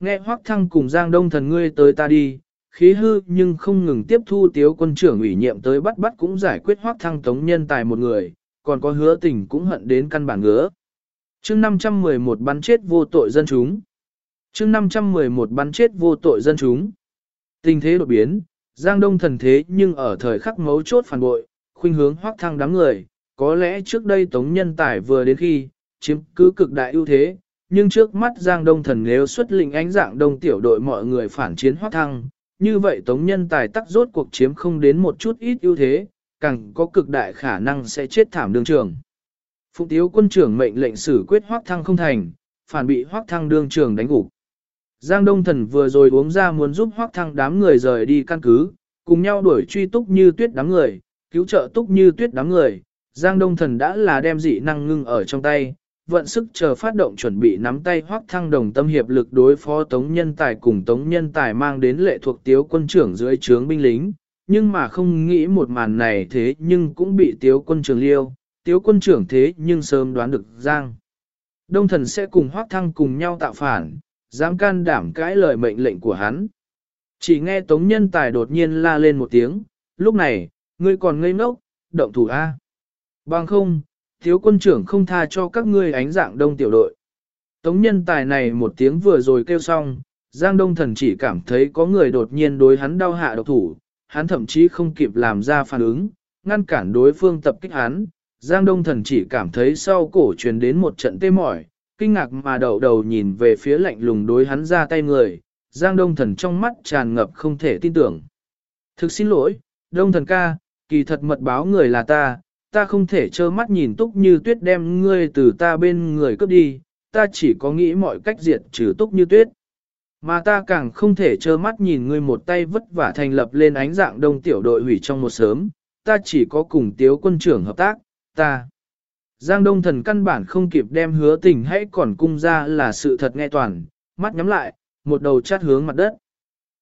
Nghe Hoắc Thăng cùng Giang Đông thần ngươi tới ta đi, khí hư nhưng không ngừng tiếp thu tiếu quân trưởng ủy nhiệm tới bắt bắt cũng giải quyết Hoắc Thăng tống nhân tài một người, còn có hứa tình cũng hận đến căn bản ngứa. chương 511 bắn chết vô tội dân chúng. chương 511 bắn chết vô tội dân chúng. Tình thế đột biến, Giang Đông thần thế nhưng ở thời khắc mấu chốt phản bội, khuynh hướng Hoắc Thăng đám người, có lẽ trước đây tống nhân tài vừa đến khi, chiếm cứ cực đại ưu thế, nhưng trước mắt Giang Đông Thần nếu xuất lĩnh ánh dạng đông tiểu đội mọi người phản chiến hoác thăng, như vậy Tống Nhân Tài tắc rốt cuộc chiếm không đến một chút ít ưu thế, càng có cực đại khả năng sẽ chết thảm đương trường. Phụng tiếu quân trưởng mệnh lệnh xử quyết hoác thăng không thành, phản bị hoác thăng đương trường đánh gục. Giang Đông Thần vừa rồi uống ra muốn giúp hoác thăng đám người rời đi căn cứ, cùng nhau đuổi truy túc như tuyết đám người, cứu trợ túc như tuyết đám người. Giang Đông Thần đã là đem dị năng ngưng ở trong tay, vận sức chờ phát động chuẩn bị nắm tay hoác thăng đồng tâm hiệp lực đối phó tống nhân tài cùng tống nhân tài mang đến lệ thuộc tiếu quân trưởng dưới trướng binh lính, nhưng mà không nghĩ một màn này thế nhưng cũng bị tiếu quân trưởng liêu, tiếu quân trưởng thế nhưng sớm đoán được giang. Đông thần sẽ cùng hoác thăng cùng nhau tạo phản, dám can đảm cãi lời mệnh lệnh của hắn. Chỉ nghe tống nhân tài đột nhiên la lên một tiếng, lúc này, ngươi còn ngây ngốc, động thủ A. Bằng không, thiếu quân trưởng không tha cho các ngươi ánh dạng đông tiểu đội. Tống nhân tài này một tiếng vừa rồi kêu xong, Giang Đông Thần chỉ cảm thấy có người đột nhiên đối hắn đau hạ độc thủ, hắn thậm chí không kịp làm ra phản ứng, ngăn cản đối phương tập kích hắn. Giang Đông Thần chỉ cảm thấy sau cổ truyền đến một trận tê mỏi, kinh ngạc mà đầu đầu nhìn về phía lạnh lùng đối hắn ra tay người, Giang Đông Thần trong mắt tràn ngập không thể tin tưởng. Thực xin lỗi, Đông Thần ca, kỳ thật mật báo người là ta, ta không thể trơ mắt nhìn túc như tuyết đem ngươi từ ta bên người cướp đi, ta chỉ có nghĩ mọi cách diệt trừ túc như tuyết. Mà ta càng không thể trơ mắt nhìn ngươi một tay vất vả thành lập lên ánh dạng đông tiểu đội hủy trong một sớm, ta chỉ có cùng tiếu quân trưởng hợp tác, ta. Giang đông thần căn bản không kịp đem hứa tình hãy còn cung ra là sự thật nghe toàn, mắt nhắm lại, một đầu chát hướng mặt đất.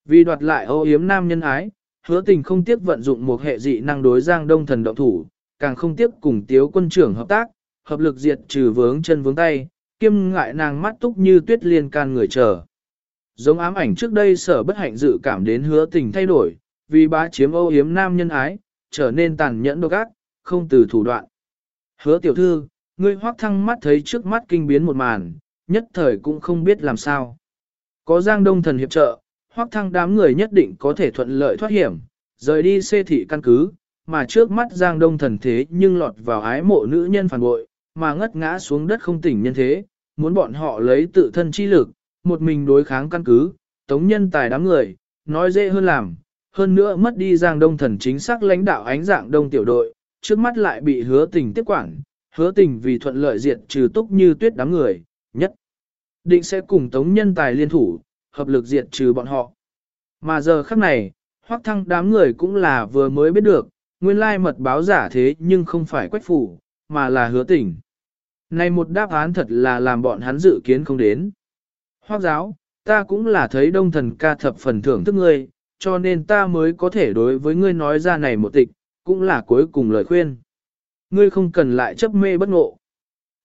Vì đoạt lại ô yếm nam nhân ái, hứa tình không tiếc vận dụng một hệ dị năng đối Giang đông thần động thủ, càng không tiếc cùng tiếu quân trưởng hợp tác, hợp lực diệt trừ vướng chân vướng tay, kiêm ngại nàng mắt túc như tuyết liên can người chờ. Giống ám ảnh trước đây sở bất hạnh dự cảm đến hứa tình thay đổi, vì bá chiếm âu hiếm nam nhân ái, trở nên tàn nhẫn độc ác, không từ thủ đoạn. Hứa tiểu thư, ngươi hoác thăng mắt thấy trước mắt kinh biến một màn, nhất thời cũng không biết làm sao. Có giang đông thần hiệp trợ, hoác thăng đám người nhất định có thể thuận lợi thoát hiểm, rời đi xê thị căn cứ, mà trước mắt Giang Đông thần thế nhưng lọt vào ái mộ nữ nhân phản bội, mà ngất ngã xuống đất không tỉnh nhân thế, muốn bọn họ lấy tự thân chi lực, một mình đối kháng căn cứ, tống nhân tài đám người, nói dễ hơn làm, hơn nữa mất đi Giang Đông thần chính xác lãnh đạo ánh dạng đông tiểu đội, trước mắt lại bị hứa tình tiếp quản, hứa tình vì thuận lợi diệt trừ túc như tuyết đám người, nhất định sẽ cùng tống nhân tài liên thủ, hợp lực diệt trừ bọn họ. Mà giờ khắc này, hoắc thăng đám người cũng là vừa mới biết được, nguyên lai mật báo giả thế nhưng không phải quách phủ, mà là hứa tỉnh. Này một đáp án thật là làm bọn hắn dự kiến không đến. Hoác giáo, ta cũng là thấy đông thần ca thập phần thưởng thức ngươi, cho nên ta mới có thể đối với ngươi nói ra này một tịch, cũng là cuối cùng lời khuyên. Ngươi không cần lại chấp mê bất ngộ.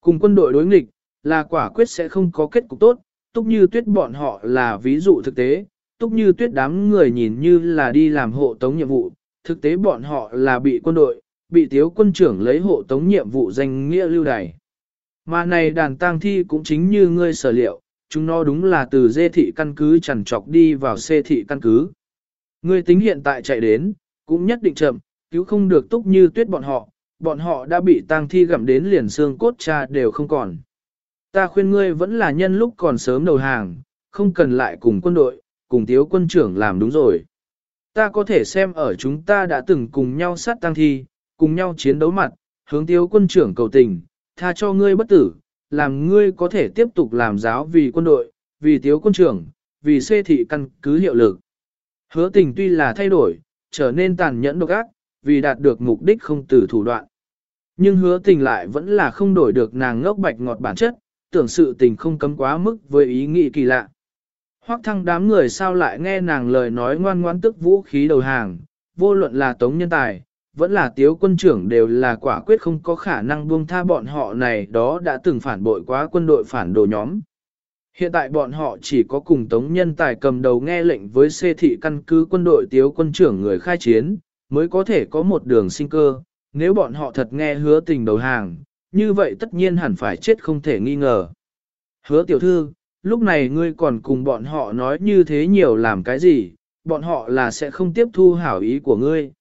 Cùng quân đội đối nghịch, là quả quyết sẽ không có kết cục tốt, túc như tuyết bọn họ là ví dụ thực tế, túc như tuyết đám người nhìn như là đi làm hộ tống nhiệm vụ, thực tế bọn họ là bị quân đội, bị tiếu quân trưởng lấy hộ tống nhiệm vụ danh nghĩa lưu đày. Mà này đàn tang thi cũng chính như ngươi sở liệu, chúng nó đúng là từ dê thị căn cứ chẳng chọc đi vào xê thị căn cứ. Ngươi tính hiện tại chạy đến, cũng nhất định chậm, cứu không được túc như tuyết bọn họ, bọn họ đã bị tang thi gặm đến liền xương cốt cha đều không còn. Ta khuyên ngươi vẫn là nhân lúc còn sớm đầu hàng, không cần lại cùng quân đội, cùng tiếu quân trưởng làm đúng rồi. Ta có thể xem ở chúng ta đã từng cùng nhau sát tăng thi, cùng nhau chiến đấu mặt, hướng tiêu quân trưởng cầu tình, tha cho ngươi bất tử, làm ngươi có thể tiếp tục làm giáo vì quân đội, vì tiếu quân trưởng, vì xê thị căn cứ hiệu lực. Hứa tình tuy là thay đổi, trở nên tàn nhẫn độc ác, vì đạt được mục đích không từ thủ đoạn. Nhưng hứa tình lại vẫn là không đổi được nàng ngốc bạch ngọt bản chất, tưởng sự tình không cấm quá mức với ý nghĩ kỳ lạ. Hoắc thăng đám người sao lại nghe nàng lời nói ngoan ngoãn tức vũ khí đầu hàng, vô luận là tống nhân tài, vẫn là tiếu quân trưởng đều là quả quyết không có khả năng buông tha bọn họ này đó đã từng phản bội quá quân đội phản đồ nhóm. Hiện tại bọn họ chỉ có cùng tống nhân tài cầm đầu nghe lệnh với xê thị căn cứ quân đội tiếu quân trưởng người khai chiến, mới có thể có một đường sinh cơ, nếu bọn họ thật nghe hứa tình đầu hàng, như vậy tất nhiên hẳn phải chết không thể nghi ngờ. Hứa tiểu thư, lúc này ngươi còn cùng bọn họ nói như thế nhiều làm cái gì, bọn họ là sẽ không tiếp thu hảo ý của ngươi.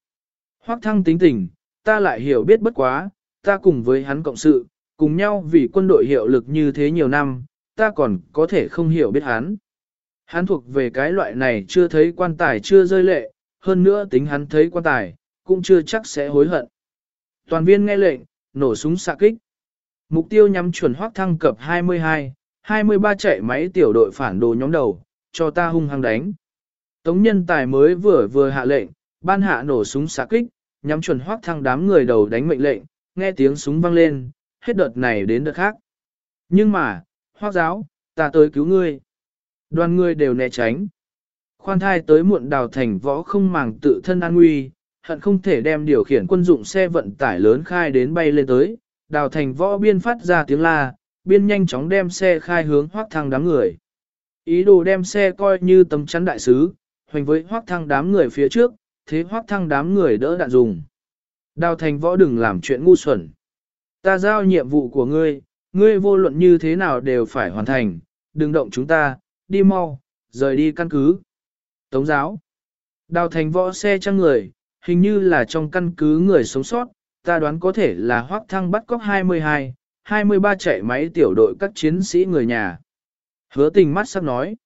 Hoắc thăng tính tình, ta lại hiểu biết bất quá, ta cùng với hắn cộng sự, cùng nhau vì quân đội hiệu lực như thế nhiều năm, ta còn có thể không hiểu biết hắn. Hắn thuộc về cái loại này chưa thấy quan tài chưa rơi lệ, hơn nữa tính hắn thấy quan tài, cũng chưa chắc sẽ hối hận. Toàn viên nghe lệnh, nổ súng xạ kích. Mục tiêu nhắm chuẩn hoác thăng cập 22, 23 chạy máy tiểu đội phản đồ nhóm đầu, cho ta hung hăng đánh. Tống nhân tài mới vừa vừa hạ lệnh, ban hạ nổ súng xạ kích, nhắm chuẩn hoác thăng đám người đầu đánh mệnh lệnh, nghe tiếng súng vang lên, hết đợt này đến đợt khác. Nhưng mà, hoác giáo, ta tới cứu ngươi. Đoàn người đều né tránh. Khoan thai tới muộn đào thành võ không màng tự thân an nguy, hận không thể đem điều khiển quân dụng xe vận tải lớn khai đến bay lên tới, đào thành võ biên phát ra tiếng la, biên nhanh chóng đem xe khai hướng hoác thăng đám người. Ý đồ đem xe coi như tấm chắn đại sứ, hoành với hoác thăng đám người phía trước, thế hoác thăng đám người đỡ đạn dùng. Đào thành võ đừng làm chuyện ngu xuẩn. Ta giao nhiệm vụ của ngươi, ngươi vô luận như thế nào đều phải hoàn thành, đừng động chúng ta, đi mau, rời đi căn cứ. Tống giáo. Đào thành võ xe trăng người, hình như là trong căn cứ người sống sót, ta đoán có thể là hoác thăng bắt cóc 22, 23 chạy máy tiểu đội các chiến sĩ người nhà. Hứa tình mắt sắp nói.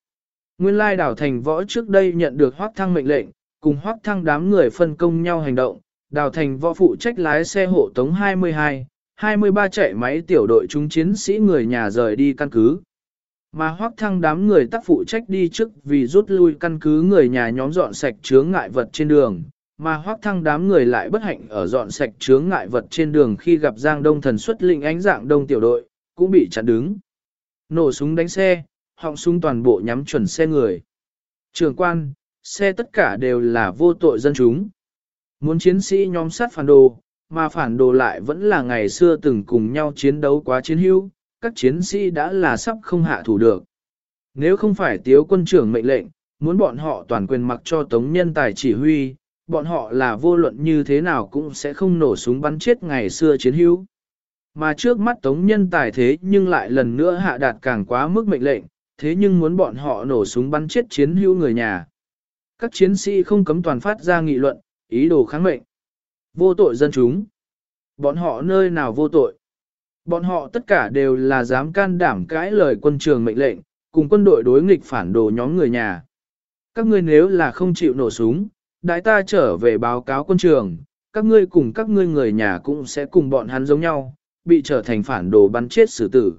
Nguyên lai đảo thành võ trước đây nhận được hoác thăng mệnh lệnh, cùng hoác thăng đám người phân công nhau hành động, đào thành võ phụ trách lái xe hộ tống 22, 23 chạy máy tiểu đội chúng chiến sĩ người nhà rời đi căn cứ. Mà hoác thăng đám người tác phụ trách đi trước vì rút lui căn cứ người nhà nhóm dọn sạch chướng ngại vật trên đường, mà hoác thăng đám người lại bất hạnh ở dọn sạch chướng ngại vật trên đường khi gặp Giang Đông thần xuất lĩnh ánh dạng đông tiểu đội, cũng bị chặn đứng. Nổ súng đánh xe, họng súng toàn bộ nhắm chuẩn xe người. Trường quan, xe tất cả đều là vô tội dân chúng. Muốn chiến sĩ nhóm sát phản đồ, mà phản đồ lại vẫn là ngày xưa từng cùng nhau chiến đấu quá chiến hữu, các chiến sĩ đã là sắp không hạ thủ được. Nếu không phải tiếu quân trưởng mệnh lệnh, muốn bọn họ toàn quyền mặc cho tống nhân tài chỉ huy, bọn họ là vô luận như thế nào cũng sẽ không nổ súng bắn chết ngày xưa chiến hữu. Mà trước mắt tống nhân tài thế nhưng lại lần nữa hạ đạt càng quá mức mệnh lệnh, thế nhưng muốn bọn họ nổ súng bắn chết chiến hữu người nhà. Các chiến sĩ không cấm toàn phát ra nghị luận, ý đồ kháng mệnh. Vô tội dân chúng. Bọn họ nơi nào vô tội. Bọn họ tất cả đều là dám can đảm cãi lời quân trường mệnh lệnh, cùng quân đội đối nghịch phản đồ nhóm người nhà. Các ngươi nếu là không chịu nổ súng, đại ta trở về báo cáo quân trường, các ngươi cùng các ngươi người nhà cũng sẽ cùng bọn hắn giống nhau, bị trở thành phản đồ bắn chết xử tử.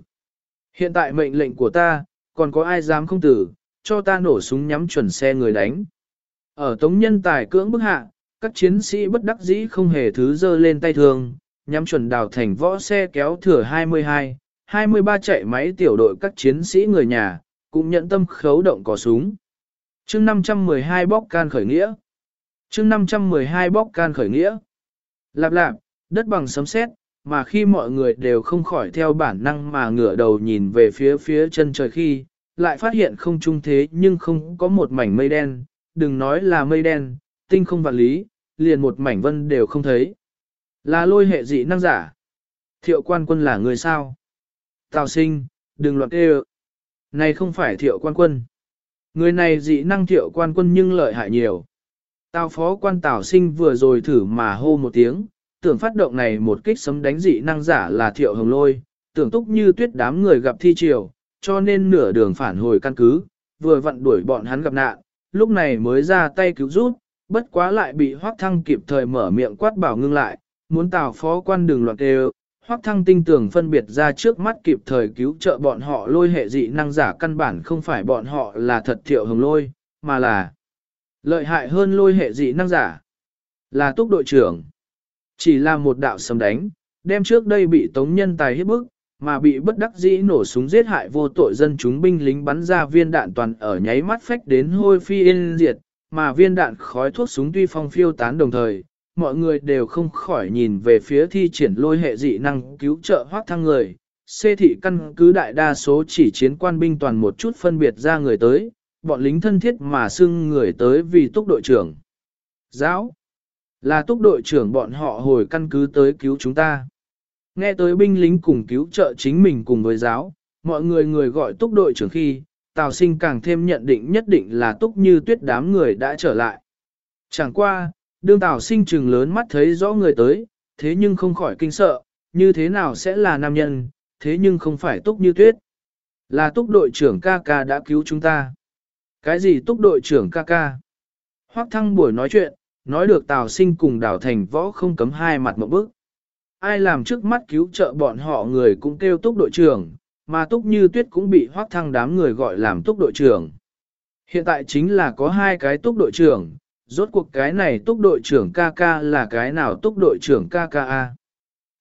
Hiện tại mệnh lệnh của ta, còn có ai dám không tử, cho ta nổ súng nhắm chuẩn xe người đánh. Ở tống nhân tài cưỡng bức hạ, các chiến sĩ bất đắc dĩ không hề thứ dơ lên tay thường, nhắm chuẩn đào thành võ xe kéo thừa 22, 23 chạy máy tiểu đội các chiến sĩ người nhà, cũng nhận tâm khấu động cò súng. chương 512 bóc can khởi nghĩa chương 512 bóc can khởi nghĩa. Lạp lạp, đất bằng sấm sét, mà khi mọi người đều không khỏi theo bản năng mà ngửa đầu nhìn về phía phía chân trời khi, lại phát hiện không trung thế nhưng không có một mảnh mây đen, đừng nói là mây đen, tinh không vạn lý, liền một mảnh vân đều không thấy. Là lôi hệ dị năng giả. Thiệu quan quân là người sao? Tào sinh, đừng loạn kêu. Này không phải thiệu quan quân. Người này dị năng thiệu quan quân nhưng lợi hại nhiều. Tào phó quan tào sinh vừa rồi thử mà hô một tiếng, tưởng phát động này một kích sấm đánh dị năng giả là thiệu hồng lôi, tưởng túc như tuyết đám người gặp thi triều, cho nên nửa đường phản hồi căn cứ, vừa vặn đuổi bọn hắn gặp nạn, lúc này mới ra tay cứu rút, bất quá lại bị hoác thăng kịp thời mở miệng quát bảo ngưng lại, muốn tào phó quan đường loạn đều, hoác thăng tinh tưởng phân biệt ra trước mắt kịp thời cứu trợ bọn họ lôi hệ dị năng giả căn bản không phải bọn họ là thật thiệu hồng lôi, mà là Lợi hại hơn lôi hệ dị năng giả. Là túc đội trưởng. Chỉ là một đạo sầm đánh, đem trước đây bị tống nhân tài hiếp bức, mà bị bất đắc dĩ nổ súng giết hại vô tội dân chúng binh lính bắn ra viên đạn toàn ở nháy mắt phách đến hôi phi yên diệt, mà viên đạn khói thuốc súng tuy phong phiêu tán đồng thời, mọi người đều không khỏi nhìn về phía thi triển lôi hệ dị năng cứu trợ hoác thăng người, Xê thị căn cứ đại đa số chỉ chiến quan binh toàn một chút phân biệt ra người tới, bọn lính thân thiết mà xưng người tới vì túc đội trưởng. Giáo, là túc đội trưởng bọn họ hồi căn cứ tới cứu chúng ta. Nghe tới binh lính cùng cứu trợ chính mình cùng với giáo, mọi người người gọi túc đội trưởng khi, Tào sinh càng thêm nhận định nhất định là túc như tuyết đám người đã trở lại. Chẳng qua, đương Tào sinh trừng lớn mắt thấy rõ người tới, thế nhưng không khỏi kinh sợ, như thế nào sẽ là nam nhân, thế nhưng không phải túc như tuyết. Là túc đội trưởng ca ca đã cứu chúng ta. Cái gì túc đội trưởng ca ca? Hoắc thăng buổi nói chuyện, nói được Tào sinh cùng đảo thành võ không cấm hai mặt một bước. Ai làm trước mắt cứu trợ bọn họ người cũng kêu túc đội trưởng, mà túc như tuyết cũng bị hoác thăng đám người gọi làm túc đội trưởng. Hiện tại chính là có hai cái túc đội trưởng, rốt cuộc cái này túc đội trưởng KK là cái nào túc đội trưởng KKA.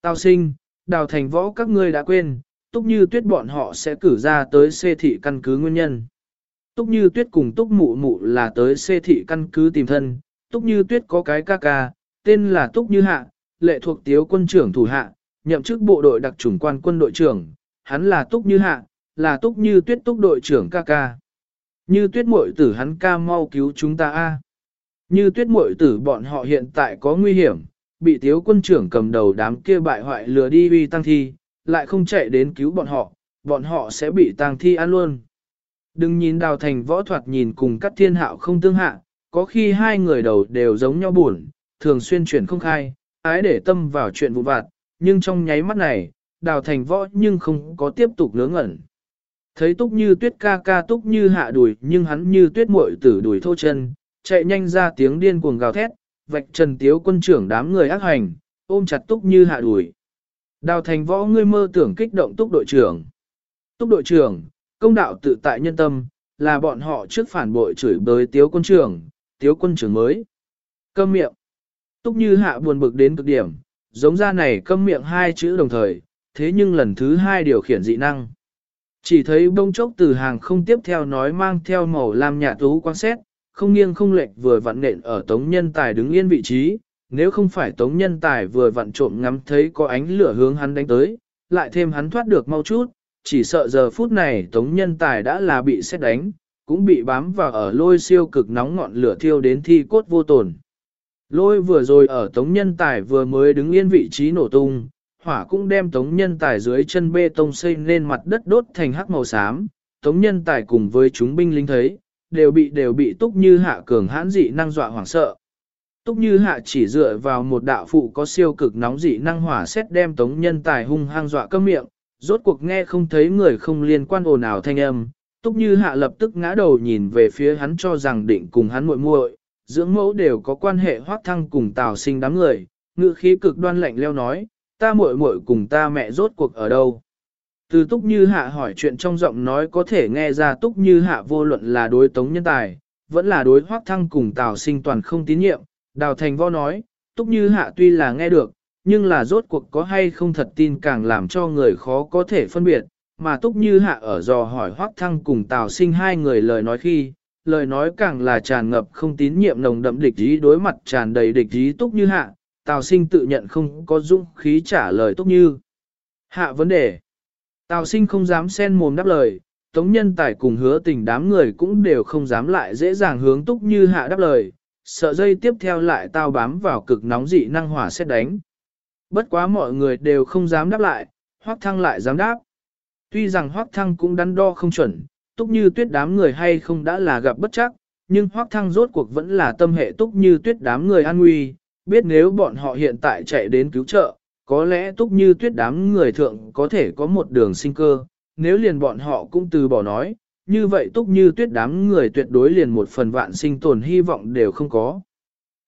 Tào sinh, đào thành võ các ngươi đã quên, túc như tuyết bọn họ sẽ cử ra tới xê thị căn cứ nguyên nhân. Túc như tuyết cùng túc mụ mụ là tới xê thị căn cứ tìm thân, túc như tuyết có cái ca ca, tên là túc như hạ, lệ thuộc tiếu quân trưởng thủ hạ, nhậm chức bộ đội đặc chủng quan quân đội trưởng, hắn là túc như hạ, là túc như tuyết túc đội trưởng ca ca. Như tuyết muội tử hắn ca mau cứu chúng ta a. Như tuyết muội tử bọn họ hiện tại có nguy hiểm, bị tiếu quân trưởng cầm đầu đám kia bại hoại lừa đi uy tăng thi, lại không chạy đến cứu bọn họ, bọn họ sẽ bị tăng thi ăn luôn. Đừng nhìn đào thành võ thoạt nhìn cùng các thiên hạo không tương hạ, có khi hai người đầu đều giống nhau buồn, thường xuyên chuyển không khai, ái để tâm vào chuyện vụ vặt, nhưng trong nháy mắt này, đào thành võ nhưng không có tiếp tục ngớ ngẩn. Thấy túc như tuyết ca ca túc như hạ đùi nhưng hắn như tuyết muội tử đùi thô chân, chạy nhanh ra tiếng điên cuồng gào thét, vạch trần tiếu quân trưởng đám người ác hành, ôm chặt túc như hạ đùi. Đào thành võ ngươi mơ tưởng kích động túc đội trưởng. Túc đội trưởng, công đạo tự tại nhân tâm, là bọn họ trước phản bội chửi bới tiếu quân trưởng, tiếu quân trưởng mới. Câm miệng. Túc như hạ buồn bực đến cực điểm, giống ra này câm miệng hai chữ đồng thời, thế nhưng lần thứ hai điều khiển dị năng. Chỉ thấy bông chốc từ hàng không tiếp theo nói mang theo màu lam nhà tú quan xét, không nghiêng không lệch vừa vặn nện ở tống nhân tài đứng yên vị trí, nếu không phải tống nhân tài vừa vặn trộm ngắm thấy có ánh lửa hướng hắn đánh tới, lại thêm hắn thoát được mau chút, chỉ sợ giờ phút này tống nhân tài đã là bị xét đánh, cũng bị bám vào ở lôi siêu cực nóng ngọn lửa thiêu đến thi cốt vô tổn. Lôi vừa rồi ở tống nhân tài vừa mới đứng yên vị trí nổ tung, hỏa cũng đem tống nhân tài dưới chân bê tông xây lên mặt đất đốt thành hắc màu xám. Tống nhân tài cùng với chúng binh lính thấy, đều bị đều bị túc như hạ cường hãn dị năng dọa hoảng sợ. Túc như hạ chỉ dựa vào một đạo phụ có siêu cực nóng dị năng hỏa xét đem tống nhân tài hung hăng dọa cơm miệng, rốt cuộc nghe không thấy người không liên quan ồn ào thanh âm. Túc như hạ lập tức ngã đầu nhìn về phía hắn cho rằng định cùng hắn muội muội, dưỡng mẫu đều có quan hệ hoác thăng cùng tào sinh đám người, ngự khí cực đoan lạnh leo nói, ta muội muội cùng ta mẹ rốt cuộc ở đâu. Từ túc như hạ hỏi chuyện trong giọng nói có thể nghe ra túc như hạ vô luận là đối tống nhân tài, vẫn là đối hoác thăng cùng tào sinh toàn không tín nhiệm, đào thành vo nói, túc như hạ tuy là nghe được, nhưng là rốt cuộc có hay không thật tin càng làm cho người khó có thể phân biệt, mà túc như hạ ở dò hỏi hoác thăng cùng tào sinh hai người lời nói khi, lời nói càng là tràn ngập không tín nhiệm nồng đậm địch ý đối mặt tràn đầy địch ý túc như hạ, Tào sinh tự nhận không có dũng khí trả lời túc như. Hạ vấn đề. Tào sinh không dám xen mồm đáp lời, tống nhân tài cùng hứa tình đám người cũng đều không dám lại dễ dàng hướng túc như hạ đáp lời, sợ dây tiếp theo lại tao bám vào cực nóng dị năng hỏa xét đánh. Bất quá mọi người đều không dám đáp lại, hoác thăng lại dám đáp. Tuy rằng hoác thăng cũng đắn đo không chuẩn, túc như tuyết đám người hay không đã là gặp bất chắc, nhưng hoác thăng rốt cuộc vẫn là tâm hệ túc như tuyết đám người an nguy, biết nếu bọn họ hiện tại chạy đến cứu trợ, có lẽ túc như tuyết đám người thượng có thể có một đường sinh cơ, nếu liền bọn họ cũng từ bỏ nói, như vậy túc như tuyết đám người tuyệt đối liền một phần vạn sinh tồn hy vọng đều không có.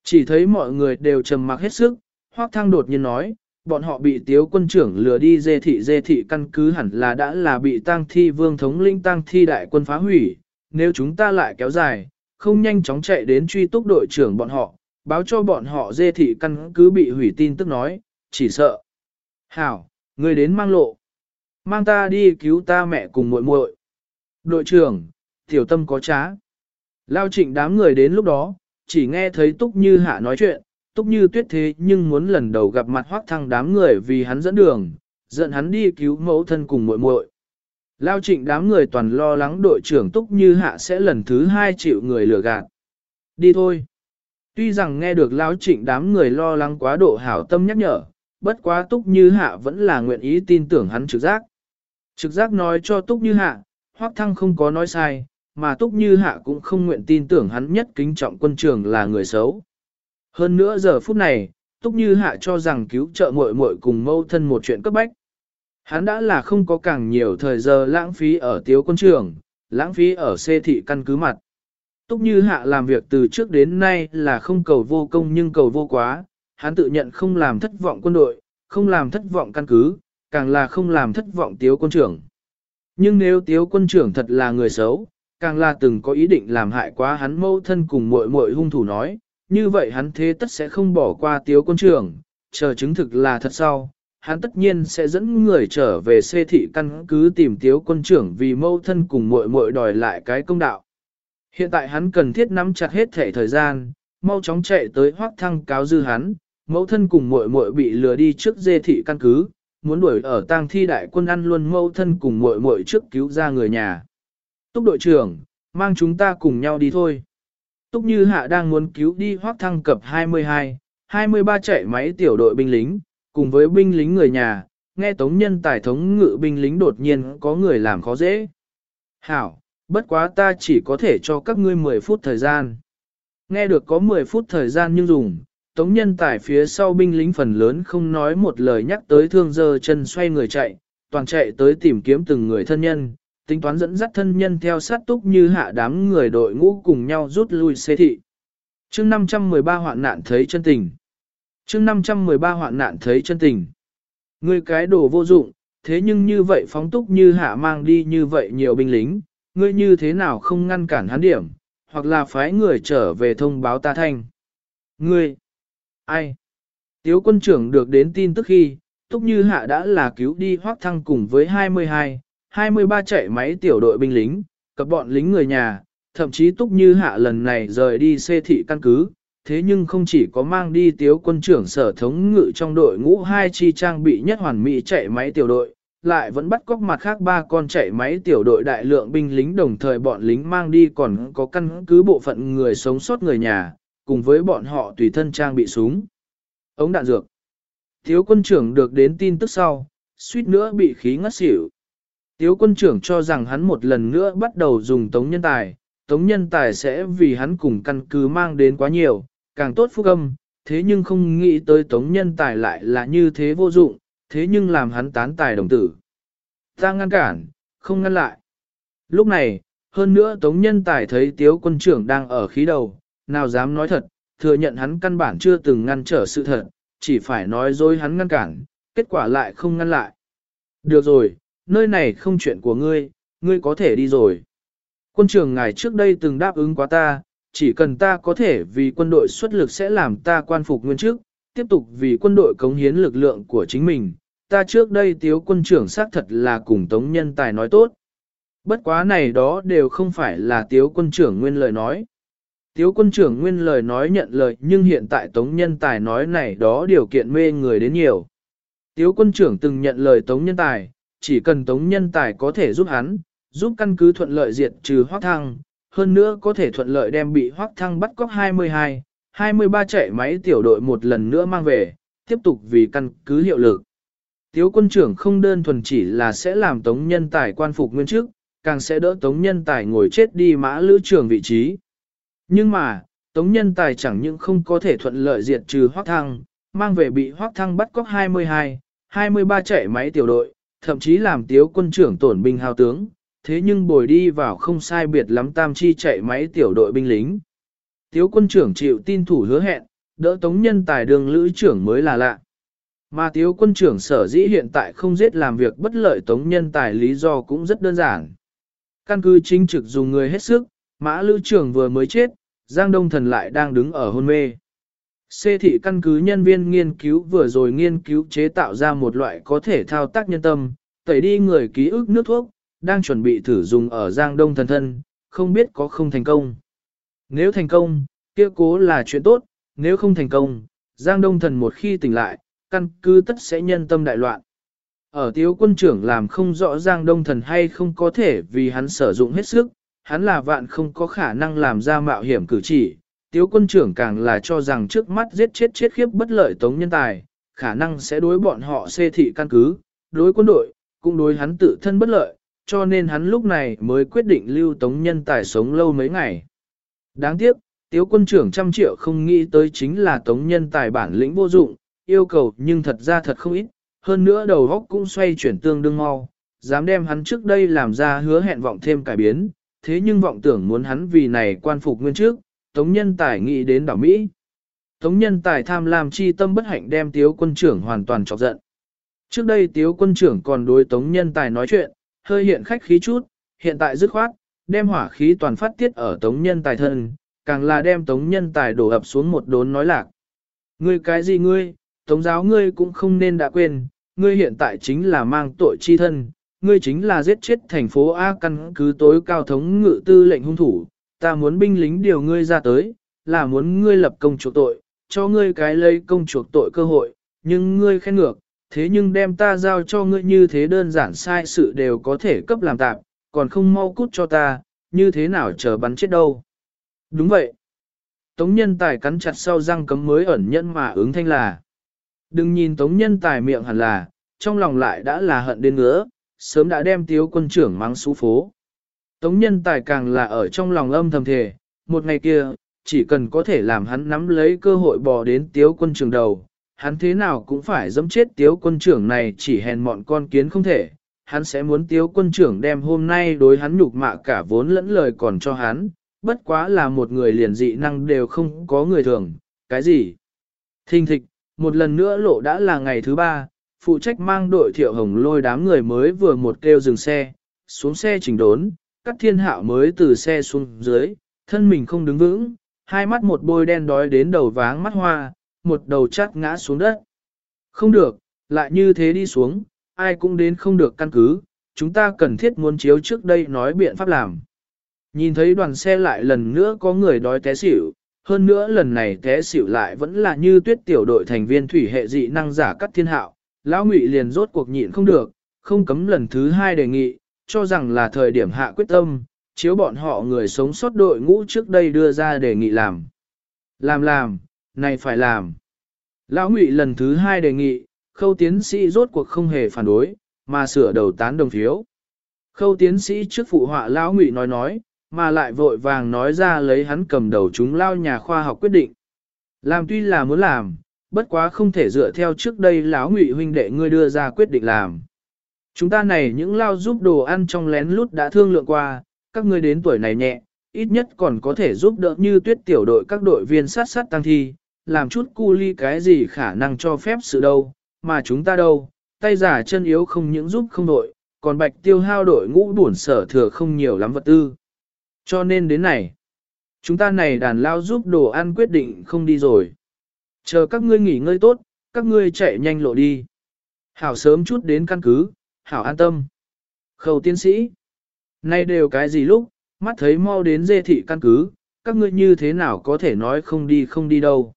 Chỉ thấy mọi người đều trầm mặc hết sức, hoác thăng đột nhiên nói, bọn họ bị tiếu quân trưởng lừa đi dê thị dê thị căn cứ hẳn là đã là bị tang thi vương thống linh tang thi đại quân phá hủy, nếu chúng ta lại kéo dài, không nhanh chóng chạy đến truy túc đội trưởng bọn họ, báo cho bọn họ dê thị căn cứ bị hủy tin tức nói, chỉ sợ. Hảo, người đến mang lộ. Mang ta đi cứu ta mẹ cùng muội muội. Đội trưởng, tiểu tâm có trá. Lao trịnh đám người đến lúc đó, chỉ nghe thấy Túc Như Hạ nói chuyện, Túc Như tuyết thế nhưng muốn lần đầu gặp mặt hoác thăng đám người vì hắn dẫn đường, dẫn hắn đi cứu mẫu thân cùng muội muội. Lao trịnh đám người toàn lo lắng đội trưởng Túc Như Hạ sẽ lần thứ hai chịu người lừa gạt. Đi thôi. Tuy rằng nghe được Lão trịnh đám người lo lắng quá độ hảo tâm nhắc nhở, bất quá Túc Như Hạ vẫn là nguyện ý tin tưởng hắn trực giác. Trực giác nói cho Túc Như Hạ, Hoắc Thăng không có nói sai, mà Túc Như Hạ cũng không nguyện tin tưởng hắn nhất kính trọng quân trường là người xấu. Hơn nữa giờ phút này, Túc Như Hạ cho rằng cứu trợ muội muội cùng mâu thân một chuyện cấp bách. Hắn đã là không có càng nhiều thời giờ lãng phí ở tiếu quân trường, lãng phí ở xê thị căn cứ mặt. Túc Như Hạ làm việc từ trước đến nay là không cầu vô công nhưng cầu vô quá, hắn tự nhận không làm thất vọng quân đội, không làm thất vọng căn cứ, càng là không làm thất vọng tiếu quân trưởng. Nhưng nếu tiếu quân trưởng thật là người xấu, càng là từng có ý định làm hại quá hắn mâu thân cùng muội muội hung thủ nói, như vậy hắn thế tất sẽ không bỏ qua tiếu quân trưởng, chờ chứng thực là thật sau. Hắn tất nhiên sẽ dẫn người trở về xê thị căn cứ tìm tiếu quân trưởng vì mâu thân cùng muội muội đòi lại cái công đạo. Hiện tại hắn cần thiết nắm chặt hết thể thời gian, mau chóng chạy tới hoác thăng cáo dư hắn, mẫu thân cùng muội muội bị lừa đi trước dê thị căn cứ, muốn đuổi ở tang thi đại quân ăn luôn mẫu thân cùng muội muội trước cứu ra người nhà. Túc đội trưởng, mang chúng ta cùng nhau đi thôi. Túc Như Hạ đang muốn cứu đi hoác thăng cập 22, 23 chạy máy tiểu đội binh lính, cùng với binh lính người nhà, nghe tống nhân tài thống ngự binh lính đột nhiên có người làm khó dễ. Hảo, bất quá ta chỉ có thể cho các ngươi 10 phút thời gian. Nghe được có 10 phút thời gian nhưng dùng, tống nhân tài phía sau binh lính phần lớn không nói một lời nhắc tới thương dơ chân xoay người chạy, toàn chạy tới tìm kiếm từng người thân nhân, tính toán dẫn dắt thân nhân theo sát túc như hạ đám người đội ngũ cùng nhau rút lui xê thị. chương 513 hoạn nạn thấy chân tình. chương 513 hoạn nạn thấy chân tình. Ngươi cái đồ vô dụng, thế nhưng như vậy phóng túc như hạ mang đi như vậy nhiều binh lính, ngươi như thế nào không ngăn cản hắn điểm, hoặc là phái người trở về thông báo ta thanh. Ngươi, ai? Tiếu quân trưởng được đến tin tức khi, Túc Như Hạ đã là cứu đi hoác thăng cùng với 22, 23 chạy máy tiểu đội binh lính, cập bọn lính người nhà, thậm chí Túc Như Hạ lần này rời đi xê thị căn cứ, thế nhưng không chỉ có mang đi tiếu quân trưởng sở thống ngự trong đội ngũ hai chi trang bị nhất hoàn mỹ chạy máy tiểu đội, lại vẫn bắt cóc mặt khác ba con chạy máy tiểu đội đại lượng binh lính đồng thời bọn lính mang đi còn có căn cứ bộ phận người sống sót người nhà, cùng với bọn họ tùy thân trang bị súng. Ống đạn dược. Thiếu quân trưởng được đến tin tức sau, suýt nữa bị khí ngất xỉu. Tiếu quân trưởng cho rằng hắn một lần nữa bắt đầu dùng tống nhân tài, tống nhân tài sẽ vì hắn cùng căn cứ mang đến quá nhiều, càng tốt phúc âm, thế nhưng không nghĩ tới tống nhân tài lại là như thế vô dụng, thế nhưng làm hắn tán tài đồng tử. Ta ngăn cản, không ngăn lại. Lúc này, hơn nữa tống nhân tài thấy tiếu quân trưởng đang ở khí đầu, nào dám nói thật, thừa nhận hắn căn bản chưa từng ngăn trở sự thật, chỉ phải nói dối hắn ngăn cản, kết quả lại không ngăn lại. Được rồi, nơi này không chuyện của ngươi, ngươi có thể đi rồi. Quân trưởng ngài trước đây từng đáp ứng quá ta, chỉ cần ta có thể vì quân đội xuất lực sẽ làm ta quan phục nguyên chức, tiếp tục vì quân đội cống hiến lực lượng của chính mình. Ta trước đây tiếu quân trưởng xác thật là cùng tống nhân tài nói tốt. Bất quá này đó đều không phải là tiếu quân trưởng nguyên lời nói. Tiếu quân trưởng nguyên lời nói nhận lời nhưng hiện tại tống nhân tài nói này đó điều kiện mê người đến nhiều. Tiếu quân trưởng từng nhận lời tống nhân tài, chỉ cần tống nhân tài có thể giúp hắn, giúp căn cứ thuận lợi diệt trừ hoác thăng, hơn nữa có thể thuận lợi đem bị hoác thăng bắt cóc 22, 23 chạy máy tiểu đội một lần nữa mang về, tiếp tục vì căn cứ hiệu lực. Tiếu quân trưởng không đơn thuần chỉ là sẽ làm tống nhân tài quan phục nguyên chức, càng sẽ đỡ tống nhân tài ngồi chết đi mã lữ trưởng vị trí. Nhưng mà, tống nhân tài chẳng những không có thể thuận lợi diệt trừ hoác thăng, mang về bị hoác thăng bắt cóc 22, 23 chạy máy tiểu đội, thậm chí làm tiếu quân trưởng tổn binh hao tướng, thế nhưng bồi đi vào không sai biệt lắm tam chi chạy máy tiểu đội binh lính. Tiếu quân trưởng chịu tin thủ hứa hẹn, đỡ tống nhân tài đường lữ trưởng mới là lạ. Mà tiếu quân trưởng sở dĩ hiện tại không giết làm việc bất lợi tống nhân tài lý do cũng rất đơn giản. Căn cứ chính trực dùng người hết sức, mã lữ trưởng vừa mới chết, Giang Đông Thần lại đang đứng ở hôn mê. Xê thị căn cứ nhân viên nghiên cứu vừa rồi nghiên cứu chế tạo ra một loại có thể thao tác nhân tâm, tẩy đi người ký ức nước thuốc, đang chuẩn bị thử dùng ở Giang Đông thần thân, không biết có không thành công. Nếu thành công, kia cố là chuyện tốt, nếu không thành công, Giang Đông thần một khi tỉnh lại, căn cứ tất sẽ nhân tâm đại loạn. Ở tiếu quân trưởng làm không rõ Giang Đông Thần hay không có thể vì hắn sử dụng hết sức, hắn là vạn không có khả năng làm ra mạo hiểm cử chỉ. Tiếu quân trưởng càng là cho rằng trước mắt giết chết chết khiếp bất lợi tống nhân tài, khả năng sẽ đối bọn họ xê thị căn cứ, đối quân đội, cũng đối hắn tự thân bất lợi, cho nên hắn lúc này mới quyết định lưu tống nhân tài sống lâu mấy ngày. Đáng tiếc, tiếu quân trưởng trăm triệu không nghĩ tới chính là tống nhân tài bản lĩnh vô dụng, yêu cầu nhưng thật ra thật không ít, hơn nữa đầu góc cũng xoay chuyển tương đương mau, dám đem hắn trước đây làm ra hứa hẹn vọng thêm cải biến, thế nhưng vọng tưởng muốn hắn vì này quan phục nguyên trước, tống nhân tài nghĩ đến đảo Mỹ. Tống nhân tài tham lam chi tâm bất hạnh đem tiếu quân trưởng hoàn toàn chọc giận. Trước đây tiếu quân trưởng còn đối tống nhân tài nói chuyện, hơi hiện khách khí chút, hiện tại dứt khoát, đem hỏa khí toàn phát tiết ở tống nhân tài thân, càng là đem tống nhân tài đổ ập xuống một đốn nói lạc. Ngươi cái gì ngươi, tống giáo ngươi cũng không nên đã quên, ngươi hiện tại chính là mang tội chi thân, ngươi chính là giết chết thành phố A căn cứ tối cao thống ngự tư lệnh hung thủ, ta muốn binh lính điều ngươi ra tới, là muốn ngươi lập công chuộc tội, cho ngươi cái lấy công chuộc tội cơ hội, nhưng ngươi khen ngược, thế nhưng đem ta giao cho ngươi như thế đơn giản sai sự đều có thể cấp làm tạm, còn không mau cút cho ta, như thế nào chờ bắn chết đâu. Đúng vậy. Tống nhân tài cắn chặt sau răng cấm mới ẩn nhẫn mà ứng thanh là. Đừng nhìn tống nhân tài miệng hẳn là, trong lòng lại đã là hận đến ngứa, sớm đã đem tiếu quân trưởng mang xú phố. Tống nhân tài càng là ở trong lòng âm thầm thề, một ngày kia, chỉ cần có thể làm hắn nắm lấy cơ hội bò đến tiếu quân trưởng đầu, hắn thế nào cũng phải dẫm chết tiếu quân trưởng này chỉ hèn mọn con kiến không thể, hắn sẽ muốn tiếu quân trưởng đem hôm nay đối hắn nhục mạ cả vốn lẫn lời còn cho hắn, bất quá là một người liền dị năng đều không có người thường, cái gì? Thình thịch, một lần nữa lộ đã là ngày thứ ba, phụ trách mang đội thiệu hồng lôi đám người mới vừa một kêu dừng xe, xuống xe chỉnh đốn, các thiên hạo mới từ xe xuống dưới, thân mình không đứng vững, hai mắt một bôi đen đói đến đầu váng mắt hoa, một đầu chát ngã xuống đất. Không được, lại như thế đi xuống, ai cũng đến không được căn cứ, chúng ta cần thiết muốn chiếu trước đây nói biện pháp làm. Nhìn thấy đoàn xe lại lần nữa có người đói té xỉu, hơn nữa lần này té xỉu lại vẫn là như tuyết tiểu đội thành viên thủy hệ dị năng giả cắt thiên hạo, lão ngụy liền rốt cuộc nhịn không được, không cấm lần thứ hai đề nghị, cho rằng là thời điểm hạ quyết tâm, chiếu bọn họ người sống sót đội ngũ trước đây đưa ra đề nghị làm. Làm làm, này phải làm. Lão Ngụy lần thứ hai đề nghị, khâu tiến sĩ rốt cuộc không hề phản đối, mà sửa đầu tán đồng phiếu. Khâu tiến sĩ trước phụ họa Lão Ngụy nói nói, mà lại vội vàng nói ra lấy hắn cầm đầu chúng lao nhà khoa học quyết định. Làm tuy là muốn làm, bất quá không thể dựa theo trước đây Lão Ngụy huynh đệ ngươi đưa ra quyết định làm. Chúng ta này những lao giúp đồ ăn trong lén lút đã thương lượng qua, các ngươi đến tuổi này nhẹ, ít nhất còn có thể giúp đỡ như tuyết tiểu đội các đội viên sát sát tăng thi, làm chút cu ly cái gì khả năng cho phép sự đâu, mà chúng ta đâu, tay giả chân yếu không những giúp không đội, còn bạch tiêu hao đội ngũ buồn sở thừa không nhiều lắm vật tư. Cho nên đến này, chúng ta này đàn lao giúp đồ ăn quyết định không đi rồi. Chờ các ngươi nghỉ ngơi tốt, các ngươi chạy nhanh lộ đi. Hảo sớm chút đến căn cứ, hảo an tâm. Khâu tiến sĩ, nay đều cái gì lúc, mắt thấy mau đến dê thị căn cứ, các ngươi như thế nào có thể nói không đi không đi đâu.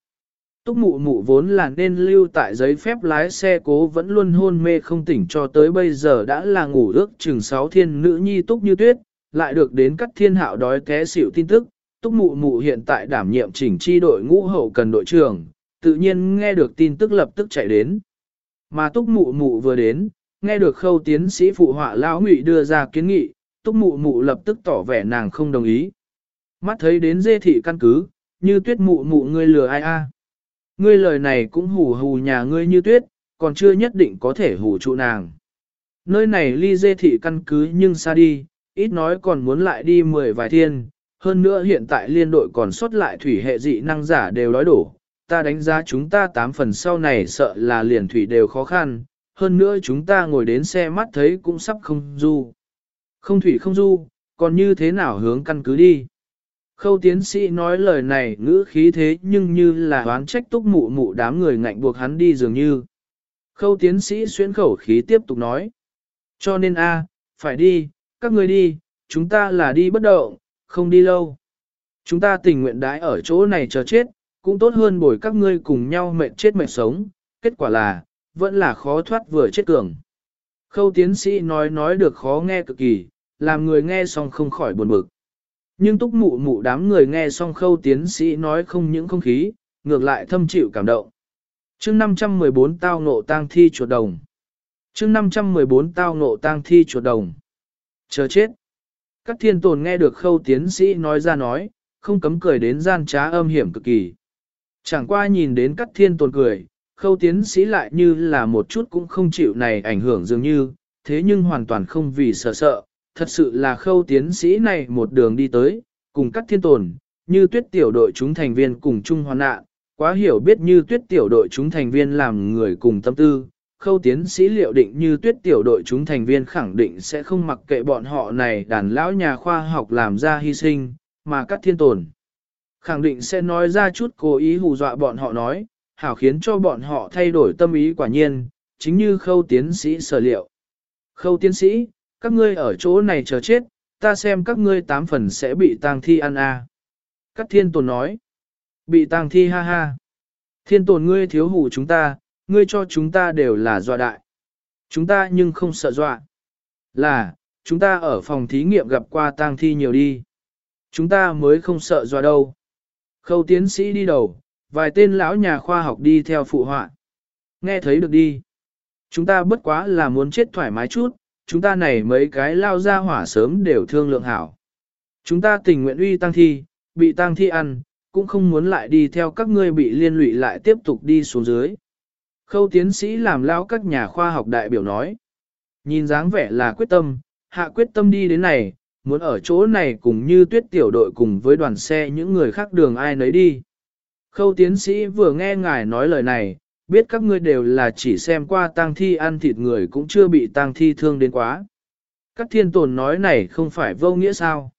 Túc mụ mụ vốn là nên lưu tại giấy phép lái xe cố vẫn luôn hôn mê không tỉnh cho tới bây giờ đã là ngủ ước chừng sáu thiên nữ nhi túc như tuyết, lại được đến các thiên hạo đói té xỉu tin tức. Túc mụ mụ hiện tại đảm nhiệm chỉnh chi đội ngũ hậu cần đội trưởng, tự nhiên nghe được tin tức lập tức chạy đến. Mà túc mụ mụ vừa đến, nghe được khâu tiến sĩ phụ họa lão ngụy đưa ra kiến nghị, túc mụ mụ lập tức tỏ vẻ nàng không đồng ý. Mắt thấy đến dê thị căn cứ, như tuyết mụ mụ ngươi lừa ai a? Ngươi lời này cũng hù hù nhà ngươi như tuyết, còn chưa nhất định có thể hù trụ nàng. Nơi này ly dê thị căn cứ nhưng xa đi, ít nói còn muốn lại đi mười vài thiên, hơn nữa hiện tại liên đội còn xuất lại thủy hệ dị năng giả đều đói đổ. Ta đánh giá chúng ta tám phần sau này sợ là liền thủy đều khó khăn, hơn nữa chúng ta ngồi đến xe mắt thấy cũng sắp không du. Không thủy không du, còn như thế nào hướng căn cứ đi. Khâu tiến sĩ nói lời này ngữ khí thế nhưng như là oán trách túc mụ mụ đám người ngạnh buộc hắn đi dường như. Khâu tiến sĩ xuyên khẩu khí tiếp tục nói. Cho nên a, phải đi, các người đi, chúng ta là đi bất động, không đi lâu. Chúng ta tình nguyện đãi ở chỗ này chờ chết, cũng tốt hơn bồi các ngươi cùng nhau mệt chết mệt sống, kết quả là, vẫn là khó thoát vừa chết cường. Khâu tiến sĩ nói nói được khó nghe cực kỳ, làm người nghe xong không khỏi buồn bực. Nhưng túc mụ mụ đám người nghe xong khâu tiến sĩ nói không những không khí, ngược lại thâm chịu cảm động. chương 514 tao ngộ tang thi chuột đồng. chương 514 tao ngộ tang thi chuột đồng. Chờ chết. Các thiên tồn nghe được khâu tiến sĩ nói ra nói, không cấm cười đến gian trá âm hiểm cực kỳ. Chẳng qua nhìn đến các thiên tồn cười, khâu tiến sĩ lại như là một chút cũng không chịu này ảnh hưởng dường như, thế nhưng hoàn toàn không vì sợ sợ, thật sự là khâu tiến sĩ này một đường đi tới, cùng các thiên tồn, như tuyết tiểu đội chúng thành viên cùng chung hoàn nạn, quá hiểu biết như tuyết tiểu đội chúng thành viên làm người cùng tâm tư. Khâu tiến sĩ liệu định như tuyết tiểu đội chúng thành viên khẳng định sẽ không mặc kệ bọn họ này đàn lão nhà khoa học làm ra hy sinh, mà các thiên tồn. Khẳng định sẽ nói ra chút cố ý hù dọa bọn họ nói, hảo khiến cho bọn họ thay đổi tâm ý quả nhiên, chính như khâu tiến sĩ sở liệu. Khâu tiến sĩ, các ngươi ở chỗ này chờ chết, ta xem các ngươi tám phần sẽ bị tang thi ăn à. Các thiên tồn nói, bị tang thi ha ha. Thiên tồn ngươi thiếu hủ chúng ta, ngươi cho chúng ta đều là dọa đại. Chúng ta nhưng không sợ dọa. Là, chúng ta ở phòng thí nghiệm gặp qua tang thi nhiều đi. Chúng ta mới không sợ dọa đâu. Khâu tiến sĩ đi đầu, vài tên lão nhà khoa học đi theo phụ họa. Nghe thấy được đi. Chúng ta bất quá là muốn chết thoải mái chút, chúng ta này mấy cái lao ra hỏa sớm đều thương lượng hảo. Chúng ta tình nguyện uy tăng thi, bị tăng thi ăn, cũng không muốn lại đi theo các ngươi bị liên lụy lại tiếp tục đi xuống dưới. Khâu tiến sĩ làm lao các nhà khoa học đại biểu nói. Nhìn dáng vẻ là quyết tâm, hạ quyết tâm đi đến này, muốn ở chỗ này cùng như tuyết tiểu đội cùng với đoàn xe những người khác đường ai nấy đi. Khâu tiến sĩ vừa nghe ngài nói lời này, biết các ngươi đều là chỉ xem qua tang thi ăn thịt người cũng chưa bị tang thi thương đến quá. Các thiên tồn nói này không phải vô nghĩa sao.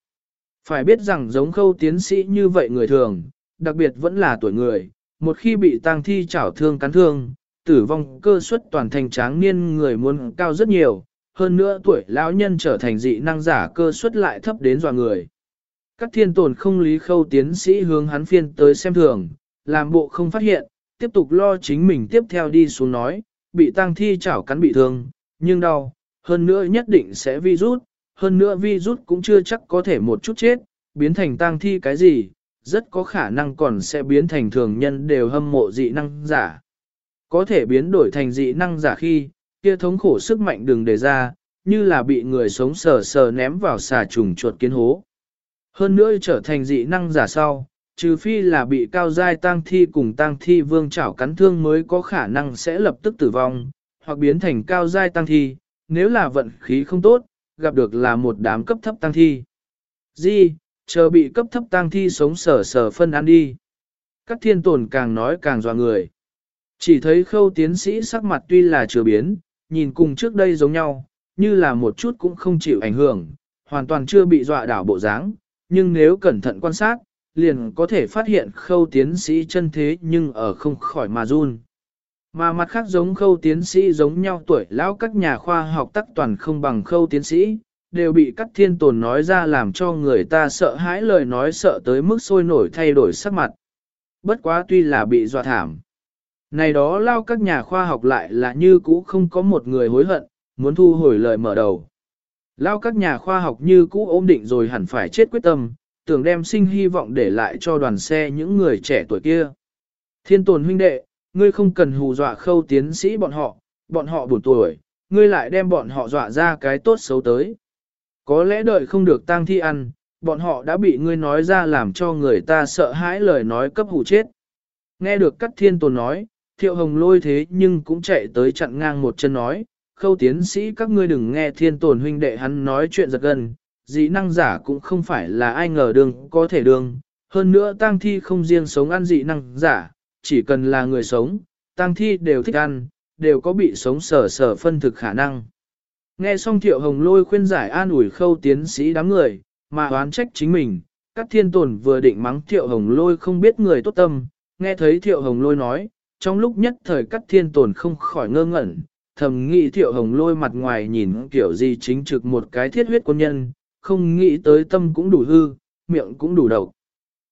Phải biết rằng giống khâu tiến sĩ như vậy người thường, đặc biệt vẫn là tuổi người, một khi bị tang thi chảo thương cắn thương, tử vong cơ suất toàn thành tráng niên người muốn cao rất nhiều, hơn nữa tuổi lão nhân trở thành dị năng giả cơ suất lại thấp đến dọa người. Các thiên tồn không lý khâu tiến sĩ hướng hắn phiên tới xem thường, làm bộ không phát hiện, tiếp tục lo chính mình tiếp theo đi xuống nói, bị tang thi chảo cắn bị thương, nhưng đau, hơn nữa nhất định sẽ vi rút, hơn nữa vi rút cũng chưa chắc có thể một chút chết, biến thành tang thi cái gì, rất có khả năng còn sẽ biến thành thường nhân đều hâm mộ dị năng giả. Có thể biến đổi thành dị năng giả khi, kia thống khổ sức mạnh đừng đề ra, như là bị người sống sờ sờ ném vào xà trùng chuột kiến hố. Hơn nữa trở thành dị năng giả sau, trừ phi là bị cao giai tang thi cùng tang thi vương chảo cắn thương mới có khả năng sẽ lập tức tử vong, hoặc biến thành cao giai tang thi, nếu là vận khí không tốt, gặp được là một đám cấp thấp tang thi. Di, chờ bị cấp thấp tang thi sống sở sở phân ăn đi. Các thiên tồn càng nói càng dọa người. Chỉ thấy khâu tiến sĩ sắc mặt tuy là chưa biến, nhìn cùng trước đây giống nhau, như là một chút cũng không chịu ảnh hưởng, hoàn toàn chưa bị dọa đảo bộ dáng, nhưng nếu cẩn thận quan sát, liền có thể phát hiện khâu tiến sĩ chân thế nhưng ở không khỏi mà run. Mà mặt khác giống khâu tiến sĩ giống nhau tuổi lão các nhà khoa học tắc toàn không bằng khâu tiến sĩ, đều bị các thiên tồn nói ra làm cho người ta sợ hãi lời nói sợ tới mức sôi nổi thay đổi sắc mặt. Bất quá tuy là bị dọa thảm. Này đó lao các nhà khoa học lại là như cũ không có một người hối hận, muốn thu hồi lời mở đầu. Lao các nhà khoa học như cũ ôm định rồi hẳn phải chết quyết tâm, tưởng đem sinh hy vọng để lại cho đoàn xe những người trẻ tuổi kia. Thiên tồn huynh đệ, ngươi không cần hù dọa khâu tiến sĩ bọn họ, bọn họ buồn tuổi, ngươi lại đem bọn họ dọa ra cái tốt xấu tới. Có lẽ đợi không được tang thi ăn, bọn họ đã bị ngươi nói ra làm cho người ta sợ hãi lời nói cấp hù chết. Nghe được cắt thiên tồn nói, thiệu hồng lôi thế nhưng cũng chạy tới chặn ngang một chân nói, khâu tiến sĩ các ngươi đừng nghe thiên tồn huynh đệ hắn nói chuyện giật gần, dị năng giả cũng không phải là ai ngờ đường có thể đường. Hơn nữa tang thi không riêng sống ăn dị năng giả, chỉ cần là người sống, tang thi đều thích ăn, đều có bị sống sở sở phân thực khả năng. Nghe xong thiệu hồng lôi khuyên giải an ủi khâu tiến sĩ đám người, mà oán trách chính mình, các thiên tồn vừa định mắng thiệu hồng lôi không biết người tốt tâm, nghe thấy thiệu hồng lôi nói, trong lúc nhất thời các thiên tồn không khỏi ngơ ngẩn, thầm nghĩ thiệu hồng lôi mặt ngoài nhìn kiểu gì chính trực một cái thiết huyết quân nhân, không nghĩ tới tâm cũng đủ hư, miệng cũng đủ độc.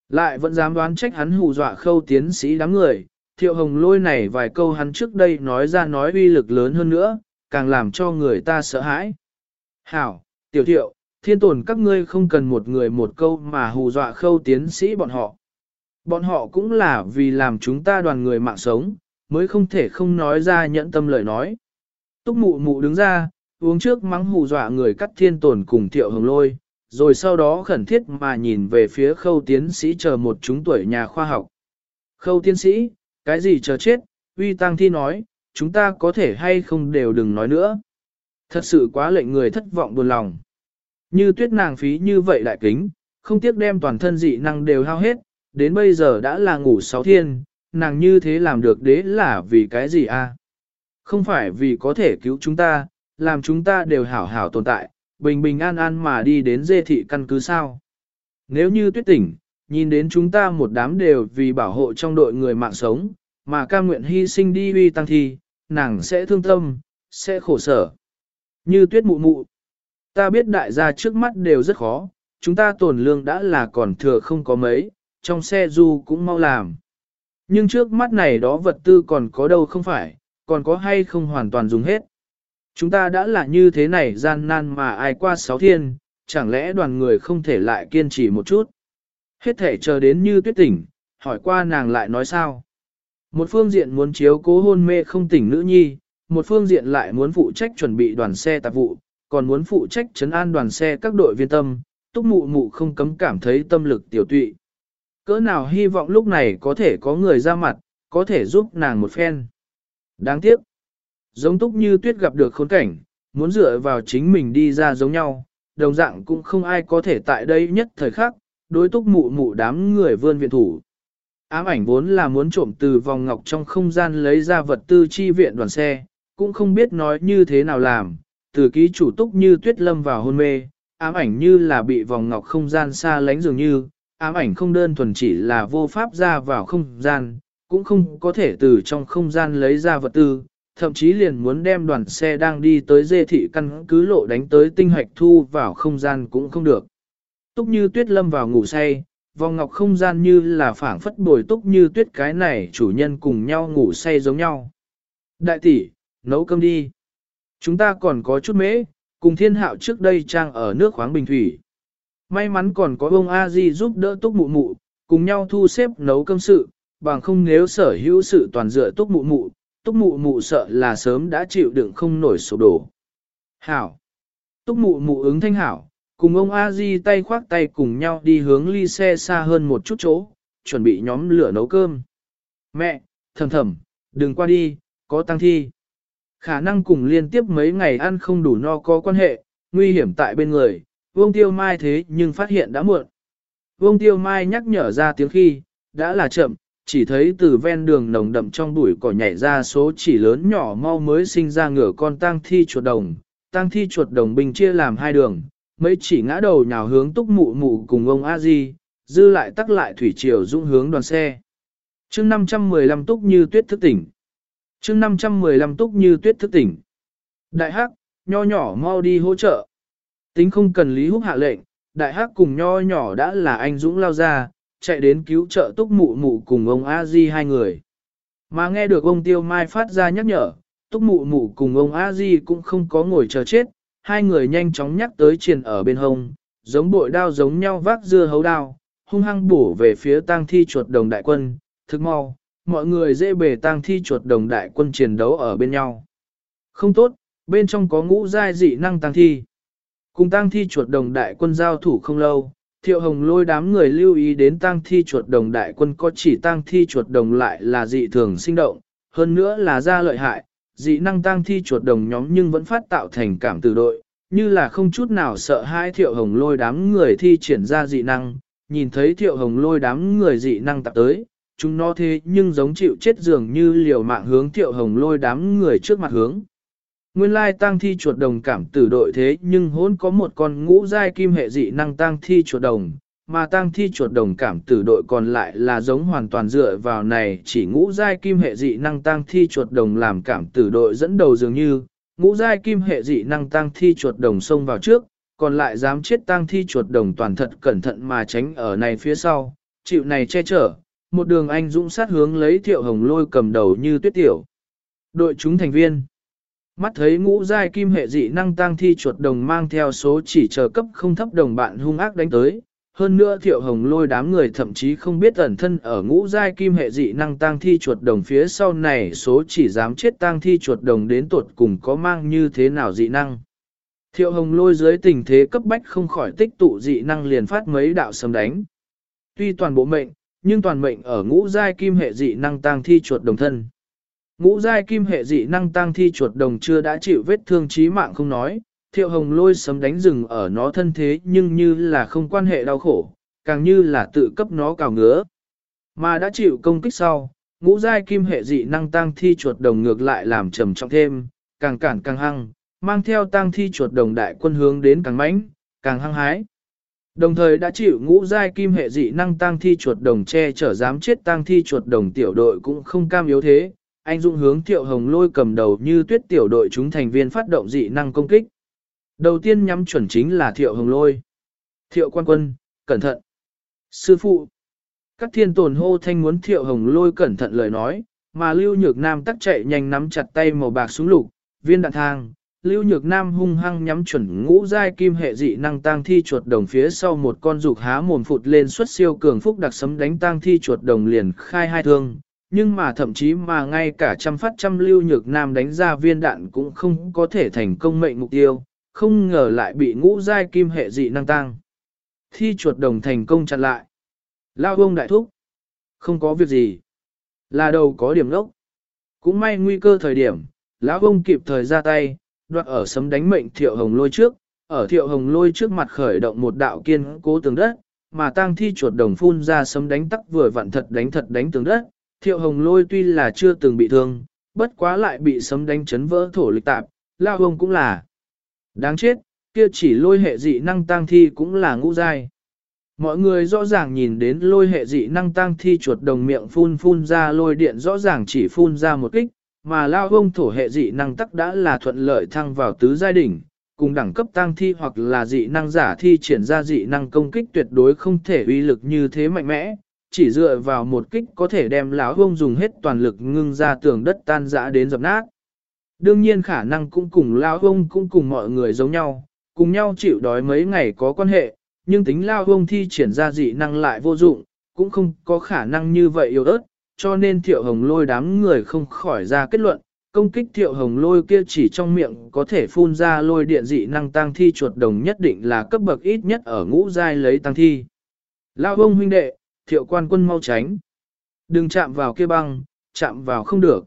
Lại vẫn dám đoán trách hắn hù dọa khâu tiến sĩ đám người, thiệu hồng lôi này vài câu hắn trước đây nói ra nói uy lực lớn hơn nữa, càng làm cho người ta sợ hãi. Hảo, tiểu thiệu, thiên tồn các ngươi không cần một người một câu mà hù dọa khâu tiến sĩ bọn họ. Bọn họ cũng là vì làm chúng ta đoàn người mạng sống, mới không thể không nói ra nhẫn tâm lời nói. Túc mụ mụ đứng ra, uống trước mắng hù dọa người cắt thiên tồn cùng thiệu hồng lôi, rồi sau đó khẩn thiết mà nhìn về phía khâu tiến sĩ chờ một chúng tuổi nhà khoa học. Khâu tiến sĩ, cái gì chờ chết, uy tăng thi nói, chúng ta có thể hay không đều đừng nói nữa. Thật sự quá lệnh người thất vọng buồn lòng. Như tuyết nàng phí như vậy đại kính, không tiếc đem toàn thân dị năng đều hao hết, đến bây giờ đã là ngủ sáu thiên, nàng như thế làm được đế là vì cái gì a? Không phải vì có thể cứu chúng ta, làm chúng ta đều hảo hảo tồn tại, bình bình an an mà đi đến dê thị căn cứ sao. Nếu như tuyết tỉnh, nhìn đến chúng ta một đám đều vì bảo hộ trong đội người mạng sống, mà cam nguyện hy sinh đi uy tăng thi, nàng sẽ thương tâm, sẽ khổ sở. Như tuyết mụ mụ, ta biết đại gia trước mắt đều rất khó, chúng ta tổn lương đã là còn thừa không có mấy, trong xe du cũng mau làm. Nhưng trước mắt này đó vật tư còn có đâu không phải, còn có hay không hoàn toàn dùng hết. Chúng ta đã là như thế này gian nan mà ai qua sáu thiên, chẳng lẽ đoàn người không thể lại kiên trì một chút. Hết thể chờ đến như tuyết tỉnh, hỏi qua nàng lại nói sao. Một phương diện muốn chiếu cố hôn mê không tỉnh nữ nhi, một phương diện lại muốn phụ trách chuẩn bị đoàn xe tạp vụ, còn muốn phụ trách chấn an đoàn xe các đội viên tâm, túc mụ mụ không cấm cảm thấy tâm lực tiểu tụy. Cỡ nào hy vọng lúc này có thể có người ra mặt, có thể giúp nàng một phen. Đáng tiếc, giống túc như tuyết gặp được khốn cảnh, muốn dựa vào chính mình đi ra giống nhau, đồng dạng cũng không ai có thể tại đây nhất thời khắc, đối túc mụ mụ đám người vươn viện thủ. Ám ảnh vốn là muốn trộm từ vòng ngọc trong không gian lấy ra vật tư chi viện đoàn xe, cũng không biết nói như thế nào làm, từ ký chủ túc như tuyết lâm vào hôn mê, ám ảnh như là bị vòng ngọc không gian xa lánh dường như, ám ảnh không đơn thuần chỉ là vô pháp ra vào không gian, cũng không có thể từ trong không gian lấy ra vật tư, thậm chí liền muốn đem đoàn xe đang đi tới dê thị căn cứ lộ đánh tới tinh hoạch thu vào không gian cũng không được. Túc như tuyết lâm vào ngủ say, vòng ngọc không gian như là phảng phất bồi túc như tuyết cái này chủ nhân cùng nhau ngủ say giống nhau. Đại tỷ, nấu cơm đi. Chúng ta còn có chút mễ, cùng thiên hạo trước đây trang ở nước khoáng bình thủy. May mắn còn có ông a di giúp đỡ túc mụ mụ, cùng nhau thu xếp nấu cơm sự, bằng không nếu sở hữu sự toàn dựa túc mụ mụ, túc mụ mụ sợ là sớm đã chịu đựng không nổi sổ đổ. Hảo. Túc mụ mụ ứng thanh hảo, cùng ông a di tay khoác tay cùng nhau đi hướng ly xe xa hơn một chút chỗ, chuẩn bị nhóm lửa nấu cơm. Mẹ, thầm thầm, đừng qua đi, có tăng thi. Khả năng cùng liên tiếp mấy ngày ăn không đủ no có quan hệ, nguy hiểm tại bên người, Vương Tiêu Mai thế nhưng phát hiện đã muộn. Vương Tiêu Mai nhắc nhở ra tiếng khi, đã là chậm, chỉ thấy từ ven đường nồng đậm trong bụi cỏ nhảy ra số chỉ lớn nhỏ mau mới sinh ra ngửa con tang thi chuột đồng. Tang thi chuột đồng bình chia làm hai đường, mấy chỉ ngã đầu nhào hướng túc mụ mụ cùng ông a di dư lại tắc lại thủy triều dũng hướng đoàn xe. chương 515 túc như tuyết thức tỉnh. chương 515 túc như tuyết thức tỉnh. Đại hắc, nho nhỏ mau đi hỗ trợ. Tính không cần Lý Húc hạ lệnh, đại hắc cùng nho nhỏ đã là anh Dũng lao ra, chạy đến cứu trợ túc mụ mụ cùng ông a di hai người. Mà nghe được ông Tiêu Mai phát ra nhắc nhở, túc mụ mụ cùng ông a di cũng không có ngồi chờ chết, hai người nhanh chóng nhắc tới triền ở bên hông, giống bội đao giống nhau vác dưa hấu đao, hung hăng bổ về phía tang thi chuột đồng đại quân, thực mau, mọi người dễ bề tang thi chuột đồng đại quân chiến đấu ở bên nhau. Không tốt, bên trong có ngũ giai dị năng tang thi. Cùng tang thi chuột đồng đại quân giao thủ không lâu, thiệu hồng lôi đám người lưu ý đến tang thi chuột đồng đại quân có chỉ tang thi chuột đồng lại là dị thường sinh động, hơn nữa là ra lợi hại, dị năng tang thi chuột đồng nhóm nhưng vẫn phát tạo thành cảm từ đội, như là không chút nào sợ hai thiệu hồng lôi đám người thi triển ra dị năng, nhìn thấy thiệu hồng lôi đám người dị năng tập tới, chúng nó thế nhưng giống chịu chết dường như liều mạng hướng thiệu hồng lôi đám người trước mặt hướng. Nguyên lai tăng thi chuột đồng cảm tử đội thế nhưng hôn có một con ngũ giai kim hệ dị năng tăng thi chuột đồng, mà tăng thi chuột đồng cảm tử đội còn lại là giống hoàn toàn dựa vào này chỉ ngũ giai kim hệ dị năng tăng thi chuột đồng làm cảm tử đội dẫn đầu dường như, ngũ giai kim hệ dị năng tăng thi chuột đồng xông vào trước, còn lại dám chết tăng thi chuột đồng toàn thật cẩn thận mà tránh ở này phía sau, chịu này che chở, một đường anh dũng sát hướng lấy thiệu hồng lôi cầm đầu như tuyết tiểu. Đội chúng thành viên Mắt thấy ngũ giai kim hệ dị năng tăng thi chuột đồng mang theo số chỉ chờ cấp không thấp đồng bạn hung ác đánh tới. Hơn nữa thiệu hồng lôi đám người thậm chí không biết ẩn thân ở ngũ giai kim hệ dị năng tăng thi chuột đồng phía sau này số chỉ dám chết tăng thi chuột đồng đến tuột cùng có mang như thế nào dị năng. Thiệu hồng lôi dưới tình thế cấp bách không khỏi tích tụ dị năng liền phát mấy đạo sấm đánh. Tuy toàn bộ mệnh, nhưng toàn mệnh ở ngũ giai kim hệ dị năng tăng thi chuột đồng thân. Ngũ giai kim hệ dị năng tăng thi chuột đồng chưa đã chịu vết thương chí mạng không nói, thiệu hồng lôi sấm đánh rừng ở nó thân thế nhưng như là không quan hệ đau khổ, càng như là tự cấp nó cào ngứa. Mà đã chịu công kích sau, ngũ giai kim hệ dị năng tăng thi chuột đồng ngược lại làm trầm trọng thêm, càng cản càng hăng, mang theo tăng thi chuột đồng đại quân hướng đến càng mãnh, càng hăng hái. Đồng thời đã chịu ngũ giai kim hệ dị năng tăng thi chuột đồng che chở dám chết tăng thi chuột đồng tiểu đội cũng không cam yếu thế, anh Dũng hướng Thiệu Hồng lôi cầm đầu như tuyết tiểu đội chúng thành viên phát động dị năng công kích. Đầu tiên nhắm chuẩn chính là Thiệu Hồng lôi. Thiệu quan quân, cẩn thận. Sư phụ. Các thiên tồn hô thanh muốn Thiệu Hồng lôi cẩn thận lời nói, mà Lưu Nhược Nam tắc chạy nhanh nắm chặt tay màu bạc xuống lục, viên đạn thang. Lưu Nhược Nam hung hăng nhắm chuẩn ngũ giai kim hệ dị năng tang thi chuột đồng phía sau một con dục há mồm phụt lên xuất siêu cường phúc đặc sấm đánh tang thi chuột đồng liền khai hai thương, nhưng mà thậm chí mà ngay cả trăm phát trăm lưu nhược nam đánh ra viên đạn cũng không có thể thành công mệnh mục tiêu, không ngờ lại bị ngũ giai kim hệ dị năng tăng. Thi chuột đồng thành công chặn lại. Lao ông đại thúc. Không có việc gì. Là đầu có điểm lốc. Cũng may nguy cơ thời điểm, lão ông kịp thời ra tay, đoạt ở sấm đánh mệnh thiệu hồng lôi trước, ở thiệu hồng lôi trước mặt khởi động một đạo kiên cố tường đất, mà tang thi chuột đồng phun ra sấm đánh tắc vừa vặn thật đánh thật đánh tường đất, thiệu hồng lôi tuy là chưa từng bị thương, bất quá lại bị sấm đánh chấn vỡ thổ lịch tạp, lao hồng cũng là. Đáng chết, kia chỉ lôi hệ dị năng tăng thi cũng là ngũ giai. Mọi người rõ ràng nhìn đến lôi hệ dị năng tăng thi chuột đồng miệng phun phun ra lôi điện rõ ràng chỉ phun ra một kích, mà lao hông thổ hệ dị năng tắc đã là thuận lợi thăng vào tứ giai đỉnh, cùng đẳng cấp tăng thi hoặc là dị năng giả thi triển ra dị năng công kích tuyệt đối không thể uy lực như thế mạnh mẽ, chỉ dựa vào một kích có thể đem lão hông dùng hết toàn lực ngưng ra tường đất tan rã đến dập nát. Đương nhiên khả năng cũng cùng lão hông cũng cùng mọi người giống nhau, cùng nhau chịu đói mấy ngày có quan hệ, nhưng tính lão hông thi triển ra dị năng lại vô dụng, cũng không có khả năng như vậy yếu ớt, cho nên thiệu hồng lôi đám người không khỏi ra kết luận, công kích thiệu hồng lôi kia chỉ trong miệng có thể phun ra lôi điện dị năng tăng thi chuột đồng nhất định là cấp bậc ít nhất ở ngũ giai lấy tăng thi. Lão bông huynh đệ, thiệu quan quân mau tránh. Đừng chạm vào kia băng, chạm vào không được.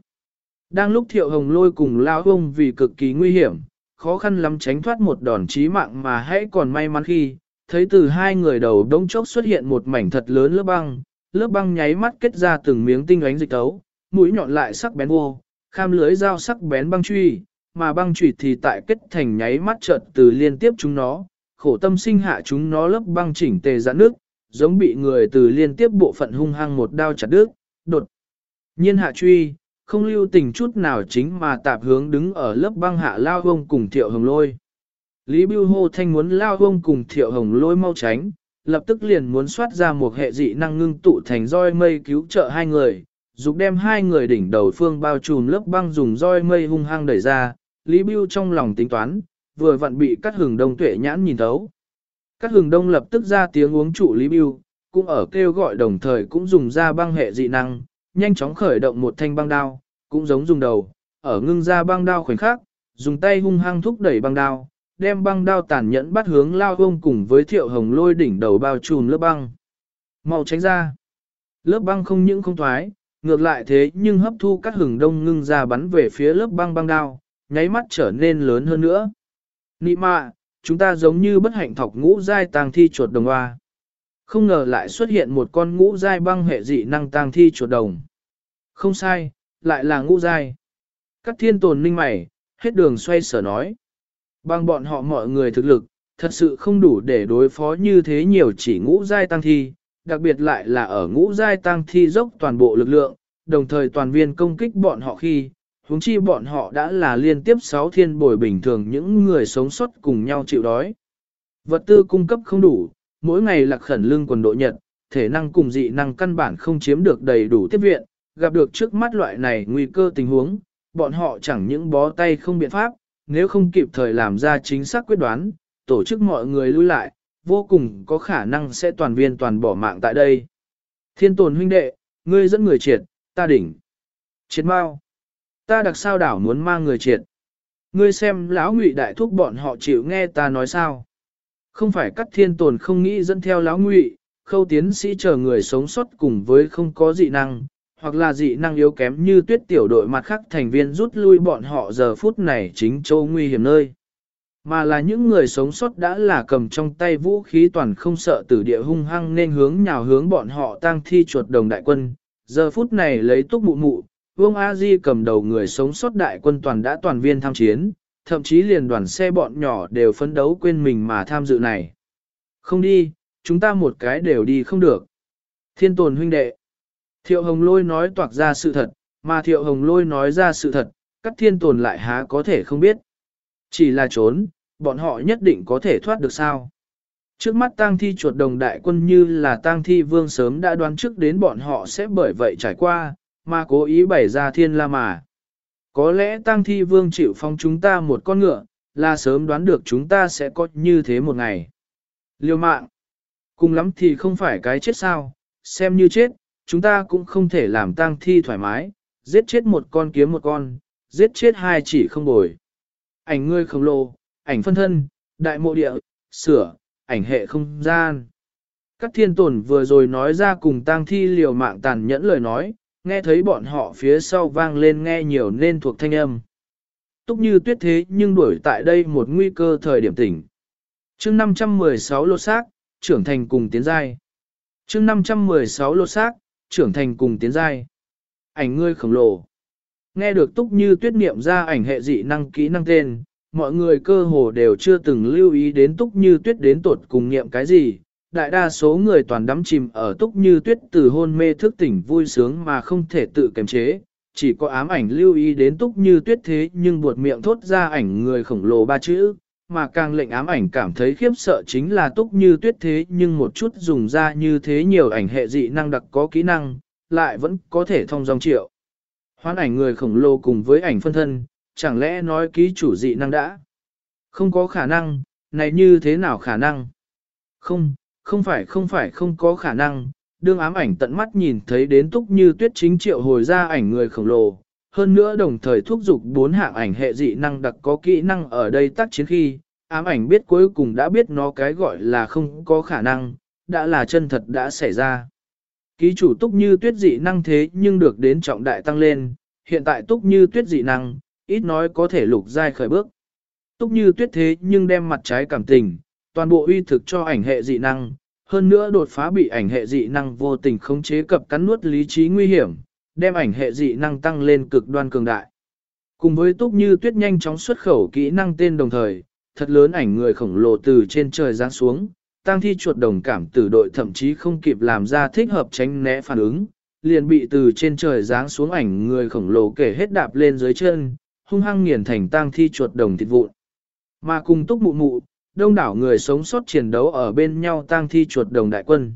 Đang lúc thiệu hồng lôi cùng lao ông vì cực kỳ nguy hiểm, khó khăn lắm tránh thoát một đòn chí mạng mà hãy còn may mắn khi, thấy từ hai người đầu đống chốc xuất hiện một mảnh thật lớn lớp băng, lớp băng nháy mắt kết ra từng miếng tinh ánh dịch tấu, mũi nhọn lại sắc bén vô, kham lưới dao sắc bén băng truy, mà băng truy thì tại kết thành nháy mắt chợt từ liên tiếp chúng nó, khổ tâm sinh hạ chúng nó lớp băng chỉnh tề giãn nước, giống bị người từ liên tiếp bộ phận hung hăng một đao chặt đứt, đột. Nhiên hạ truy, không lưu tình chút nào chính mà tạp hướng đứng ở lớp băng hạ lao hông cùng thiệu hồng lôi. Lý Bưu hô thanh muốn lao hông cùng thiệu hồng lôi mau tránh, lập tức liền muốn soát ra một hệ dị năng ngưng tụ thành roi mây cứu trợ hai người, dục đem hai người đỉnh đầu phương bao trùm lớp băng dùng roi mây hung hăng đẩy ra, Lý Bưu trong lòng tính toán, vừa vặn bị cắt hừng đông tuệ nhãn nhìn thấu. Các hừng đông lập tức ra tiếng uống trụ Lý Biêu, cũng ở kêu gọi đồng thời cũng dùng ra băng hệ dị năng, nhanh chóng khởi động một thanh băng đao, cũng giống dùng đầu, ở ngưng ra băng đao khoảnh khắc, dùng tay hung hăng thúc đẩy băng đao, đem băng đao tàn nhẫn bắt hướng lao vông cùng với thiệu hồng lôi đỉnh đầu bao trùm lớp băng. Mau tránh ra. Lớp băng không những không thoái, ngược lại thế nhưng hấp thu các hừng đông ngưng ra bắn về phía lớp băng băng đao, nháy mắt trở nên lớn hơn nữa. Nị mạ, chúng ta giống như bất hạnh thọc ngũ giai tang thi chuột đồng hoa. Không ngờ lại xuất hiện một con ngũ giai băng hệ dị năng tang thi chuột đồng. Không sai, lại là ngũ giai. Các thiên tồn ninh mày, hết đường xoay sở nói. Bằng bọn họ mọi người thực lực, thật sự không đủ để đối phó như thế nhiều chỉ ngũ giai tăng thi, đặc biệt lại là ở ngũ giai tăng thi dốc toàn bộ lực lượng, đồng thời toàn viên công kích bọn họ khi, huống chi bọn họ đã là liên tiếp sáu thiên bồi bình thường những người sống sót cùng nhau chịu đói. Vật tư cung cấp không đủ, mỗi ngày lạc khẩn lương quần độ nhật, thể năng cùng dị năng căn bản không chiếm được đầy đủ tiếp viện, gặp được trước mắt loại này nguy cơ tình huống, bọn họ chẳng những bó tay không biện pháp, nếu không kịp thời làm ra chính xác quyết đoán, tổ chức mọi người lui lại, vô cùng có khả năng sẽ toàn viên toàn bỏ mạng tại đây. Thiên tồn huynh đệ, ngươi dẫn người triệt, ta đỉnh. Triệt mau. Ta đặc sao đảo muốn mang người triệt. Ngươi xem lão ngụy đại thúc bọn họ chịu nghe ta nói sao. Không phải cắt thiên tồn không nghĩ dẫn theo lão ngụy, khâu tiến sĩ chờ người sống sót cùng với không có dị năng, hoặc là dị năng yếu kém như tuyết tiểu đội mặt khác thành viên rút lui bọn họ giờ phút này chính châu nguy hiểm nơi. Mà là những người sống sót đã là cầm trong tay vũ khí toàn không sợ tử địa hung hăng nên hướng nhào hướng bọn họ tang thi chuột đồng đại quân. Giờ phút này lấy túc mụ mụ, Vương A Di cầm đầu người sống sót đại quân toàn đã toàn viên tham chiến, thậm chí liền đoàn xe bọn nhỏ đều phấn đấu quên mình mà tham dự này. Không đi, chúng ta một cái đều đi không được. Thiên tồn huynh đệ. Thiệu hồng lôi nói toạc ra sự thật, mà thiệu hồng lôi nói ra sự thật, các thiên tồn lại há có thể không biết. Chỉ là trốn, bọn họ nhất định có thể thoát được sao. Trước mắt tang thi chuột đồng đại quân như là tang thi vương sớm đã đoán trước đến bọn họ sẽ bởi vậy trải qua, mà cố ý bày ra thiên la mà. Có lẽ tang thi vương chịu phong chúng ta một con ngựa, là sớm đoán được chúng ta sẽ có như thế một ngày. Liêu mạng, cùng lắm thì không phải cái chết sao, xem như chết, chúng ta cũng không thể làm tang thi thoải mái, giết chết một con kiếm một con, giết chết hai chỉ không bồi. Ảnh ngươi khổng lồ, ảnh phân thân, đại mộ địa, sửa, ảnh hệ không gian. Các thiên tổn vừa rồi nói ra cùng tang thi liều mạng tàn nhẫn lời nói, nghe thấy bọn họ phía sau vang lên nghe nhiều nên thuộc thanh âm. Túc như tuyết thế nhưng đuổi tại đây một nguy cơ thời điểm tỉnh. chương 516 lô xác, trưởng thành cùng tiến giai. chương 516 lô xác, trưởng thành cùng tiến giai. Ảnh ngươi khổng lồ. Nghe được túc như tuyết niệm ra ảnh hệ dị năng kỹ năng tên, mọi người cơ hồ đều chưa từng lưu ý đến túc như tuyết đến tột cùng niệm cái gì. Đại đa số người toàn đắm chìm ở túc như tuyết từ hôn mê thức tỉnh vui sướng mà không thể tự kiềm chế. Chỉ có ám ảnh lưu ý đến túc như tuyết thế nhưng buột miệng thốt ra ảnh người khổng lồ ba chữ, mà càng lệnh ám ảnh cảm thấy khiếp sợ chính là túc như tuyết thế nhưng một chút dùng ra như thế nhiều ảnh hệ dị năng đặc có kỹ năng, lại vẫn có thể thông dòng triệu. Hoán ảnh người khổng lồ cùng với ảnh phân thân, chẳng lẽ nói ký chủ dị năng đã? Không có khả năng, này như thế nào khả năng? Không, không phải không phải không có khả năng, đương ám ảnh tận mắt nhìn thấy đến túc như tuyết chính triệu hồi ra ảnh người khổng lồ, hơn nữa đồng thời thúc giục bốn hạng ảnh hệ dị năng đặc có kỹ năng ở đây tác chiến khi, ám ảnh biết cuối cùng đã biết nó cái gọi là không có khả năng, đã là chân thật đã xảy ra. Ký chủ túc như tuyết dị năng thế nhưng được đến trọng đại tăng lên, hiện tại túc như tuyết dị năng, ít nói có thể lục giai khởi bước. Túc như tuyết thế nhưng đem mặt trái cảm tình, toàn bộ uy thực cho ảnh hệ dị năng, hơn nữa đột phá bị ảnh hệ dị năng vô tình khống chế cập cắn nuốt lý trí nguy hiểm, đem ảnh hệ dị năng tăng lên cực đoan cường đại. Cùng với túc như tuyết nhanh chóng xuất khẩu kỹ năng tên đồng thời, thật lớn ảnh người khổng lồ từ trên trời giáng xuống, tăng thi chuột đồng cảm tử đội thậm chí không kịp làm ra thích hợp tránh né phản ứng, liền bị từ trên trời giáng xuống ảnh người khổng lồ kể hết đạp lên dưới chân, hung hăng nghiền thành tang thi chuột đồng thịt vụn. Mà cùng túc mụ mụ, đông đảo người sống sót chiến đấu ở bên nhau tang thi chuột đồng đại quân.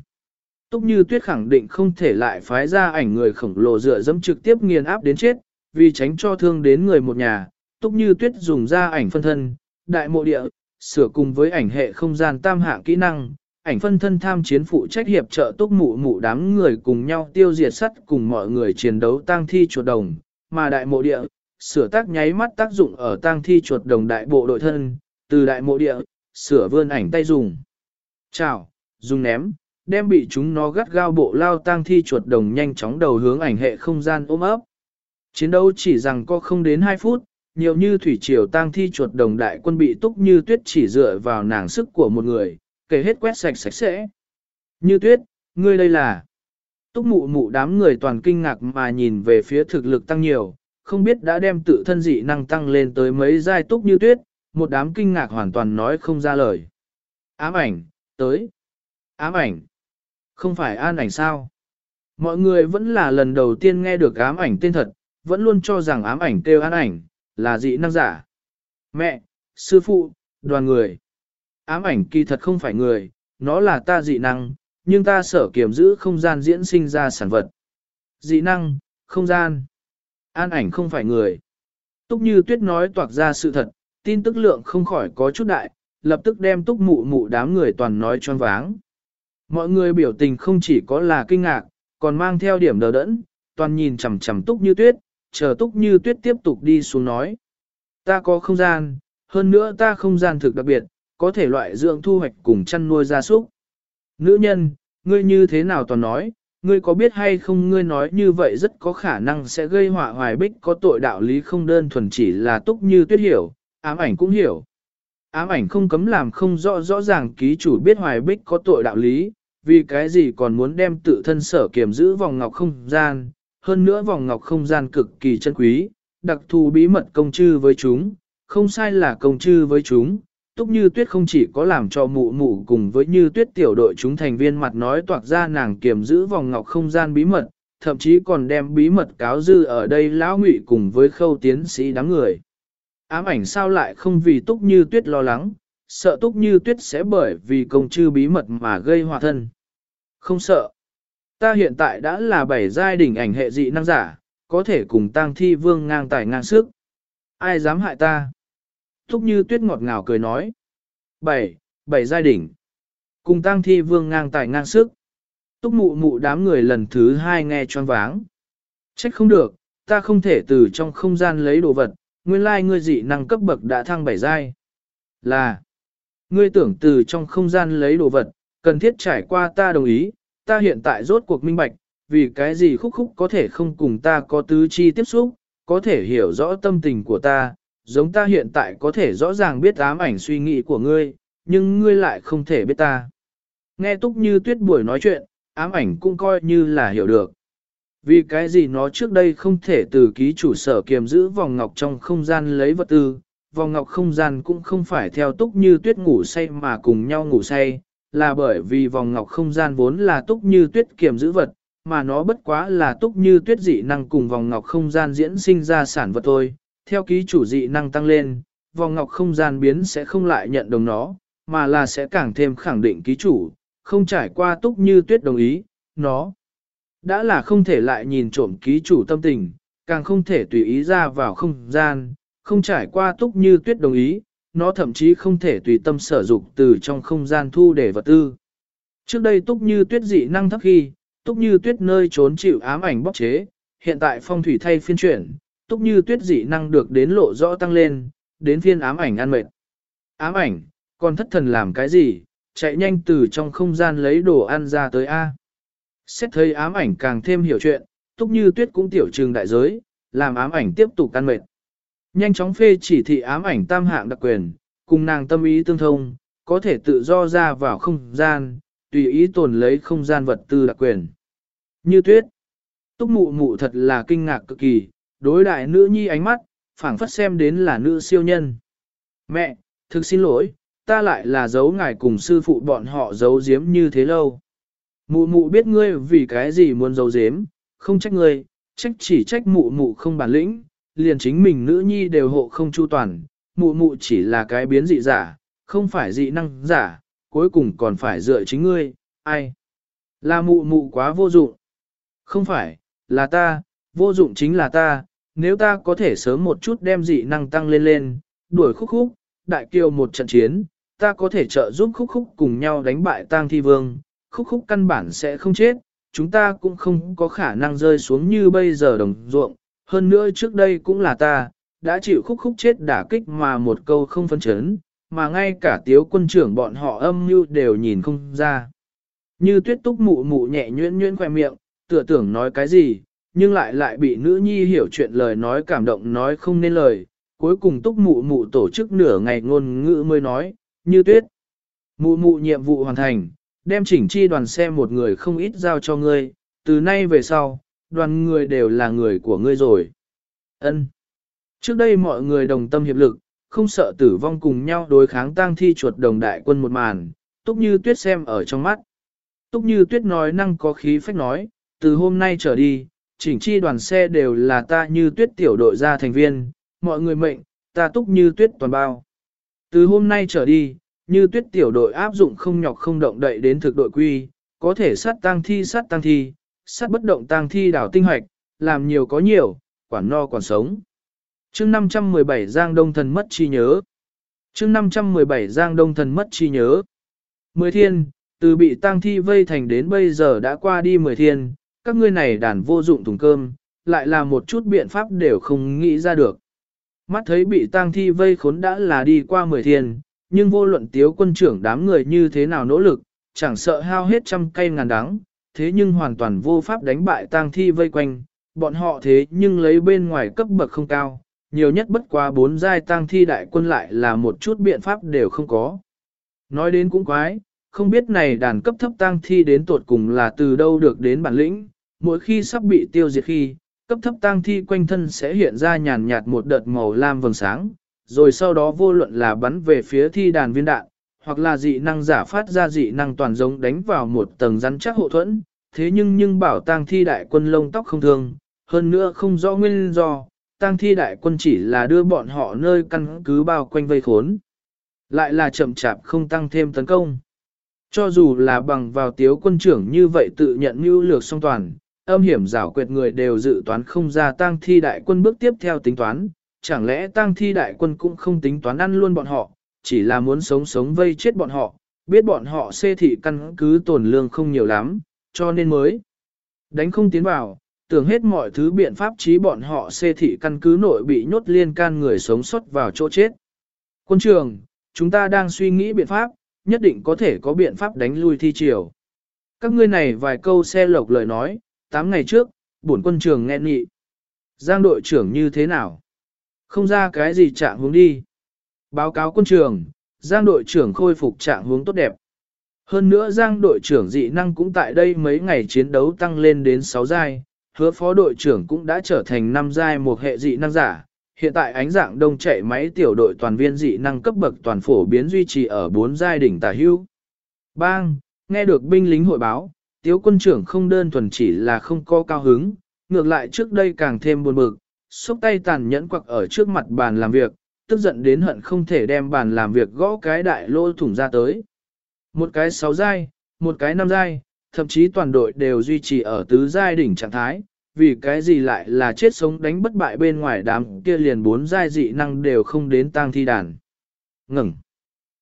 Túc như tuyết khẳng định không thể lại phái ra ảnh người khổng lồ dựa dẫm trực tiếp nghiền áp đến chết, vì tránh cho thương đến người một nhà. Túc như tuyết dùng ra ảnh phân thân, đại mộ địa, sửa cùng với ảnh hệ không gian tam hạng kỹ năng, ảnh phân thân tham chiến phụ trách hiệp trợ túc mụ mụ đám người cùng nhau tiêu diệt sắt cùng mọi người chiến đấu tang thi chuột đồng, mà đại mộ địa, sửa tác nháy mắt tác dụng ở tang thi chuột đồng đại bộ đội thân, từ đại mộ địa, sửa vươn ảnh tay dùng. Chào, dùng ném, đem bị chúng nó gắt gao bộ lao tang thi chuột đồng nhanh chóng đầu hướng ảnh hệ không gian ôm ấp. Chiến đấu chỉ rằng có không đến 2 phút, nhiều như thủy triều tang thi chuột đồng đại quân bị túc như tuyết chỉ dựa vào nàng sức của một người, kể hết quét sạch sạch sẽ. Như tuyết, ngươi đây là... Túc mụ mụ đám người toàn kinh ngạc mà nhìn về phía thực lực tăng nhiều, không biết đã đem tự thân dị năng tăng lên tới mấy giai túc như tuyết, một đám kinh ngạc hoàn toàn nói không ra lời. Ám ảnh, tới. Ám ảnh. Không phải an ảnh sao? Mọi người vẫn là lần đầu tiên nghe được ám ảnh tên thật, vẫn luôn cho rằng ám ảnh kêu an ảnh, là dị năng giả. Mẹ, sư phụ, đoàn người. Ám ảnh kỳ thật không phải người, nó là ta dị năng, nhưng ta sở kiểm giữ không gian diễn sinh ra sản vật. Dị năng, không gian. An ảnh không phải người. Túc như tuyết nói toạc ra sự thật, tin tức lượng không khỏi có chút đại, lập tức đem túc mụ mụ đám người toàn nói choáng váng. Mọi người biểu tình không chỉ có là kinh ngạc, còn mang theo điểm đờ đẫn, toàn nhìn chằm chằm túc như tuyết, chờ túc như tuyết tiếp tục đi xuống nói. Ta có không gian, hơn nữa ta không gian thực đặc biệt, có thể loại dưỡng thu hoạch cùng chăn nuôi gia súc. Nữ nhân, ngươi như thế nào toàn nói, ngươi có biết hay không ngươi nói như vậy rất có khả năng sẽ gây họa hoài bích có tội đạo lý không đơn thuần chỉ là túc như tuyết hiểu, ám ảnh cũng hiểu. Ám ảnh không cấm làm không rõ rõ ràng ký chủ biết hoài bích có tội đạo lý, vì cái gì còn muốn đem tự thân sở kiểm giữ vòng ngọc không gian, hơn nữa vòng ngọc không gian cực kỳ chân quý, đặc thù bí mật công chư với chúng, không sai là công chư với chúng. Túc Như Tuyết không chỉ có làm cho mụ mụ cùng với Như Tuyết tiểu đội chúng thành viên mặt nói toạc ra nàng kiểm giữ vòng ngọc không gian bí mật, thậm chí còn đem bí mật cáo dư ở đây lão ngụy cùng với khâu tiến sĩ đám người. Ám ảnh sao lại không vì Túc Như Tuyết lo lắng, sợ Túc Như Tuyết sẽ bởi vì công chư bí mật mà gây hòa thân. Không sợ. Ta hiện tại đã là bảy giai đỉnh ảnh hệ dị năng giả, có thể cùng tang thi vương ngang tài ngang sức. Ai dám hại ta? Túc như tuyết ngọt ngào cười nói. Bảy, bảy giai đỉnh. Cùng tang thi vương ngang tài ngang sức. Túc mụ mụ đám người lần thứ hai nghe choáng váng. Trách không được, ta không thể từ trong không gian lấy đồ vật, nguyên lai ngươi dị năng cấp bậc đã thăng bảy giai. Là, ngươi tưởng từ trong không gian lấy đồ vật, cần thiết trải qua ta đồng ý, ta hiện tại rốt cuộc minh bạch, vì cái gì khúc khúc có thể không cùng ta có tứ chi tiếp xúc, có thể hiểu rõ tâm tình của ta, giống ta hiện tại có thể rõ ràng biết ám ảnh suy nghĩ của ngươi, nhưng ngươi lại không thể biết ta. Nghe túc như tuyết buổi nói chuyện, ám ảnh cũng coi như là hiểu được. Vì cái gì nó trước đây không thể từ ký chủ sở kiềm giữ vòng ngọc trong không gian lấy vật tư, vòng ngọc không gian cũng không phải theo túc như tuyết ngủ say mà cùng nhau ngủ say, là bởi vì vòng ngọc không gian vốn là túc như tuyết kiềm giữ vật, mà nó bất quá là túc như tuyết dị năng cùng vòng ngọc không gian diễn sinh ra sản vật thôi. Theo ký chủ dị năng tăng lên, vòng ngọc không gian biến sẽ không lại nhận đồng nó, mà là sẽ càng thêm khẳng định ký chủ, không trải qua túc như tuyết đồng ý, nó đã là không thể lại nhìn trộm ký chủ tâm tình, càng không thể tùy ý ra vào không gian, không trải qua túc như tuyết đồng ý, nó thậm chí không thể tùy tâm sở dục từ trong không gian thu để vật tư. Trước đây túc như tuyết dị năng thấp khi, túc như tuyết nơi trốn chịu ám ảnh bóc chế, hiện tại phong thủy thay phiên chuyển, túc như tuyết dị năng được đến lộ rõ tăng lên, đến phiên ám ảnh ăn mệt. Ám ảnh, còn thất thần làm cái gì, chạy nhanh từ trong không gian lấy đồ ăn ra tới A. Xét thấy ám ảnh càng thêm hiểu chuyện, túc như tuyết cũng tiểu trừng đại giới, làm ám ảnh tiếp tục tan mệt. Nhanh chóng phê chỉ thị ám ảnh tam hạng đặc quyền, cùng nàng tâm ý tương thông, có thể tự do ra vào không gian, tùy ý tồn lấy không gian vật tư đặc quyền. Như tuyết, túc mụ mụ thật là kinh ngạc cực kỳ, đối đại nữ nhi ánh mắt, phảng phất xem đến là nữ siêu nhân. Mẹ, thực xin lỗi, ta lại là giấu ngài cùng sư phụ bọn họ giấu giếm như thế lâu. Mụ mụ biết ngươi vì cái gì muốn giấu giếm, không trách ngươi, trách chỉ trách mụ mụ không bản lĩnh, liền chính mình nữ nhi đều hộ không chu toàn, mụ mụ chỉ là cái biến dị giả, không phải dị năng giả, cuối cùng còn phải dựa chính ngươi, ai? Là mụ mụ quá vô dụng. Không phải, là ta, vô dụng chính là ta, nếu ta có thể sớm một chút đem dị năng tăng lên lên, đuổi khúc khúc, đại kiều một trận chiến, ta có thể trợ giúp khúc khúc cùng nhau đánh bại tang thi vương, khúc khúc căn bản sẽ không chết, chúng ta cũng không có khả năng rơi xuống như bây giờ đồng ruộng, hơn nữa trước đây cũng là ta, đã chịu khúc khúc chết đả kích mà một câu không phân chấn, mà ngay cả tiếu quân trưởng bọn họ âm mưu đều nhìn không ra. Như tuyết túc mụ mụ nhẹ nhuyễn nhuyễn khoe miệng, tựa tưởng nói cái gì, nhưng lại lại bị nữ nhi hiểu chuyện lời nói cảm động nói không nên lời, cuối cùng túc mụ mụ tổ chức nửa ngày ngôn ngữ mới nói, như tuyết. Mụ mụ nhiệm vụ hoàn thành, đem chỉnh chi đoàn xe một người không ít giao cho ngươi, từ nay về sau, đoàn người đều là người của ngươi rồi. Ân. Trước đây mọi người đồng tâm hiệp lực, không sợ tử vong cùng nhau đối kháng tang thi chuột đồng đại quân một màn, túc như tuyết xem ở trong mắt. Túc như tuyết nói năng có khí phách nói, từ hôm nay trở đi, chỉnh chi đoàn xe đều là ta như tuyết tiểu đội ra thành viên, mọi người mệnh, ta túc như tuyết toàn bao. Từ hôm nay trở đi, như tuyết tiểu đội áp dụng không nhọc không động đậy đến thực đội quy, có thể sát tang thi sát tang thi, sát bất động tang thi đảo tinh hoạch, làm nhiều có nhiều, quản no quản sống. chương 517 Giang Đông Thần mất chi nhớ. chương 517 Giang Đông Thần mất chi nhớ. Mười thiên, từ bị tang thi vây thành đến bây giờ đã qua đi mười thiên, các ngươi này đàn vô dụng thùng cơm, lại là một chút biện pháp đều không nghĩ ra được. Mắt thấy bị tang thi vây khốn đã là đi qua mười thiên, nhưng vô luận tiếu quân trưởng đám người như thế nào nỗ lực, chẳng sợ hao hết trăm cây ngàn đắng, thế nhưng hoàn toàn vô pháp đánh bại tang thi vây quanh, bọn họ thế nhưng lấy bên ngoài cấp bậc không cao, nhiều nhất bất quá bốn giai tang thi đại quân lại là một chút biện pháp đều không có. Nói đến cũng quái, không biết này đàn cấp thấp tang thi đến tột cùng là từ đâu được đến bản lĩnh, mỗi khi sắp bị tiêu diệt khi, cấp thấp tang thi quanh thân sẽ hiện ra nhàn nhạt một đợt màu lam vầng sáng, rồi sau đó vô luận là bắn về phía thi đàn viên đạn, hoặc là dị năng giả phát ra dị năng toàn giống đánh vào một tầng rắn chắc hộ thuẫn, thế nhưng nhưng bảo tang thi đại quân lông tóc không thương, hơn nữa không rõ nguyên do, tang thi đại quân chỉ là đưa bọn họ nơi căn cứ bao quanh vây khốn. Lại là chậm chạp không tăng thêm tấn công. Cho dù là bằng vào tiếu quân trưởng như vậy tự nhận mưu lược song toàn, âm hiểm giảo quyệt người đều dự toán không ra tang thi đại quân bước tiếp theo tính toán, chẳng lẽ tang thi đại quân cũng không tính toán ăn luôn bọn họ, chỉ là muốn sống sống vây chết bọn họ, biết bọn họ xê thị căn cứ tổn lương không nhiều lắm, cho nên mới đánh không tiến vào, tưởng hết mọi thứ biện pháp trí bọn họ xê thị căn cứ nội bị nhốt liên can người sống sót vào chỗ chết. Quân trường, chúng ta đang suy nghĩ biện pháp, nhất định có thể có biện pháp đánh lui thi triều. Các ngươi này vài câu xe lộc lời nói, 8 ngày trước, bổn quân trường nghe nghị. Giang đội trưởng như thế nào? Không ra cái gì trạng hướng đi. Báo cáo quân trường, Giang đội trưởng khôi phục trạng hướng tốt đẹp. Hơn nữa Giang đội trưởng dị năng cũng tại đây mấy ngày chiến đấu tăng lên đến 6 giai, hứa phó đội trưởng cũng đã trở thành 5 giai một hệ dị năng giả. Hiện tại ánh dạng đông chạy máy tiểu đội toàn viên dị năng cấp bậc toàn phổ biến duy trì ở 4 giai đỉnh tả hưu. Bang, nghe được binh lính hội báo, tiếu quân trưởng không đơn thuần chỉ là không có cao hứng, ngược lại trước đây càng thêm buồn bực, xúc tay tàn nhẫn quặc ở trước mặt bàn làm việc, tức giận đến hận không thể đem bàn làm việc gõ cái đại lô thủng ra tới. Một cái sáu giai, một cái năm giai, thậm chí toàn đội đều duy trì ở tứ giai đỉnh trạng thái, vì cái gì lại là chết sống đánh bất bại bên ngoài đám kia liền bốn giai dị năng đều không đến tang thi đàn. Ngừng!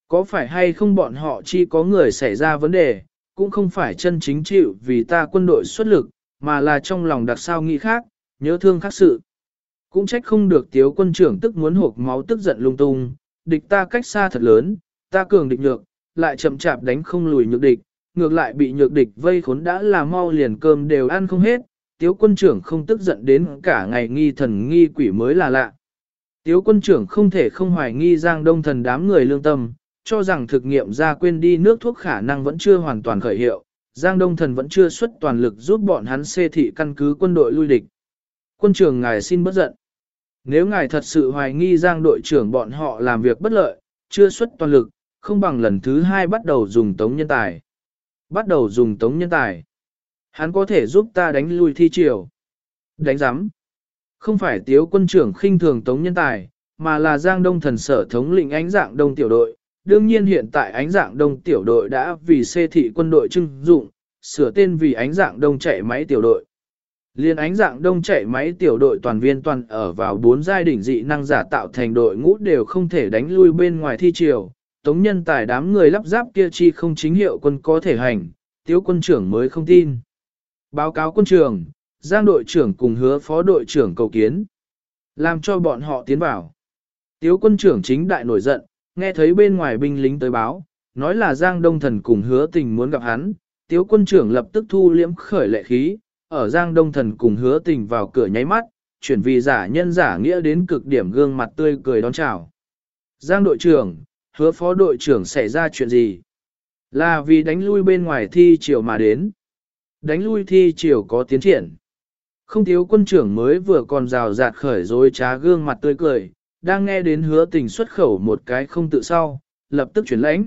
Có phải hay không bọn họ chi có người xảy ra vấn đề, cũng không phải chân chính chịu vì ta quân đội xuất lực, mà là trong lòng đặc sao nghĩ khác, nhớ thương khác sự. Cũng trách không được tiếu quân trưởng tức muốn hộp máu tức giận lung tung, địch ta cách xa thật lớn, ta cường địch nhược, lại chậm chạp đánh không lùi nhược địch, ngược lại bị nhược địch vây khốn đã là mau liền cơm đều ăn không hết, tiếu quân trưởng không tức giận đến cả ngày nghi thần nghi quỷ mới là lạ. Tiếu quân trưởng không thể không hoài nghi giang đông thần đám người lương tâm, cho rằng thực nghiệm ra quên đi nước thuốc khả năng vẫn chưa hoàn toàn khởi hiệu, Giang Đông Thần vẫn chưa xuất toàn lực giúp bọn hắn xê thị căn cứ quân đội lui địch. Quân trưởng ngài xin bất giận. Nếu ngài thật sự hoài nghi Giang đội trưởng bọn họ làm việc bất lợi, chưa xuất toàn lực, không bằng lần thứ hai bắt đầu dùng tống nhân tài. Bắt đầu dùng tống nhân tài. Hắn có thể giúp ta đánh lui thi triều. Đánh giám. Không phải tiếu quân trưởng khinh thường tống nhân tài, mà là Giang Đông thần sở thống lĩnh ánh dạng đông tiểu đội, đương nhiên hiện tại ánh dạng đông tiểu đội đã vì xê thị quân đội trưng dụng, sửa tên vì ánh dạng đông chạy máy tiểu đội. Liên ánh dạng đông chạy máy tiểu đội toàn viên toàn ở vào bốn giai đỉnh dị năng giả tạo thành đội ngũ đều không thể đánh lui bên ngoài thi triều. Tống nhân tài đám người lắp ráp kia chi không chính hiệu quân có thể hành, tiếu quân trưởng mới không tin. Báo cáo quân trưởng, giang đội trưởng cùng hứa phó đội trưởng cầu kiến. Làm cho bọn họ tiến vào. Tiếu quân trưởng chính đại nổi giận, Nghe thấy bên ngoài binh lính tới báo, nói là Giang Đông Thần cùng hứa tình muốn gặp hắn, tiếu quân trưởng lập tức thu liễm khởi lệ khí, ở Giang Đông Thần cùng hứa tình vào cửa nháy mắt, chuyển vì giả nhân giả nghĩa đến cực điểm gương mặt tươi cười đón chào. Giang đội trưởng, hứa phó đội trưởng xảy ra chuyện gì? Là vì đánh lui bên ngoài thi chiều mà đến. Đánh lui thi chiều có tiến triển. Không thiếu quân trưởng mới vừa còn rào rạt khởi dối trá gương mặt tươi cười, đang nghe đến hứa tình xuất khẩu một cái không tự sau, lập tức chuyển lãnh.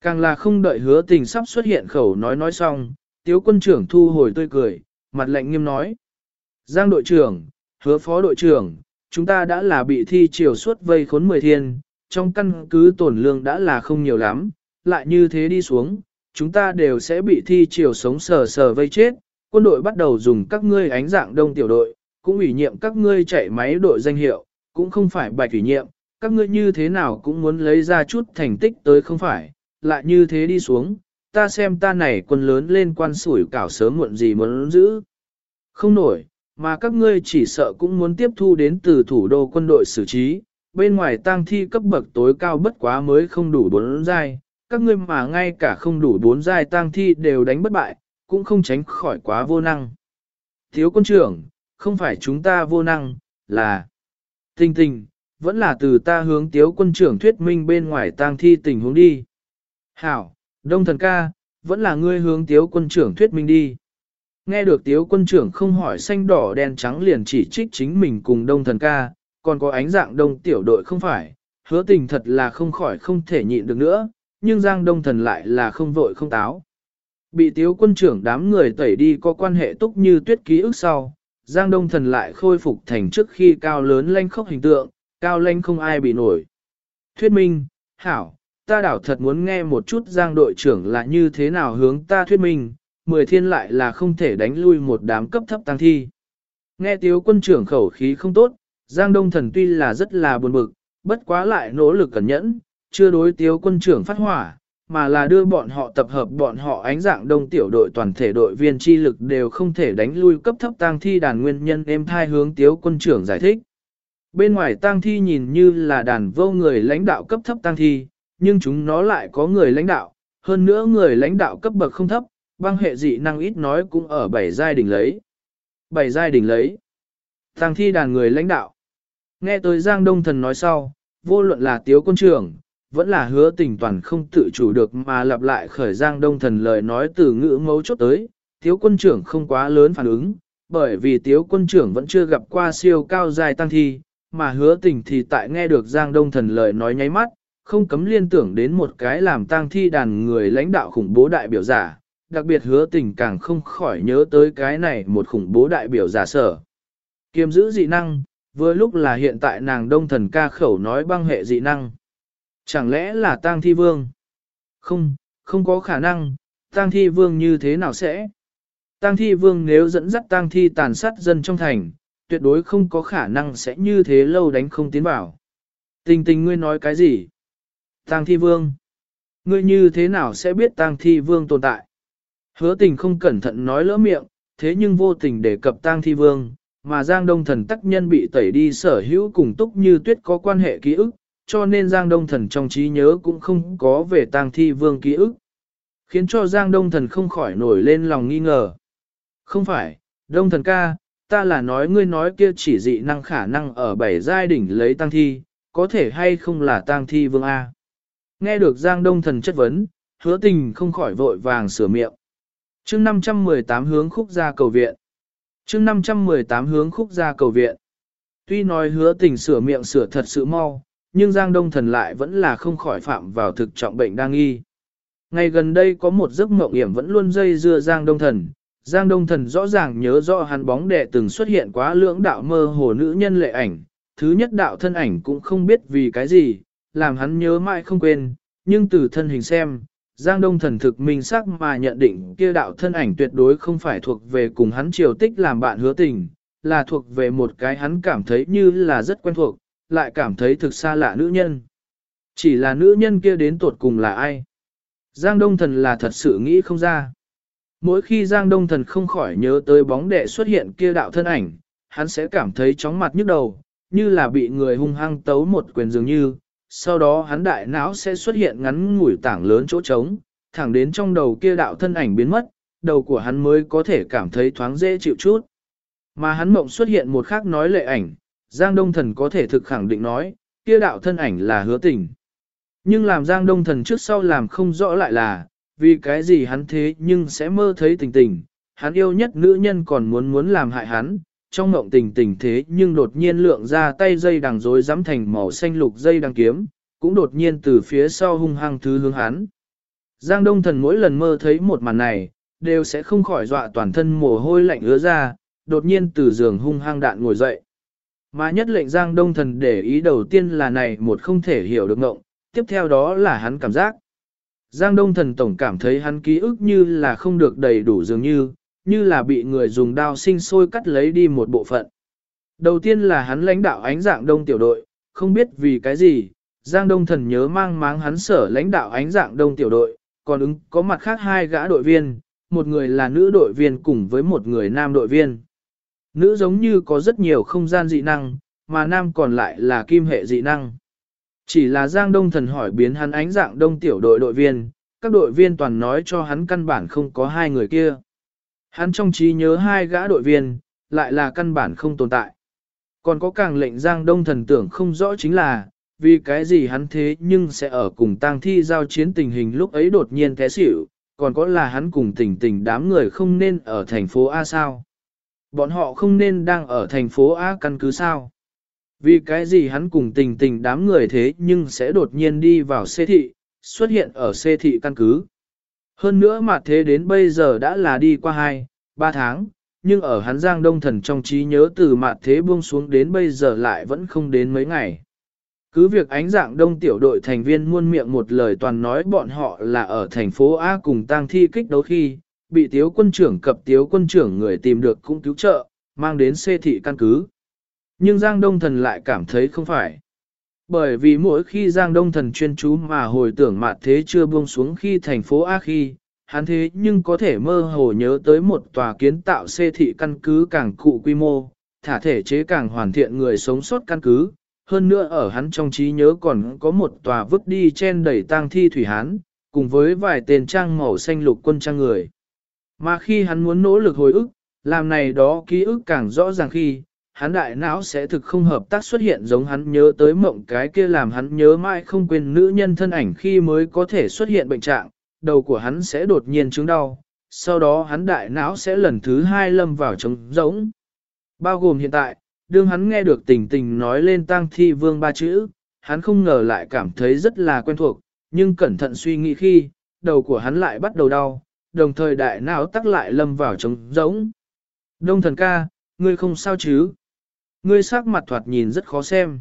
Càng là không đợi hứa tình sắp xuất hiện khẩu nói nói xong, tiếu quân trưởng thu hồi tươi cười, mặt lạnh nghiêm nói. Giang đội trưởng, hứa phó đội trưởng, chúng ta đã là bị thi triều suốt vây khốn mười thiên, trong căn cứ tổn lương đã là không nhiều lắm, lại như thế đi xuống, chúng ta đều sẽ bị thi triều sống sờ sờ vây chết, quân đội bắt đầu dùng các ngươi ánh dạng đông tiểu đội, cũng ủy nhiệm các ngươi chạy máy đội danh hiệu, cũng không phải bạch ủy nhiệm, các ngươi như thế nào cũng muốn lấy ra chút thành tích tới không phải, lại như thế đi xuống, ta xem ta này quân lớn lên quan sủi cảo sớm muộn gì muốn giữ. Không nổi, mà các ngươi chỉ sợ cũng muốn tiếp thu đến từ thủ đô quân đội xử trí, bên ngoài tang thi cấp bậc tối cao bất quá mới không đủ bốn giai, các ngươi mà ngay cả không đủ bốn giai tang thi đều đánh bất bại, cũng không tránh khỏi quá vô năng. Thiếu quân trưởng, không phải chúng ta vô năng, là tình tình, vẫn là từ ta hướng tiếu quân trưởng thuyết minh bên ngoài tang thi tình huống đi. Hảo, đông thần ca, vẫn là ngươi hướng tiếu quân trưởng thuyết minh đi. Nghe được tiếu quân trưởng không hỏi xanh đỏ đen trắng liền chỉ trích chính mình cùng đông thần ca, còn có ánh dạng đông tiểu đội không phải, hứa tình thật là không khỏi không thể nhịn được nữa, nhưng giang đông thần lại là không vội không táo. Bị tiếu quân trưởng đám người tẩy đi có quan hệ túc như tuyết ký ức sau, giang đông thần lại khôi phục thành trước khi cao lớn lanh khốc hình tượng, cao lanh không ai bị nổi. Thuyết minh, hảo, ta đảo thật muốn nghe một chút giang đội trưởng là như thế nào hướng ta thuyết minh, mười thiên lại là không thể đánh lui một đám cấp thấp tăng thi. Nghe tiếu quân trưởng khẩu khí không tốt, Giang Đông Thần tuy là rất là buồn bực, bất quá lại nỗ lực cẩn nhẫn, chưa đối tiếu quân trưởng phát hỏa, mà là đưa bọn họ tập hợp bọn họ ánh dạng đông tiểu đội toàn thể đội viên chi lực đều không thể đánh lui cấp thấp tang thi đàn nguyên nhân em thai hướng tiếu quân trưởng giải thích. Bên ngoài tang thi nhìn như là đàn vô người lãnh đạo cấp thấp tang thi, nhưng chúng nó lại có người lãnh đạo, hơn nữa người lãnh đạo cấp bậc không thấp, băng hệ dị năng ít nói cũng ở bảy giai đỉnh lấy. Bảy giai đỉnh lấy. Tang thi đàn người lãnh đạo. Nghe tới Giang Đông Thần nói sau, vô luận là tiếu quân trưởng, vẫn là hứa tình toàn không tự chủ được mà lặp lại khởi Giang Đông Thần lời nói từ ngữ mấu chốt tới, tiếu quân trưởng không quá lớn phản ứng, bởi vì tiếu quân trưởng vẫn chưa gặp qua siêu cao dài tăng thi, mà hứa tình thì tại nghe được Giang Đông Thần lời nói nháy mắt, không cấm liên tưởng đến một cái làm tang thi đàn người lãnh đạo khủng bố đại biểu giả, đặc biệt hứa tình càng không khỏi nhớ tới cái này một khủng bố đại biểu giả sở. Kiềm giữ dị năng, vừa lúc là hiện tại nàng đông thần ca khẩu nói băng hệ dị năng. Chẳng lẽ là tang thi vương? Không, không có khả năng, tang thi vương như thế nào sẽ? Tang thi vương nếu dẫn dắt tang thi tàn sát dân trong thành, tuyệt đối không có khả năng sẽ như thế lâu đánh không tiến bảo. Tình tình ngươi nói cái gì? Tang thi vương. Ngươi như thế nào sẽ biết tang thi vương tồn tại? Hứa tình không cẩn thận nói lỡ miệng, thế nhưng vô tình đề cập tang thi vương, mà Giang Đông Thần tác nhân bị tẩy đi sở hữu cùng túc như tuyết có quan hệ ký ức, cho nên Giang Đông Thần trong trí nhớ cũng không có về tang thi vương ký ức. Khiến cho Giang Đông Thần không khỏi nổi lên lòng nghi ngờ. Không phải, Đông Thần ca, ta là nói ngươi nói kia chỉ dị năng khả năng ở bảy giai đỉnh lấy tang thi, có thể hay không là tang thi vương A. Nghe được Giang Đông Thần chất vấn, hứa tình không khỏi vội vàng sửa miệng chương 518 hướng khúc ra cầu viện. chương 518 hướng khúc ra cầu viện. Tuy nói hứa tình sửa miệng sửa thật sự mau, nhưng Giang Đông Thần lại vẫn là không khỏi phạm vào thực trọng bệnh đang nghi. Ngày gần đây có một giấc mộng hiểm vẫn luôn dây dưa Giang Đông Thần. Giang Đông Thần rõ ràng nhớ rõ hắn bóng đệ từng xuất hiện quá lưỡng đạo mơ hồ nữ nhân lệ ảnh. Thứ nhất đạo thân ảnh cũng không biết vì cái gì, làm hắn nhớ mãi không quên, nhưng từ thân hình xem, Giang Đông thần thực minh xác mà nhận định kia đạo thân ảnh tuyệt đối không phải thuộc về cùng hắn triều tích làm bạn hứa tình, là thuộc về một cái hắn cảm thấy như là rất quen thuộc, lại cảm thấy thực xa lạ nữ nhân. Chỉ là nữ nhân kia đến tuột cùng là ai? Giang Đông thần là thật sự nghĩ không ra. Mỗi khi Giang Đông thần không khỏi nhớ tới bóng đệ xuất hiện kia đạo thân ảnh, hắn sẽ cảm thấy chóng mặt nhức đầu, như là bị người hung hăng tấu một quyền dường như, sau đó hắn đại não sẽ xuất hiện ngắn ngủi tảng lớn chỗ trống, thẳng đến trong đầu kia đạo thân ảnh biến mất, đầu của hắn mới có thể cảm thấy thoáng dễ chịu chút. Mà hắn mộng xuất hiện một khác nói lệ ảnh, Giang Đông Thần có thể thực khẳng định nói, kia đạo thân ảnh là hứa tình. Nhưng làm Giang Đông Thần trước sau làm không rõ lại là, vì cái gì hắn thế nhưng sẽ mơ thấy tình tình, hắn yêu nhất nữ nhân còn muốn muốn làm hại hắn, trong mộng tình tình thế nhưng đột nhiên lượng ra tay dây đằng rối rắm thành màu xanh lục dây đằng kiếm, cũng đột nhiên từ phía sau hung hăng thứ hướng hắn. Giang Đông Thần mỗi lần mơ thấy một màn này, đều sẽ không khỏi dọa toàn thân mồ hôi lạnh ứa ra, đột nhiên từ giường hung hăng đạn ngồi dậy. Mà nhất lệnh Giang Đông Thần để ý đầu tiên là này một không thể hiểu được ngộng, tiếp theo đó là hắn cảm giác. Giang Đông Thần tổng cảm thấy hắn ký ức như là không được đầy đủ dường như, như là bị người dùng đao sinh sôi cắt lấy đi một bộ phận. Đầu tiên là hắn lãnh đạo ánh dạng đông tiểu đội, không biết vì cái gì, Giang Đông Thần nhớ mang máng hắn sở lãnh đạo ánh dạng đông tiểu đội, còn ứng có mặt khác hai gã đội viên, một người là nữ đội viên cùng với một người nam đội viên. Nữ giống như có rất nhiều không gian dị năng, mà nam còn lại là kim hệ dị năng. Chỉ là Giang Đông Thần hỏi biến hắn ánh dạng đông tiểu đội đội viên, các đội viên toàn nói cho hắn căn bản không có hai người kia. Hắn trong trí nhớ hai gã đội viên, lại là căn bản không tồn tại. Còn có càng lệnh Giang Đông Thần tưởng không rõ chính là, vì cái gì hắn thế nhưng sẽ ở cùng tang thi giao chiến tình hình lúc ấy đột nhiên té xỉu, còn có là hắn cùng tình tình đám người không nên ở thành phố A sao. Bọn họ không nên đang ở thành phố A căn cứ sao. Vì cái gì hắn cùng tình tình đám người thế nhưng sẽ đột nhiên đi vào xê thị, xuất hiện ở xê thị căn cứ. Hơn nữa mà thế đến bây giờ đã là đi qua 2, 3 tháng, nhưng ở hắn giang đông thần trong trí nhớ từ mặt thế buông xuống đến bây giờ lại vẫn không đến mấy ngày. Cứ việc ánh dạng đông tiểu đội thành viên muôn miệng một lời toàn nói bọn họ là ở thành phố A cùng tang thi kích đấu khi, bị tiếu quân trưởng cập tiếu quân trưởng người tìm được cũng cứu trợ, mang đến xê thị căn cứ. Nhưng Giang Đông Thần lại cảm thấy không phải. Bởi vì mỗi khi Giang Đông Thần chuyên chú mà hồi tưởng mạt thế chưa buông xuống khi thành phố A khi, hắn thế nhưng có thể mơ hồ nhớ tới một tòa kiến tạo xê thị căn cứ càng cụ quy mô, thả thể chế càng hoàn thiện người sống sót căn cứ, hơn nữa ở hắn trong trí nhớ còn có một tòa vứt đi trên đầy tang thi thủy hán, cùng với vài tên trang màu xanh lục quân trang người. Mà khi hắn muốn nỗ lực hồi ức, làm này đó ký ức càng rõ ràng khi, hắn đại não sẽ thực không hợp tác xuất hiện giống hắn nhớ tới mộng cái kia làm hắn nhớ mãi không quên nữ nhân thân ảnh khi mới có thể xuất hiện bệnh trạng, đầu của hắn sẽ đột nhiên chứng đau, sau đó hắn đại não sẽ lần thứ hai lâm vào trống rỗng. Bao gồm hiện tại, đương hắn nghe được tình tình nói lên tang thi vương ba chữ, hắn không ngờ lại cảm thấy rất là quen thuộc, nhưng cẩn thận suy nghĩ khi, đầu của hắn lại bắt đầu đau, đồng thời đại não tắc lại lâm vào trống rỗng. Đông thần ca, ngươi không sao chứ? Ngươi sắc mặt thoạt nhìn rất khó xem.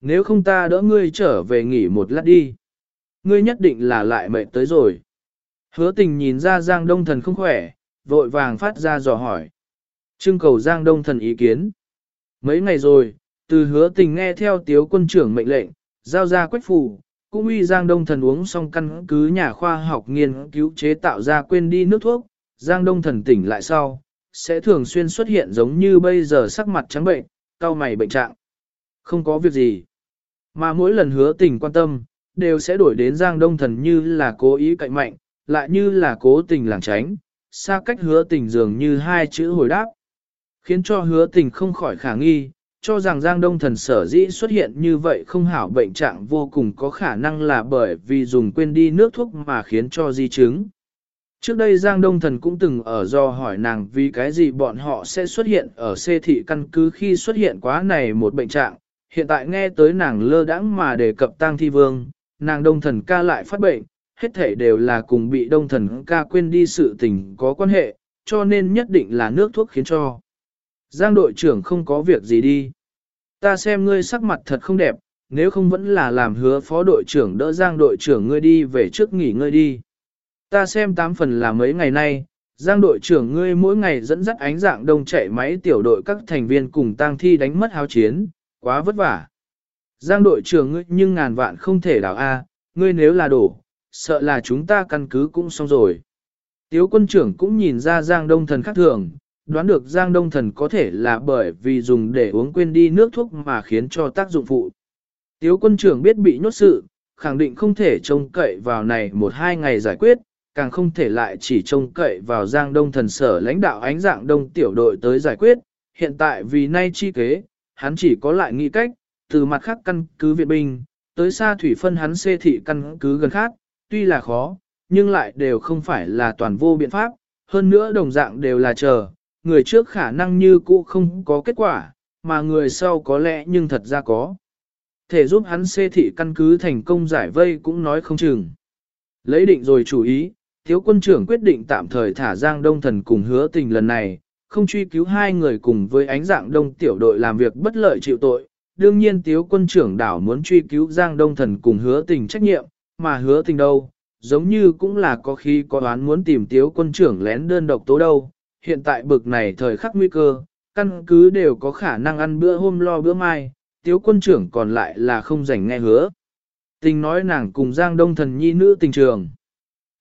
Nếu không ta đỡ ngươi trở về nghỉ một lát đi. Ngươi nhất định là lại mệt tới rồi. Hứa tình nhìn ra Giang Đông Thần không khỏe, vội vàng phát ra dò hỏi. Trưng cầu Giang Đông Thần ý kiến. Mấy ngày rồi, từ hứa tình nghe theo tiếu quân trưởng mệnh lệnh, giao ra quách phủ, cũng uy Giang Đông Thần uống xong căn cứ nhà khoa học nghiên cứu chế tạo ra quên đi nước thuốc, Giang Đông Thần tỉnh lại sau, sẽ thường xuyên xuất hiện giống như bây giờ sắc mặt trắng bệnh, cao mày bệnh trạng. Không có việc gì. Mà mỗi lần hứa tình quan tâm, đều sẽ đổi đến Giang Đông Thần như là cố ý cạnh mạnh, lại như là cố tình làng tránh, xa cách hứa tình dường như hai chữ hồi đáp. Khiến cho hứa tình không khỏi khả nghi, cho rằng Giang Đông Thần sở dĩ xuất hiện như vậy không hảo bệnh trạng vô cùng có khả năng là bởi vì dùng quên đi nước thuốc mà khiến cho di chứng. Trước đây Giang Đông Thần cũng từng ở do hỏi nàng vì cái gì bọn họ sẽ xuất hiện ở xê thị căn cứ khi xuất hiện quá này một bệnh trạng. Hiện tại nghe tới nàng lơ đãng mà đề cập tang thi vương, nàng Đông Thần ca lại phát bệnh, hết thể đều là cùng bị Đông Thần ca quên đi sự tình có quan hệ, cho nên nhất định là nước thuốc khiến cho. Giang đội trưởng không có việc gì đi. Ta xem ngươi sắc mặt thật không đẹp, nếu không vẫn là làm hứa phó đội trưởng đỡ Giang đội trưởng ngươi đi về trước nghỉ ngơi đi. Ta xem tám phần là mấy ngày nay, Giang đội trưởng ngươi mỗi ngày dẫn dắt ánh dạng đông chạy máy tiểu đội các thành viên cùng tang thi đánh mất háo chiến, quá vất vả. Giang đội trưởng ngươi nhưng ngàn vạn không thể đảo A, ngươi nếu là đổ, sợ là chúng ta căn cứ cũng xong rồi. Tiếu quân trưởng cũng nhìn ra Giang đông thần khác thường, đoán được Giang đông thần có thể là bởi vì dùng để uống quên đi nước thuốc mà khiến cho tác dụng phụ. Tiếu quân trưởng biết bị nhốt sự, khẳng định không thể trông cậy vào này một hai ngày giải quyết, càng không thể lại chỉ trông cậy vào Giang Đông thần sở lãnh đạo ánh dạng đông tiểu đội tới giải quyết, hiện tại vì nay chi kế, hắn chỉ có lại nghĩ cách, từ mặt khác căn cứ viện binh, tới xa thủy phân hắn xê thị căn cứ gần khác, tuy là khó, nhưng lại đều không phải là toàn vô biện pháp, hơn nữa đồng dạng đều là chờ, người trước khả năng như cũ không có kết quả, mà người sau có lẽ nhưng thật ra có. Thể giúp hắn xê thị căn cứ thành công giải vây cũng nói không chừng. Lấy định rồi chủ ý, thiếu quân trưởng quyết định tạm thời thả Giang Đông Thần cùng hứa tình lần này, không truy cứu hai người cùng với ánh dạng đông tiểu đội làm việc bất lợi chịu tội. Đương nhiên tiếu quân trưởng đảo muốn truy cứu Giang Đông Thần cùng hứa tình trách nhiệm, mà hứa tình đâu, giống như cũng là có khi có đoán muốn tìm tiếu quân trưởng lén đơn độc tố đâu. Hiện tại bực này thời khắc nguy cơ, căn cứ đều có khả năng ăn bữa hôm lo bữa mai, tiếu quân trưởng còn lại là không rảnh nghe hứa. Tình nói nàng cùng Giang Đông Thần nhi nữ tình trường.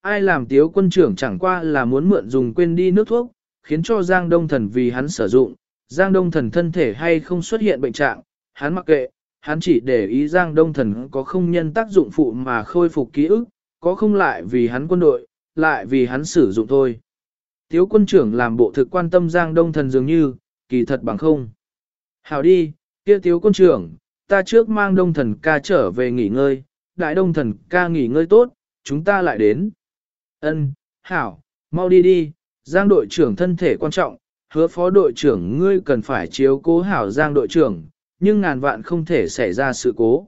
Ai làm tiếu quân trưởng chẳng qua là muốn mượn dùng quên đi nước thuốc, khiến cho Giang Đông Thần vì hắn sử dụng, Giang Đông Thần thân thể hay không xuất hiện bệnh trạng, hắn mặc kệ, hắn chỉ để ý Giang Đông Thần có không nhân tác dụng phụ mà khôi phục ký ức, có không lại vì hắn quân đội, lại vì hắn sử dụng thôi. Tiếu quân trưởng làm bộ thực quan tâm Giang Đông Thần dường như, kỳ thật bằng không. Hảo đi, kia tiếu quân trưởng, ta trước mang Đông Thần ca trở về nghỉ ngơi, đại Đông Thần ca nghỉ ngơi tốt, chúng ta lại đến. Ân, Hảo, mau đi đi, Giang đội trưởng thân thể quan trọng, hứa phó đội trưởng ngươi cần phải chiếu cố hảo Giang đội trưởng, nhưng ngàn vạn không thể xảy ra sự cố.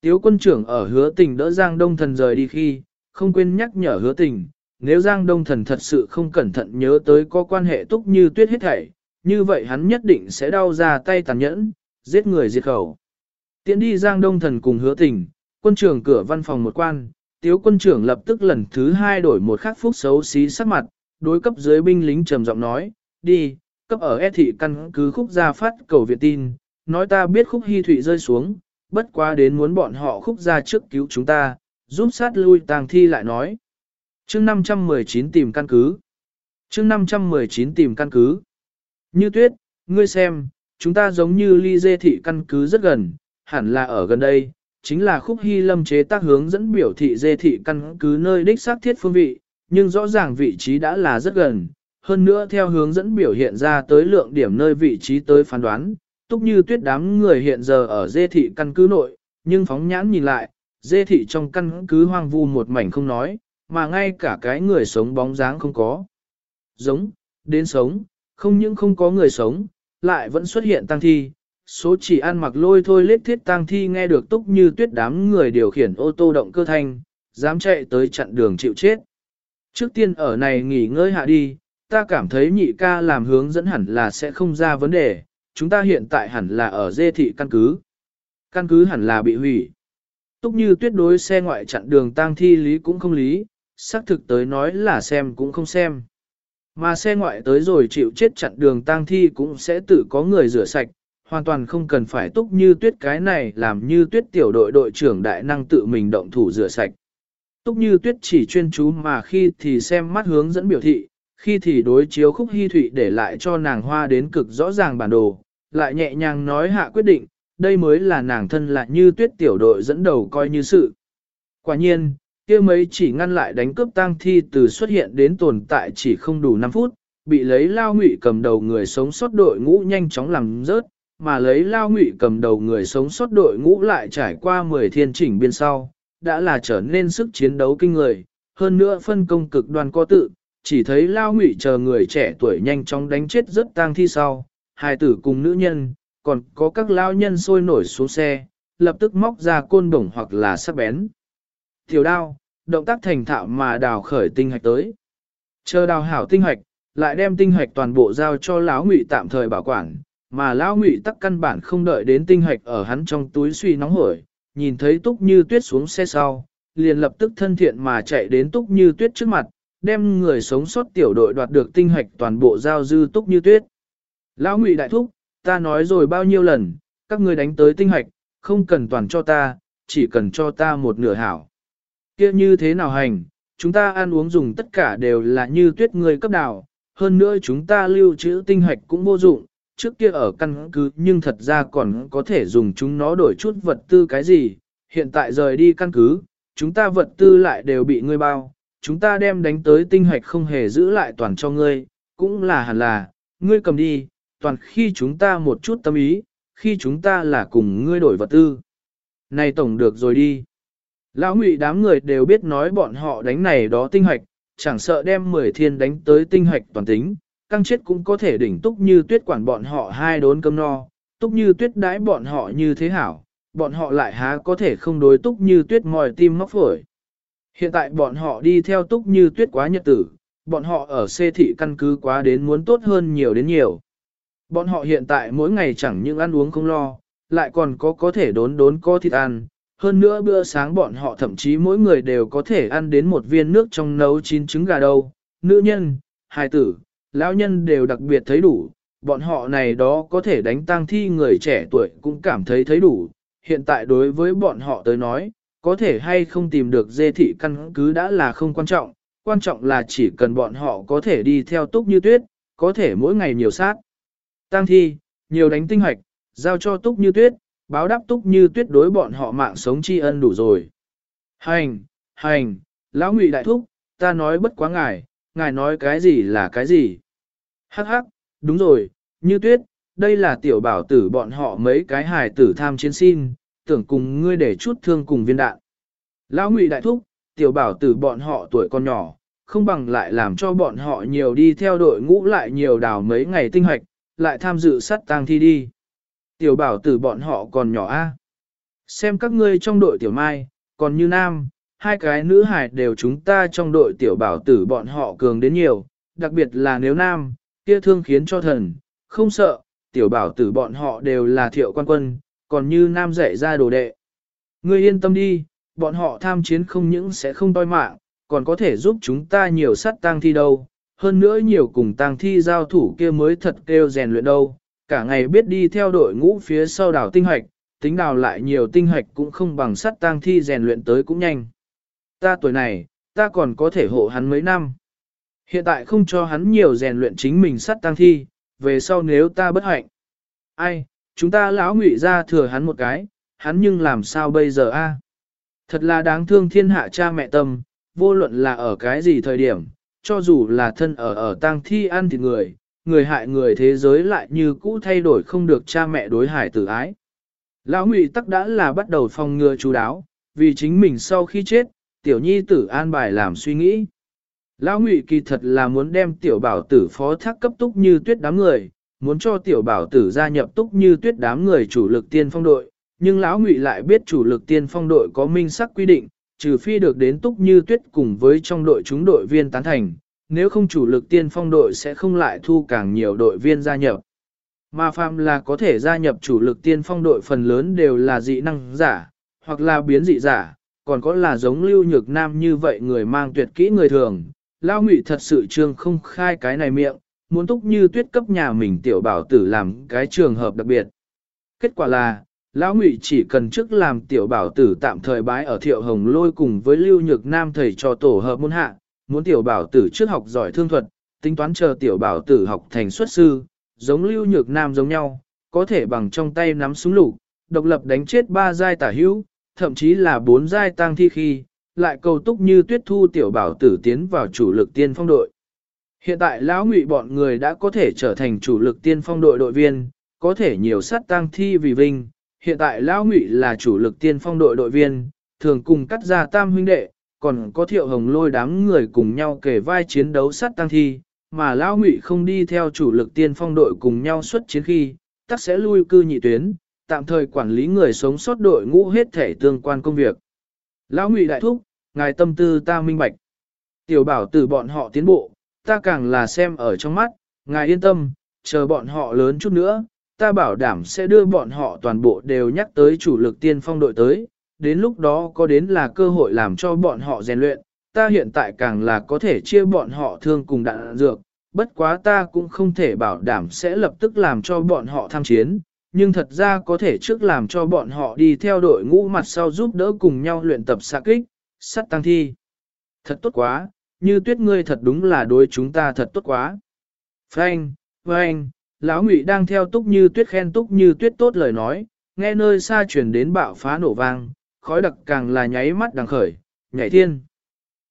Tiếu quân trưởng ở hứa tình đỡ Giang Đông Thần rời đi khi, không quên nhắc nhở hứa tình, nếu Giang Đông Thần thật sự không cẩn thận nhớ tới có quan hệ túc như tuyết hết thảy, như vậy hắn nhất định sẽ đau ra tay tàn nhẫn, giết người diệt khẩu. Tiến đi Giang Đông Thần cùng hứa tình, quân trưởng cửa văn phòng một quan, tiếu quân trưởng lập tức lần thứ hai đổi một khắc phúc xấu xí sắc mặt, đối cấp dưới binh lính trầm giọng nói, đi, cấp ở E thị căn cứ khúc gia phát cầu viện tin, nói ta biết khúc hy thụy rơi xuống, bất quá đến muốn bọn họ khúc gia trước cứu chúng ta, giúp sát lui tàng thi lại nói. chương 519 tìm căn cứ. chương 519 tìm căn cứ. Như tuyết, ngươi xem, chúng ta giống như ly dê thị căn cứ rất gần, hẳn là ở gần đây, chính là khúc hy lâm chế tác hướng dẫn biểu thị dê thị căn cứ nơi đích xác thiết phương vị, nhưng rõ ràng vị trí đã là rất gần. Hơn nữa theo hướng dẫn biểu hiện ra tới lượng điểm nơi vị trí tới phán đoán, túc như tuyết đám người hiện giờ ở dê thị căn cứ nội, nhưng phóng nhãn nhìn lại, dê thị trong căn cứ hoang vu một mảnh không nói, mà ngay cả cái người sống bóng dáng không có. Giống, đến sống, không những không có người sống, lại vẫn xuất hiện tăng thi. Số chỉ ăn mặc lôi thôi lết thiết tang thi nghe được túc như tuyết đám người điều khiển ô tô động cơ thanh, dám chạy tới chặn đường chịu chết. Trước tiên ở này nghỉ ngơi hạ đi, ta cảm thấy nhị ca làm hướng dẫn hẳn là sẽ không ra vấn đề, chúng ta hiện tại hẳn là ở dê thị căn cứ. Căn cứ hẳn là bị hủy. Túc như tuyết đối xe ngoại chặn đường tang thi lý cũng không lý, xác thực tới nói là xem cũng không xem. Mà xe ngoại tới rồi chịu chết chặn đường tang thi cũng sẽ tự có người rửa sạch, hoàn toàn không cần phải túc như tuyết cái này làm như tuyết tiểu đội đội trưởng đại năng tự mình động thủ rửa sạch. Túc như tuyết chỉ chuyên chú mà khi thì xem mắt hướng dẫn biểu thị, khi thì đối chiếu khúc hy thụy để lại cho nàng hoa đến cực rõ ràng bản đồ, lại nhẹ nhàng nói hạ quyết định, đây mới là nàng thân là như tuyết tiểu đội dẫn đầu coi như sự. Quả nhiên, kia mấy chỉ ngăn lại đánh cướp tang thi từ xuất hiện đến tồn tại chỉ không đủ 5 phút, bị lấy lao ngụy cầm đầu người sống sót đội ngũ nhanh chóng làm rớt, mà lấy lao ngụy cầm đầu người sống sót đội ngũ lại trải qua 10 thiên chỉnh biên sau, đã là trở nên sức chiến đấu kinh người, hơn nữa phân công cực đoan có tự, chỉ thấy lao ngụy chờ người trẻ tuổi nhanh chóng đánh chết rất tang thi sau, hai tử cùng nữ nhân, còn có các lao nhân sôi nổi xuống xe, lập tức móc ra côn đồng hoặc là sắc bén. Tiểu đao, động tác thành thạo mà đào khởi tinh hạch tới. Chờ đào hảo tinh hạch, lại đem tinh hạch toàn bộ giao cho lão ngụy tạm thời bảo quản, mà lão ngụy tắc căn bản không đợi đến tinh hạch ở hắn trong túi suy nóng hổi, nhìn thấy túc như tuyết xuống xe sau, liền lập tức thân thiện mà chạy đến túc như tuyết trước mặt, đem người sống sót tiểu đội đoạt được tinh hạch toàn bộ giao dư túc như tuyết. Lão Ngụy đại thúc, ta nói rồi bao nhiêu lần, các ngươi đánh tới tinh hạch, không cần toàn cho ta, chỉ cần cho ta một nửa hảo. Kia như thế nào hành, chúng ta ăn uống dùng tất cả đều là như tuyết người cấp đảo, hơn nữa chúng ta lưu trữ tinh hạch cũng vô dụng, trước kia ở căn cứ nhưng thật ra còn có thể dùng chúng nó đổi chút vật tư cái gì, hiện tại rời đi căn cứ, chúng ta vật tư lại đều bị ngươi bao, chúng ta đem đánh tới tinh hạch không hề giữ lại toàn cho ngươi, cũng là hẳn là, ngươi cầm đi, toàn khi chúng ta một chút tâm ý, khi chúng ta là cùng ngươi đổi vật tư. Này tổng được rồi đi. Lão ngụy đám người đều biết nói bọn họ đánh này đó tinh hạch, chẳng sợ đem 10 thiên đánh tới tinh hạch toàn tính, căng chết cũng có thể đỉnh túc như tuyết quản bọn họ hai đốn cơm no, túc như tuyết đãi bọn họ như thế hảo, bọn họ lại há có thể không đối túc như tuyết mòi tim móc phổi. Hiện tại bọn họ đi theo túc như tuyết quá nhật tử, bọn họ ở xê thị căn cứ quá đến muốn tốt hơn nhiều đến nhiều. Bọn họ hiện tại mỗi ngày chẳng những ăn uống không lo, lại còn có có thể đốn đốn có thịt ăn. Hơn nữa bữa sáng bọn họ thậm chí mỗi người đều có thể ăn đến một viên nước trong nấu chín trứng gà đâu. Nữ nhân, hài tử, lão nhân đều đặc biệt thấy đủ. bọn họ này đó có thể đánh tang thi người trẻ tuổi cũng cảm thấy thấy đủ. Hiện tại đối với bọn họ tới nói, có thể hay không tìm được dê thị căn cứ đã là không quan trọng, quan trọng là chỉ cần bọn họ có thể đi theo túc như tuyết, có thể mỗi ngày nhiều sát. Tang thi, nhiều đánh tinh hoạch, giao cho túc như tuyết, báo đáp túc như tuyết đối bọn họ mạng sống tri ân đủ rồi. Hành, hành, lão ngụy đại thúc, ta nói bất quá ngài, ngài nói cái gì là cái gì. Hắc hắc, đúng rồi, như tuyết, đây là tiểu bảo tử bọn họ mấy cái hài tử tham chiến xin, tưởng cùng ngươi để chút thương cùng viên đạn. Lão ngụy đại thúc, tiểu bảo tử bọn họ tuổi còn nhỏ, không bằng lại làm cho bọn họ nhiều đi theo đội ngũ lại nhiều đào mấy ngày tinh hoạch, lại tham dự sát tang thi đi. Tiểu bảo tử bọn họ còn nhỏ a. Xem các ngươi trong đội tiểu mai, còn như nam, hai cái nữ hải đều chúng ta trong đội tiểu bảo tử bọn họ cường đến nhiều, đặc biệt là nếu nam, kia thương khiến cho thần, không sợ, tiểu bảo tử bọn họ đều là thiệu quan quân, còn như nam dạy ra đồ đệ. Ngươi yên tâm đi, bọn họ tham chiến không những sẽ không toi mạng, còn có thể giúp chúng ta nhiều sát tang thi đâu, hơn nữa nhiều cùng tang thi giao thủ kia mới thật kêu rèn luyện đâu, cả ngày biết đi theo đội ngũ phía sau đảo tinh hoạch, tính đào lại nhiều tinh hoạch cũng không bằng sát tang thi rèn luyện tới cũng nhanh. Ta tuổi này, ta còn có thể hộ hắn mấy năm. Hiện tại không cho hắn nhiều rèn luyện chính mình sát tang thi, về sau nếu ta bất hạnh. Ai, chúng ta lão ngụy ra thừa hắn một cái, hắn nhưng làm sao bây giờ a? Thật là đáng thương thiên hạ cha mẹ tâm, vô luận là ở cái gì thời điểm, cho dù là thân ở ở tang thi ăn thịt người, người hại người thế giới lại như cũ thay đổi không được cha mẹ đối hải tử ái. Lão Ngụy tắc đã là bắt đầu phòng ngừa chú đáo, vì chính mình sau khi chết, tiểu nhi tử an bài làm suy nghĩ. Lão Ngụy kỳ thật là muốn đem tiểu bảo tử phó thác cấp túc như tuyết đám người, muốn cho tiểu bảo tử gia nhập túc như tuyết đám người chủ lực tiên phong đội, nhưng lão Ngụy lại biết chủ lực tiên phong đội có minh sắc quy định, trừ phi được đến túc như tuyết cùng với trong đội chúng đội viên tán thành, nếu không chủ lực tiên phong đội sẽ không lại thu càng nhiều đội viên gia nhập. Mà phàm là có thể gia nhập chủ lực tiên phong đội phần lớn đều là dị năng giả, hoặc là biến dị giả, còn có là giống lưu nhược nam như vậy người mang tuyệt kỹ người thường. Lao Ngụy thật sự trương không khai cái này miệng, muốn túc như tuyết cấp nhà mình tiểu bảo tử làm cái trường hợp đặc biệt. Kết quả là, Lão Ngụy chỉ cần trước làm tiểu bảo tử tạm thời bái ở thiệu hồng lôi cùng với lưu nhược nam thầy cho tổ hợp môn hạ, muốn tiểu bảo tử trước học giỏi thương thuật, tính toán chờ tiểu bảo tử học thành xuất sư, giống lưu nhược nam giống nhau, có thể bằng trong tay nắm súng lục, độc lập đánh chết ba giai tả hữu, thậm chí là bốn giai tăng thi khi, lại cầu túc như tuyết thu tiểu bảo tử tiến vào chủ lực tiên phong đội. Hiện tại lão ngụy bọn người đã có thể trở thành chủ lực tiên phong đội đội viên, có thể nhiều sát tăng thi vì vinh. Hiện tại lão ngụy là chủ lực tiên phong đội đội viên, thường cùng cắt ra tam huynh đệ, còn có thiệu hồng lôi đám người cùng nhau kể vai chiến đấu sát tăng thi, mà Lão Ngụy không đi theo chủ lực tiên phong đội cùng nhau xuất chiến khi, tắc sẽ lui cư nhị tuyến, tạm thời quản lý người sống sót đội ngũ hết thể tương quan công việc. Lão Ngụy đại thúc, ngài tâm tư ta minh bạch. Tiểu bảo từ bọn họ tiến bộ, ta càng là xem ở trong mắt, ngài yên tâm, chờ bọn họ lớn chút nữa, ta bảo đảm sẽ đưa bọn họ toàn bộ đều nhắc tới chủ lực tiên phong đội tới, đến lúc đó có đến là cơ hội làm cho bọn họ rèn luyện, ta hiện tại càng là có thể chia bọn họ thương cùng đạn dược, bất quá ta cũng không thể bảo đảm sẽ lập tức làm cho bọn họ tham chiến, nhưng thật ra có thể trước làm cho bọn họ đi theo đội ngũ mặt sau giúp đỡ cùng nhau luyện tập xạ kích, sắt tăng thi. Thật tốt quá, như tuyết ngươi thật đúng là đối chúng ta thật tốt quá. Frank, Frank, lão ngụy đang theo túc như tuyết khen túc như tuyết tốt lời nói, nghe nơi xa chuyển đến bạo phá nổ vang, khói đặc càng là nháy mắt đằng khởi, nhảy thiên.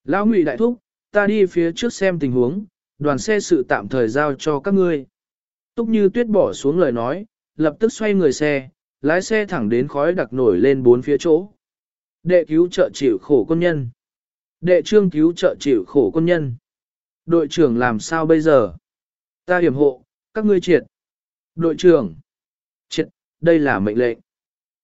Lão Ngụy đại thúc, ta đi phía trước xem tình huống, đoàn xe sự tạm thời giao cho các ngươi. Túc như tuyết bỏ xuống lời nói, lập tức xoay người xe, lái xe thẳng đến khói đặc nổi lên bốn phía chỗ. Đệ cứu trợ chịu khổ quân nhân. Đệ trương cứu trợ chịu khổ quân nhân. Đội trưởng làm sao bây giờ? Ta hiểm hộ, các ngươi triệt. Đội trưởng. Triệt, đây là mệnh lệnh.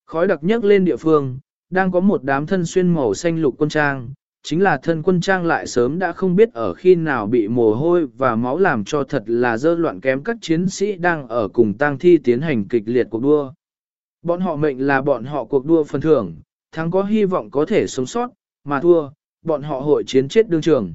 Khói đặc nhấc lên địa phương, đang có một đám thân xuyên màu xanh lục quân trang, chính là thân quân trang lại sớm đã không biết ở khi nào bị mồ hôi và máu làm cho thật là dơ loạn kém các chiến sĩ đang ở cùng tang thi tiến hành kịch liệt cuộc đua. Bọn họ mệnh là bọn họ cuộc đua phần thưởng, thắng có hy vọng có thể sống sót, mà thua, bọn họ hội chiến chết đương trường.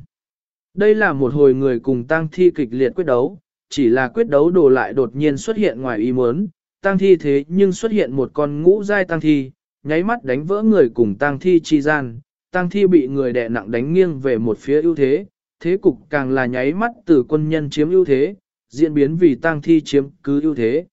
Đây là một hồi người cùng tang thi kịch liệt quyết đấu, chỉ là quyết đấu đồ lại đột nhiên xuất hiện ngoài ý muốn, tang thi thế nhưng xuất hiện một con ngũ giai tang thi, nháy mắt đánh vỡ người cùng tang thi chi gian, Tang thi bị người đè nặng đánh nghiêng về một phía ưu thế, thế cục càng là nháy mắt từ quân nhân chiếm ưu thế, diễn biến vì Tang thi chiếm cứ ưu thế.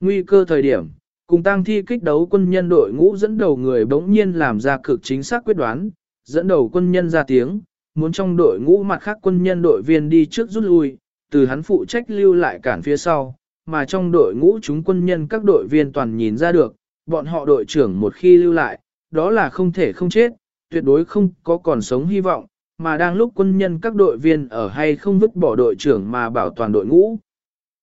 Nguy cơ thời điểm, cùng Tang thi kích đấu quân nhân đội ngũ dẫn đầu người bỗng nhiên làm ra cực chính xác quyết đoán, dẫn đầu quân nhân ra tiếng, muốn trong đội ngũ mặt khác quân nhân đội viên đi trước rút lui, từ hắn phụ trách lưu lại cản phía sau, mà trong đội ngũ chúng quân nhân các đội viên toàn nhìn ra được, bọn họ đội trưởng một khi lưu lại, đó là không thể không chết, tuyệt đối không có còn sống hy vọng, mà đang lúc quân nhân các đội viên ở hay không vứt bỏ đội trưởng mà bảo toàn đội ngũ.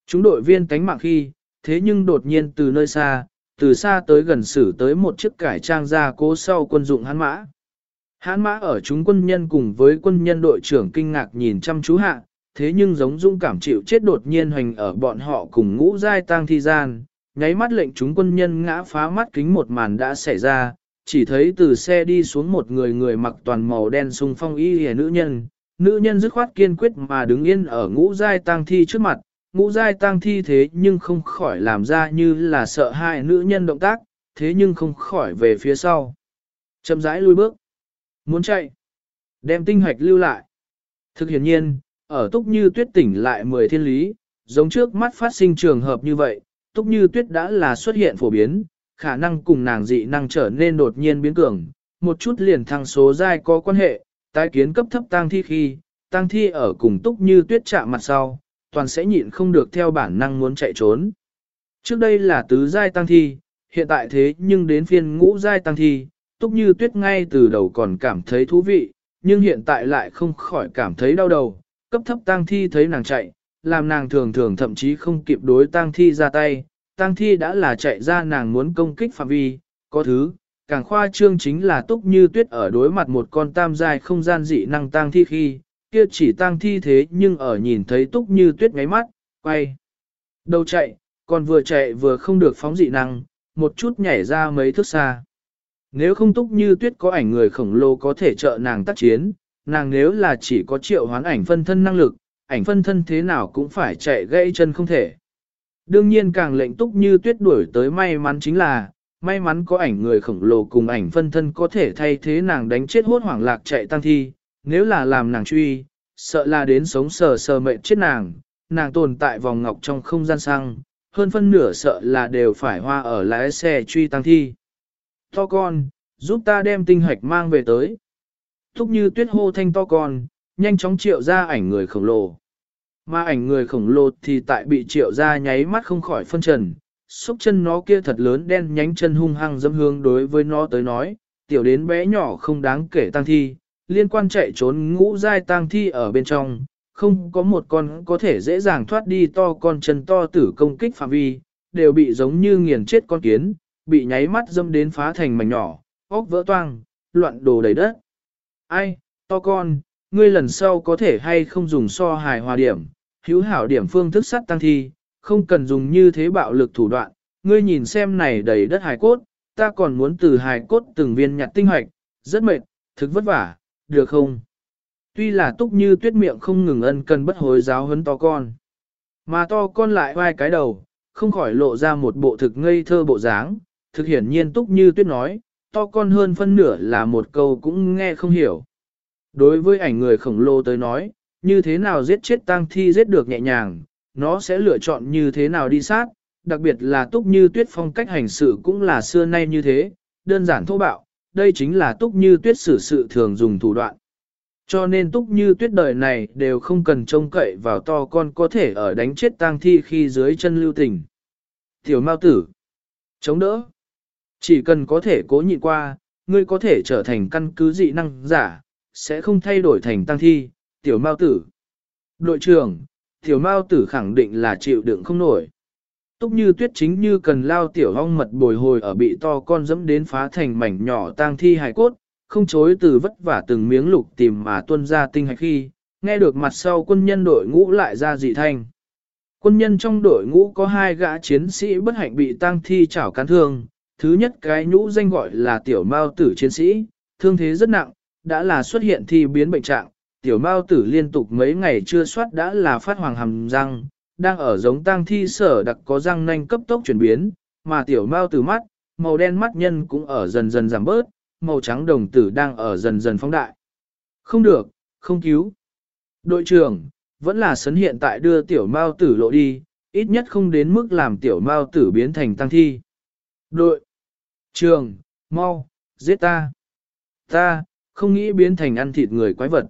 Chúng đội viên tánh mạng khi, thế nhưng đột nhiên từ nơi xa, từ xa tới gần xử tới một chiếc cải trang ra cố sau quân dụng hán mã. Hán mã ở chúng quân nhân cùng với quân nhân đội trưởng kinh ngạc nhìn chăm chú hạ, thế nhưng giống dung cảm chịu chết đột nhiên hoành ở bọn họ cùng ngũ giai tang thi gian, nháy mắt lệnh chúng quân nhân ngã phá mắt kính một màn đã xảy ra, chỉ thấy từ xe đi xuống một người người mặc toàn màu đen sung phong y hề nữ nhân, nữ nhân dứt khoát kiên quyết mà đứng yên ở ngũ giai tang thi trước mặt, ngũ giai tang thi thế nhưng không khỏi làm ra như là sợ hai nữ nhân động tác, thế nhưng không khỏi về phía sau. Chậm rãi lui bước. Muốn chạy. Đem tinh hoạch lưu lại. Thực hiện nhiên, ở túc như tuyết tỉnh lại mười thiên lý, giống trước mắt phát sinh trường hợp như vậy, túc như tuyết đã là xuất hiện phổ biến, khả năng cùng nàng dị năng trở nên đột nhiên biến cường, một chút liền thăng số giai có quan hệ, tái kiến cấp thấp tăng thi khi, tăng thi ở cùng túc như tuyết chạm mặt sau, toàn sẽ nhịn không được theo bản năng muốn chạy trốn. Trước đây là tứ giai tăng thi, hiện tại thế nhưng đến phiên ngũ giai tăng thi, túc như tuyết ngay từ đầu còn cảm thấy thú vị, nhưng hiện tại lại không khỏi cảm thấy đau đầu, cấp thấp tăng thi thấy nàng chạy, làm nàng thường thường thậm chí không kịp đối tăng thi ra tay, Tang thi đã là chạy ra nàng muốn công kích phạm vi, có thứ, càng khoa trương chính là túc như tuyết ở đối mặt một con tam giai không gian dị năng Tang thi khi, kia chỉ Tang thi thế nhưng ở nhìn thấy túc như tuyết ngáy mắt, quay. Đầu chạy, còn vừa chạy vừa không được phóng dị năng, một chút nhảy ra mấy thước xa. Nếu không túc như tuyết có ảnh người khổng lồ có thể trợ nàng tác chiến, nàng nếu là chỉ có triệu hoán ảnh phân thân năng lực, ảnh phân thân thế nào cũng phải chạy gãy chân không thể. Đương nhiên càng lệnh túc như tuyết đuổi tới may mắn chính là, may mắn có ảnh người khổng lồ cùng ảnh phân thân có thể thay thế nàng đánh chết hốt hoảng lạc chạy tăng thi, nếu là làm nàng truy, sợ là đến sống sờ sờ mệnh chết nàng, nàng tồn tại vòng ngọc trong không gian xăng, hơn phân nửa sợ là đều phải hoa ở lái xe truy tăng thi. To con, giúp ta đem tinh hạch mang về tới. Thúc như tuyết hô thanh to con, nhanh chóng triệu ra ảnh người khổng lồ. Mà ảnh người khổng lồ thì tại bị triệu ra nháy mắt không khỏi phân trần, xúc chân nó kia thật lớn đen nhánh chân hung hăng dâm hương đối với nó tới nói, tiểu đến bé nhỏ không đáng kể tăng thi, liên quan chạy trốn ngũ giai tăng thi ở bên trong, không có một con có thể dễ dàng thoát đi to con chân to tử công kích phạm vi, đều bị giống như nghiền chết con kiến, bị nháy mắt dâm đến phá thành mảnh nhỏ, óc vỡ toang, loạn đồ đầy đất. Ai, to con, ngươi lần sau có thể hay không dùng so hài hòa điểm, hữu hảo điểm phương thức sắt tăng thi, không cần dùng như thế bạo lực thủ đoạn, ngươi nhìn xem này đầy đất hài cốt, ta còn muốn từ hài cốt từng viên nhặt tinh hoạch, rất mệt, thực vất vả, được không? Tuy là túc như tuyết miệng không ngừng ân cần bất hối giáo hấn to con, mà to con lại vai cái đầu, không khỏi lộ ra một bộ thực ngây thơ bộ dáng, thực hiển nhiên túc như tuyết nói, to con hơn phân nửa là một câu cũng nghe không hiểu. Đối với ảnh người khổng lồ tới nói, như thế nào giết chết tang thi giết được nhẹ nhàng, nó sẽ lựa chọn như thế nào đi sát, đặc biệt là túc như tuyết phong cách hành sự cũng là xưa nay như thế, đơn giản thô bạo, đây chính là túc như tuyết xử sự thường dùng thủ đoạn. Cho nên túc như tuyết đời này đều không cần trông cậy vào to con có thể ở đánh chết tang thi khi dưới chân lưu tình. Tiểu mao tử, chống đỡ. Chỉ cần có thể cố nhịn qua, ngươi có thể trở thành căn cứ dị năng giả, sẽ không thay đổi thành tăng thi, tiểu mao tử. Đội trưởng, tiểu mao tử khẳng định là chịu đựng không nổi. Túc như tuyết chính như cần lao tiểu hong mật bồi hồi ở bị to con dẫm đến phá thành mảnh nhỏ tang thi hài cốt, không chối từ vất vả từng miếng lục tìm mà tuân ra tinh hạch khi, nghe được mặt sau quân nhân đội ngũ lại ra dị thanh. Quân nhân trong đội ngũ có hai gã chiến sĩ bất hạnh bị tang thi chảo cán thương, thứ nhất cái nhũ danh gọi là tiểu mao tử chiến sĩ, thương thế rất nặng, đã là xuất hiện thi biến bệnh trạng, tiểu mao tử liên tục mấy ngày chưa soát đã là phát hoàng hầm răng, đang ở giống tang thi sở đặc có răng nanh cấp tốc chuyển biến, mà tiểu mao Tử mắt, màu đen mắt nhân cũng ở dần dần giảm bớt, màu trắng đồng tử đang ở dần dần phóng đại. Không được, không cứu. Đội trưởng, vẫn là sấn hiện tại đưa tiểu mao tử lộ đi, ít nhất không đến mức làm tiểu mao tử biến thành tăng thi. Đội trường, mau, giết ta. Ta, không nghĩ biến thành ăn thịt người quái vật.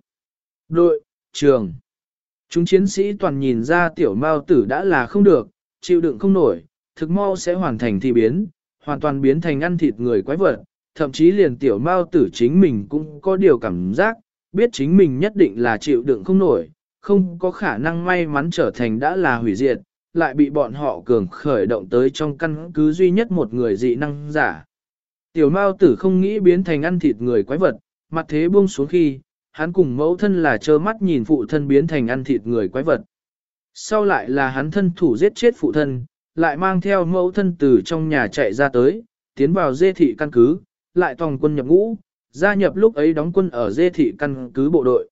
Đội trường. Chúng chiến sĩ toàn nhìn ra tiểu mao tử đã là không được, chịu đựng không nổi, thực mau sẽ hoàn thành thi biến, hoàn toàn biến thành ăn thịt người quái vật, thậm chí liền tiểu mao tử chính mình cũng có điều cảm giác, biết chính mình nhất định là chịu đựng không nổi, không có khả năng may mắn trở thành đã là hủy diệt, lại bị bọn họ cường khởi động tới trong căn cứ duy nhất một người dị năng giả. Tiểu mao tử không nghĩ biến thành ăn thịt người quái vật, mặt thế buông xuống khi, hắn cùng mẫu thân là trơ mắt nhìn phụ thân biến thành ăn thịt người quái vật. Sau lại là hắn thân thủ giết chết phụ thân, lại mang theo mẫu thân từ trong nhà chạy ra tới, tiến vào dê thị căn cứ, lại tòng quân nhập ngũ, gia nhập lúc ấy đóng quân ở dê thị căn cứ bộ đội.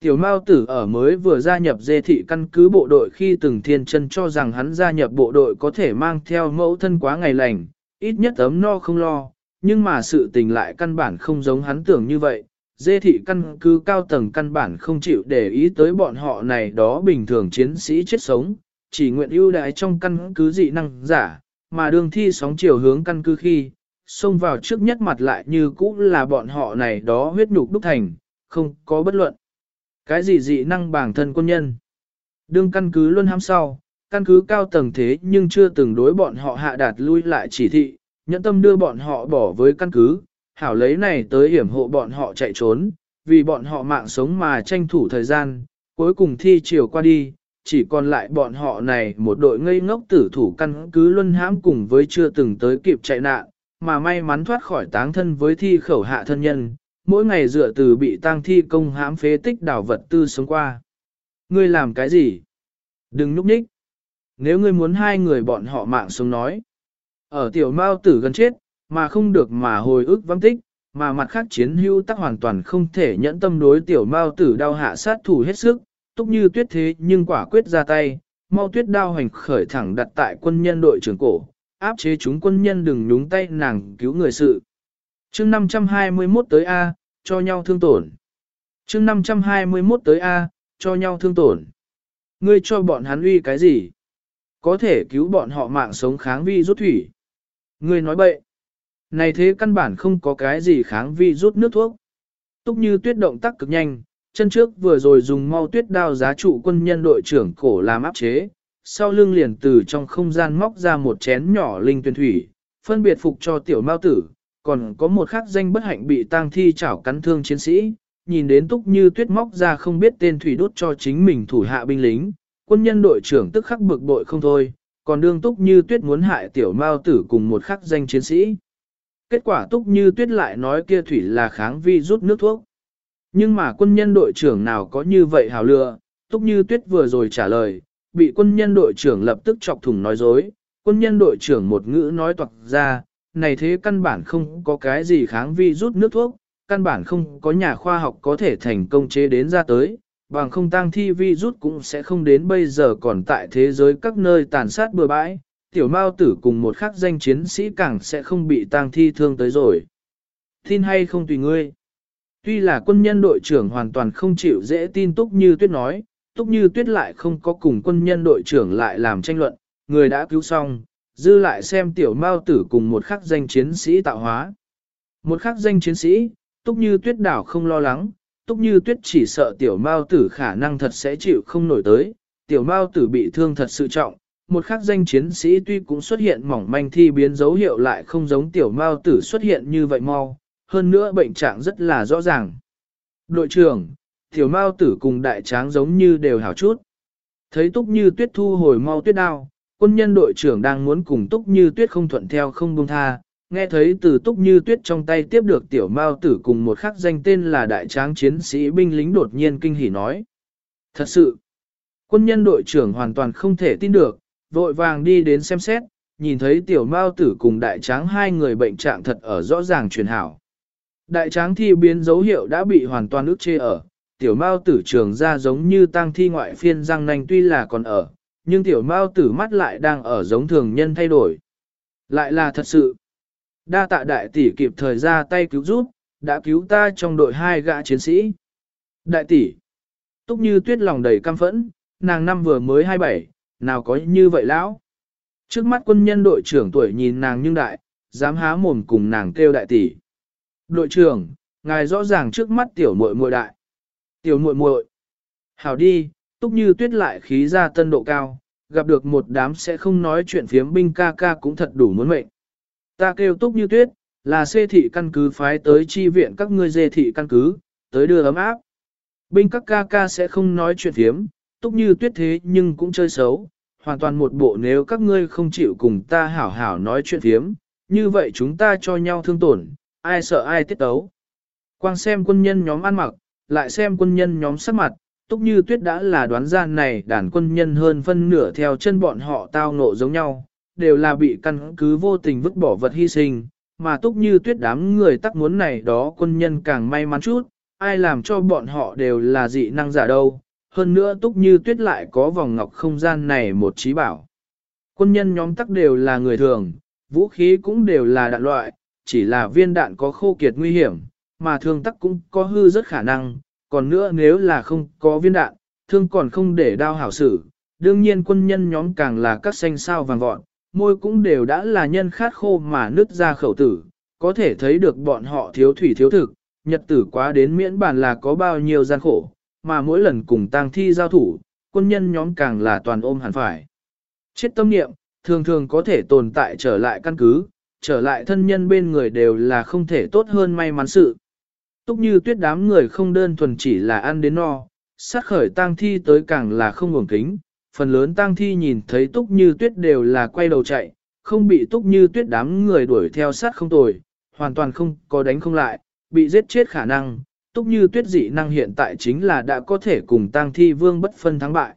Tiểu Mao Tử ở mới vừa gia nhập dê thị căn cứ bộ đội khi từng thiên chân cho rằng hắn gia nhập bộ đội có thể mang theo mẫu thân quá ngày lành, ít nhất ấm no không lo, nhưng mà sự tình lại căn bản không giống hắn tưởng như vậy. Dê thị căn cứ cao tầng căn bản không chịu để ý tới bọn họ này đó bình thường chiến sĩ chết sống, chỉ nguyện ưu đãi trong căn cứ dị năng giả, mà đường thi sóng chiều hướng căn cứ khi, xông vào trước nhất mặt lại như cũ là bọn họ này đó huyết nhục đúc thành, không có bất luận. Cái gì dị năng bản thân quân nhân? Đương căn cứ luôn ham sau, căn cứ cao tầng thế nhưng chưa từng đối bọn họ hạ đạt lui lại chỉ thị, nhẫn tâm đưa bọn họ bỏ với căn cứ, hảo lấy này tới hiểm hộ bọn họ chạy trốn, vì bọn họ mạng sống mà tranh thủ thời gian, cuối cùng thi chiều qua đi, chỉ còn lại bọn họ này một đội ngây ngốc tử thủ căn cứ luân hãm cùng với chưa từng tới kịp chạy nạn, mà may mắn thoát khỏi táng thân với thi khẩu hạ thân nhân, mỗi ngày dựa từ bị tang thi công hãm phế tích đảo vật tư sống qua. Ngươi làm cái gì? Đừng núp nhích. Nếu ngươi muốn hai người bọn họ mạng sống nói. Ở tiểu mao tử gần chết, mà không được mà hồi ức vắng tích, mà mặt khác chiến hưu tắc hoàn toàn không thể nhẫn tâm đối tiểu mao tử đau hạ sát thủ hết sức, túc như tuyết thế nhưng quả quyết ra tay, mau tuyết đao hành khởi thẳng đặt tại quân nhân đội trưởng cổ, áp chế chúng quân nhân đừng nhúng tay nàng cứu người sự. chương 521 tới A, cho nhau thương tổn. chương 521 tới A, cho nhau thương tổn. Ngươi cho bọn hắn uy cái gì? Có thể cứu bọn họ mạng sống kháng vi rút thủy. Ngươi nói bậy. Này thế căn bản không có cái gì kháng vi rút nước thuốc. Túc như tuyết động tác cực nhanh, chân trước vừa rồi dùng mau tuyết đao giá trụ quân nhân đội trưởng cổ làm áp chế, sau lưng liền từ trong không gian móc ra một chén nhỏ linh tuyên thủy, phân biệt phục cho tiểu mao tử, còn có một khắc danh bất hạnh bị tang thi chảo cắn thương chiến sĩ, nhìn đến túc như tuyết móc ra không biết tên thủy đốt cho chính mình thủ hạ binh lính, quân nhân đội trưởng tức khắc bực bội không thôi, còn đương túc như tuyết muốn hại tiểu mao tử cùng một khắc danh chiến sĩ. Kết quả túc như tuyết lại nói kia thủy là kháng vi rút nước thuốc. Nhưng mà quân nhân đội trưởng nào có như vậy hào lựa, túc như tuyết vừa rồi trả lời, bị quân nhân đội trưởng lập tức chọc thủng nói dối, quân nhân đội trưởng một ngữ nói toạc ra, này thế căn bản không có cái gì kháng vi rút nước thuốc, căn bản không có nhà khoa học có thể thành công chế đến ra tới, bằng không tăng thi vi rút cũng sẽ không đến bây giờ còn tại thế giới các nơi tàn sát bừa bãi, tiểu mao tử cùng một khắc danh chiến sĩ càng sẽ không bị tang thi thương tới rồi. Tin hay không tùy ngươi. Tuy là quân nhân đội trưởng hoàn toàn không chịu dễ tin túc như tuyết nói, túc như tuyết lại không có cùng quân nhân đội trưởng lại làm tranh luận, người đã cứu xong, dư lại xem tiểu mao tử cùng một khắc danh chiến sĩ tạo hóa. Một khắc danh chiến sĩ, túc như tuyết đảo không lo lắng, túc như tuyết chỉ sợ tiểu mao tử khả năng thật sẽ chịu không nổi tới, tiểu mao tử bị thương thật sự trọng. Một khắc danh chiến sĩ tuy cũng xuất hiện mỏng manh thi biến dấu hiệu lại không giống tiểu mao tử xuất hiện như vậy mau, hơn nữa bệnh trạng rất là rõ ràng. Đội trưởng, tiểu mao tử cùng đại tráng giống như đều hảo chút. Thấy túc như tuyết thu hồi mau tuyết đao, quân nhân đội trưởng đang muốn cùng túc như tuyết không thuận theo không buông tha, nghe thấy từ túc như tuyết trong tay tiếp được tiểu mao tử cùng một khắc danh tên là đại tráng chiến sĩ binh lính đột nhiên kinh hỉ nói. Thật sự, quân nhân đội trưởng hoàn toàn không thể tin được, vội vàng đi đến xem xét, nhìn thấy tiểu mao tử cùng đại tráng hai người bệnh trạng thật ở rõ ràng truyền hảo. Đại tráng thi biến dấu hiệu đã bị hoàn toàn ức chê ở, tiểu mao tử trường ra giống như tang thi ngoại phiên răng nanh tuy là còn ở, nhưng tiểu mao tử mắt lại đang ở giống thường nhân thay đổi. Lại là thật sự. Đa tạ đại tỷ kịp thời ra tay cứu giúp, đã cứu ta trong đội hai gã chiến sĩ. Đại tỷ, túc như tuyết lòng đầy căm phẫn, nàng năm vừa mới 27, nào có như vậy lão. Trước mắt quân nhân đội trưởng tuổi nhìn nàng nhưng đại, dám há mồm cùng nàng kêu đại tỷ. Đội trưởng, ngài rõ ràng trước mắt tiểu muội muội đại. Tiểu muội muội. Hảo đi, túc như tuyết lại khí ra tân độ cao, gặp được một đám sẽ không nói chuyện phiếm binh ca ca cũng thật đủ muốn mệnh. Ta kêu túc như tuyết, là xê thị căn cứ phái tới chi viện các ngươi dê thị căn cứ, tới đưa ấm áp. Binh các ca ca sẽ không nói chuyện phiếm, túc như tuyết thế nhưng cũng chơi xấu, hoàn toàn một bộ nếu các ngươi không chịu cùng ta hảo hảo nói chuyện thiếm, như vậy chúng ta cho nhau thương tổn, ai sợ ai tiết tấu. Quang xem quân nhân nhóm ăn mặc, lại xem quân nhân nhóm sắc mặt, túc như tuyết đã là đoán ra này đàn quân nhân hơn phân nửa theo chân bọn họ tao ngộ giống nhau, đều là bị căn cứ vô tình vứt bỏ vật hy sinh, mà túc như tuyết đám người tắc muốn này đó quân nhân càng may mắn chút, ai làm cho bọn họ đều là dị năng giả đâu, hơn nữa túc như tuyết lại có vòng ngọc không gian này một trí bảo. Quân nhân nhóm tắc đều là người thường, vũ khí cũng đều là đạn loại, chỉ là viên đạn có khô kiệt nguy hiểm, mà thương tắc cũng có hư rất khả năng, còn nữa nếu là không có viên đạn, thương còn không để đao hảo xử. Đương nhiên quân nhân nhóm càng là các xanh sao vàng vọt, môi cũng đều đã là nhân khát khô mà nứt ra khẩu tử, có thể thấy được bọn họ thiếu thủy thiếu thực, nhật tử quá đến miễn bản là có bao nhiêu gian khổ, mà mỗi lần cùng tang thi giao thủ, quân nhân nhóm càng là toàn ôm hẳn phải. Chết tâm niệm, thường thường có thể tồn tại trở lại căn cứ, trở lại thân nhân bên người đều là không thể tốt hơn may mắn sự. Túc như tuyết đám người không đơn thuần chỉ là ăn đến no, sát khởi tang thi tới càng là không ngủng kính, phần lớn tang thi nhìn thấy túc như tuyết đều là quay đầu chạy, không bị túc như tuyết đám người đuổi theo sát không tồi, hoàn toàn không có đánh không lại, bị giết chết khả năng, túc như tuyết dị năng hiện tại chính là đã có thể cùng tang thi vương bất phân thắng bại.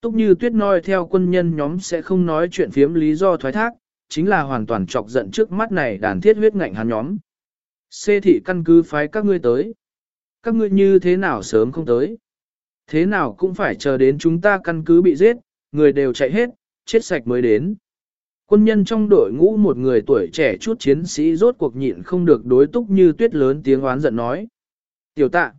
Túc như tuyết nói theo quân nhân nhóm sẽ không nói chuyện phiếm lý do thoái thác, chính là hoàn toàn chọc giận trước mắt này đàn thiết huyết ngạnh hắn nhóm. Xê thị căn cứ phái các ngươi tới. Các ngươi như thế nào sớm không tới? Thế nào cũng phải chờ đến chúng ta căn cứ bị giết, người đều chạy hết, chết sạch mới đến. Quân nhân trong đội ngũ một người tuổi trẻ chút chiến sĩ rốt cuộc nhịn không được đối túc như tuyết lớn tiếng oán giận nói. Tiểu tạ,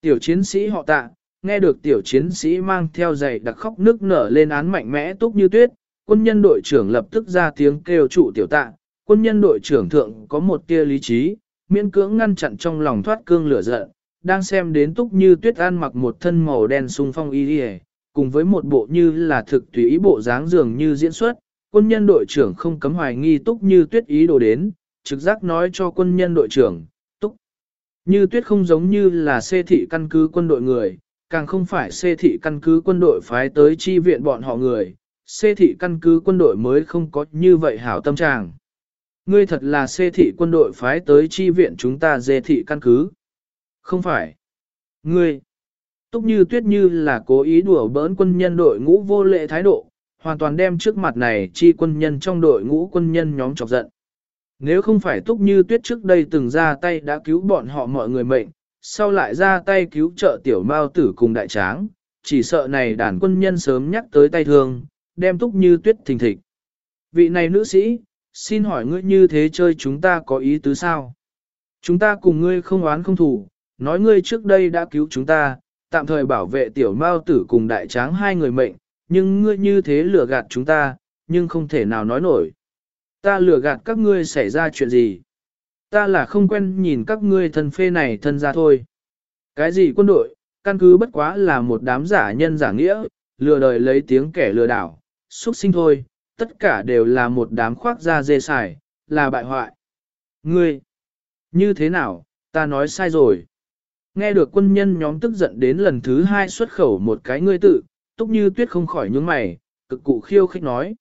tiểu chiến sĩ họ tạ, nghe được tiểu chiến sĩ mang theo giày đặc khóc nước nở lên án mạnh mẽ túc như tuyết, quân nhân đội trưởng lập tức ra tiếng kêu trụ tiểu tạ, quân nhân đội trưởng thượng có một tia lý trí, miễn cưỡng ngăn chặn trong lòng thoát cương lửa giận, đang xem đến túc như tuyết an mặc một thân màu đen sung phong y đi cùng với một bộ như là thực tùy ý bộ dáng dường như diễn xuất, quân nhân đội trưởng không cấm hoài nghi túc như tuyết ý đồ đến, trực giác nói cho quân nhân đội trưởng. Như tuyết không giống như là xê thị căn cứ quân đội người, càng không phải xê thị căn cứ quân đội phái tới chi viện bọn họ người, xê thị căn cứ quân đội mới không có như vậy hảo tâm trạng. Ngươi thật là xê thị quân đội phái tới chi viện chúng ta dê thị căn cứ. Không phải. Ngươi. Túc như tuyết như là cố ý đùa bỡn quân nhân đội ngũ vô lệ thái độ, hoàn toàn đem trước mặt này chi quân nhân trong đội ngũ quân nhân nhóm chọc giận. Nếu không phải túc như tuyết trước đây từng ra tay đã cứu bọn họ mọi người mệnh, sau lại ra tay cứu trợ tiểu mao tử cùng đại tráng, chỉ sợ này đàn quân nhân sớm nhắc tới tay thương, đem túc như tuyết thình thịch. Vị này nữ sĩ, xin hỏi ngươi như thế chơi chúng ta có ý tứ sao? Chúng ta cùng ngươi không oán không thủ, nói ngươi trước đây đã cứu chúng ta, tạm thời bảo vệ tiểu mao tử cùng đại tráng hai người mệnh, nhưng ngươi như thế lừa gạt chúng ta, nhưng không thể nào nói nổi. Ta lừa gạt các ngươi xảy ra chuyện gì? Ta là không quen nhìn các ngươi thân phê này thân ra thôi. Cái gì quân đội, căn cứ bất quá là một đám giả nhân giả nghĩa, lừa đời lấy tiếng kẻ lừa đảo, xuất sinh thôi, tất cả đều là một đám khoác da dê xài, là bại hoại. Ngươi, như thế nào, ta nói sai rồi. Nghe được quân nhân nhóm tức giận đến lần thứ hai xuất khẩu một cái ngươi tự, túc như tuyết không khỏi nhướng mày, cực cụ khiêu khích nói.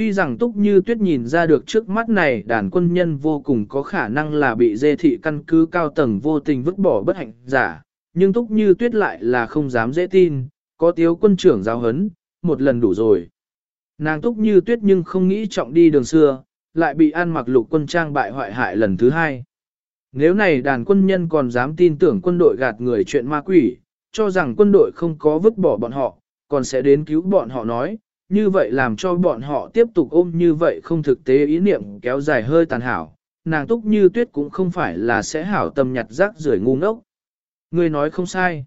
Tuy rằng túc như tuyết nhìn ra được trước mắt này đàn quân nhân vô cùng có khả năng là bị dê thị căn cứ cao tầng vô tình vứt bỏ bất hạnh giả, nhưng túc như tuyết lại là không dám dễ tin, có tiếu quân trưởng giáo hấn, một lần đủ rồi. Nàng túc như tuyết nhưng không nghĩ trọng đi đường xưa, lại bị ăn mặc lục quân trang bại hoại hại lần thứ hai. Nếu này đàn quân nhân còn dám tin tưởng quân đội gạt người chuyện ma quỷ, cho rằng quân đội không có vứt bỏ bọn họ, còn sẽ đến cứu bọn họ nói, như vậy làm cho bọn họ tiếp tục ôm như vậy không thực tế ý niệm kéo dài hơi tàn hảo, nàng túc như tuyết cũng không phải là sẽ hảo tâm nhặt rác rưởi ngu ngốc. Người nói không sai.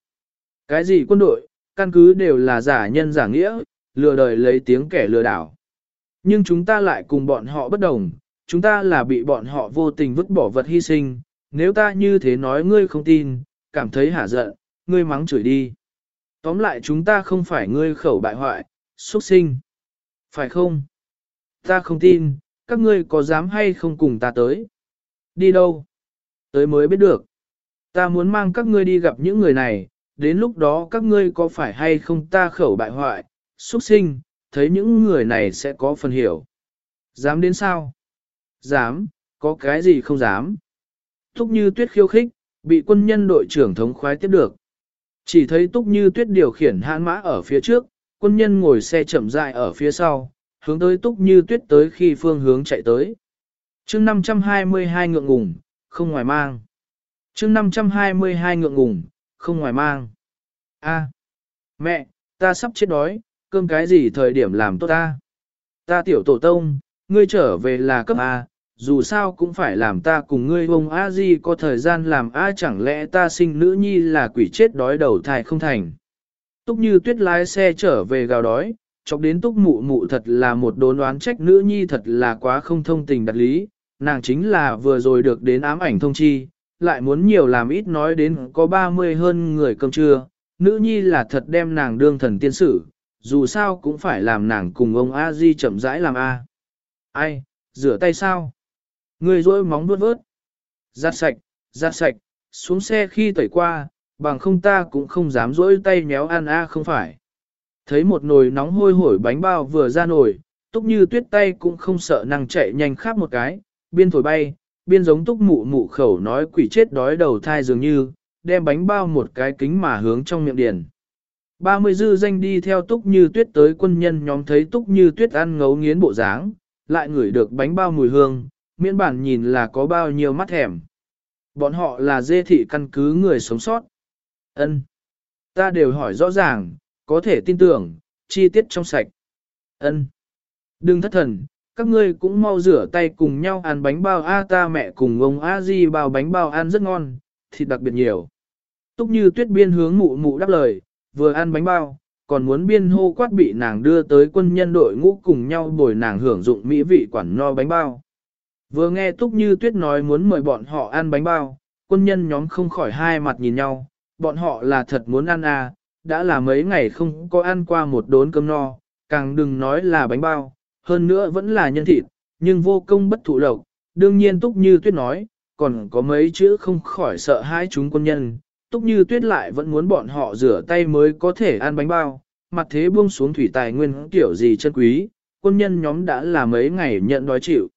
Cái gì quân đội, căn cứ đều là giả nhân giả nghĩa, lừa đời lấy tiếng kẻ lừa đảo. Nhưng chúng ta lại cùng bọn họ bất đồng, chúng ta là bị bọn họ vô tình vứt bỏ vật hy sinh, nếu ta như thế nói ngươi không tin, cảm thấy hả giận, ngươi mắng chửi đi. Tóm lại chúng ta không phải ngươi khẩu bại hoại, xuất sinh. Phải không? Ta không tin, các ngươi có dám hay không cùng ta tới? Đi đâu? Tới mới biết được. Ta muốn mang các ngươi đi gặp những người này, đến lúc đó các ngươi có phải hay không ta khẩu bại hoại, xuất sinh, thấy những người này sẽ có phần hiểu. Dám đến sao? Dám, có cái gì không dám? Thúc như tuyết khiêu khích, bị quân nhân đội trưởng thống khoái tiếp được. Chỉ thấy túc như tuyết điều khiển hãn mã ở phía trước, quân nhân ngồi xe chậm rãi ở phía sau, hướng tới túc như tuyết tới khi phương hướng chạy tới. chương 522 ngượng ngùng, không ngoài mang. chương 522 ngượng ngùng, không ngoài mang. A, mẹ, ta sắp chết đói, cơm cái gì thời điểm làm tốt ta? Ta tiểu tổ tông, ngươi trở về là cấp A, dù sao cũng phải làm ta cùng ngươi ông a di có thời gian làm a chẳng lẽ ta sinh nữ nhi là quỷ chết đói đầu thai không thành. Túc như tuyết lái xe trở về gào đói, chọc đến túc mụ mụ thật là một đốn đoán trách nữ nhi thật là quá không thông tình đặt lý, nàng chính là vừa rồi được đến ám ảnh thông chi, lại muốn nhiều làm ít nói đến có 30 hơn người cơm trưa, nữ nhi là thật đem nàng đương thần tiên sử, dù sao cũng phải làm nàng cùng ông A Di chậm rãi làm A. Ai, rửa tay sao? Người rỗi móng vuốt vớt. Giặt sạch, giặt sạch, xuống xe khi tẩy qua, bằng không ta cũng không dám rỗi tay nhéo ăn a không phải. Thấy một nồi nóng hôi hổi bánh bao vừa ra nồi, túc như tuyết tay cũng không sợ năng chạy nhanh khắp một cái, biên thổi bay, biên giống túc mụ mụ khẩu nói quỷ chết đói đầu thai dường như, đem bánh bao một cái kính mà hướng trong miệng điền. 30 dư danh đi theo túc như tuyết tới quân nhân nhóm thấy túc như tuyết ăn ngấu nghiến bộ dáng, lại ngửi được bánh bao mùi hương, miễn bản nhìn là có bao nhiêu mắt thèm. Bọn họ là dê thị căn cứ người sống sót. Ân, Ta đều hỏi rõ ràng, có thể tin tưởng, chi tiết trong sạch. Ân, Đừng thất thần, các ngươi cũng mau rửa tay cùng nhau ăn bánh bao A ta mẹ cùng ông A Di bao bánh bao ăn rất ngon, thịt đặc biệt nhiều. Túc như tuyết biên hướng mụ mụ đáp lời, vừa ăn bánh bao, còn muốn biên hô quát bị nàng đưa tới quân nhân đội ngũ cùng nhau bồi nàng hưởng dụng mỹ vị quản no bánh bao. Vừa nghe Túc Như Tuyết nói muốn mời bọn họ ăn bánh bao, quân nhân nhóm không khỏi hai mặt nhìn nhau, bọn họ là thật muốn ăn à, đã là mấy ngày không có ăn qua một đốn cơm no, càng đừng nói là bánh bao, hơn nữa vẫn là nhân thịt, nhưng vô công bất thụ độc, Đương nhiên Túc Như Tuyết nói, còn có mấy chữ không khỏi sợ hai chúng quân nhân, Túc Như Tuyết lại vẫn muốn bọn họ rửa tay mới có thể ăn bánh bao, mặt thế buông xuống thủy tài nguyên kiểu gì chân quý, quân nhân nhóm đã là mấy ngày nhận đói chịu.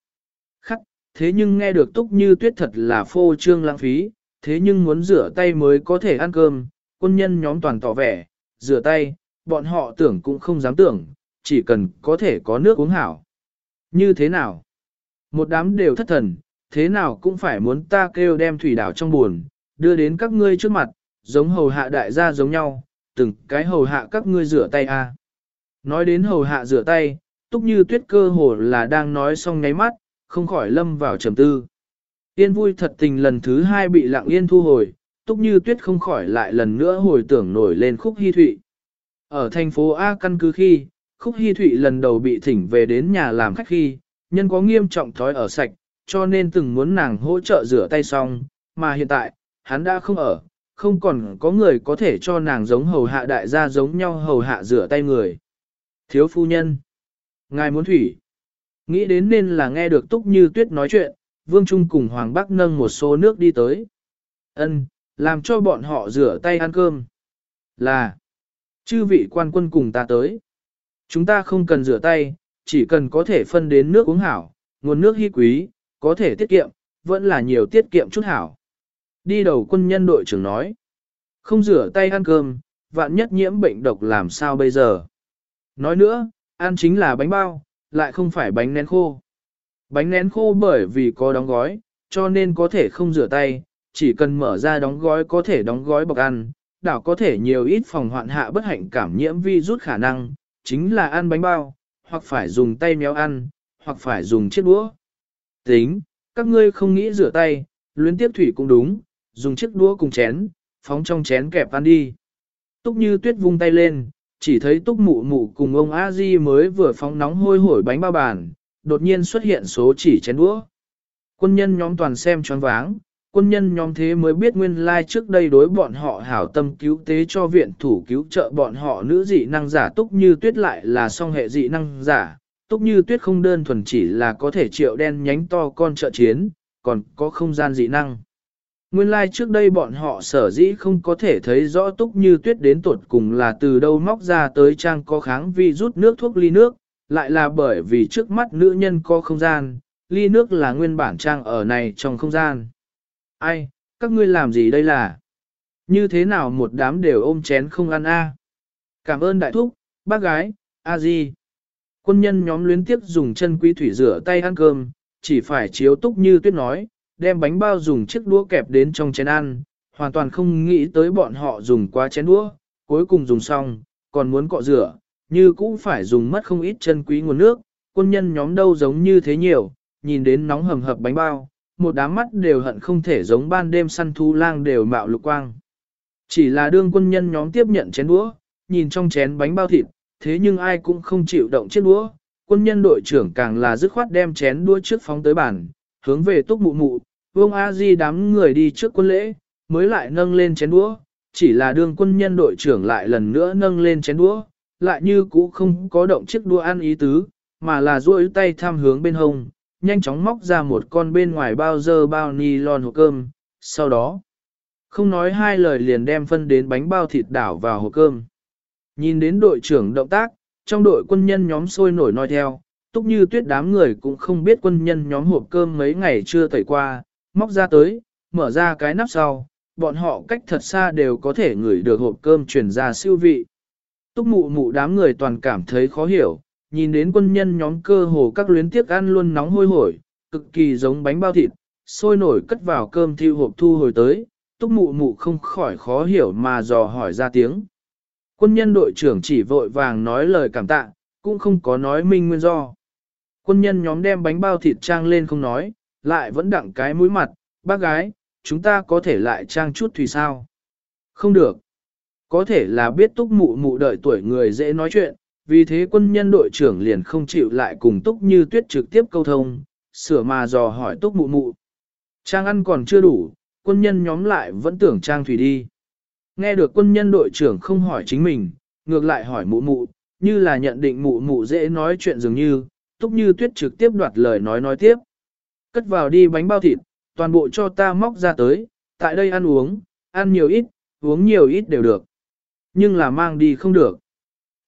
Thế nhưng nghe được túc như tuyết thật là phô trương lãng phí, thế nhưng muốn rửa tay mới có thể ăn cơm, quân nhân nhóm toàn tỏ vẻ, rửa tay, bọn họ tưởng cũng không dám tưởng, chỉ cần có thể có nước uống hảo. Như thế nào? Một đám đều thất thần, thế nào cũng phải muốn ta kêu đem thủy đảo trong buồn, đưa đến các ngươi trước mặt, giống hầu hạ đại gia giống nhau, từng cái hầu hạ các ngươi rửa tay a. Nói đến hầu hạ rửa tay, túc như tuyết cơ hồ là đang nói xong nháy mắt, không khỏi lâm vào trầm tư. Yên vui thật tình lần thứ hai bị lặng yên thu hồi, túc như tuyết không khỏi lại lần nữa hồi tưởng nổi lên khúc hy thụy. Ở thành phố A căn cứ khi, khúc hy thụy lần đầu bị thỉnh về đến nhà làm khách khi, nhân có nghiêm trọng thói ở sạch, cho nên từng muốn nàng hỗ trợ rửa tay xong, mà hiện tại, hắn đã không ở, không còn có người có thể cho nàng giống hầu hạ đại gia giống nhau hầu hạ rửa tay người. Thiếu phu nhân, ngài muốn thủy, Nghĩ đến nên là nghe được Túc Như Tuyết nói chuyện, Vương Trung cùng Hoàng Bắc nâng một số nước đi tới. Ân, làm cho bọn họ rửa tay ăn cơm. Là, chư vị quan quân cùng ta tới. Chúng ta không cần rửa tay, chỉ cần có thể phân đến nước uống hảo, nguồn nước hy quý, có thể tiết kiệm, vẫn là nhiều tiết kiệm chút hảo. Đi đầu quân nhân đội trưởng nói, không rửa tay ăn cơm, vạn nhất nhiễm bệnh độc làm sao bây giờ. Nói nữa, ăn chính là bánh bao, lại không phải bánh nén khô. Bánh nén khô bởi vì có đóng gói, cho nên có thể không rửa tay, chỉ cần mở ra đóng gói có thể đóng gói bọc ăn, đảo có thể nhiều ít phòng hoạn hạ bất hạnh cảm nhiễm vi rút khả năng, chính là ăn bánh bao, hoặc phải dùng tay méo ăn, hoặc phải dùng chiếc đũa. Tính, các ngươi không nghĩ rửa tay, luyến tiếp thủy cũng đúng, dùng chiếc đũa cùng chén, phóng trong chén kẹp ăn đi. Túc như tuyết vung tay lên, chỉ thấy túc mụ mụ cùng ông a di mới vừa phóng nóng hôi hổi bánh bao bàn, đột nhiên xuất hiện số chỉ chén đũa. Quân nhân nhóm toàn xem choáng váng, quân nhân nhóm thế mới biết nguyên lai like trước đây đối bọn họ hảo tâm cứu tế cho viện thủ cứu trợ bọn họ nữ dị năng giả túc như tuyết lại là song hệ dị năng giả. Túc như tuyết không đơn thuần chỉ là có thể triệu đen nhánh to con trợ chiến, còn có không gian dị năng. Nguyên lai like trước đây bọn họ sở dĩ không có thể thấy rõ túc như tuyết đến tuột cùng là từ đâu móc ra tới trang có kháng vi rút nước thuốc ly nước, lại là bởi vì trước mắt nữ nhân có không gian, ly nước là nguyên bản trang ở này trong không gian. Ai, các ngươi làm gì đây là? Như thế nào một đám đều ôm chén không ăn a? Cảm ơn đại thúc, bác gái, a di. Quân nhân nhóm luyến tiếp dùng chân quý thủy rửa tay ăn cơm, chỉ phải chiếu túc như tuyết nói, đem bánh bao dùng chiếc đũa kẹp đến trong chén ăn, hoàn toàn không nghĩ tới bọn họ dùng quá chén đũa, cuối cùng dùng xong, còn muốn cọ rửa, như cũng phải dùng mất không ít chân quý nguồn nước, quân nhân nhóm đâu giống như thế nhiều, nhìn đến nóng hầm hập bánh bao, một đám mắt đều hận không thể giống ban đêm săn thú lang đều mạo lục quang. Chỉ là đương quân nhân nhóm tiếp nhận chén đũa, nhìn trong chén bánh bao thịt, thế nhưng ai cũng không chịu động chiếc đũa, quân nhân đội trưởng càng là dứt khoát đem chén đũa trước phóng tới bàn, hướng về túc mụ mụ, vương A Di đám người đi trước quân lễ, mới lại nâng lên chén đũa, chỉ là đương quân nhân đội trưởng lại lần nữa nâng lên chén đũa, lại như cũ không có động chiếc đũa ăn ý tứ, mà là duỗi tay tham hướng bên hông, nhanh chóng móc ra một con bên ngoài bao dơ bao ni lon hộp cơm, sau đó, không nói hai lời liền đem phân đến bánh bao thịt đảo vào hộp cơm. Nhìn đến đội trưởng động tác, trong đội quân nhân nhóm sôi nổi nói theo, túc như tuyết đám người cũng không biết quân nhân nhóm hộp cơm mấy ngày chưa tẩy qua, móc ra tới, mở ra cái nắp sau, bọn họ cách thật xa đều có thể ngửi được hộp cơm truyền ra siêu vị. Túc mụ mụ đám người toàn cảm thấy khó hiểu, nhìn đến quân nhân nhóm cơ hồ các luyến tiếc ăn luôn nóng hôi hổi, cực kỳ giống bánh bao thịt, sôi nổi cất vào cơm thiêu hộp thu hồi tới, túc mụ mụ không khỏi khó hiểu mà dò hỏi ra tiếng. Quân nhân đội trưởng chỉ vội vàng nói lời cảm tạ, cũng không có nói minh nguyên do. Quân nhân nhóm đem bánh bao thịt trang lên không nói, lại vẫn đặng cái mũi mặt, bác gái, chúng ta có thể lại trang chút thủy sao? Không được. Có thể là biết túc mụ mụ đợi tuổi người dễ nói chuyện, vì thế quân nhân đội trưởng liền không chịu lại cùng túc như tuyết trực tiếp câu thông, sửa mà dò hỏi túc mụ mụ. Trang ăn còn chưa đủ, quân nhân nhóm lại vẫn tưởng trang thủy đi. Nghe được quân nhân đội trưởng không hỏi chính mình, ngược lại hỏi mụ mụ, như là nhận định mụ mụ dễ nói chuyện dường như, túc như tuyết trực tiếp đoạt lời nói nói tiếp. Cất vào đi bánh bao thịt, toàn bộ cho ta móc ra tới, tại đây ăn uống, ăn nhiều ít, uống nhiều ít đều được. Nhưng là mang đi không được.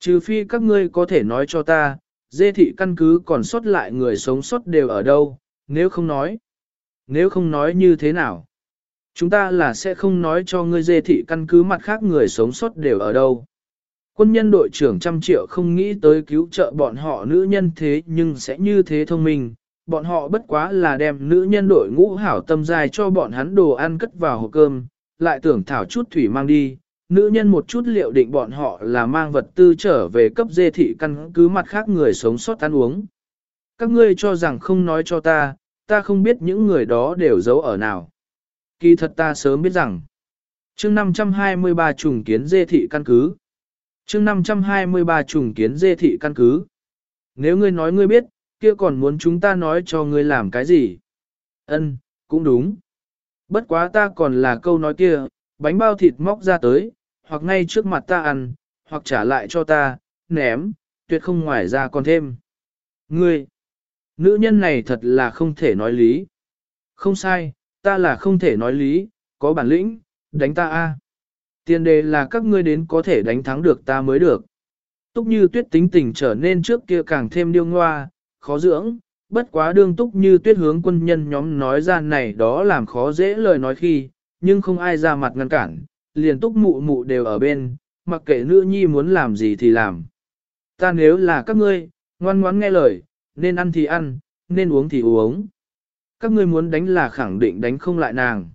Trừ phi các ngươi có thể nói cho ta, dê thị căn cứ còn sót lại người sống sót đều ở đâu, nếu không nói. Nếu không nói như thế nào? Chúng ta là sẽ không nói cho ngươi dê thị căn cứ mặt khác người sống sót đều ở đâu. Quân nhân đội trưởng trăm triệu không nghĩ tới cứu trợ bọn họ nữ nhân thế nhưng sẽ như thế thông minh. Bọn họ bất quá là đem nữ nhân đội ngũ hảo tâm dài cho bọn hắn đồ ăn cất vào hộp cơm, lại tưởng thảo chút thủy mang đi, nữ nhân một chút liệu định bọn họ là mang vật tư trở về cấp dê thị căn cứ mặt khác người sống sót ăn uống. Các ngươi cho rằng không nói cho ta, ta không biết những người đó đều giấu ở nào. Kỳ thật ta sớm biết rằng, chương 523 trùng kiến dê thị căn cứ. chương 523 trùng kiến dê thị căn cứ. Nếu ngươi nói ngươi biết, kia còn muốn chúng ta nói cho ngươi làm cái gì? Ân, cũng đúng. Bất quá ta còn là câu nói kia, bánh bao thịt móc ra tới, hoặc ngay trước mặt ta ăn, hoặc trả lại cho ta, ném, tuyệt không ngoài ra còn thêm. Ngươi, nữ nhân này thật là không thể nói lý. Không sai, ta là không thể nói lý, có bản lĩnh, đánh ta a. Tiền đề là các ngươi đến có thể đánh thắng được ta mới được. Túc như tuyết tính tình trở nên trước kia càng thêm điêu ngoa, khó dưỡng, bất quá đương túc như tuyết hướng quân nhân nhóm nói ra này đó làm khó dễ lời nói khi, nhưng không ai ra mặt ngăn cản, liền túc mụ mụ đều ở bên, mặc kệ nữ nhi muốn làm gì thì làm. Ta nếu là các ngươi, ngoan ngoãn nghe lời, nên ăn thì ăn, nên uống thì uống. Các ngươi muốn đánh là khẳng định đánh không lại nàng.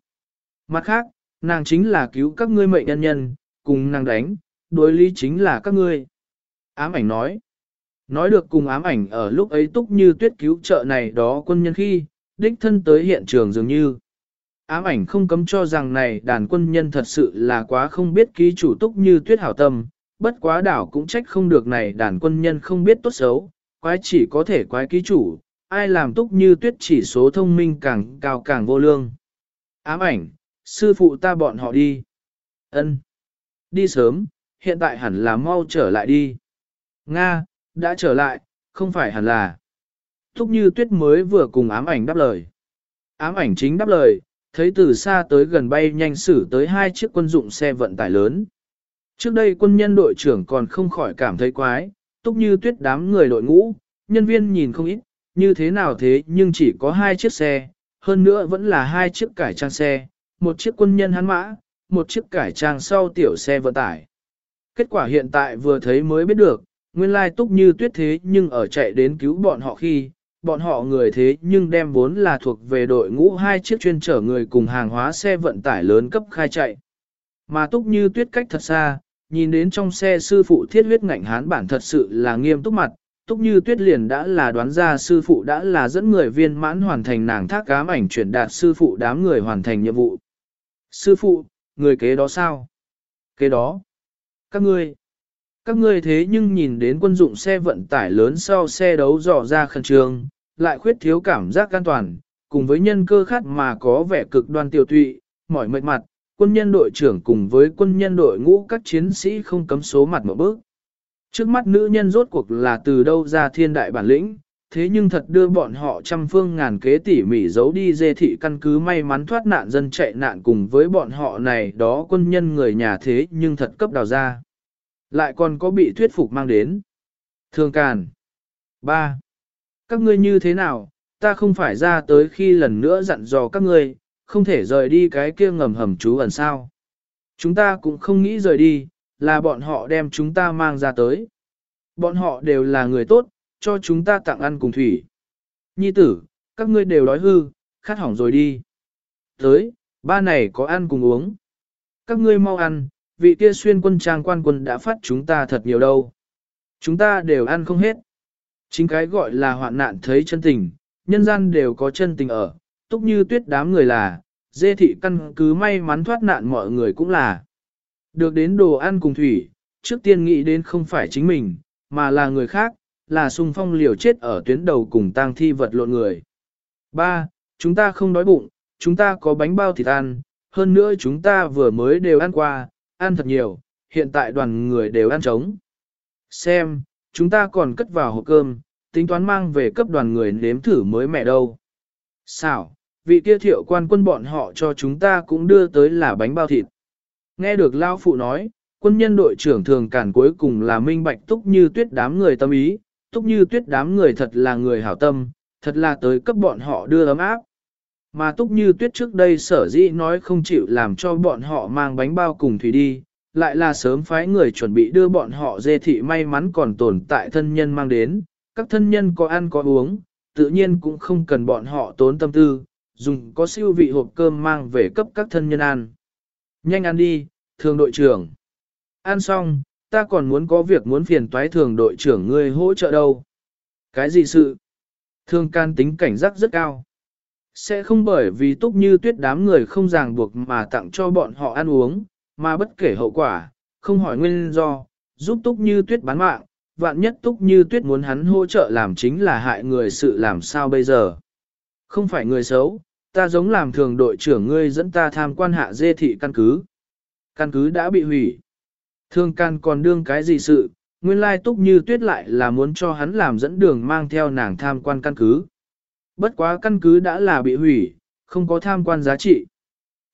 Mặt khác, nàng chính là cứu các ngươi mệnh nhân nhân, cùng nàng đánh, đối lý chính là các ngươi. Ám ảnh nói. Nói được cùng ám ảnh ở lúc ấy túc như tuyết cứu trợ này đó quân nhân khi, đích thân tới hiện trường dường như. Ám ảnh không cấm cho rằng này đàn quân nhân thật sự là quá không biết ký chủ túc như tuyết hảo tâm, bất quá đảo cũng trách không được này đàn quân nhân không biết tốt xấu, quái chỉ có thể quái ký chủ, ai làm túc như tuyết chỉ số thông minh càng cao càng vô lương. Ám ảnh, sư phụ ta bọn họ đi. ân Đi sớm, hiện tại hẳn là mau trở lại đi. Nga, đã trở lại, không phải hẳn là. Túc như tuyết mới vừa cùng ám ảnh đáp lời. Ám ảnh chính đáp lời, thấy từ xa tới gần bay nhanh xử tới hai chiếc quân dụng xe vận tải lớn. Trước đây quân nhân đội trưởng còn không khỏi cảm thấy quái, túc như tuyết đám người đội ngũ, nhân viên nhìn không ít, như thế nào thế nhưng chỉ có hai chiếc xe, hơn nữa vẫn là hai chiếc cải trang xe, một chiếc quân nhân hắn mã, một chiếc cải trang sau tiểu xe vận tải. Kết quả hiện tại vừa thấy mới biết được, nguyên lai túc như tuyết thế nhưng ở chạy đến cứu bọn họ khi, bọn họ người thế nhưng đem vốn là thuộc về đội ngũ hai chiếc chuyên chở người cùng hàng hóa xe vận tải lớn cấp khai chạy. Mà túc như tuyết cách thật xa, nhìn đến trong xe sư phụ thiết huyết ngạnh hán bản thật sự là nghiêm túc mặt, túc như tuyết liền đã là đoán ra sư phụ đã là dẫn người viên mãn hoàn thành nàng thác cám ảnh chuyển đạt sư phụ đám người hoàn thành nhiệm vụ. Sư phụ, người kế đó sao? Kế đó? Các ngươi? Các ngươi thế nhưng nhìn đến quân dụng xe vận tải lớn sau xe đấu dò ra khẩn trương, lại khuyết thiếu cảm giác an toàn, cùng với nhân cơ khát mà có vẻ cực đoan tiêu tụy, mỏi mệt mặt, quân nhân đội trưởng cùng với quân nhân đội ngũ các chiến sĩ không cấm số mặt một bước. Trước mắt nữ nhân rốt cuộc là từ đâu ra thiên đại bản lĩnh, thế nhưng thật đưa bọn họ trăm phương ngàn kế tỉ mỉ giấu đi dê thị căn cứ may mắn thoát nạn dân chạy nạn cùng với bọn họ này đó quân nhân người nhà thế nhưng thật cấp đào ra. Lại còn có bị thuyết phục mang đến. Thường càn. 3. Các ngươi như thế nào, ta không phải ra tới khi lần nữa dặn dò các ngươi, không thể rời đi cái kia ngầm hầm trú ẩn sao. Chúng ta cũng không nghĩ rời đi, là bọn họ đem chúng ta mang ra tới. Bọn họ đều là người tốt, cho chúng ta tặng ăn cùng thủy. Nhi tử, các ngươi đều đói hư, khát hỏng rồi đi. Tới, ba này có ăn cùng uống. Các ngươi mau ăn, vị kia xuyên quân trang quan quân đã phát chúng ta thật nhiều đâu. Chúng ta đều ăn không hết. Chính cái gọi là hoạn nạn thấy chân tình, nhân gian đều có chân tình ở, túc như tuyết đám người là, dê thị căn cứ may mắn thoát nạn mọi người cũng là. Được đến đồ ăn cùng thủy, trước tiên nghĩ đến không phải chính mình, mà là người khác, là sung phong liều chết ở tuyến đầu cùng tang thi vật lộn người. Ba, Chúng ta không đói bụng, chúng ta có bánh bao thịt ăn, hơn nữa chúng ta vừa mới đều ăn qua, ăn thật nhiều, hiện tại đoàn người đều ăn trống. Xem, chúng ta còn cất vào hộp cơm, tính toán mang về cấp đoàn người nếm thử mới mẹ đâu. Sao, vị kia thiệu quan quân bọn họ cho chúng ta cũng đưa tới là bánh bao thịt. Nghe được Lao Phụ nói, quân nhân đội trưởng thường cản cuối cùng là minh bạch túc như tuyết đám người tâm ý, túc như tuyết đám người thật là người hảo tâm, thật là tới cấp bọn họ đưa ấm áp. Mà túc như tuyết trước đây sở dĩ nói không chịu làm cho bọn họ mang bánh bao cùng thủy đi, lại là sớm phái người chuẩn bị đưa bọn họ dê thị may mắn còn tồn tại thân nhân mang đến, các thân nhân có ăn có uống, tự nhiên cũng không cần bọn họ tốn tâm tư, dùng có siêu vị hộp cơm mang về cấp các thân nhân ăn. Nhanh ăn đi, thường đội trưởng. Ăn xong, ta còn muốn có việc muốn phiền toái thường đội trưởng ngươi hỗ trợ đâu. Cái gì sự? thương can tính cảnh giác rất cao. Sẽ không bởi vì túc như tuyết đám người không ràng buộc mà tặng cho bọn họ ăn uống, mà bất kể hậu quả, không hỏi nguyên do, giúp túc như tuyết bán mạng, vạn nhất túc như tuyết muốn hắn hỗ trợ làm chính là hại người sự làm sao bây giờ. Không phải người xấu, ta giống làm thường đội trưởng ngươi dẫn ta tham quan hạ dê thị căn cứ. Căn cứ đã bị hủy. Thương can còn đương cái gì sự, nguyên lai túc như tuyết lại là muốn cho hắn làm dẫn đường mang theo nàng tham quan căn cứ. Bất quá căn cứ đã là bị hủy, không có tham quan giá trị.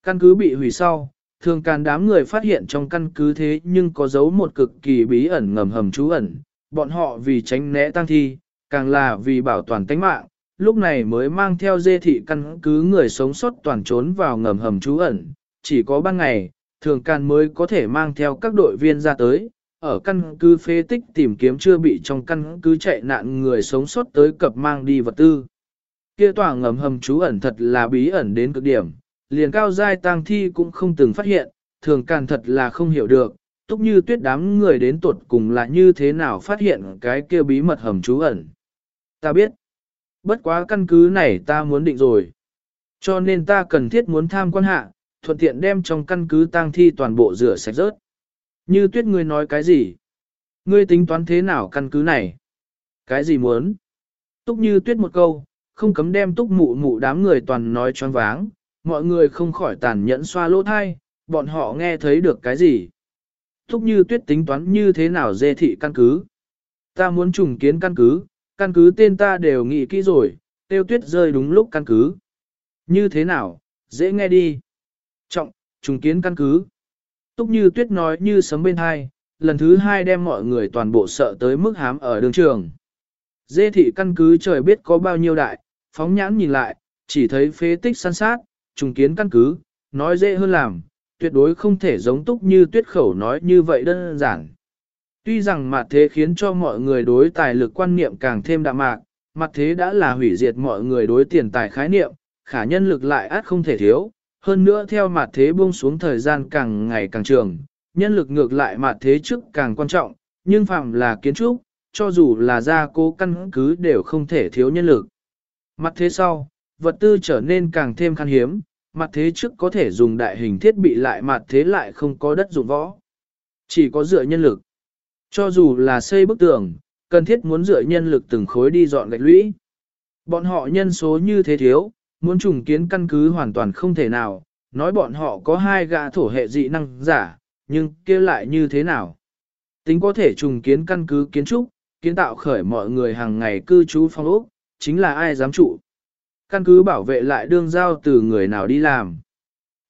Căn cứ bị hủy sau, thường càn đám người phát hiện trong căn cứ thế nhưng có dấu một cực kỳ bí ẩn ngầm hầm trú ẩn, bọn họ vì tránh né tăng thi, càng là vì bảo toàn tánh mạng, lúc này mới mang theo dê thị căn cứ người sống sót toàn trốn vào ngầm hầm trú ẩn, chỉ có ban ngày, thường càn mới có thể mang theo các đội viên ra tới, ở căn cứ phế tích tìm kiếm chưa bị trong căn cứ chạy nạn người sống sót tới cập mang đi vật tư. Kia tòa ngầm hầm trú ẩn thật là bí ẩn đến cực điểm, liền cao giai tang thi cũng không từng phát hiện, thường càng thật là không hiểu được, túc như tuyết đám người đến tuột cùng là như thế nào phát hiện cái kia bí mật hầm trú ẩn. Ta biết, bất quá căn cứ này ta muốn định rồi. Cho nên ta cần thiết muốn tham quan hạ, thuận tiện đem trong căn cứ tang thi toàn bộ rửa sạch rớt. Như tuyết ngươi nói cái gì? Ngươi tính toán thế nào căn cứ này? Cái gì muốn? Túc như tuyết một câu, không cấm đem túc mụ mụ đám người toàn nói choáng váng, mọi người không khỏi tàn nhẫn xoa lỗ thai, bọn họ nghe thấy được cái gì? Túc như tuyết tính toán như thế nào dê thị căn cứ? Ta muốn trùng kiến căn cứ, căn cứ tên ta đều nghĩ kỹ rồi, tiêu tuyết rơi đúng lúc căn cứ. Như thế nào, dễ nghe đi. Trọng, trùng kiến căn cứ. Túc như tuyết nói như sấm bên hai, lần thứ hai đem mọi người toàn bộ sợ tới mức hám ở đường trường. Dê thị căn cứ trời biết có bao nhiêu đại, phóng nhãn nhìn lại, chỉ thấy phế tích san sát, trùng kiến căn cứ, nói dễ hơn làm, tuyệt đối không thể giống túc như tuyết khẩu nói như vậy đơn giản. Tuy rằng mặt thế khiến cho mọi người đối tài lực quan niệm càng thêm đạm mạc, mặt thế đã là hủy diệt mọi người đối tiền tài khái niệm, khả nhân lực lại át không thể thiếu, hơn nữa theo mặt thế buông xuống thời gian càng ngày càng trường, nhân lực ngược lại mặt thế trước càng quan trọng, nhưng phạm là kiến trúc, cho dù là gia cố căn cứ đều không thể thiếu nhân lực. Mặt thế sau, vật tư trở nên càng thêm khan hiếm, mặt thế trước có thể dùng đại hình thiết bị lại mặt thế lại không có đất dụng võ. Chỉ có dựa nhân lực. Cho dù là xây bức tường, cần thiết muốn dựa nhân lực từng khối đi dọn gạch lũy. Bọn họ nhân số như thế thiếu, muốn trùng kiến căn cứ hoàn toàn không thể nào, nói bọn họ có hai gã thổ hệ dị năng giả, nhưng kia lại như thế nào? Tính có thể trùng kiến căn cứ kiến trúc, kiến tạo khởi mọi người hàng ngày cư trú phong ốc, chính là ai dám trụ. Căn cứ bảo vệ lại đương giao từ người nào đi làm.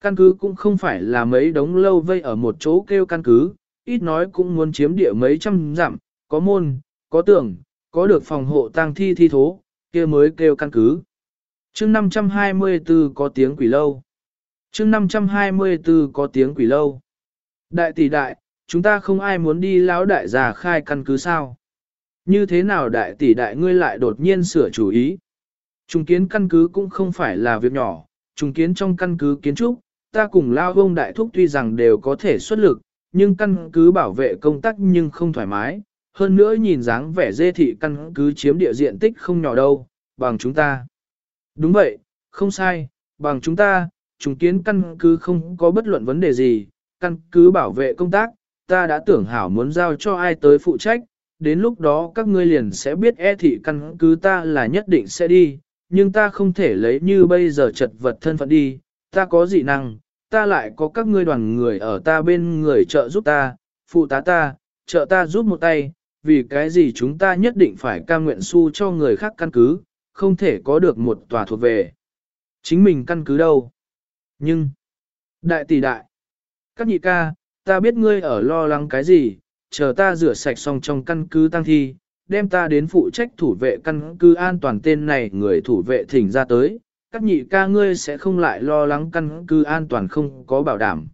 Căn cứ cũng không phải là mấy đống lâu vây ở một chỗ kêu căn cứ, ít nói cũng muốn chiếm địa mấy trăm dặm, có môn, có tường, có được phòng hộ tang thi thi thố, kia mới kêu căn cứ. chương 524 có tiếng quỷ lâu. chương 524 có tiếng quỷ lâu. Đại tỷ đại, chúng ta không ai muốn đi lão đại già khai căn cứ sao? Như thế nào đại tỷ đại ngươi lại đột nhiên sửa chủ ý? Trùng kiến căn cứ cũng không phải là việc nhỏ, trùng kiến trong căn cứ kiến trúc, ta cùng lao vông đại thúc tuy rằng đều có thể xuất lực, nhưng căn cứ bảo vệ công tác nhưng không thoải mái, hơn nữa nhìn dáng vẻ dê thị căn cứ chiếm địa diện tích không nhỏ đâu, bằng chúng ta. Đúng vậy, không sai, bằng chúng ta, trùng kiến căn cứ không có bất luận vấn đề gì, căn cứ bảo vệ công tác, ta đã tưởng hảo muốn giao cho ai tới phụ trách, đến lúc đó các ngươi liền sẽ biết e thị căn cứ ta là nhất định sẽ đi, nhưng ta không thể lấy như bây giờ chật vật thân phận đi, ta có dị năng, ta lại có các ngươi đoàn người ở ta bên người trợ giúp ta, phụ tá ta, trợ ta giúp một tay, vì cái gì chúng ta nhất định phải cam nguyện su cho người khác căn cứ, không thể có được một tòa thuộc về. Chính mình căn cứ đâu. Nhưng, đại tỷ đại, các nhị ca, ta biết ngươi ở lo lắng cái gì, chờ ta rửa sạch xong trong căn cứ tăng thi, đem ta đến phụ trách thủ vệ căn cứ an toàn tên này người thủ vệ thỉnh ra tới, các nhị ca ngươi sẽ không lại lo lắng căn cứ an toàn không có bảo đảm.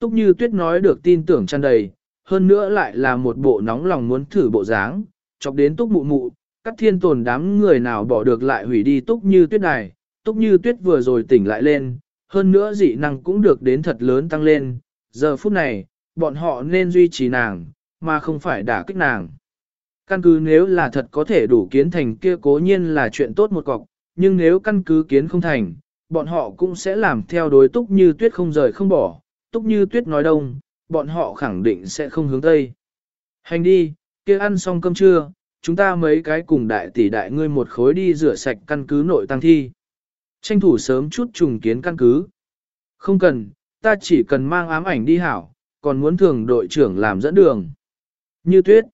Túc như tuyết nói được tin tưởng tràn đầy, hơn nữa lại là một bộ nóng lòng muốn thử bộ dáng, chọc đến túc mụ mụ, các thiên tồn đám người nào bỏ được lại hủy đi túc như tuyết này, túc như tuyết vừa rồi tỉnh lại lên, hơn nữa dị năng cũng được đến thật lớn tăng lên, giờ phút này, bọn họ nên duy trì nàng, mà không phải đả kích nàng. Căn cứ nếu là thật có thể đủ kiến thành kia cố nhiên là chuyện tốt một cọc, nhưng nếu căn cứ kiến không thành, bọn họ cũng sẽ làm theo đối túc như tuyết không rời không bỏ, túc như tuyết nói đông, bọn họ khẳng định sẽ không hướng tây. Hành đi, kia ăn xong cơm trưa, chúng ta mấy cái cùng đại tỷ đại ngươi một khối đi rửa sạch căn cứ nội tăng thi. Tranh thủ sớm chút trùng kiến căn cứ. Không cần, ta chỉ cần mang ám ảnh đi hảo, còn muốn thường đội trưởng làm dẫn đường. Như tuyết.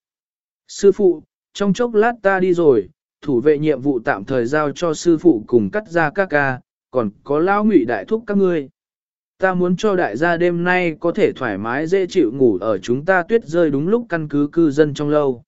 Sư phụ, trong chốc lát ta đi rồi, thủ vệ nhiệm vụ tạm thời giao cho sư phụ cùng cắt ra các ca, còn có lao ngụy đại thúc các ngươi. Ta muốn cho đại gia đêm nay có thể thoải mái dễ chịu ngủ ở chúng ta tuyết rơi đúng lúc căn cứ cư dân trong lâu.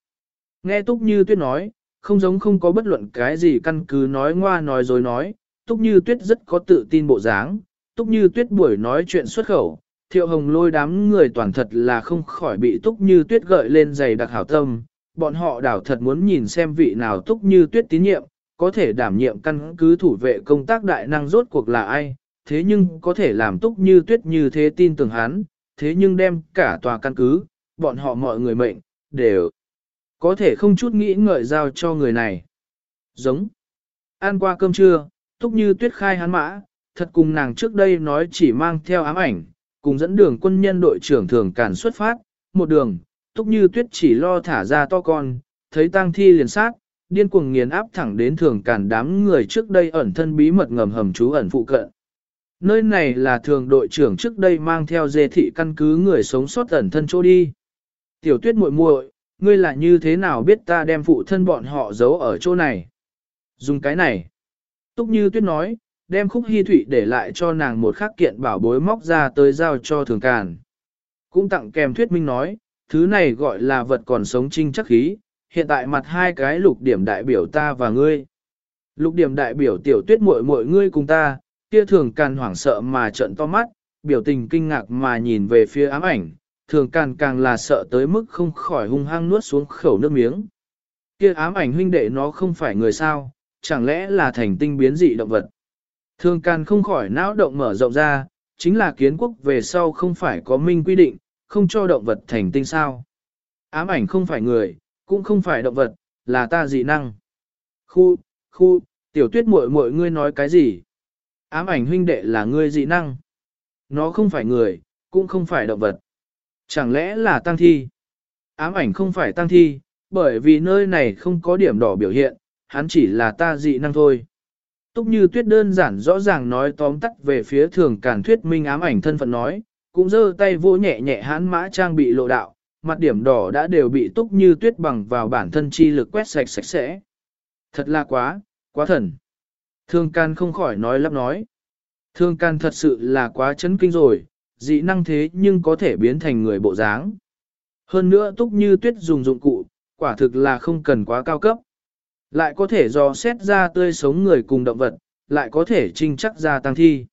Nghe Túc Như Tuyết nói, không giống không có bất luận cái gì căn cứ nói ngoa nói dối nói, Túc Như Tuyết rất có tự tin bộ dáng, Túc Như Tuyết buổi nói chuyện xuất khẩu, thiệu hồng lôi đám người toàn thật là không khỏi bị Túc Như Tuyết gợi lên giày đặc hảo tâm, bọn họ đảo thật muốn nhìn xem vị nào Túc Như Tuyết tín nhiệm, có thể đảm nhiệm căn cứ thủ vệ công tác đại năng rốt cuộc là ai, thế nhưng có thể làm Túc Như Tuyết như thế tin tưởng hắn, thế nhưng đem cả tòa căn cứ, bọn họ mọi người mệnh, đều có thể không chút nghĩ ngợi giao cho người này. Giống. Ăn qua cơm trưa, túc như tuyết khai hắn mã, thật cùng nàng trước đây nói chỉ mang theo ám ảnh, cùng dẫn đường quân nhân đội trưởng thường cản xuất phát, một đường, túc như tuyết chỉ lo thả ra to con, thấy tang thi liền sát, điên cuồng nghiền áp thẳng đến thường cản đám người trước đây ẩn thân bí mật ngầm hầm trú ẩn phụ cận. Nơi này là thường đội trưởng trước đây mang theo dê thị căn cứ người sống sót ẩn thân chỗ đi. Tiểu tuyết muội muội, ngươi là như thế nào biết ta đem phụ thân bọn họ giấu ở chỗ này? Dùng cái này. Túc như tuyết nói, đem khúc hy thụy để lại cho nàng một khắc kiện bảo bối móc ra tới giao cho thường càn. Cũng tặng kèm thuyết minh nói, thứ này gọi là vật còn sống trinh chắc khí, hiện tại mặt hai cái lục điểm đại biểu ta và ngươi. Lục điểm đại biểu tiểu tuyết muội muội ngươi cùng ta, kia thường càn hoảng sợ mà trợn to mắt, biểu tình kinh ngạc mà nhìn về phía ám ảnh, thường càn càng là sợ tới mức không khỏi hung hăng nuốt xuống khẩu nước miếng. Kia ám ảnh huynh đệ nó không phải người sao, chẳng lẽ là thành tinh biến dị động vật. Thường càn không khỏi não động mở rộng ra, chính là kiến quốc về sau không phải có minh quy định, không cho động vật thành tinh sao. Ám ảnh không phải người, cũng không phải động vật, là ta dị năng. Khu, khu, tiểu tuyết muội muội ngươi nói cái gì? Ám ảnh huynh đệ là ngươi dị năng. Nó không phải người, cũng không phải động vật. Chẳng lẽ là tăng thi? Ám ảnh không phải tăng thi, bởi vì nơi này không có điểm đỏ biểu hiện, hắn chỉ là ta dị năng thôi. Túc như tuyết đơn giản rõ ràng nói tóm tắt về phía thường cản thuyết minh ám ảnh thân phận nói, cũng giơ tay vô nhẹ nhẹ hán mã trang bị lộ đạo, mặt điểm đỏ đã đều bị túc như tuyết bằng vào bản thân chi lực quét sạch sạch sẽ. Thật là quá, quá thần. Thương can không khỏi nói lắp nói. Thương can thật sự là quá chấn kinh rồi, dị năng thế nhưng có thể biến thành người bộ dáng. Hơn nữa túc như tuyết dùng dụng cụ, quả thực là không cần quá cao cấp. Lại có thể dò xét ra tươi sống người cùng động vật, lại có thể trinh chắc ra tăng thi.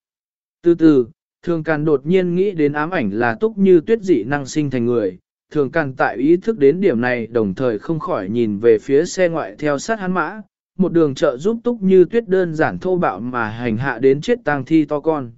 Từ từ, thường càn đột nhiên nghĩ đến ám ảnh là túc như tuyết dị năng sinh thành người. Thường càn tại ý thức đến điểm này đồng thời không khỏi nhìn về phía xe ngoại theo sát hắn mã, một đường trợ giúp túc như tuyết đơn giản thô bạo mà hành hạ đến chết tang thi to con.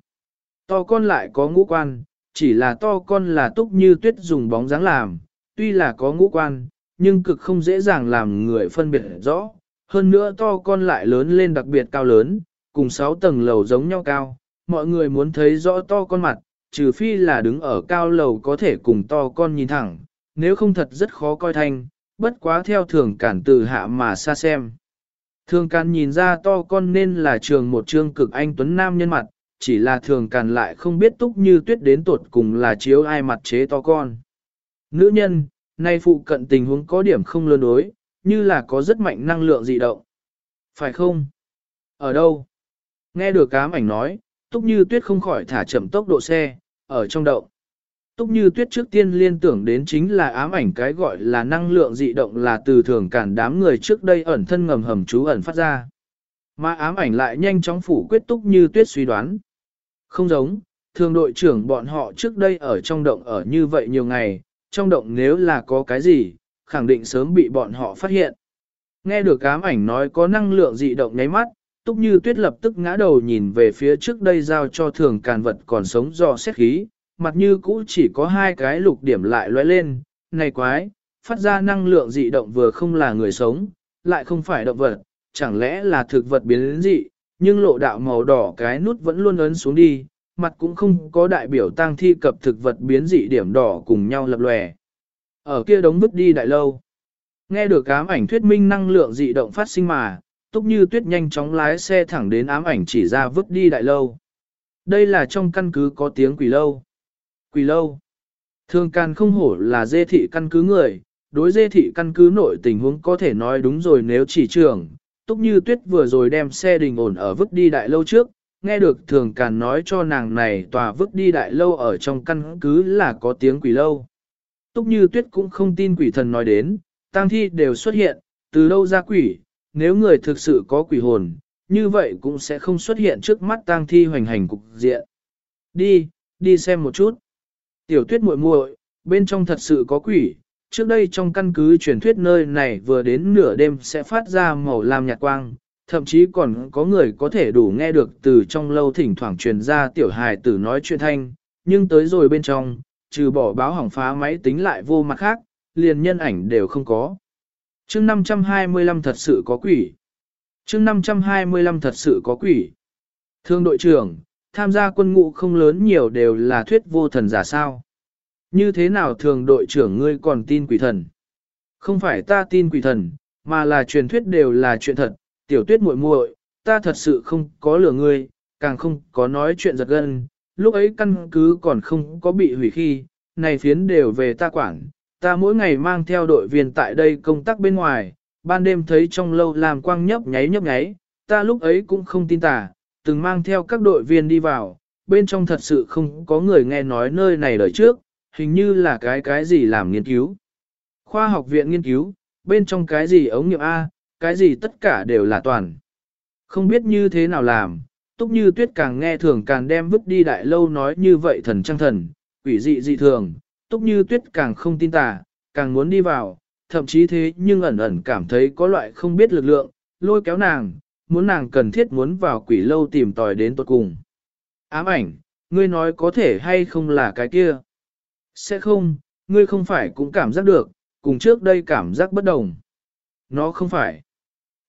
To con lại có ngũ quan, chỉ là to con là túc như tuyết dùng bóng dáng làm, tuy là có ngũ quan, nhưng cực không dễ dàng làm người phân biệt rõ. Hơn nữa to con lại lớn lên đặc biệt cao lớn, cùng 6 tầng lầu giống nhau cao, mọi người muốn thấy rõ to con mặt, trừ phi là đứng ở cao lầu có thể cùng to con nhìn thẳng, nếu không thật rất khó coi thanh, bất quá theo thường cản từ hạ mà xa xem. Thường càn nhìn ra to con nên là trường một trương cực anh tuấn nam nhân mặt, chỉ là thường càn lại không biết túc như tuyết đến tuột cùng là chiếu ai mặt chế to con. Nữ nhân, nay phụ cận tình huống có điểm không lươn đối, như là có rất mạnh năng lượng dị động. Phải không? Ở đâu? Nghe được cám ảnh nói, túc như tuyết không khỏi thả chậm tốc độ xe, ở trong động. Túc như tuyết trước tiên liên tưởng đến chính là ám ảnh cái gọi là năng lượng dị động là từ thường cản đám người trước đây ẩn thân ngầm hầm trú ẩn phát ra. Mà ám ảnh lại nhanh chóng phủ quyết túc như tuyết suy đoán. Không giống, thường đội trưởng bọn họ trước đây ở trong động ở như vậy nhiều ngày, trong động nếu là có cái gì, khẳng định sớm bị bọn họ phát hiện. Nghe được ám ảnh nói có năng lượng dị động nháy mắt, túc như tuyết lập tức ngã đầu nhìn về phía trước đây giao cho thường càn vật còn sống do xét khí, mặt như cũ chỉ có hai cái lục điểm lại lóe lên, này quái, phát ra năng lượng dị động vừa không là người sống, lại không phải động vật, chẳng lẽ là thực vật biến dị, nhưng lộ đạo màu đỏ cái nút vẫn luôn ấn xuống đi, mặt cũng không có đại biểu tang thi cập thực vật biến dị điểm đỏ cùng nhau lập lòe. Ở kia đống vứt đi đại lâu. Nghe được ám ảnh thuyết minh năng lượng dị động phát sinh mà, túc như tuyết nhanh chóng lái xe thẳng đến ám ảnh chỉ ra vứt đi đại lâu. Đây là trong căn cứ có tiếng quỷ lâu. Quỷ lâu. Thường càn không hổ là dê thị căn cứ người, đối dê thị căn cứ nội tình huống có thể nói đúng rồi nếu chỉ trưởng. Túc như tuyết vừa rồi đem xe đình ổn ở vứt đi đại lâu trước, nghe được thường càn nói cho nàng này tòa vứt đi đại lâu ở trong căn cứ là có tiếng quỷ lâu. Túc như tuyết cũng không tin quỷ thần nói đến, tang thi đều xuất hiện, từ đâu ra quỷ, nếu người thực sự có quỷ hồn, như vậy cũng sẽ không xuất hiện trước mắt tang thi hoành hành cục diện. Đi, đi xem một chút. Tiểu tuyết muội muội, bên trong thật sự có quỷ, trước đây trong căn cứ truyền thuyết nơi này vừa đến nửa đêm sẽ phát ra màu lam nhạt quang, thậm chí còn có người có thể đủ nghe được từ trong lâu thỉnh thoảng truyền ra tiểu hài tử nói chuyện thanh, nhưng tới rồi bên trong, trừ bỏ báo hỏng phá máy tính lại vô mặt khác, liền nhân ảnh đều không có. chương 525 thật sự có quỷ. chương 525 thật sự có quỷ. Thương đội trưởng, tham gia quân ngũ không lớn nhiều đều là thuyết vô thần giả sao. Như thế nào thường đội trưởng ngươi còn tin quỷ thần? Không phải ta tin quỷ thần, mà là truyền thuyết đều là chuyện thật, tiểu tuyết muội muội, ta thật sự không có lừa ngươi, càng không có nói chuyện giật gân, lúc ấy căn cứ còn không có bị hủy khi, này phiến đều về ta quản, ta mỗi ngày mang theo đội viên tại đây công tác bên ngoài, ban đêm thấy trong lâu làm quang nhấp nháy nhấp nháy, ta lúc ấy cũng không tin tà, từng mang theo các đội viên đi vào, bên trong thật sự không có người nghe nói nơi này đời trước, hình như là cái cái gì làm nghiên cứu. Khoa học viện nghiên cứu, bên trong cái gì ống nghiệm A, cái gì tất cả đều là toàn. Không biết như thế nào làm, túc như tuyết càng nghe thường càng đem vứt đi đại lâu nói như vậy thần trăng thần, quỷ dị dị thường, túc như tuyết càng không tin tà, càng muốn đi vào, thậm chí thế nhưng ẩn ẩn cảm thấy có loại không biết lực lượng, lôi kéo nàng, muốn nàng cần thiết muốn vào quỷ lâu tìm tòi đến tuột cùng. Ám ảnh, ngươi nói có thể hay không là cái kia? Sẽ không, ngươi không phải cũng cảm giác được, cùng trước đây cảm giác bất đồng. Nó không phải.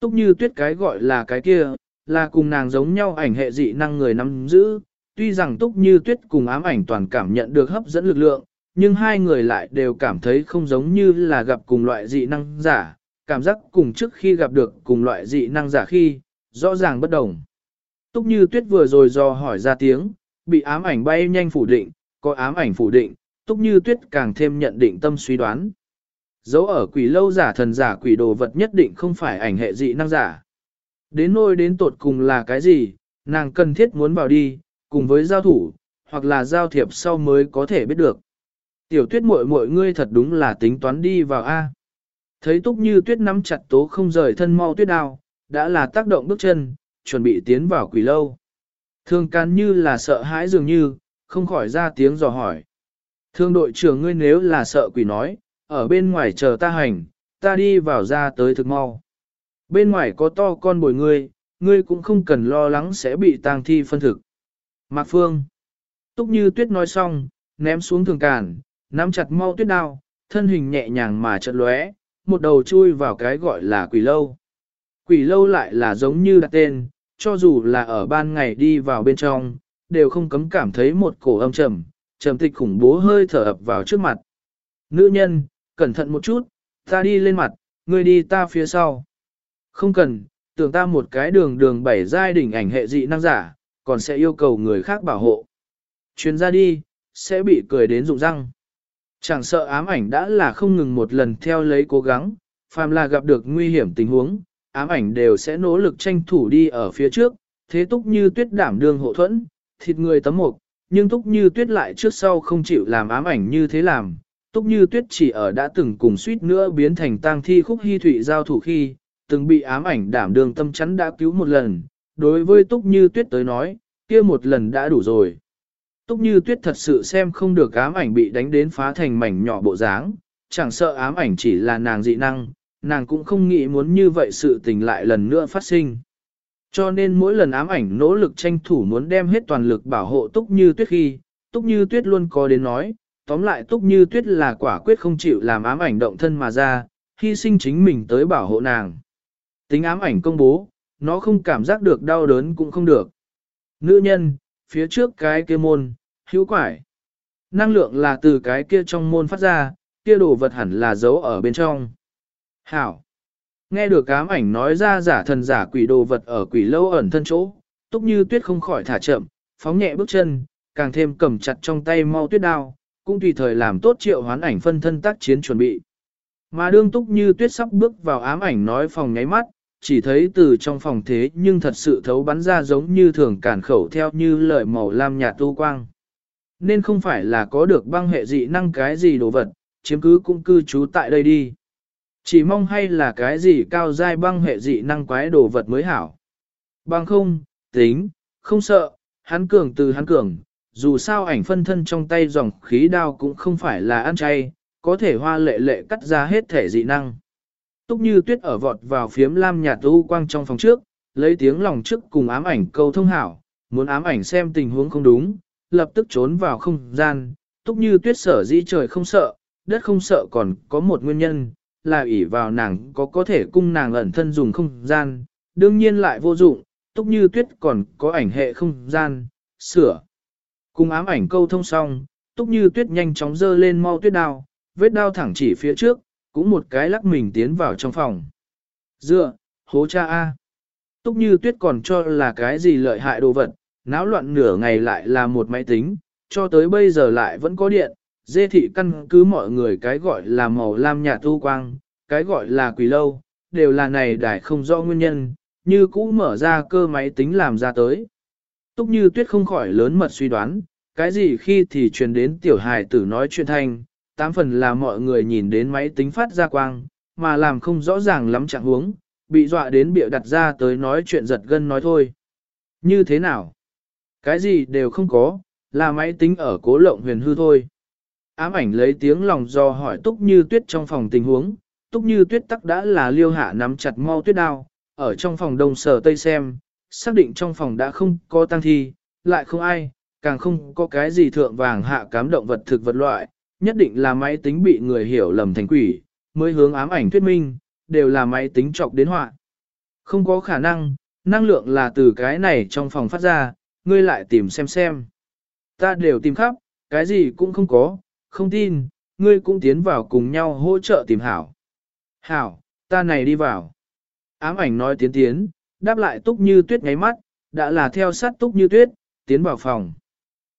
Túc như tuyết cái gọi là cái kia, là cùng nàng giống nhau ảnh hệ dị năng người nắm giữ. Tuy rằng túc như tuyết cùng ám ảnh toàn cảm nhận được hấp dẫn lực lượng, nhưng hai người lại đều cảm thấy không giống như là gặp cùng loại dị năng giả, cảm giác cùng trước khi gặp được cùng loại dị năng giả khi, rõ ràng bất đồng. Túc như tuyết vừa rồi do hỏi ra tiếng, bị ám ảnh bay nhanh phủ định, có ám ảnh phủ định, túc như tuyết càng thêm nhận định tâm suy đoán. Dấu ở quỷ lâu giả thần giả quỷ đồ vật nhất định không phải ảnh hệ dị năng giả. Đến nôi đến tột cùng là cái gì, nàng cần thiết muốn vào đi, cùng với giao thủ, hoặc là giao thiệp sau mới có thể biết được. Tiểu tuyết muội muội ngươi thật đúng là tính toán đi vào A. Thấy túc như tuyết nắm chặt tố không rời thân mau tuyết đao, đã là tác động bước chân, chuẩn bị tiến vào quỷ lâu. Thương can như là sợ hãi dường như, không khỏi ra tiếng dò hỏi. Thương đội trưởng ngươi nếu là sợ quỷ nói, ở bên ngoài chờ ta hành, ta đi vào ra tới thực mau. Bên ngoài có to con bồi ngươi, ngươi cũng không cần lo lắng sẽ bị tang thi phân thực. Mạc Phương. Túc như tuyết nói xong, ném xuống thường cản, nắm chặt mau tuyết đao, thân hình nhẹ nhàng mà chợt lóe, một đầu chui vào cái gọi là quỷ lâu. Quỷ lâu lại là giống như đặt tên, cho dù là ở ban ngày đi vào bên trong, đều không cấm cảm thấy một cổ âm trầm, trầm tịch khủng bố hơi thở ập vào trước mặt. Nữ nhân, cẩn thận một chút, ta đi lên mặt, ngươi đi ta phía sau. Không cần, tưởng ta một cái đường đường bảy giai đỉnh ảnh hệ dị năng giả, còn sẽ yêu cầu người khác bảo hộ. Chuyến ra đi, sẽ bị cười đến rụng răng. Chẳng sợ ám ảnh đã là không ngừng một lần theo lấy cố gắng, phàm là gặp được nguy hiểm tình huống, ám ảnh đều sẽ nỗ lực tranh thủ đi ở phía trước, thế túc như tuyết đảm đương hộ thuẫn, thịt người tấm mục, nhưng túc như tuyết lại trước sau không chịu làm ám ảnh như thế làm. Túc như tuyết chỉ ở đã từng cùng suýt nữa biến thành tang thi khúc hy thủy giao thủ khi, từng bị ám ảnh đảm đương tâm chắn đã cứu một lần, đối với túc như tuyết tới nói, kia một lần đã đủ rồi. Túc như tuyết thật sự xem không được ám ảnh bị đánh đến phá thành mảnh nhỏ bộ dáng, chẳng sợ ám ảnh chỉ là nàng dị năng, nàng cũng không nghĩ muốn như vậy sự tình lại lần nữa phát sinh. Cho nên mỗi lần ám ảnh nỗ lực tranh thủ muốn đem hết toàn lực bảo hộ Túc Như Tuyết khi, Túc Như Tuyết luôn có đến nói, tóm lại Túc Như Tuyết là quả quyết không chịu làm ám ảnh động thân mà ra, hy sinh chính mình tới bảo hộ nàng. Tính ám ảnh công bố, nó không cảm giác được đau đớn cũng không được. Nữ nhân, phía trước cái kia môn, hữu quải. Năng lượng là từ cái kia trong môn phát ra, kia đồ vật hẳn là giấu ở bên trong. Hảo. Nghe được ám ảnh nói ra giả thần giả quỷ đồ vật ở quỷ lâu ẩn thân chỗ, túc như tuyết không khỏi thả chậm, phóng nhẹ bước chân, càng thêm cầm chặt trong tay mau tuyết đao, cũng tùy thời làm tốt triệu hoán ảnh phân thân tác chiến chuẩn bị. Mà đương túc như tuyết sắp bước vào ám ảnh nói phòng nháy mắt, chỉ thấy từ trong phòng thế nhưng thật sự thấu bắn ra giống như thường cản khẩu theo như lời màu lam nhạt tu quang. Nên không phải là có được băng hệ dị năng cái gì đồ vật, chiếm cứ cũng cư trú tại đây đi. Chỉ mong hay là cái gì cao giai băng hệ dị năng quái đồ vật mới hảo. Băng không, tính, không sợ, hắn cường từ hắn cường, dù sao ảnh phân thân trong tay dòng khí đao cũng không phải là ăn chay, có thể hoa lệ lệ cắt ra hết thể dị năng. Túc như tuyết ở vọt vào phiếm lam nhạt u quang trong phòng trước, lấy tiếng lòng trước cùng ám ảnh câu thông hảo, muốn ám ảnh xem tình huống không đúng, lập tức trốn vào không gian, túc như tuyết sở dĩ trời không sợ, đất không sợ còn có một nguyên nhân, là ỷ vào nàng có có thể cung nàng ẩn thân dùng không gian, đương nhiên lại vô dụng, túc như tuyết còn có ảnh hệ không gian, sửa. Cùng ám ảnh câu thông xong, túc như tuyết nhanh chóng dơ lên mau tuyết đao, vết đao thẳng chỉ phía trước, cũng một cái lắc mình tiến vào trong phòng. Dựa, hố cha A. Túc như tuyết còn cho là cái gì lợi hại đồ vật, náo loạn nửa ngày lại là một máy tính, cho tới bây giờ lại vẫn có điện, dê thị căn cứ mọi người cái gọi là màu lam nhà tu quang, cái gọi là quỷ lâu, đều là này đài không rõ nguyên nhân, như cũ mở ra cơ máy tính làm ra tới. Túc như tuyết không khỏi lớn mật suy đoán, cái gì khi thì truyền đến tiểu hài tử nói chuyện thanh, tám phần là mọi người nhìn đến máy tính phát ra quang, mà làm không rõ ràng lắm trạng huống, bị dọa đến bịa đặt ra tới nói chuyện giật gân nói thôi. Như thế nào? Cái gì đều không có, là máy tính ở cố lộng huyền hư thôi. Ám ảnh lấy tiếng lòng do hỏi Túc Như Tuyết trong phòng tình huống, Túc Như Tuyết tắc đã là liêu hạ nắm chặt mau tuyết đao, ở trong phòng đông sở tây xem, xác định trong phòng đã không có tăng thi, lại không ai, càng không có cái gì thượng vàng hạ cám động vật thực vật loại, nhất định là máy tính bị người hiểu lầm thành quỷ, mới hướng ám ảnh thuyết minh, đều là máy tính chọc đến họa. Không có khả năng, năng lượng là từ cái này trong phòng phát ra, ngươi lại tìm xem xem. Ta đều tìm khắp, cái gì cũng không có, không tin, ngươi cũng tiến vào cùng nhau hỗ trợ tìm hảo. Hảo, ta này đi vào. Ám ảnh nói tiến tiến, đáp lại túc như tuyết ngáy mắt, đã là theo sát túc như tuyết, tiến vào phòng.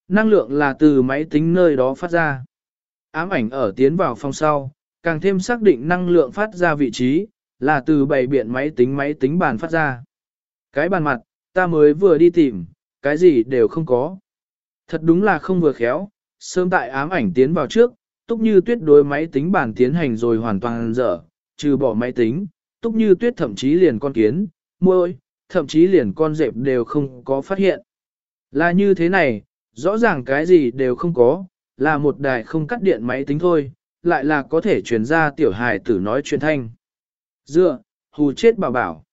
Năng lượng là từ máy tính nơi đó phát ra. Ám ảnh ở tiến vào phòng sau, càng thêm xác định năng lượng phát ra vị trí, là từ bảy biện máy tính máy tính bàn phát ra. Cái bàn mặt, ta mới vừa đi tìm, cái gì đều không có. Thật đúng là không vừa khéo, sớm tại ám ảnh tiến vào trước, túc như tuyết đối máy tính bàn tiến hành rồi hoàn toàn dở, trừ bỏ máy tính, túc như tuyết thậm chí liền con kiến, môi, thậm chí liền con dẹp đều không có phát hiện. Là như thế này, rõ ràng cái gì đều không có, là một đài không cắt điện máy tính thôi, lại là có thể truyền ra tiểu hài tử nói chuyện thanh. Dựa, hù chết bảo bảo.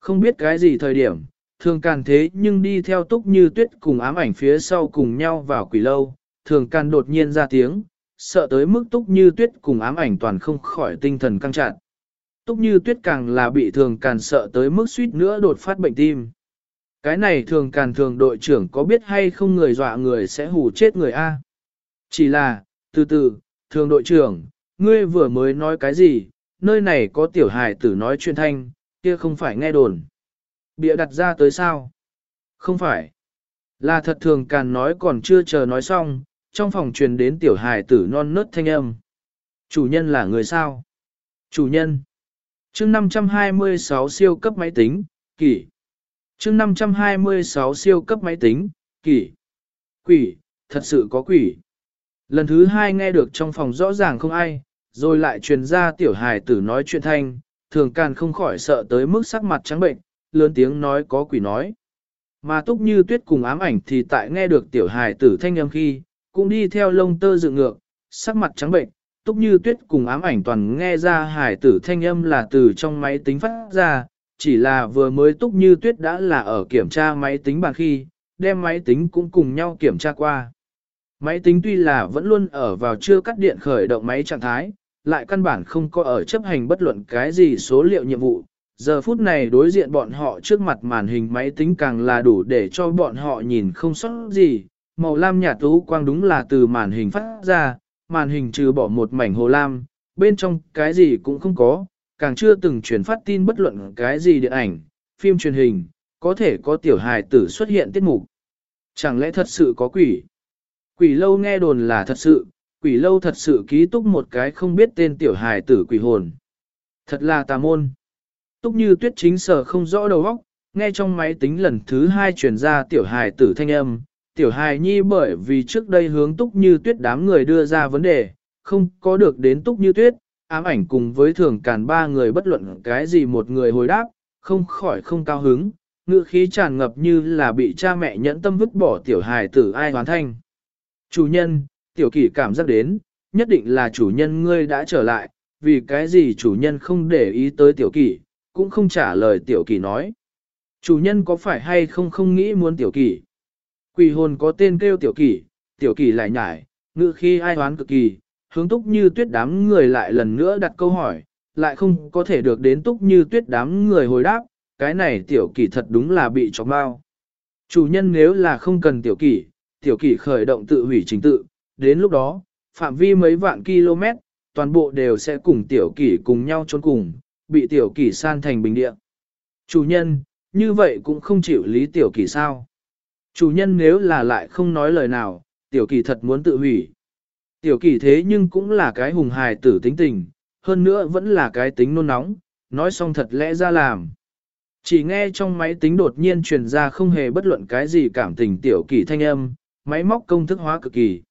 Không biết cái gì thời điểm, thường càn thế nhưng đi theo túc như tuyết cùng ám ảnh phía sau cùng nhau vào quỷ lâu, thường càn đột nhiên ra tiếng, sợ tới mức túc như tuyết cùng ám ảnh toàn không khỏi tinh thần căng chặt. Túc như tuyết càng là bị thường càn sợ tới mức suýt nữa đột phát bệnh tim. Cái này thường càn thường đội trưởng có biết hay không người dọa người sẽ hù chết người A. Chỉ là, từ từ, thường đội trưởng, ngươi vừa mới nói cái gì, nơi này có tiểu hài tử nói chuyện thanh, kia không phải nghe đồn. Bịa đặt ra tới sao? Không phải. Là thật thường càn nói còn chưa chờ nói xong, trong phòng truyền đến tiểu hài tử non nớt thanh âm. Chủ nhân là người sao? Chủ nhân. chương 526 siêu cấp máy tính, kỷ. chương 526 siêu cấp máy tính, kỷ. Quỷ, thật sự có quỷ. Lần thứ hai nghe được trong phòng rõ ràng không ai, rồi lại truyền ra tiểu hài tử nói chuyện thanh, thường càn không khỏi sợ tới mức sắc mặt trắng bệnh, lớn tiếng nói có quỷ nói. Mà túc như tuyết cùng ám ảnh thì tại nghe được tiểu hài tử thanh âm khi, cũng đi theo lông tơ dựng ngược, sắc mặt trắng bệnh, túc như tuyết cùng ám ảnh toàn nghe ra hài tử thanh âm là từ trong máy tính phát ra, chỉ là vừa mới túc như tuyết đã là ở kiểm tra máy tính bàn khi, đem máy tính cũng cùng nhau kiểm tra qua. Máy tính tuy là vẫn luôn ở vào chưa cắt điện khởi động máy trạng thái, lại căn bản không có ở chấp hành bất luận cái gì số liệu nhiệm vụ. Giờ phút này đối diện bọn họ trước mặt màn hình máy tính càng là đủ để cho bọn họ nhìn không sót gì. Màu lam nhạt tú quang đúng là từ màn hình phát ra, màn hình trừ bỏ một mảnh hồ lam, bên trong cái gì cũng không có, càng chưa từng truyền phát tin bất luận cái gì điện ảnh, phim truyền hình, có thể có tiểu hài tử xuất hiện tiết mục. Chẳng lẽ thật sự có quỷ? Quỷ lâu nghe đồn là thật sự, quỷ lâu thật sự ký túc một cái không biết tên tiểu hài tử quỷ hồn. Thật là tà môn. Túc như tuyết chính sở không rõ đầu óc, nghe trong máy tính lần thứ hai truyền ra tiểu hài tử thanh âm. Tiểu hài nhi bởi vì trước đây hướng túc như tuyết đám người đưa ra vấn đề, không có được đến túc như tuyết, ám ảnh cùng với thường càn ba người bất luận cái gì một người hồi đáp, không khỏi không cao hứng, ngựa khí tràn ngập như là bị cha mẹ nhẫn tâm vứt bỏ tiểu hài tử ai hoàn thanh. Chủ nhân, tiểu kỷ cảm giác đến, nhất định là chủ nhân ngươi đã trở lại, vì cái gì chủ nhân không để ý tới tiểu kỷ, cũng không trả lời tiểu kỷ nói. Chủ nhân có phải hay không không nghĩ muốn tiểu kỷ? Quỷ hồn có tên kêu tiểu kỷ, tiểu kỷ lại nhải, Ngự khi ai hoán cực kỳ, hướng túc như tuyết đám người lại lần nữa đặt câu hỏi, lại không có thể được đến túc như tuyết đám người hồi đáp, cái này tiểu kỷ thật đúng là bị chọc bao. Chủ nhân nếu là không cần tiểu kỷ, tiểu kỷ khởi động tự hủy trình tự, đến lúc đó, phạm vi mấy vạn km, toàn bộ đều sẽ cùng tiểu kỷ cùng nhau trốn cùng, bị tiểu kỷ san thành bình địa. Chủ nhân, như vậy cũng không chịu lý tiểu kỷ sao. Chủ nhân nếu là lại không nói lời nào, tiểu kỷ thật muốn tự hủy. Tiểu kỷ thế nhưng cũng là cái hùng hài tử tính tình, hơn nữa vẫn là cái tính nôn nóng, nói xong thật lẽ ra làm. Chỉ nghe trong máy tính đột nhiên truyền ra không hề bất luận cái gì cảm tình tiểu kỷ thanh âm, máy móc công thức hóa cực kỳ.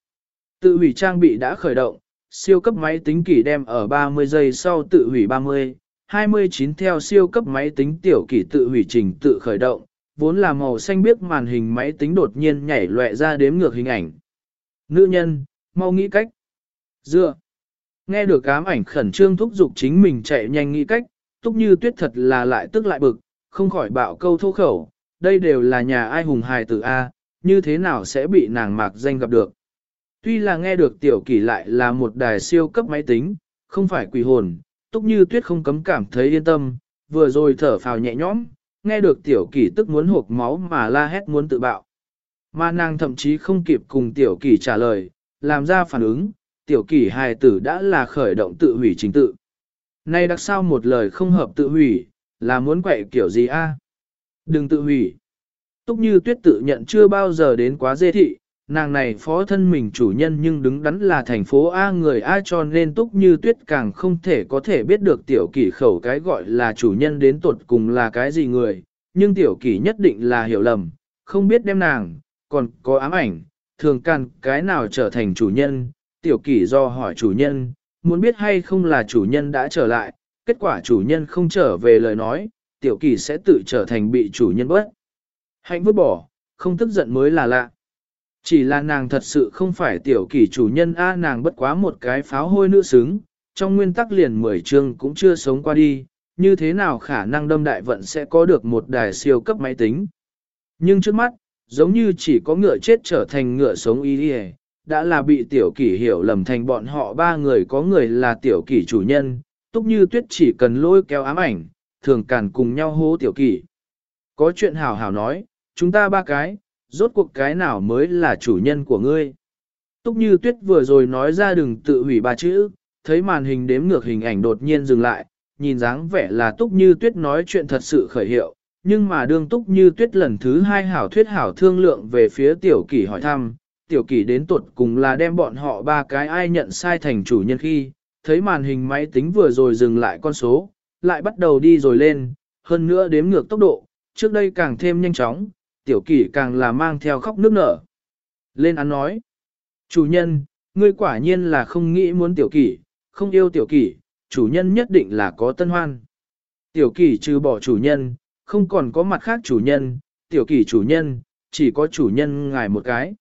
Tự hủy trang bị đã khởi động, siêu cấp máy tính kỷ đem ở 30 giây sau tự hủy 30, 29 theo siêu cấp máy tính tiểu kỷ tự hủy trình tự khởi động, vốn là màu xanh biếc màn hình máy tính đột nhiên nhảy loẹ ra đếm ngược hình ảnh. Nữ nhân, mau nghĩ cách. Dựa. Nghe được ám ảnh khẩn trương thúc giục chính mình chạy nhanh nghĩ cách, túc như tuyết thật là lại tức lại bực, không khỏi bạo câu thô khẩu, đây đều là nhà ai hùng hài tử A, như thế nào sẽ bị nàng mạc danh gặp được. Tuy là nghe được tiểu kỷ lại là một đài siêu cấp máy tính, không phải quỷ hồn, túc như tuyết không cấm cảm thấy yên tâm, vừa rồi thở phào nhẹ nhõm, nghe được tiểu kỷ tức muốn hộp máu mà la hét muốn tự bạo. Mà nàng thậm chí không kịp cùng tiểu kỷ trả lời, làm ra phản ứng, tiểu kỷ hài tử đã là khởi động tự hủy chính tự. Này đặc sao một lời không hợp tự hủy, là muốn quậy kiểu gì a? Đừng tự hủy. Túc như tuyết tự nhận chưa bao giờ đến quá dê thị, nàng này phó thân mình chủ nhân nhưng đứng đắn là thành phố A người A cho nên túc như tuyết càng không thể có thể biết được tiểu kỷ khẩu cái gọi là chủ nhân đến tuột cùng là cái gì người, nhưng tiểu kỷ nhất định là hiểu lầm, không biết đem nàng, còn có ám ảnh, thường càng cái nào trở thành chủ nhân, tiểu kỷ do hỏi chủ nhân, muốn biết hay không là chủ nhân đã trở lại, kết quả chủ nhân không trở về lời nói, tiểu kỷ sẽ tự trở thành bị chủ nhân bớt. Hạnh vứt bỏ, không tức giận mới là lạ. Chỉ là nàng thật sự không phải tiểu kỷ chủ nhân A nàng bất quá một cái pháo hôi nữ xứng, trong nguyên tắc liền 10 chương cũng chưa sống qua đi, như thế nào khả năng đâm đại vận sẽ có được một đài siêu cấp máy tính. Nhưng trước mắt, giống như chỉ có ngựa chết trở thành ngựa sống y đi đã là bị tiểu kỷ hiểu lầm thành bọn họ ba người có người là tiểu kỷ chủ nhân, túc như tuyết chỉ cần lôi kéo ám ảnh, thường càn cùng nhau hô tiểu kỷ. Có chuyện hảo hảo nói, chúng ta ba cái, rốt cuộc cái nào mới là chủ nhân của ngươi. Túc như tuyết vừa rồi nói ra đừng tự hủy ba chữ, thấy màn hình đếm ngược hình ảnh đột nhiên dừng lại, nhìn dáng vẻ là túc như tuyết nói chuyện thật sự khởi hiệu, nhưng mà đương túc như tuyết lần thứ hai hảo thuyết hảo thương lượng về phía tiểu kỷ hỏi thăm, tiểu kỷ đến tuột cùng là đem bọn họ ba cái ai nhận sai thành chủ nhân khi, thấy màn hình máy tính vừa rồi dừng lại con số, lại bắt đầu đi rồi lên, hơn nữa đếm ngược tốc độ, trước đây càng thêm nhanh chóng, tiểu kỷ càng là mang theo khóc nước nở. Lên án nói, chủ nhân, ngươi quả nhiên là không nghĩ muốn tiểu kỷ, không yêu tiểu kỷ, chủ nhân nhất định là có tân hoan. Tiểu kỷ trừ bỏ chủ nhân, không còn có mặt khác chủ nhân, tiểu kỷ chủ nhân, chỉ có chủ nhân ngài một cái.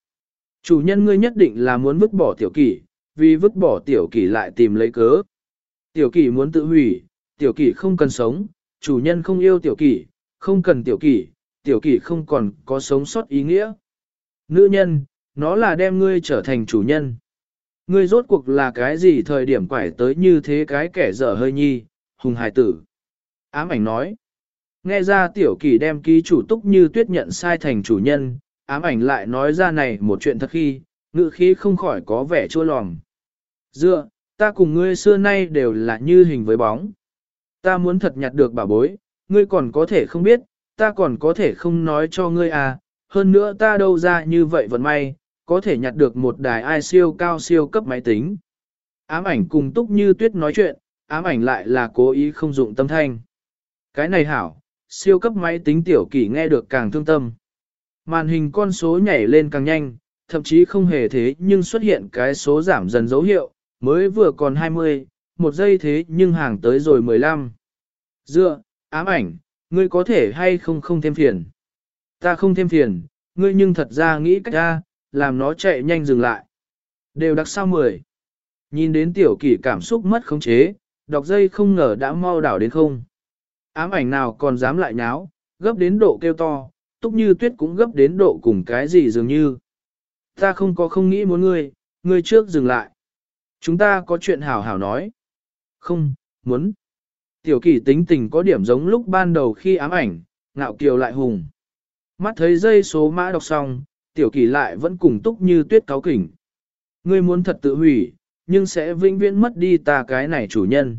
Chủ nhân ngươi nhất định là muốn vứt bỏ tiểu kỷ, vì vứt bỏ tiểu kỷ lại tìm lấy cớ. Tiểu kỷ muốn tự hủy, tiểu kỷ không cần sống, chủ nhân không yêu tiểu kỷ, không cần tiểu kỷ, tiểu kỷ không còn có sống sót ý nghĩa. Nữ nhân, nó là đem ngươi trở thành chủ nhân. Ngươi rốt cuộc là cái gì thời điểm quải tới như thế cái kẻ dở hơi nhi, hùng hài tử. Ám ảnh nói. Nghe ra tiểu kỷ đem ký chủ túc như tuyết nhận sai thành chủ nhân, ám ảnh lại nói ra này một chuyện thật khi, ngự khí không khỏi có vẻ chua lòng. Dựa, ta cùng ngươi xưa nay đều là như hình với bóng. Ta muốn thật nhặt được bảo bối, ngươi còn có thể không biết, ta còn có thể không nói cho ngươi à, hơn nữa ta đâu ra như vậy vận may, có thể nhặt được một đài ai siêu cao siêu cấp máy tính. Ám ảnh cùng túc như tuyết nói chuyện, ám ảnh lại là cố ý không dụng tâm thanh. Cái này hảo, siêu cấp máy tính tiểu kỷ nghe được càng thương tâm. Màn hình con số nhảy lên càng nhanh, thậm chí không hề thế nhưng xuất hiện cái số giảm dần dấu hiệu, mới vừa còn 20, một giây thế nhưng hàng tới rồi 15. Dựa, ám ảnh, ngươi có thể hay không không thêm phiền. Ta không thêm phiền, ngươi nhưng thật ra nghĩ cách ra, làm nó chạy nhanh dừng lại. Đều đặc sao 10. Nhìn đến tiểu kỷ cảm xúc mất khống chế, đọc dây không ngờ đã mau đảo đến không. Ám ảnh nào còn dám lại nháo, gấp đến độ kêu to, túc như tuyết cũng gấp đến độ cùng cái gì dường như. Ta không có không nghĩ muốn ngươi, Ngươi trước dừng lại. Chúng ta có chuyện hảo hảo nói. Không, muốn. Tiểu kỷ tính tình có điểm giống lúc ban đầu khi ám ảnh, ngạo kiều lại hùng. Mắt thấy dây số mã đọc xong, tiểu kỷ lại vẫn cùng túc như tuyết cáo kỉnh. Ngươi muốn thật tự hủy, nhưng sẽ vĩnh viễn mất đi ta cái này chủ nhân.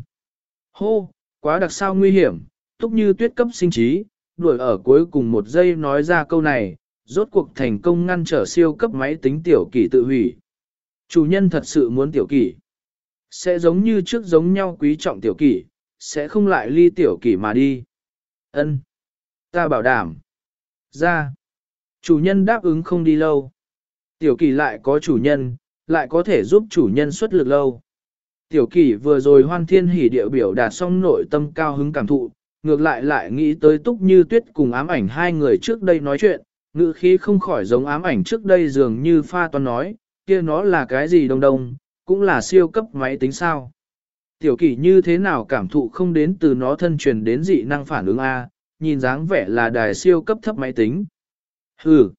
Hô, quá đặc sao nguy hiểm, túc như tuyết cấp sinh trí, đuổi ở cuối cùng một giây nói ra câu này, rốt cuộc thành công ngăn trở siêu cấp máy tính tiểu kỷ tự hủy. Chủ nhân thật sự muốn tiểu kỷ. Sẽ giống như trước giống nhau quý trọng tiểu kỷ, sẽ không lại ly tiểu kỷ mà đi. Ân, Ta bảo đảm. Ra. Chủ nhân đáp ứng không đi lâu. Tiểu kỷ lại có chủ nhân, lại có thể giúp chủ nhân xuất lực lâu. Tiểu kỷ vừa rồi hoan thiên hỉ điệu biểu đạt xong nội tâm cao hứng cảm thụ, ngược lại lại nghĩ tới túc như tuyết cùng ám ảnh hai người trước đây nói chuyện, ngữ khí không khỏi giống ám ảnh trước đây dường như pha toan nói, kia nó là cái gì đông đông, cũng là siêu cấp máy tính sao. Tiểu kỷ như thế nào cảm thụ không đến từ nó thân truyền đến dị năng phản ứng A, nhìn dáng vẻ là đài siêu cấp thấp máy tính. Hừ,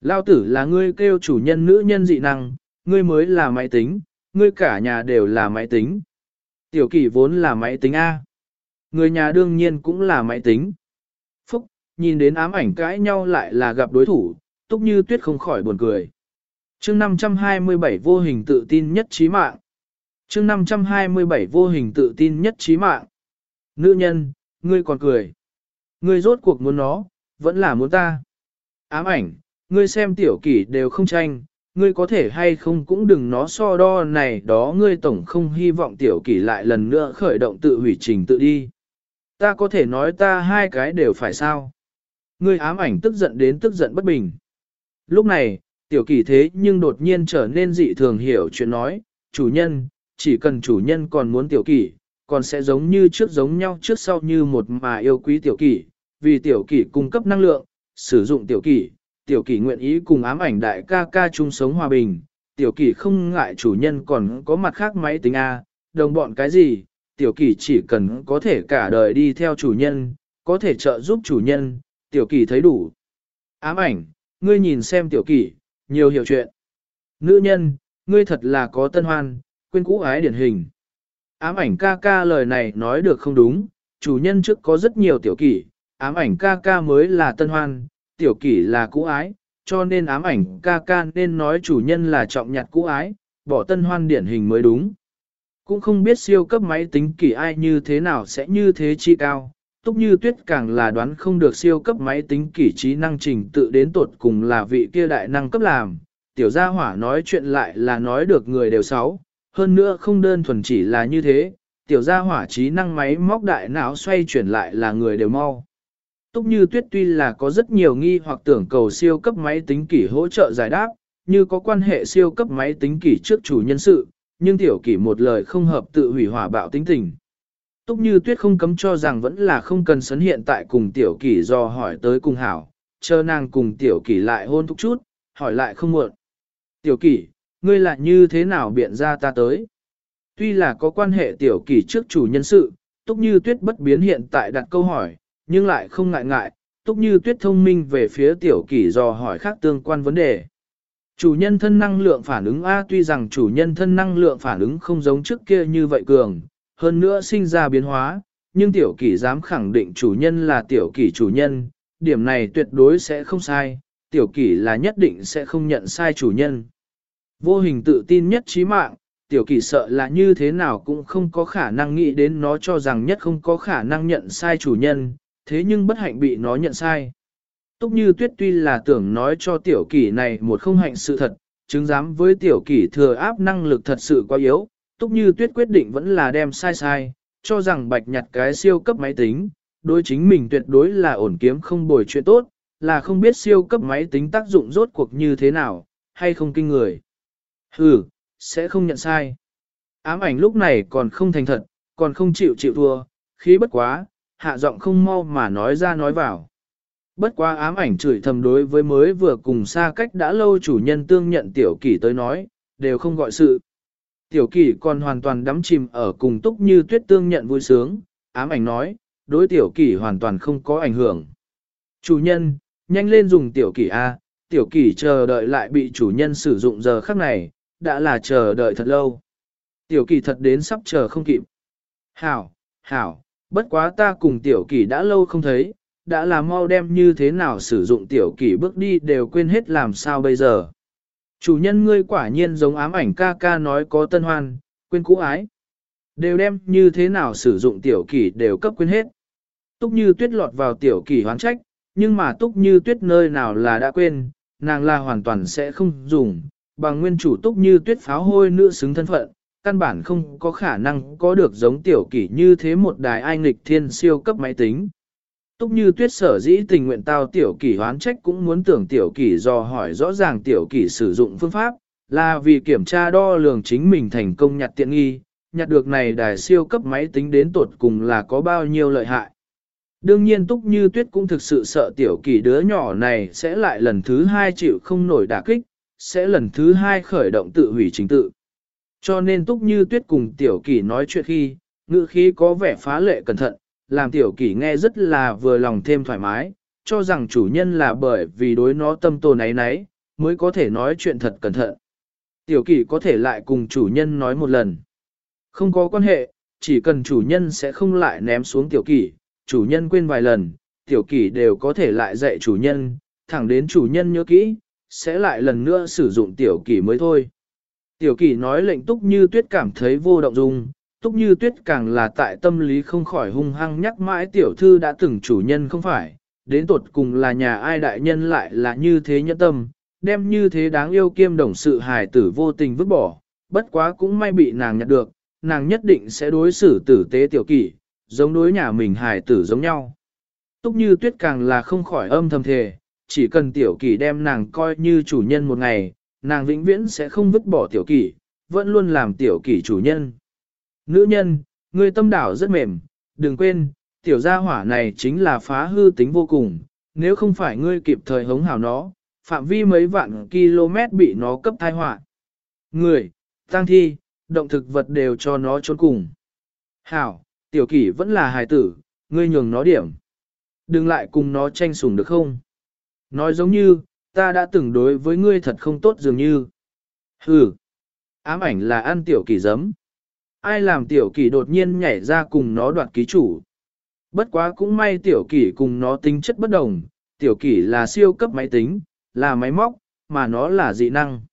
lao tử là ngươi kêu chủ nhân nữ nhân dị năng, ngươi mới là máy tính, ngươi cả nhà đều là máy tính. Tiểu kỷ vốn là máy tính A. Người nhà đương nhiên cũng là máy tính. Phúc, nhìn đến ám ảnh cãi nhau lại là gặp đối thủ, túc như tuyết không khỏi buồn cười. chương 527 vô hình tự tin nhất trí mạng chương 527 vô hình tự tin nhất trí mạng. Nữ nhân, ngươi còn cười. Ngươi rốt cuộc muốn nó, vẫn là muốn ta. Ám ảnh, ngươi xem tiểu kỷ đều không tranh, ngươi có thể hay không cũng đừng nó so đo này đó ngươi tổng không hy vọng tiểu kỷ lại lần nữa khởi động tự hủy trình tự đi. Ta có thể nói ta hai cái đều phải sao. Ngươi ám ảnh tức giận đến tức giận bất bình. Lúc này, tiểu kỷ thế nhưng đột nhiên trở nên dị thường hiểu chuyện nói, chủ nhân, chỉ cần chủ nhân còn muốn tiểu kỷ, còn sẽ giống như trước giống nhau trước sau như một mà yêu quý tiểu kỷ, vì tiểu kỷ cung cấp năng lượng, sử dụng tiểu kỷ, tiểu kỷ nguyện ý cùng ám ảnh đại ca ca chung sống hòa bình, tiểu kỷ không ngại chủ nhân còn có mặt khác máy tính A, đồng bọn cái gì, tiểu kỷ chỉ cần có thể cả đời đi theo chủ nhân, có thể trợ giúp chủ nhân, tiểu kỷ thấy đủ. Ám ảnh, ngươi nhìn xem tiểu kỷ, nhiều hiểu chuyện. Nữ nhân, ngươi thật là có tân hoan, quên cũ ái điển hình. Ám ảnh ca ca lời này nói được không đúng, chủ nhân trước có rất nhiều tiểu kỷ, ám ảnh ca ca mới là tân hoan, tiểu kỷ là cũ ái, cho nên ám ảnh ca ca nên nói chủ nhân là trọng nhặt cũ ái, bỏ tân hoan điển hình mới đúng. Cũng không biết siêu cấp máy tính kỷ ai như thế nào sẽ như thế chi cao, túc như tuyết càng là đoán không được siêu cấp máy tính kỷ trí năng trình tự đến tột cùng là vị kia đại năng cấp làm. Tiểu gia hỏa nói chuyện lại là nói được người đều sáu, hơn nữa không đơn thuần chỉ là như thế, tiểu gia hỏa trí năng máy móc đại não xoay chuyển lại là người đều mau. Túc như tuyết tuy là có rất nhiều nghi hoặc tưởng cầu siêu cấp máy tính kỷ hỗ trợ giải đáp, như có quan hệ siêu cấp máy tính kỷ trước chủ nhân sự, nhưng tiểu kỷ một lời không hợp tự hủy hỏa bạo tính tình. Túc như tuyết không cấm cho rằng vẫn là không cần sấn hiện tại cùng tiểu kỷ do hỏi tới cùng hảo, chờ nàng cùng tiểu kỷ lại hôn thúc chút, hỏi lại không muộn. Tiểu kỷ, ngươi lại như thế nào biện ra ta tới? Tuy là có quan hệ tiểu kỷ trước chủ nhân sự, túc như tuyết bất biến hiện tại đặt câu hỏi, nhưng lại không ngại ngại, túc như tuyết thông minh về phía tiểu kỷ dò hỏi khác tương quan vấn đề. Chủ nhân thân năng lượng phản ứng A tuy rằng chủ nhân thân năng lượng phản ứng không giống trước kia như vậy cường, hơn nữa sinh ra biến hóa, nhưng tiểu kỷ dám khẳng định chủ nhân là tiểu kỷ chủ nhân, điểm này tuyệt đối sẽ không sai, tiểu kỷ là nhất định sẽ không nhận sai chủ nhân. Vô hình tự tin nhất trí mạng, tiểu kỷ sợ là như thế nào cũng không có khả năng nghĩ đến nó cho rằng nhất không có khả năng nhận sai chủ nhân, thế nhưng bất hạnh bị nó nhận sai. Túc như tuyết tuy là tưởng nói cho tiểu kỷ này một không hạnh sự thật, chứng giám với tiểu kỷ thừa áp năng lực thật sự quá yếu, Túc như tuyết quyết định vẫn là đem sai sai, cho rằng bạch nhặt cái siêu cấp máy tính, đối chính mình tuyệt đối là ổn kiếm không bồi chuyện tốt, là không biết siêu cấp máy tính tác dụng rốt cuộc như thế nào, hay không kinh người. Ừ, sẽ không nhận sai. Ám ảnh lúc này còn không thành thật, còn không chịu chịu thua, khí bất quá, hạ giọng không mau mà nói ra nói vào. Bất quá ám ảnh chửi thầm đối với mới vừa cùng xa cách đã lâu chủ nhân tương nhận tiểu kỷ tới nói, đều không gọi sự. Tiểu kỷ còn hoàn toàn đắm chìm ở cùng túc như tuyết tương nhận vui sướng, ám ảnh nói, đối tiểu kỷ hoàn toàn không có ảnh hưởng. Chủ nhân, nhanh lên dùng tiểu kỷ A, tiểu kỷ chờ đợi lại bị chủ nhân sử dụng giờ khắc này, đã là chờ đợi thật lâu. Tiểu kỳ thật đến sắp chờ không kịp. Hảo, hảo, bất quá ta cùng tiểu kỳ đã lâu không thấy, đã là mau đem như thế nào sử dụng tiểu kỳ bước đi đều quên hết làm sao bây giờ. Chủ nhân ngươi quả nhiên giống ám ảnh ca ca nói có tân hoan, quên cũ ái. Đều đem như thế nào sử dụng tiểu kỳ đều cấp quên hết. Túc như tuyết lọt vào tiểu kỳ hoán trách, nhưng mà túc như tuyết nơi nào là đã quên, nàng là hoàn toàn sẽ không dùng, bằng nguyên chủ túc như tuyết pháo hôi nữ xứng thân phận, căn bản không có khả năng có được giống tiểu kỷ như thế một đài ai nghịch thiên siêu cấp máy tính. Túc như tuyết sở dĩ tình nguyện tao tiểu kỷ hoán trách cũng muốn tưởng tiểu kỷ do hỏi rõ ràng tiểu kỷ sử dụng phương pháp, là vì kiểm tra đo lường chính mình thành công nhặt tiện nghi, nhặt được này đài siêu cấp máy tính đến tột cùng là có bao nhiêu lợi hại. Đương nhiên Túc Như Tuyết cũng thực sự sợ tiểu kỷ đứa nhỏ này sẽ lại lần thứ hai chịu không nổi đả kích, sẽ lần thứ hai khởi động tự hủy chính tự. Cho nên Túc Như Tuyết cùng tiểu kỷ nói chuyện khi, ngữ khí có vẻ phá lệ cẩn thận, làm tiểu kỷ nghe rất là vừa lòng thêm thoải mái, cho rằng chủ nhân là bởi vì đối nó tâm tồn ấy nấy, mới có thể nói chuyện thật cẩn thận. Tiểu kỷ có thể lại cùng chủ nhân nói một lần. Không có quan hệ, chỉ cần chủ nhân sẽ không lại ném xuống tiểu kỷ, chủ nhân quên vài lần, tiểu kỷ đều có thể lại dạy chủ nhân, thẳng đến chủ nhân nhớ kỹ, sẽ lại lần nữa sử dụng tiểu kỷ mới thôi. Tiểu kỷ nói lệnh túc như tuyết cảm thấy vô động dung, túc như tuyết càng là tại tâm lý không khỏi hung hăng nhắc mãi tiểu thư đã từng chủ nhân không phải, đến tột cùng là nhà ai đại nhân lại là như thế nhẫn tâm, đem như thế đáng yêu kiêm đồng sự hài tử vô tình vứt bỏ, bất quá cũng may bị nàng nhặt được, nàng nhất định sẽ đối xử tử tế tiểu kỷ, giống đối nhà mình hài tử giống nhau. Túc như tuyết càng là không khỏi âm thầm thề, chỉ cần tiểu kỷ đem nàng coi như chủ nhân một ngày, nàng vĩnh viễn sẽ không vứt bỏ tiểu kỷ, vẫn luôn làm tiểu kỷ chủ nhân. Nữ nhân, người tâm đảo rất mềm, đừng quên, tiểu gia hỏa này chính là phá hư tính vô cùng, nếu không phải ngươi kịp thời hống hảo nó, phạm vi mấy vạn km bị nó cấp thai họa. Người, tăng thi, động thực vật đều cho nó trốn cùng. Hảo, tiểu kỷ vẫn là hài tử, ngươi nhường nó điểm. Đừng lại cùng nó tranh sủng được không? Nói giống như, ta đã từng đối với ngươi thật không tốt dường như. Hừ, ám ảnh là ăn tiểu kỷ giấm. Ai làm tiểu kỷ đột nhiên nhảy ra cùng nó đoạt ký chủ. Bất quá cũng may tiểu kỷ cùng nó tính chất bất đồng, tiểu kỷ là siêu cấp máy tính, là máy móc, mà nó là dị năng.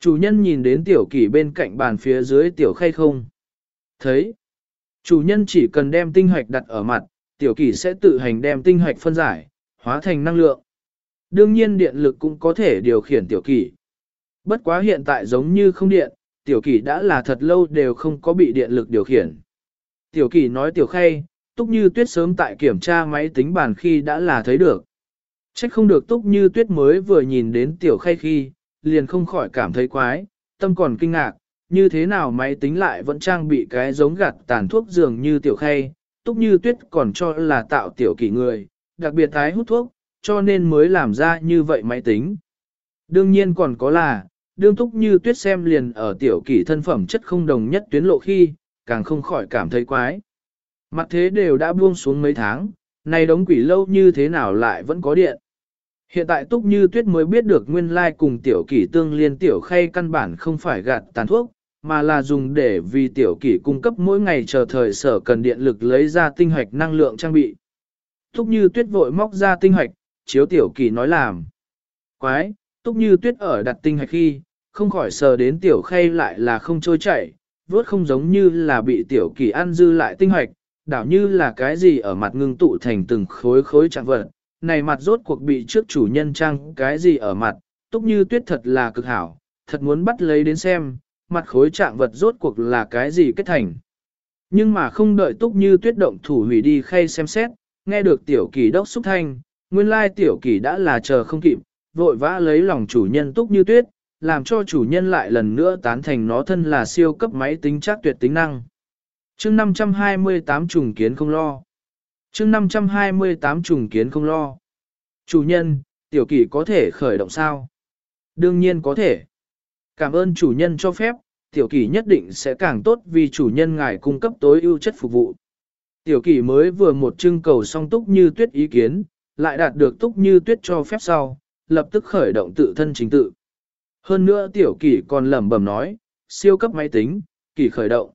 Chủ nhân nhìn đến tiểu kỷ bên cạnh bàn phía dưới tiểu khay không. Thấy, chủ nhân chỉ cần đem tinh hoạch đặt ở mặt, tiểu kỷ sẽ tự hành đem tinh hoạch phân giải, hóa thành năng lượng. Đương nhiên điện lực cũng có thể điều khiển tiểu kỷ. Bất quá hiện tại giống như không điện, tiểu kỷ đã là thật lâu đều không có bị điện lực điều khiển. Tiểu kỷ nói tiểu khay, túc như tuyết sớm tại kiểm tra máy tính bàn khi đã là thấy được. Trách không được túc như tuyết mới vừa nhìn đến tiểu khay khi, liền không khỏi cảm thấy quái, tâm còn kinh ngạc, như thế nào máy tính lại vẫn trang bị cái giống gạt tàn thuốc dường như tiểu khay, túc như tuyết còn cho là tạo tiểu kỷ người, đặc biệt tái hút thuốc, cho nên mới làm ra như vậy máy tính. Đương nhiên còn có là, đương túc như tuyết xem liền ở tiểu kỷ thân phẩm chất không đồng nhất tuyến lộ khi, càng không khỏi cảm thấy quái. Mặt thế đều đã buông xuống mấy tháng, nay đống quỷ lâu như thế nào lại vẫn có điện. Hiện tại Túc Như Tuyết mới biết được nguyên lai cùng tiểu kỷ tương liên tiểu khay căn bản không phải gạt tàn thuốc, mà là dùng để vì tiểu kỷ cung cấp mỗi ngày chờ thời sở cần điện lực lấy ra tinh hoạch năng lượng trang bị. Túc Như Tuyết vội móc ra tinh hoạch, chiếu tiểu kỳ nói làm. Quái, Túc Như Tuyết ở đặt tinh hoạch khi, không khỏi sờ đến tiểu khay lại là không trôi chảy, vốt không giống như là bị tiểu kỳ ăn dư lại tinh hoạch, đảo như là cái gì ở mặt ngưng tụ thành từng khối khối trạng vật, này mặt rốt cuộc bị trước chủ nhân trang cái gì ở mặt, túc như tuyết thật là cực hảo, thật muốn bắt lấy đến xem, mặt khối trạng vật rốt cuộc là cái gì kết thành. Nhưng mà không đợi túc như tuyết động thủ hủy đi khay xem xét, nghe được tiểu kỳ đốc xúc thanh, nguyên lai tiểu kỳ đã là chờ không kịp, vội vã lấy lòng chủ nhân túc như tuyết, làm cho chủ nhân lại lần nữa tán thành nó thân là siêu cấp máy tính chắc tuyệt tính năng. chương 528 trùng kiến không lo chương 528 trùng kiến không lo. Chủ nhân, tiểu kỷ có thể khởi động sao? Đương nhiên có thể. Cảm ơn chủ nhân cho phép, tiểu kỷ nhất định sẽ càng tốt vì chủ nhân ngài cung cấp tối ưu chất phục vụ. Tiểu kỷ mới vừa một trưng cầu song túc như tuyết ý kiến, lại đạt được túc như tuyết cho phép sau, lập tức khởi động tự thân chính tự. Hơn nữa tiểu kỷ còn lẩm bẩm nói, siêu cấp máy tính, kỷ khởi động.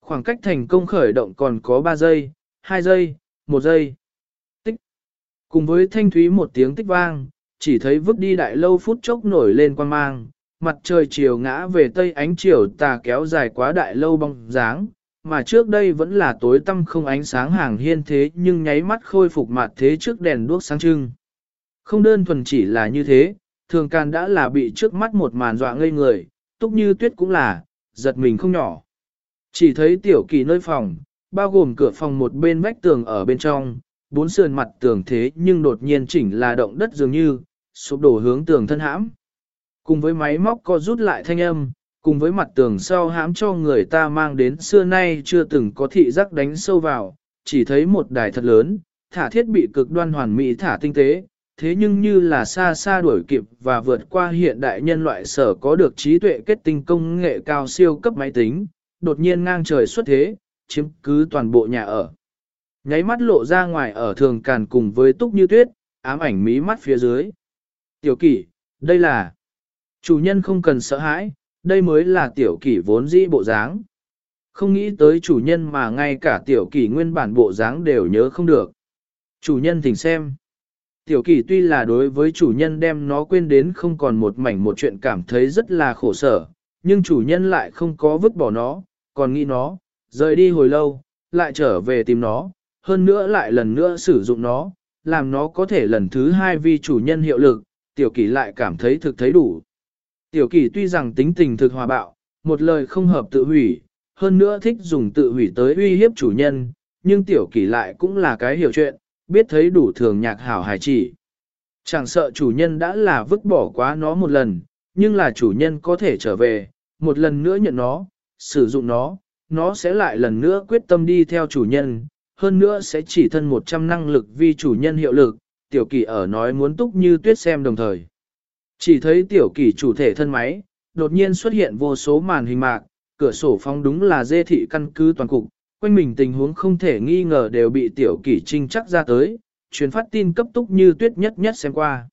Khoảng cách thành công khởi động còn có 3 giây, 2 giây, 1 giây. Tích. Cùng với thanh thúy một tiếng tích vang, chỉ thấy vứt đi đại lâu phút chốc nổi lên quan mang, mặt trời chiều ngã về tây ánh chiều tà kéo dài quá đại lâu bóng dáng, mà trước đây vẫn là tối tăm không ánh sáng hàng hiên thế nhưng nháy mắt khôi phục mặt thế trước đèn đuốc sáng trưng. Không đơn thuần chỉ là như thế, thường can đã là bị trước mắt một màn dọa ngây người, túc như tuyết cũng là, giật mình không nhỏ. Chỉ thấy tiểu kỳ nơi phòng, bao gồm cửa phòng một bên vách tường ở bên trong, bốn sườn mặt tường thế nhưng đột nhiên chỉnh là động đất dường như, sụp đổ hướng tường thân hãm. Cùng với máy móc co rút lại thanh âm, cùng với mặt tường sau hãm cho người ta mang đến xưa nay chưa từng có thị giác đánh sâu vào, chỉ thấy một đài thật lớn, thả thiết bị cực đoan hoàn mỹ thả tinh tế, thế nhưng như là xa xa đuổi kịp và vượt qua hiện đại nhân loại sở có được trí tuệ kết tinh công nghệ cao siêu cấp máy tính, đột nhiên ngang trời xuất thế, chiếm cứ toàn bộ nhà ở. Nháy mắt lộ ra ngoài ở thường càn cùng với túc như tuyết, ám ảnh mí mắt phía dưới. Tiểu kỷ, đây là... Chủ nhân không cần sợ hãi, đây mới là tiểu kỷ vốn dĩ bộ dáng. Không nghĩ tới chủ nhân mà ngay cả tiểu kỷ nguyên bản bộ dáng đều nhớ không được. Chủ nhân thỉnh xem. Tiểu kỷ tuy là đối với chủ nhân đem nó quên đến không còn một mảnh một chuyện cảm thấy rất là khổ sở, nhưng chủ nhân lại không có vứt bỏ nó, còn nghĩ nó, rời đi hồi lâu, lại trở về tìm nó, hơn nữa lại lần nữa sử dụng nó, làm nó có thể lần thứ hai vì chủ nhân hiệu lực, tiểu kỷ lại cảm thấy thực thấy đủ. Tiểu kỷ tuy rằng tính tình thực hòa bạo, một lời không hợp tự hủy, hơn nữa thích dùng tự hủy tới uy hiếp chủ nhân, nhưng tiểu kỷ lại cũng là cái hiểu chuyện, biết thấy đủ thường nhạc hảo hài chỉ. Chẳng sợ chủ nhân đã là vứt bỏ quá nó một lần, nhưng là chủ nhân có thể trở về, một lần nữa nhận nó, sử dụng nó, nó sẽ lại lần nữa quyết tâm đi theo chủ nhân, hơn nữa sẽ chỉ thân 100 năng lực vì chủ nhân hiệu lực, tiểu kỷ ở nói muốn túc như tuyết xem đồng thời. Chỉ thấy tiểu kỳ chủ thể thân máy, đột nhiên xuất hiện vô số màn hình mạc, cửa sổ phong đúng là dê thị căn cứ toàn cục, quanh mình tình huống không thể nghi ngờ đều bị tiểu kỳ trinh chắc ra tới, truyền phát tin cấp túc như tuyết nhất nhất xem qua.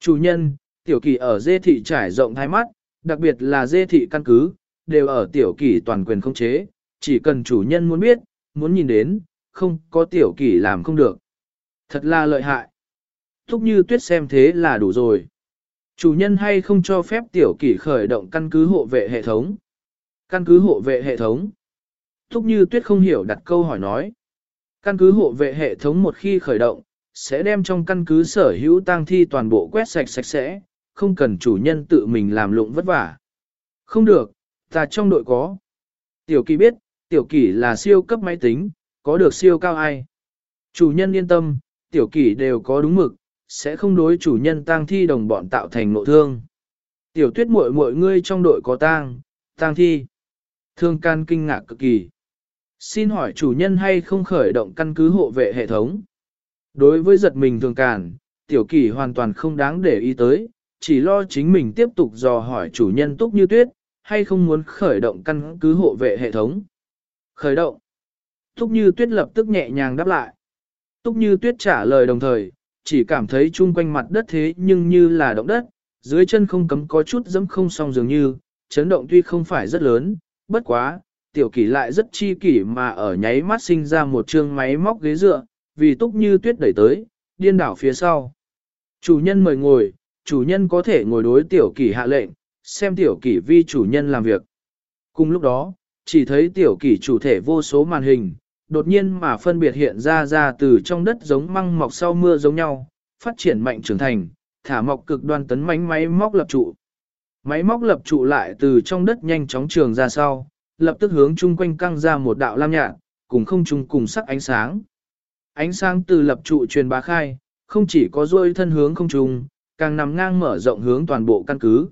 Chủ nhân, tiểu kỳ ở dê thị trải rộng thái mắt, đặc biệt là dê thị căn cứ, đều ở tiểu kỳ toàn quyền không chế, chỉ cần chủ nhân muốn biết, muốn nhìn đến, không có tiểu kỳ làm không được. Thật là lợi hại. Túc như tuyết xem thế là đủ rồi. Chủ nhân hay không cho phép tiểu kỷ khởi động căn cứ hộ vệ hệ thống? Căn cứ hộ vệ hệ thống. Thúc như tuyết không hiểu đặt câu hỏi nói. Căn cứ hộ vệ hệ thống một khi khởi động, sẽ đem trong căn cứ sở hữu tang thi toàn bộ quét sạch sạch sẽ, không cần chủ nhân tự mình làm lụng vất vả. Không được, ta trong đội có. Tiểu kỳ biết, tiểu kỳ là siêu cấp máy tính, có được siêu cao ai. Chủ nhân yên tâm, tiểu kỳ đều có đúng mực, sẽ không đối chủ nhân tang thi đồng bọn tạo thành nội thương. Tiểu tuyết muội muội ngươi trong đội có tang, tang thi. Thương can kinh ngạc cực kỳ. Xin hỏi chủ nhân hay không khởi động căn cứ hộ vệ hệ thống? Đối với giật mình thường càn, tiểu kỳ hoàn toàn không đáng để ý tới, chỉ lo chính mình tiếp tục dò hỏi chủ nhân túc như tuyết, hay không muốn khởi động căn cứ hộ vệ hệ thống. Khởi động. Túc như tuyết lập tức nhẹ nhàng đáp lại. Túc như tuyết trả lời đồng thời, chỉ cảm thấy chung quanh mặt đất thế nhưng như là động đất, dưới chân không cấm có chút dẫm không song dường như, chấn động tuy không phải rất lớn, bất quá, tiểu kỷ lại rất chi kỷ mà ở nháy mắt sinh ra một chương máy móc ghế dựa, vì túc như tuyết đẩy tới, điên đảo phía sau. Chủ nhân mời ngồi, chủ nhân có thể ngồi đối tiểu kỷ hạ lệnh, xem tiểu kỷ vi chủ nhân làm việc. Cùng lúc đó, chỉ thấy tiểu kỷ chủ thể vô số màn hình, đột nhiên mà phân biệt hiện ra ra từ trong đất giống măng mọc sau mưa giống nhau, phát triển mạnh trưởng thành, thả mọc cực đoan tấn mánh máy móc lập trụ. Máy móc lập trụ lại từ trong đất nhanh chóng trường ra sau, lập tức hướng chung quanh căng ra một đạo lam nhạc, cùng không chung cùng sắc ánh sáng. Ánh sáng từ lập trụ truyền bá khai, không chỉ có dôi thân hướng không chung, càng nằm ngang mở rộng hướng toàn bộ căn cứ.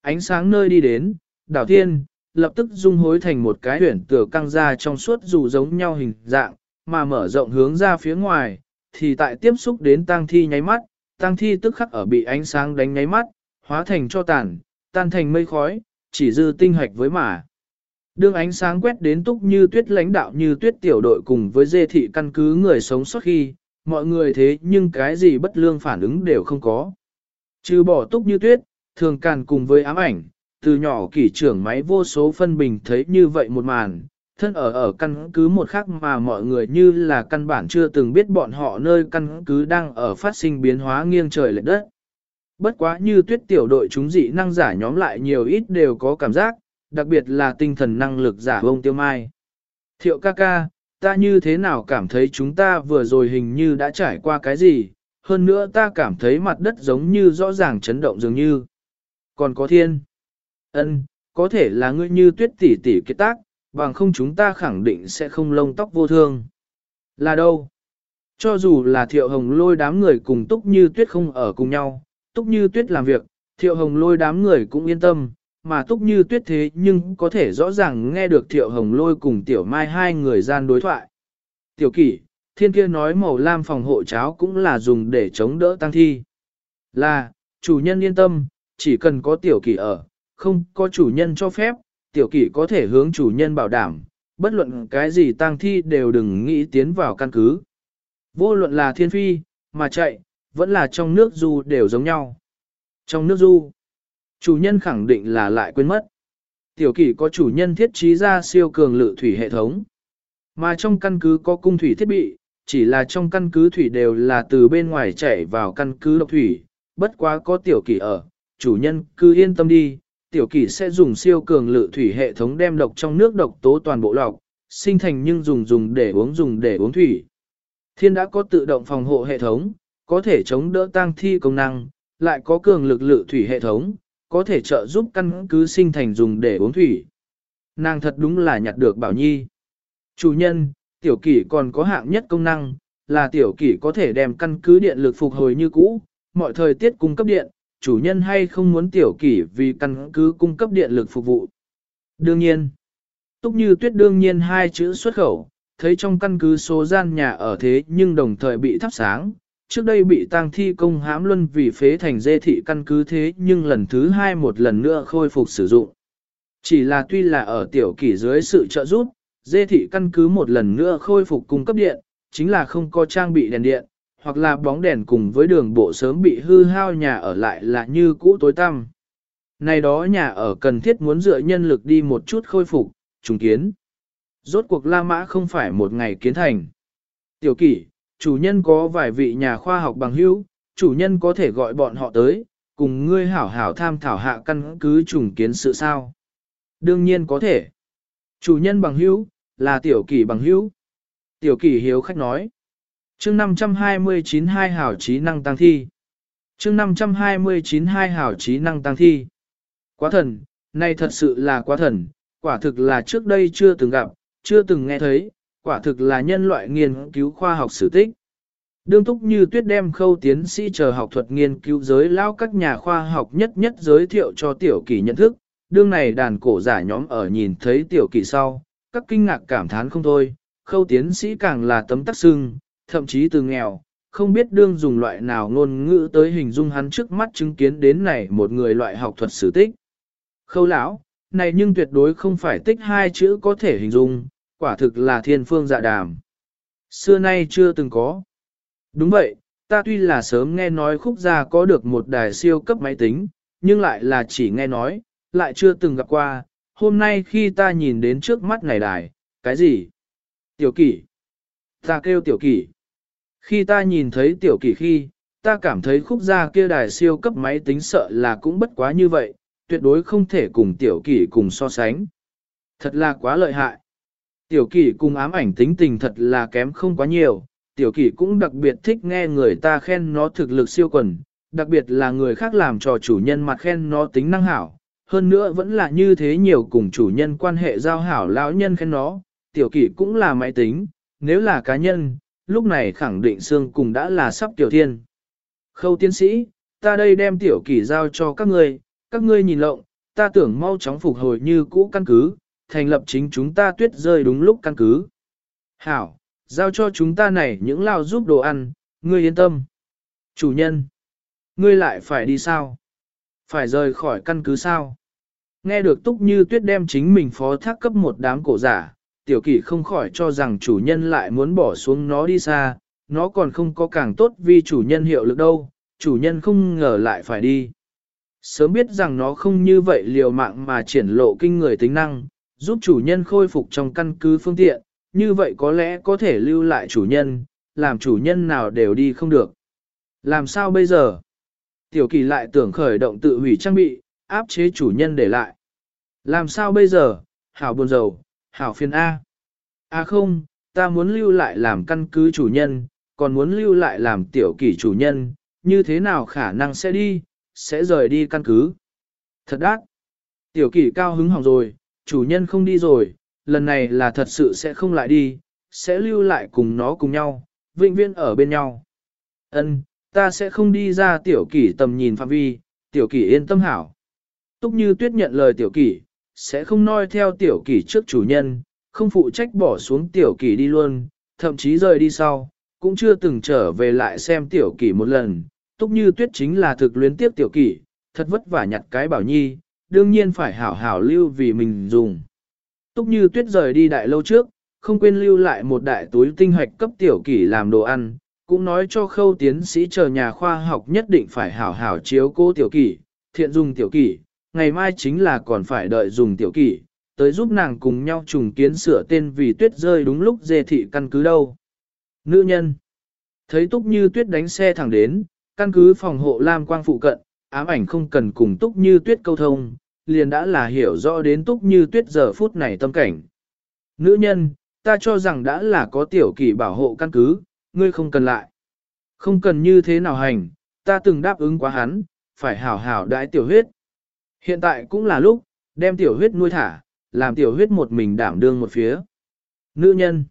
Ánh sáng nơi đi đến, đảo thiên, lập tức dung hối thành một cái huyển tựa căng ra trong suốt dù giống nhau hình dạng, mà mở rộng hướng ra phía ngoài, thì tại tiếp xúc đến tang thi nháy mắt, tang thi tức khắc ở bị ánh sáng đánh nháy mắt, hóa thành cho tàn, tan thành mây khói, chỉ dư tinh hạch với mà. Đương ánh sáng quét đến túc như tuyết lãnh đạo như tuyết tiểu đội cùng với dê thị căn cứ người sống sót khi, mọi người thế nhưng cái gì bất lương phản ứng đều không có. Trừ bỏ túc như tuyết, thường càn cùng với ám ảnh, từ nhỏ kỷ trưởng máy vô số phân bình thấy như vậy một màn, thân ở ở căn cứ một khác mà mọi người như là căn bản chưa từng biết bọn họ nơi căn cứ đang ở phát sinh biến hóa nghiêng trời lệch đất. Bất quá như tuyết tiểu đội chúng dị năng giả nhóm lại nhiều ít đều có cảm giác, đặc biệt là tinh thần năng lực giả bông tiêu mai. Thiệu ca ca, ta như thế nào cảm thấy chúng ta vừa rồi hình như đã trải qua cái gì, hơn nữa ta cảm thấy mặt đất giống như rõ ràng chấn động dường như. Còn có thiên ân, có thể là ngươi như tuyết tỷ tỷ kết tác, bằng không chúng ta khẳng định sẽ không lông tóc vô thương. Là đâu? Cho dù là thiệu hồng lôi đám người cùng túc như tuyết không ở cùng nhau, túc như tuyết làm việc, thiệu hồng lôi đám người cũng yên tâm, mà túc như tuyết thế nhưng có thể rõ ràng nghe được thiệu hồng lôi cùng tiểu mai hai người gian đối thoại. Tiểu kỷ, thiên kia nói màu lam phòng hộ cháo cũng là dùng để chống đỡ tăng thi. Là, chủ nhân yên tâm, chỉ cần có tiểu kỷ ở, không có chủ nhân cho phép, tiểu kỷ có thể hướng chủ nhân bảo đảm, bất luận cái gì tang thi đều đừng nghĩ tiến vào căn cứ. Vô luận là thiên phi, mà chạy, vẫn là trong nước du đều giống nhau. Trong nước du, chủ nhân khẳng định là lại quên mất. Tiểu kỷ có chủ nhân thiết trí ra siêu cường lự thủy hệ thống. Mà trong căn cứ có cung thủy thiết bị, chỉ là trong căn cứ thủy đều là từ bên ngoài chảy vào căn cứ độc thủy, bất quá có tiểu kỷ ở, chủ nhân cứ yên tâm đi, tiểu kỷ sẽ dùng siêu cường lự thủy hệ thống đem độc trong nước độc tố toàn bộ lọc, sinh thành nhưng dùng dùng để uống dùng để uống thủy. Thiên đã có tự động phòng hộ hệ thống, có thể chống đỡ tăng thi công năng, lại có cường lực lự thủy hệ thống, có thể trợ giúp căn cứ sinh thành dùng để uống thủy. Nàng thật đúng là nhặt được bảo nhi. Chủ nhân, tiểu kỷ còn có hạng nhất công năng, là tiểu kỷ có thể đem căn cứ điện lực phục hồi như cũ, mọi thời tiết cung cấp điện, chủ nhân hay không muốn tiểu kỷ vì căn cứ cung cấp điện lực phục vụ. Đương nhiên, túc như tuyết đương nhiên hai chữ xuất khẩu, thấy trong căn cứ số gian nhà ở thế nhưng đồng thời bị thắp sáng, trước đây bị tang thi công hãm luân vì phế thành dê thị căn cứ thế nhưng lần thứ hai một lần nữa khôi phục sử dụng. Chỉ là tuy là ở tiểu kỷ dưới sự trợ giúp, dê thị căn cứ một lần nữa khôi phục cung cấp điện, chính là không có trang bị đèn điện, hoặc là bóng đèn cùng với đường bộ sớm bị hư hao nhà ở lại là như cũ tối tăm. Này đó nhà ở cần thiết muốn dựa nhân lực đi một chút khôi phục, trùng kiến. Rốt cuộc La Mã không phải một ngày kiến thành. Tiểu kỷ, chủ nhân có vài vị nhà khoa học bằng hữu, chủ nhân có thể gọi bọn họ tới, cùng ngươi hảo hảo tham thảo hạ căn cứ trùng kiến sự sao. Đương nhiên có thể. Chủ nhân bằng hữu, là tiểu kỷ bằng hữu. Tiểu kỷ hiếu khách nói chương 529 hai hảo trí năng tăng thi. chương 529 hai hảo trí năng tăng thi. Quá thần, này thật sự là quá thần, quả thực là trước đây chưa từng gặp, chưa từng nghe thấy, quả thực là nhân loại nghiên cứu khoa học sử tích. Đương túc như tuyết đem khâu tiến sĩ chờ học thuật nghiên cứu giới lao các nhà khoa học nhất nhất giới thiệu cho tiểu kỳ nhận thức, đương này đàn cổ giả nhóm ở nhìn thấy tiểu kỳ sau, các kinh ngạc cảm thán không thôi, khâu tiến sĩ càng là tấm tắc xưng, thậm chí từ nghèo, không biết đương dùng loại nào ngôn ngữ tới hình dung hắn trước mắt chứng kiến đến này một người loại học thuật sử tích. Khâu lão, này nhưng tuyệt đối không phải tích hai chữ có thể hình dung, quả thực là thiên phương dạ đàm. Xưa nay chưa từng có. Đúng vậy, ta tuy là sớm nghe nói khúc gia có được một đài siêu cấp máy tính, nhưng lại là chỉ nghe nói, lại chưa từng gặp qua. Hôm nay khi ta nhìn đến trước mắt này đài, cái gì? Tiểu kỷ. Ta kêu tiểu kỷ. Khi ta nhìn thấy tiểu kỷ khi, ta cảm thấy khúc gia kia đài siêu cấp máy tính sợ là cũng bất quá như vậy, tuyệt đối không thể cùng tiểu kỷ cùng so sánh. Thật là quá lợi hại. Tiểu kỷ cùng ám ảnh tính tình thật là kém không quá nhiều, tiểu kỷ cũng đặc biệt thích nghe người ta khen nó thực lực siêu quần, đặc biệt là người khác làm cho chủ nhân mặt khen nó tính năng hảo. Hơn nữa vẫn là như thế nhiều cùng chủ nhân quan hệ giao hảo lão nhân khen nó, tiểu kỷ cũng là máy tính, nếu là cá nhân, lúc này khẳng định xương cùng đã là sắp tiểu thiên. Khâu tiến sĩ, ta đây đem tiểu kỷ giao cho các ngươi, các ngươi nhìn lộng, ta tưởng mau chóng phục hồi như cũ căn cứ, thành lập chính chúng ta tuyết rơi đúng lúc căn cứ. Hảo, giao cho chúng ta này những lao giúp đồ ăn, ngươi yên tâm. Chủ nhân, ngươi lại phải đi sao? Phải rời khỏi căn cứ sao? Nghe được túc như tuyết đem chính mình phó thác cấp một đám cổ giả, tiểu kỷ không khỏi cho rằng chủ nhân lại muốn bỏ xuống nó đi xa, nó còn không có càng tốt vì chủ nhân hiệu lực đâu, chủ nhân không ngờ lại phải đi. Sớm biết rằng nó không như vậy liều mạng mà triển lộ kinh người tính năng, giúp chủ nhân khôi phục trong căn cứ phương tiện, như vậy có lẽ có thể lưu lại chủ nhân, làm chủ nhân nào đều đi không được. Làm sao bây giờ? Tiểu kỳ lại tưởng khởi động tự hủy trang bị, áp chế chủ nhân để lại. Làm sao bây giờ? Hảo buồn rầu, hảo phiền A. A không, ta muốn lưu lại làm căn cứ chủ nhân, còn muốn lưu lại làm tiểu kỷ chủ nhân, như thế nào khả năng sẽ đi, sẽ rời đi căn cứ. Thật đắt. Tiểu kỷ cao hứng hỏng rồi, chủ nhân không đi rồi, lần này là thật sự sẽ không lại đi, sẽ lưu lại cùng nó cùng nhau, vĩnh viễn ở bên nhau. Ân, ta sẽ không đi ra tiểu kỷ tầm nhìn phạm vi, tiểu kỷ yên tâm hảo. Túc như tuyết nhận lời tiểu kỷ, sẽ không noi theo tiểu kỷ trước chủ nhân, không phụ trách bỏ xuống tiểu kỷ đi luôn, thậm chí rời đi sau, cũng chưa từng trở về lại xem tiểu kỷ một lần. Túc như tuyết chính là thực luyến tiếp tiểu kỷ, thật vất vả nhặt cái bảo nhi, đương nhiên phải hảo hảo lưu vì mình dùng. Túc như tuyết rời đi đại lâu trước, không quên lưu lại một đại túi tinh hoạch cấp tiểu kỷ làm đồ ăn, cũng nói cho khâu tiến sĩ chờ nhà khoa học nhất định phải hảo hảo chiếu cố tiểu kỷ, thiện dùng tiểu kỷ, ngày mai chính là còn phải đợi dùng tiểu kỷ, tới giúp nàng cùng nhau trùng kiến sửa tên vì tuyết rơi đúng lúc dê thị căn cứ đâu. Nữ nhân Thấy túc như tuyết đánh xe thẳng đến, căn cứ phòng hộ Lam Quang phụ cận, ám ảnh không cần cùng túc như tuyết câu thông, liền đã là hiểu rõ đến túc như tuyết giờ phút này tâm cảnh. Nữ nhân, ta cho rằng đã là có tiểu kỷ bảo hộ căn cứ, ngươi không cần lại. Không cần như thế nào hành, ta từng đáp ứng quá hắn, phải hảo hảo đãi tiểu huyết. Hiện tại cũng là lúc, đem tiểu huyết nuôi thả, làm tiểu huyết một mình đảm đương một phía. Nữ nhân,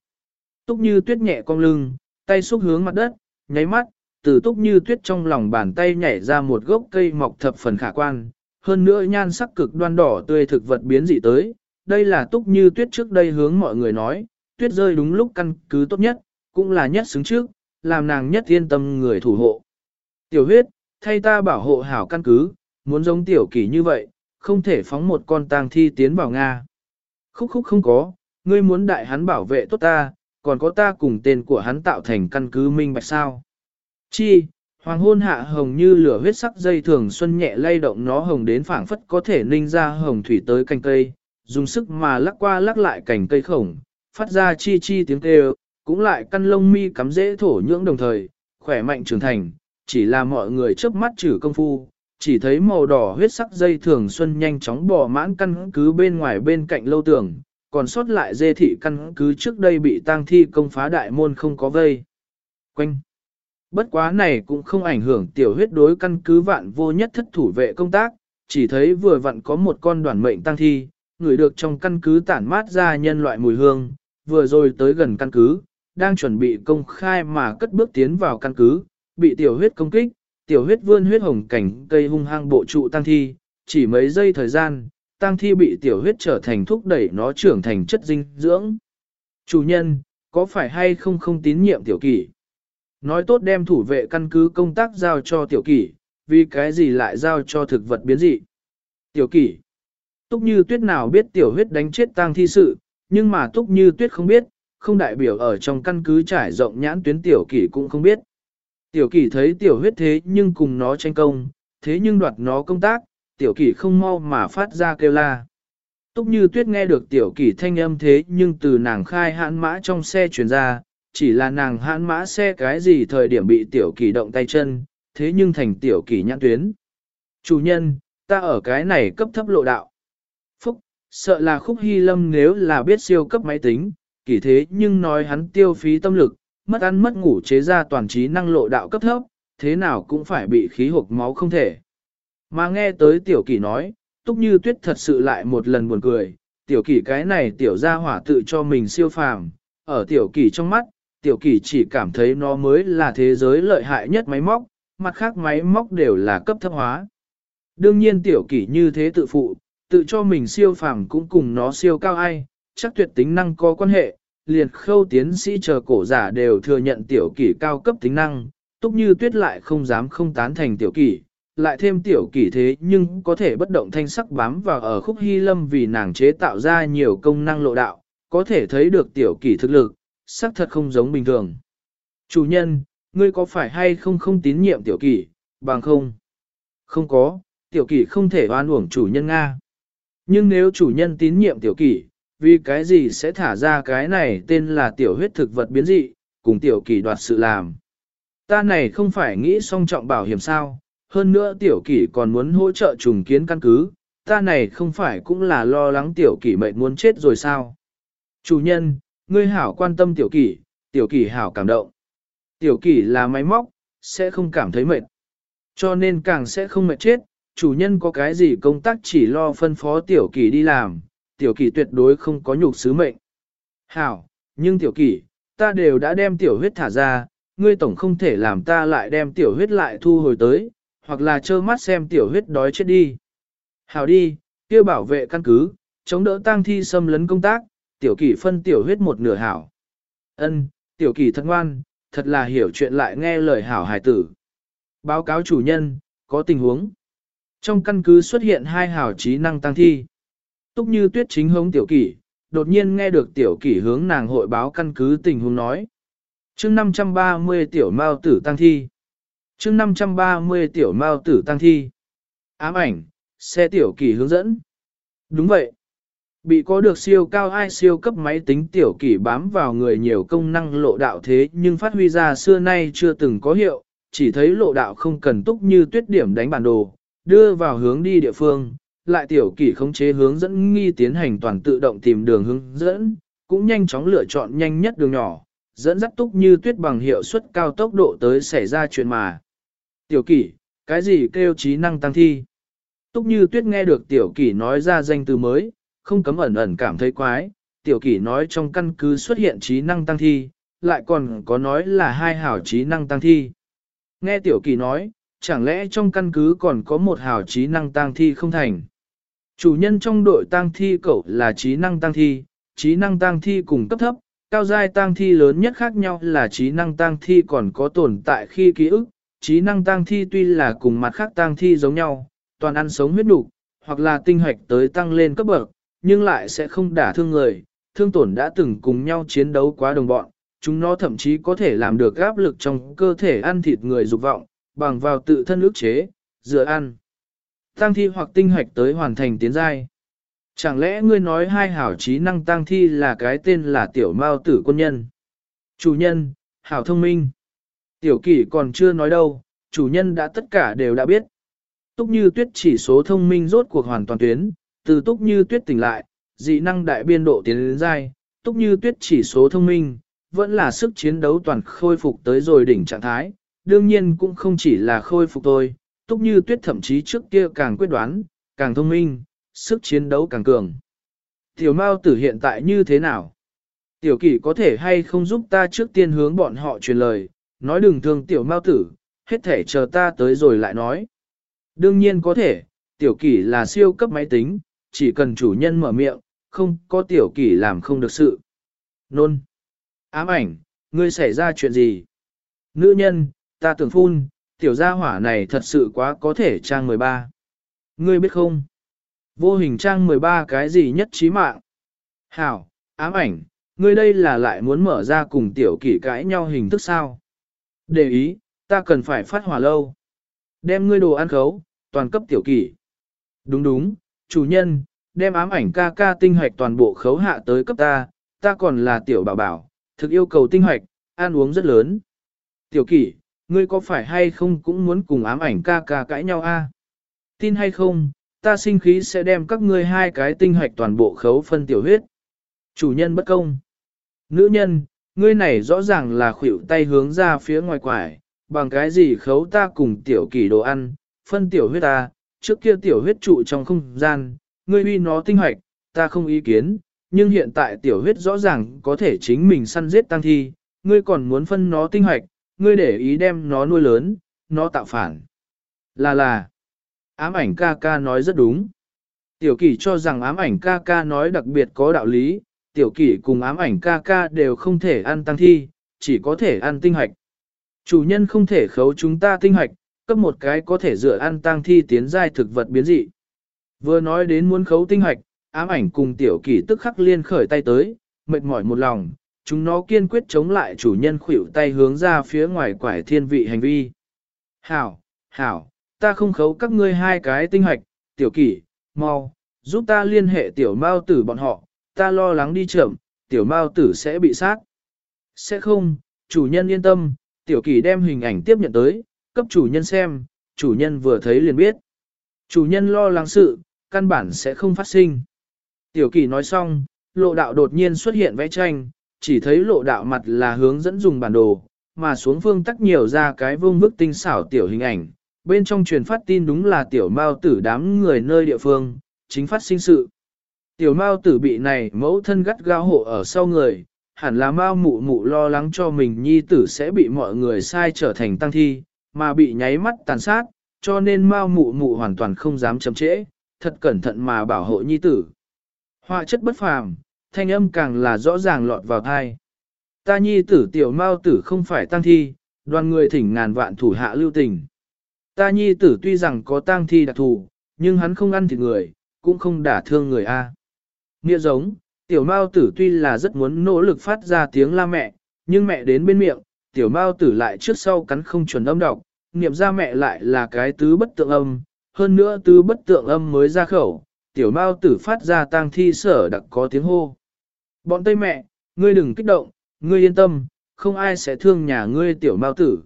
túc như tuyết nhẹ cong lưng, tay xúc hướng mặt đất, nháy mắt, từ túc như tuyết trong lòng bàn tay nhảy ra một gốc cây mọc thập phần khả quan, hơn nữa nhan sắc cực đoan đỏ tươi thực vật biến dị tới. Đây là túc như tuyết trước đây hướng mọi người nói, tuyết rơi đúng lúc căn cứ tốt nhất, cũng là nhất xứng trước, làm nàng nhất yên tâm người thủ hộ. Tiểu huyết, thay ta bảo hộ hảo căn cứ, muốn giống tiểu kỷ như vậy, không thể phóng một con tang thi tiến vào Nga. Khúc khúc không có, ngươi muốn đại hắn bảo vệ tốt ta, còn có ta cùng tên của hắn tạo thành căn cứ minh bạch sao. Chi, hoàng hôn hạ hồng như lửa huyết sắc dây thường xuân nhẹ lay động nó hồng đến phảng phất có thể ninh ra hồng thủy tới cành cây, dùng sức mà lắc qua lắc lại cành cây khổng, phát ra chi chi tiếng kêu, cũng lại căn lông mi cắm dễ thổ nhưỡng đồng thời, khỏe mạnh trưởng thành, chỉ là mọi người chớp mắt trừ công phu, chỉ thấy màu đỏ huyết sắc dây thường xuân nhanh chóng bỏ mãn căn cứ bên ngoài bên cạnh lâu tường, còn sót lại dê thị căn cứ trước đây bị tang thi công phá đại môn không có vây. Quanh. Bất quá này cũng không ảnh hưởng tiểu huyết đối căn cứ vạn vô nhất thất thủ vệ công tác, chỉ thấy vừa vặn có một con đoàn mệnh tăng thi, người được trong căn cứ tản mát ra nhân loại mùi hương, vừa rồi tới gần căn cứ, đang chuẩn bị công khai mà cất bước tiến vào căn cứ, bị tiểu huyết công kích, tiểu huyết vươn huyết hồng cảnh cây hung hăng bộ trụ tăng thi, chỉ mấy giây thời gian, tăng thi bị tiểu huyết trở thành thúc đẩy nó trưởng thành chất dinh dưỡng. Chủ nhân, có phải hay không không tín nhiệm tiểu kỷ? Nói tốt đem thủ vệ căn cứ công tác giao cho tiểu kỷ, vì cái gì lại giao cho thực vật biến dị? Tiểu kỷ. Túc như tuyết nào biết tiểu huyết đánh chết tang thi sự, nhưng mà túc như tuyết không biết, không đại biểu ở trong căn cứ trải rộng nhãn tuyến tiểu kỷ cũng không biết. Tiểu kỷ thấy tiểu huyết thế nhưng cùng nó tranh công, thế nhưng đoạt nó công tác, tiểu kỷ không mau mà phát ra kêu la. Túc như tuyết nghe được tiểu kỷ thanh âm thế nhưng từ nàng khai hãn mã trong xe chuyển ra, chỉ là nàng hãn mã xe cái gì thời điểm bị tiểu kỷ động tay chân, thế nhưng thành tiểu kỷ nhãn tuyến. Chủ nhân, ta ở cái này cấp thấp lộ đạo. Phúc, sợ là khúc hy lâm nếu là biết siêu cấp máy tính, kỷ thế nhưng nói hắn tiêu phí tâm lực, mất ăn mất ngủ chế ra toàn trí năng lộ đạo cấp thấp, thế nào cũng phải bị khí hộp máu không thể. Mà nghe tới tiểu kỷ nói, túc như tuyết thật sự lại một lần buồn cười, tiểu kỷ cái này tiểu ra hỏa tự cho mình siêu phàm, ở tiểu kỷ trong mắt, tiểu kỷ chỉ cảm thấy nó mới là thế giới lợi hại nhất máy móc, mặt khác máy móc đều là cấp thấp hóa. Đương nhiên tiểu kỷ như thế tự phụ, tự cho mình siêu phàm cũng cùng nó siêu cao ai, chắc tuyệt tính năng có quan hệ, liền khâu tiến sĩ chờ cổ giả đều thừa nhận tiểu kỷ cao cấp tính năng, túc như tuyết lại không dám không tán thành tiểu kỷ, lại thêm tiểu kỷ thế nhưng có thể bất động thanh sắc bám vào ở khúc hy lâm vì nàng chế tạo ra nhiều công năng lộ đạo, có thể thấy được tiểu kỷ thực lực, xác thật không giống bình thường. Chủ nhân, ngươi có phải hay không không tín nhiệm tiểu kỷ, bằng không? Không có, tiểu kỷ không thể oan uổng chủ nhân Nga. Nhưng nếu chủ nhân tín nhiệm tiểu kỷ, vì cái gì sẽ thả ra cái này tên là tiểu huyết thực vật biến dị, cùng tiểu kỳ đoạt sự làm. Ta này không phải nghĩ song trọng bảo hiểm sao, hơn nữa tiểu kỷ còn muốn hỗ trợ trùng kiến căn cứ, ta này không phải cũng là lo lắng tiểu kỷ mệnh muốn chết rồi sao. Chủ nhân, ngươi hảo quan tâm tiểu kỷ, tiểu kỷ hảo cảm động. Tiểu kỷ là máy móc, sẽ không cảm thấy mệt. Cho nên càng sẽ không mệt chết, chủ nhân có cái gì công tác chỉ lo phân phó tiểu kỷ đi làm, tiểu kỷ tuyệt đối không có nhục sứ mệnh. Hảo, nhưng tiểu kỷ, ta đều đã đem tiểu huyết thả ra, ngươi tổng không thể làm ta lại đem tiểu huyết lại thu hồi tới, hoặc là trơ mắt xem tiểu huyết đói chết đi. Hảo đi, kia bảo vệ căn cứ, chống đỡ tang thi xâm lấn công tác, tiểu kỷ phân tiểu huyết một nửa hảo. Ân, tiểu kỷ thật ngoan, thật là hiểu chuyện lại nghe lời hảo hài tử. Báo cáo chủ nhân, có tình huống. Trong căn cứ xuất hiện hai hảo trí năng tăng thi. Túc như tuyết chính hống tiểu kỷ, đột nhiên nghe được tiểu kỷ hướng nàng hội báo căn cứ tình huống nói. chương 530 tiểu mao tử tăng thi. chương 530 tiểu mao tử tăng thi. Ám ảnh, xe tiểu kỷ hướng dẫn. Đúng vậy. Bị có được siêu cao ai siêu cấp máy tính tiểu kỷ bám vào người nhiều công năng lộ đạo thế nhưng phát huy ra xưa nay chưa từng có hiệu, chỉ thấy lộ đạo không cần túc như tuyết điểm đánh bản đồ, đưa vào hướng đi địa phương, lại tiểu kỷ khống chế hướng dẫn nghi tiến hành toàn tự động tìm đường hướng dẫn, cũng nhanh chóng lựa chọn nhanh nhất đường nhỏ, dẫn dắt túc như tuyết bằng hiệu suất cao tốc độ tới xảy ra chuyện mà. Tiểu kỷ, cái gì kêu trí năng tăng thi? Túc như tuyết nghe được tiểu kỷ nói ra danh từ mới, không cấm ẩn ẩn cảm thấy quái, tiểu kỷ nói trong căn cứ xuất hiện trí năng tăng thi, lại còn có nói là hai hảo trí năng tăng thi. Nghe tiểu kỷ nói, chẳng lẽ trong căn cứ còn có một hảo trí năng tăng thi không thành? Chủ nhân trong đội tăng thi cậu là trí năng tăng thi, trí năng tăng thi cùng cấp thấp, cao giai tăng thi lớn nhất khác nhau là trí năng tăng thi còn có tồn tại khi ký ức, trí năng tăng thi tuy là cùng mặt khác tăng thi giống nhau, toàn ăn sống huyết đủ, hoặc là tinh hoạch tới tăng lên cấp bậc, nhưng lại sẽ không đả thương người, thương tổn đã từng cùng nhau chiến đấu quá đồng bọn, chúng nó thậm chí có thể làm được áp lực trong cơ thể ăn thịt người dục vọng, bằng vào tự thân ức chế, dựa ăn. Tăng thi hoặc tinh hoạch tới hoàn thành tiến giai. Chẳng lẽ ngươi nói hai hảo trí năng tăng thi là cái tên là tiểu mao tử quân nhân? Chủ nhân, hảo thông minh. Tiểu kỷ còn chưa nói đâu, chủ nhân đã tất cả đều đã biết. Túc như tuyết chỉ số thông minh rốt cuộc hoàn toàn tuyến, từ túc như tuyết tỉnh lại, dị năng đại biên độ tiến đến dai, túc như tuyết chỉ số thông minh, vẫn là sức chiến đấu toàn khôi phục tới rồi đỉnh trạng thái, đương nhiên cũng không chỉ là khôi phục thôi, túc như tuyết thậm chí trước kia càng quyết đoán, càng thông minh, sức chiến đấu càng cường. Tiểu Mao tử hiện tại như thế nào? Tiểu kỷ có thể hay không giúp ta trước tiên hướng bọn họ truyền lời, nói đừng thương tiểu Mao tử, hết thể chờ ta tới rồi lại nói. Đương nhiên có thể, tiểu kỷ là siêu cấp máy tính, chỉ cần chủ nhân mở miệng, không có tiểu kỷ làm không được sự. Nôn. Ám ảnh, ngươi xảy ra chuyện gì? Nữ nhân, ta tưởng phun, tiểu gia hỏa này thật sự quá có thể trang 13. Ngươi biết không? Vô hình trang 13 cái gì nhất trí mạng? Hảo, ám ảnh, ngươi đây là lại muốn mở ra cùng tiểu kỷ cãi nhau hình thức sao? Để ý, ta cần phải phát hỏa lâu. Đem ngươi đồ ăn khấu, toàn cấp tiểu kỷ. Đúng đúng, chủ nhân, đem ám ảnh ca ca tinh hoạch toàn bộ khấu hạ tới cấp ta, ta còn là tiểu bảo bảo, thực yêu cầu tinh hoạch, ăn uống rất lớn. Tiểu kỷ, ngươi có phải hay không cũng muốn cùng ám ảnh ca ca cãi nhau a? Tin hay không, ta sinh khí sẽ đem các ngươi hai cái tinh hoạch toàn bộ khấu phân tiểu huyết. Chủ nhân bất công. Nữ nhân, ngươi này rõ ràng là khuỷu tay hướng ra phía ngoài quải, bằng cái gì khấu ta cùng tiểu kỳ đồ ăn, phân tiểu huyết ta, trước kia tiểu huyết trụ trong không gian, ngươi uy nó tinh hoạch, ta không ý kiến, nhưng hiện tại tiểu huyết rõ ràng có thể chính mình săn giết tăng thi, ngươi còn muốn phân nó tinh hoạch, ngươi để ý đem nó nuôi lớn, nó tạo phản. Là là, ám ảnh ca ca nói rất đúng. Tiểu kỷ cho rằng ám ảnh ca ca nói đặc biệt có đạo lý, tiểu kỷ cùng ám ảnh ca ca đều không thể ăn tăng thi, chỉ có thể ăn tinh hoạch. Chủ nhân không thể khấu chúng ta tinh hoạch, cấp một cái có thể dựa ăn tăng thi tiến giai thực vật biến dị. Vừa nói đến muốn khấu tinh hoạch, ám ảnh cùng tiểu kỷ tức khắc liên khởi tay tới, mệt mỏi một lòng, chúng nó kiên quyết chống lại chủ nhân khuỷu tay hướng ra phía ngoài quải thiên vị hành vi. Hảo, hảo, ta không khấu các ngươi hai cái tinh hoạch, tiểu kỷ, mau, giúp ta liên hệ tiểu mao tử bọn họ, ta lo lắng đi chậm, tiểu mao tử sẽ bị sát. Sẽ không, chủ nhân yên tâm, tiểu kỷ đem hình ảnh tiếp nhận tới, cấp chủ nhân xem, chủ nhân vừa thấy liền biết. Chủ nhân lo lắng sự, căn bản sẽ không phát sinh. Tiểu kỷ nói xong, lộ đạo đột nhiên xuất hiện vẽ tranh, chỉ thấy lộ đạo mặt là hướng dẫn dùng bản đồ, mà xuống phương tắc nhiều ra cái vương bức tinh xảo tiểu hình ảnh. Bên trong truyền phát tin đúng là tiểu mao tử đám người nơi địa phương, chính phát sinh sự. Tiểu mao tử bị này mẫu thân gắt gao hộ ở sau người, hẳn là mao mụ mụ lo lắng cho mình nhi tử sẽ bị mọi người sai trở thành tăng thi, mà bị nháy mắt tàn sát, cho nên mao mụ mụ hoàn toàn không dám chậm trễ, thật cẩn thận mà bảo hộ nhi tử. Họa chất bất phàm, thanh âm càng là rõ ràng lọt vào thai. Ta nhi tử tiểu mao tử không phải tăng thi, đoàn người thỉnh ngàn vạn thủ hạ lưu tình. Ta nhi tử tuy rằng có tăng thi đặc thù, nhưng hắn không ăn thịt người, cũng không đả thương người A. Nghĩa giống, tiểu mao tử tuy là rất muốn nỗ lực phát ra tiếng la mẹ, nhưng mẹ đến bên miệng, tiểu mao tử lại trước sau cắn không chuẩn âm đọc, niệm ra mẹ lại là cái tứ bất tượng âm, hơn nữa tứ bất tượng âm mới ra khẩu, tiểu mao tử phát ra tang thi sở đặc có tiếng hô. Bọn tây mẹ, ngươi đừng kích động, ngươi yên tâm, không ai sẽ thương nhà ngươi tiểu mao tử.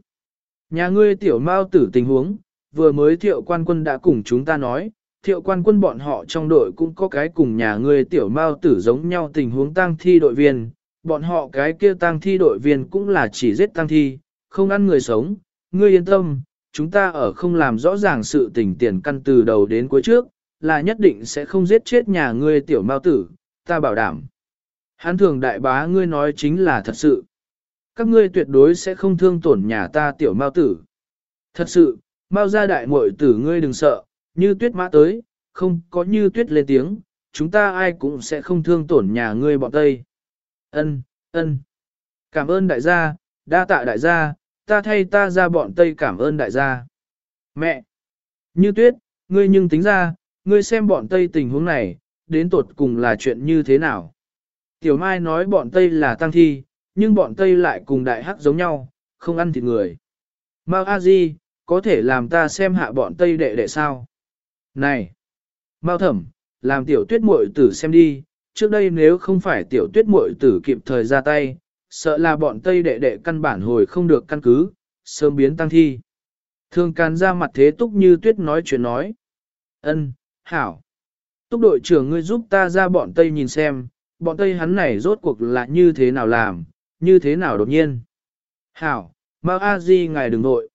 Nhà ngươi tiểu mao tử tình huống, vừa mới thiệu quan quân đã cùng chúng ta nói, thiệu quan quân bọn họ trong đội cũng có cái cùng nhà ngươi tiểu mao tử giống nhau tình huống tang thi đội viên, bọn họ cái kia tang thi đội viên cũng là chỉ giết tang thi, không ăn người sống, ngươi yên tâm, chúng ta ở không làm rõ ràng sự tình tiền căn từ đầu đến cuối trước, là nhất định sẽ không giết chết nhà ngươi tiểu mao tử, ta bảo đảm. Hán thường đại bá ngươi nói chính là thật sự. Các ngươi tuyệt đối sẽ không thương tổn nhà ta tiểu mao tử. Thật sự, mao gia đại muội tử ngươi đừng sợ, như tuyết mã tới, không có như tuyết lên tiếng, chúng ta ai cũng sẽ không thương tổn nhà ngươi bọn Tây. Ân, ân. Cảm ơn đại gia, đa tạ đại gia, ta thay ta ra bọn Tây cảm ơn đại gia. Mẹ! Như tuyết, ngươi nhưng tính ra, ngươi xem bọn Tây tình huống này, đến tột cùng là chuyện như thế nào. Tiểu Mai nói bọn Tây là tăng thi, nhưng bọn Tây lại cùng đại hắc giống nhau, không ăn thịt người. Mao A Di, có thể làm ta xem hạ bọn Tây đệ đệ sao? Này! Mao thẩm, làm tiểu tuyết muội tử xem đi, trước đây nếu không phải tiểu tuyết muội tử kịp thời ra tay, sợ là bọn Tây đệ đệ căn bản hồi không được căn cứ, sớm biến tăng thi. Thường càn ra mặt thế túc như tuyết nói chuyện nói. ân hảo. Túc đội trưởng ngươi giúp ta ra bọn Tây nhìn xem, bọn Tây hắn này rốt cuộc là như thế nào làm, như thế nào đột nhiên. Hảo, Mao A Di ngài đừng nội.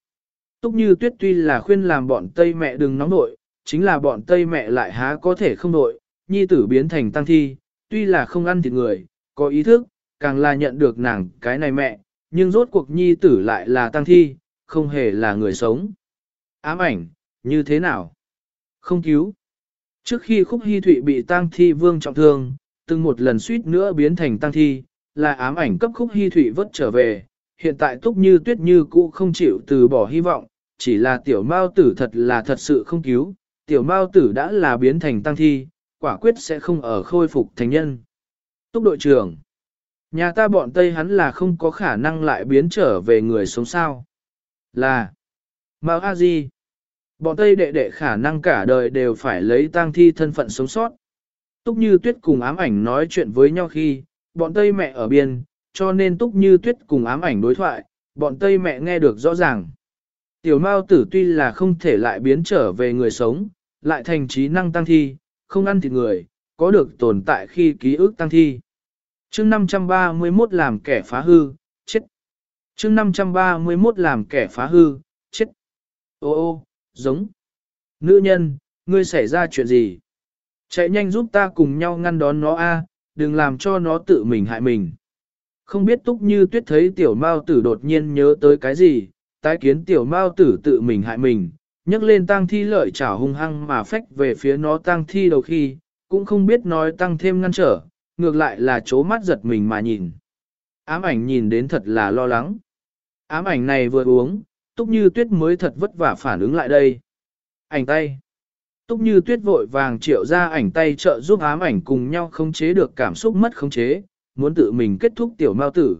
Túc như tuyết tuy là khuyên làm bọn Tây mẹ đừng nóng nội, chính là bọn Tây mẹ lại há có thể không nội, nhi tử biến thành tăng thi, tuy là không ăn thịt người, có ý thức, càng là nhận được nàng cái này mẹ, nhưng rốt cuộc nhi tử lại là tăng thi, không hề là người sống. Ám ảnh, như thế nào? Không cứu. Trước khi khúc hy thụy bị tăng thi vương trọng thương, từng một lần suýt nữa biến thành tăng thi, là ám ảnh cấp khúc hy thủy vớt trở về, hiện tại túc như tuyết như cũ không chịu từ bỏ hy vọng, chỉ là tiểu mao tử thật là thật sự không cứu, tiểu mao tử đã là biến thành tăng thi, quả quyết sẽ không ở khôi phục thành nhân. Túc đội trưởng Nhà ta bọn Tây hắn là không có khả năng lại biến trở về người sống sao. Là Mao A Di Bọn Tây đệ đệ khả năng cả đời đều phải lấy tang thi thân phận sống sót. Túc Như Tuyết cùng ám ảnh nói chuyện với nhau khi, bọn Tây mẹ ở biên, cho nên Túc Như Tuyết cùng ám ảnh đối thoại, bọn Tây mẹ nghe được rõ ràng. Tiểu Mao tử tuy là không thể lại biến trở về người sống, lại thành trí năng tăng thi, không ăn thịt người, có được tồn tại khi ký ức tăng thi chương 531 làm kẻ phá hư, chết. chương 531 làm kẻ phá hư, chết. Ô ô, giống. Nữ nhân, ngươi xảy ra chuyện gì? Chạy nhanh giúp ta cùng nhau ngăn đón nó a, đừng làm cho nó tự mình hại mình. Không biết túc như tuyết thấy tiểu mao tử đột nhiên nhớ tới cái gì, tái kiến tiểu mao tử tự mình hại mình, nhấc lên tang thi lợi chảo hung hăng mà phách về phía nó tang thi đầu khi, cũng không biết nói tăng thêm ngăn trở, ngược lại là chố mắt giật mình mà nhìn. Ám ảnh nhìn đến thật là lo lắng. Ám ảnh này vừa uống, túc như tuyết mới thật vất vả phản ứng lại đây. Ảnh tay. Túc như tuyết vội vàng triệu ra ảnh tay trợ giúp ám ảnh cùng nhau khống chế được cảm xúc mất khống chế, muốn tự mình kết thúc tiểu mao tử.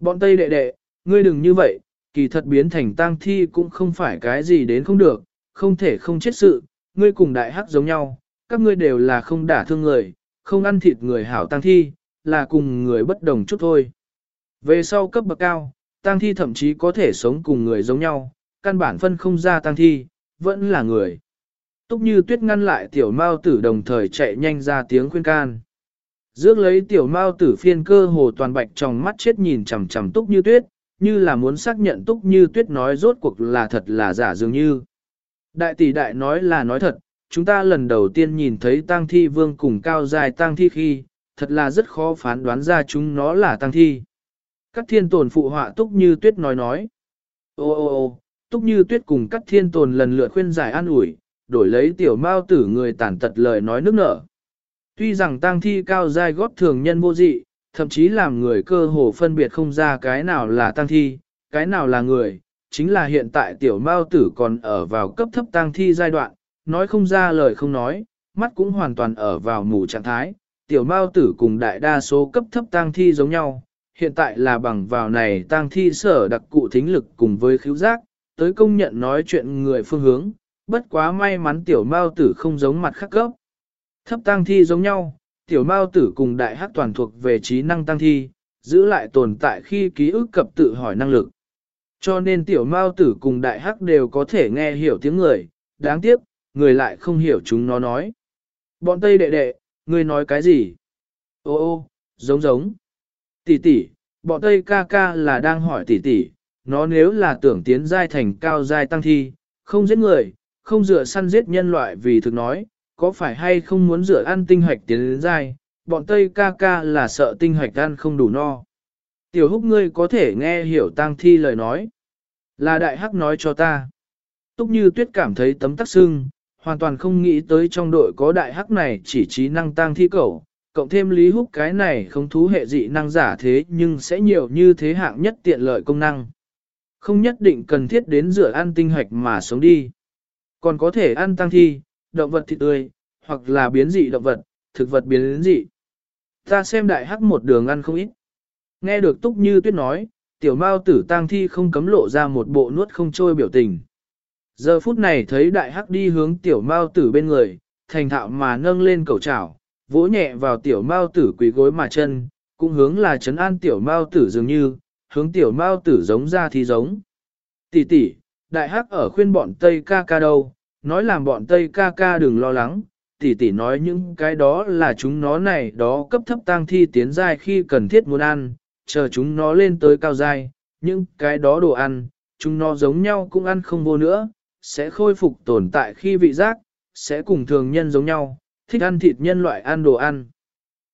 Bọn Tây đệ đệ, ngươi đừng như vậy, kỳ thật biến thành tang thi cũng không phải cái gì đến không được, không thể không chết sự, ngươi cùng đại hắc giống nhau, các ngươi đều là không đả thương người, không ăn thịt người hảo tang thi, là cùng người bất đồng chút thôi. Về sau cấp bậc cao, tang thi thậm chí có thể sống cùng người giống nhau, căn bản phân không ra tang thi, vẫn là người. Túc như tuyết ngăn lại tiểu mao tử đồng thời chạy nhanh ra tiếng khuyên can. Dước lấy tiểu mao tử phiên cơ hồ toàn bạch trong mắt chết nhìn chằm chằm túc như tuyết, như là muốn xác nhận túc như tuyết nói rốt cuộc là thật là giả dường như. Đại tỷ đại nói là nói thật, chúng ta lần đầu tiên nhìn thấy tang thi vương cùng cao dài tang thi khi, thật là rất khó phán đoán ra chúng nó là tang thi. Các thiên tồn phụ họa túc như tuyết nói nói. Ô ô ô, túc như tuyết cùng các thiên tồn lần lượt khuyên giải an ủi, đổi lấy tiểu mao tử người tàn tật lời nói nước nở. Tuy rằng tang thi cao dài gót thường nhân vô dị, thậm chí làm người cơ hồ phân biệt không ra cái nào là tang thi, cái nào là người, chính là hiện tại tiểu mao tử còn ở vào cấp thấp tang thi giai đoạn, nói không ra lời không nói, mắt cũng hoàn toàn ở vào mù trạng thái, tiểu mao tử cùng đại đa số cấp thấp tang thi giống nhau, hiện tại là bằng vào này tang thi sở đặc cụ thính lực cùng với khiếu giác, tới công nhận nói chuyện người phương hướng, bất quá may mắn tiểu mao tử không giống mặt khác cấp. Thấp tang thi giống nhau, tiểu mao tử cùng đại hắc toàn thuộc về trí năng tăng thi, giữ lại tồn tại khi ký ức cập tự hỏi năng lực. Cho nên tiểu mao tử cùng đại hắc đều có thể nghe hiểu tiếng người, đáng tiếc, người lại không hiểu chúng nó nói. Bọn Tây đệ đệ, người nói cái gì? Ô ô, giống giống. Tỷ tỷ, bọn Tây ca ca là đang hỏi tỷ tỷ, nó nếu là tưởng tiến giai thành cao giai tăng thi, không giết người, không dựa săn giết nhân loại vì thực nói, có phải hay không muốn dựa ăn tinh hoạch tiến đến dai bọn Tây ca ca là sợ tinh hoạch ăn không đủ no. Tiểu húc ngươi có thể nghe hiểu Tang thi lời nói. Là đại hắc nói cho ta. Túc như tuyết cảm thấy tấm tắc sưng hoàn toàn không nghĩ tới trong đội có đại hắc này chỉ trí năng Tang thi cầu, cộng thêm lý húc cái này không thú hệ dị năng giả thế nhưng sẽ nhiều như thế hạng nhất tiện lợi công năng. Không nhất định cần thiết đến rửa ăn tinh hoạch mà sống đi. Còn có thể ăn tăng thi, động vật thịt tươi, hoặc là biến dị động vật, thực vật biến dị. Ta xem đại hắc một đường ăn không ít. Nghe được túc như tuyết nói, tiểu mao tử tang thi không cấm lộ ra một bộ nuốt không trôi biểu tình. Giờ phút này thấy đại hắc đi hướng tiểu mao tử bên người, thành thạo mà nâng lên cầu chảo, vỗ nhẹ vào tiểu mao tử quỳ gối mà chân, cũng hướng là chấn an tiểu mao tử dường như, hướng tiểu mao tử giống ra thì giống. Tỷ tỷ, đại hắc ở khuyên bọn Tây ca ca đâu, nói làm bọn Tây ca ca đừng lo lắng, tỷ tỷ nói những cái đó là chúng nó này đó cấp thấp tang thi tiến giai khi cần thiết muốn ăn, chờ chúng nó lên tới cao giai, những cái đó đồ ăn, chúng nó giống nhau cũng ăn không vô nữa, sẽ khôi phục tồn tại khi vị giác, sẽ cùng thường nhân giống nhau, thích ăn thịt nhân loại ăn đồ ăn.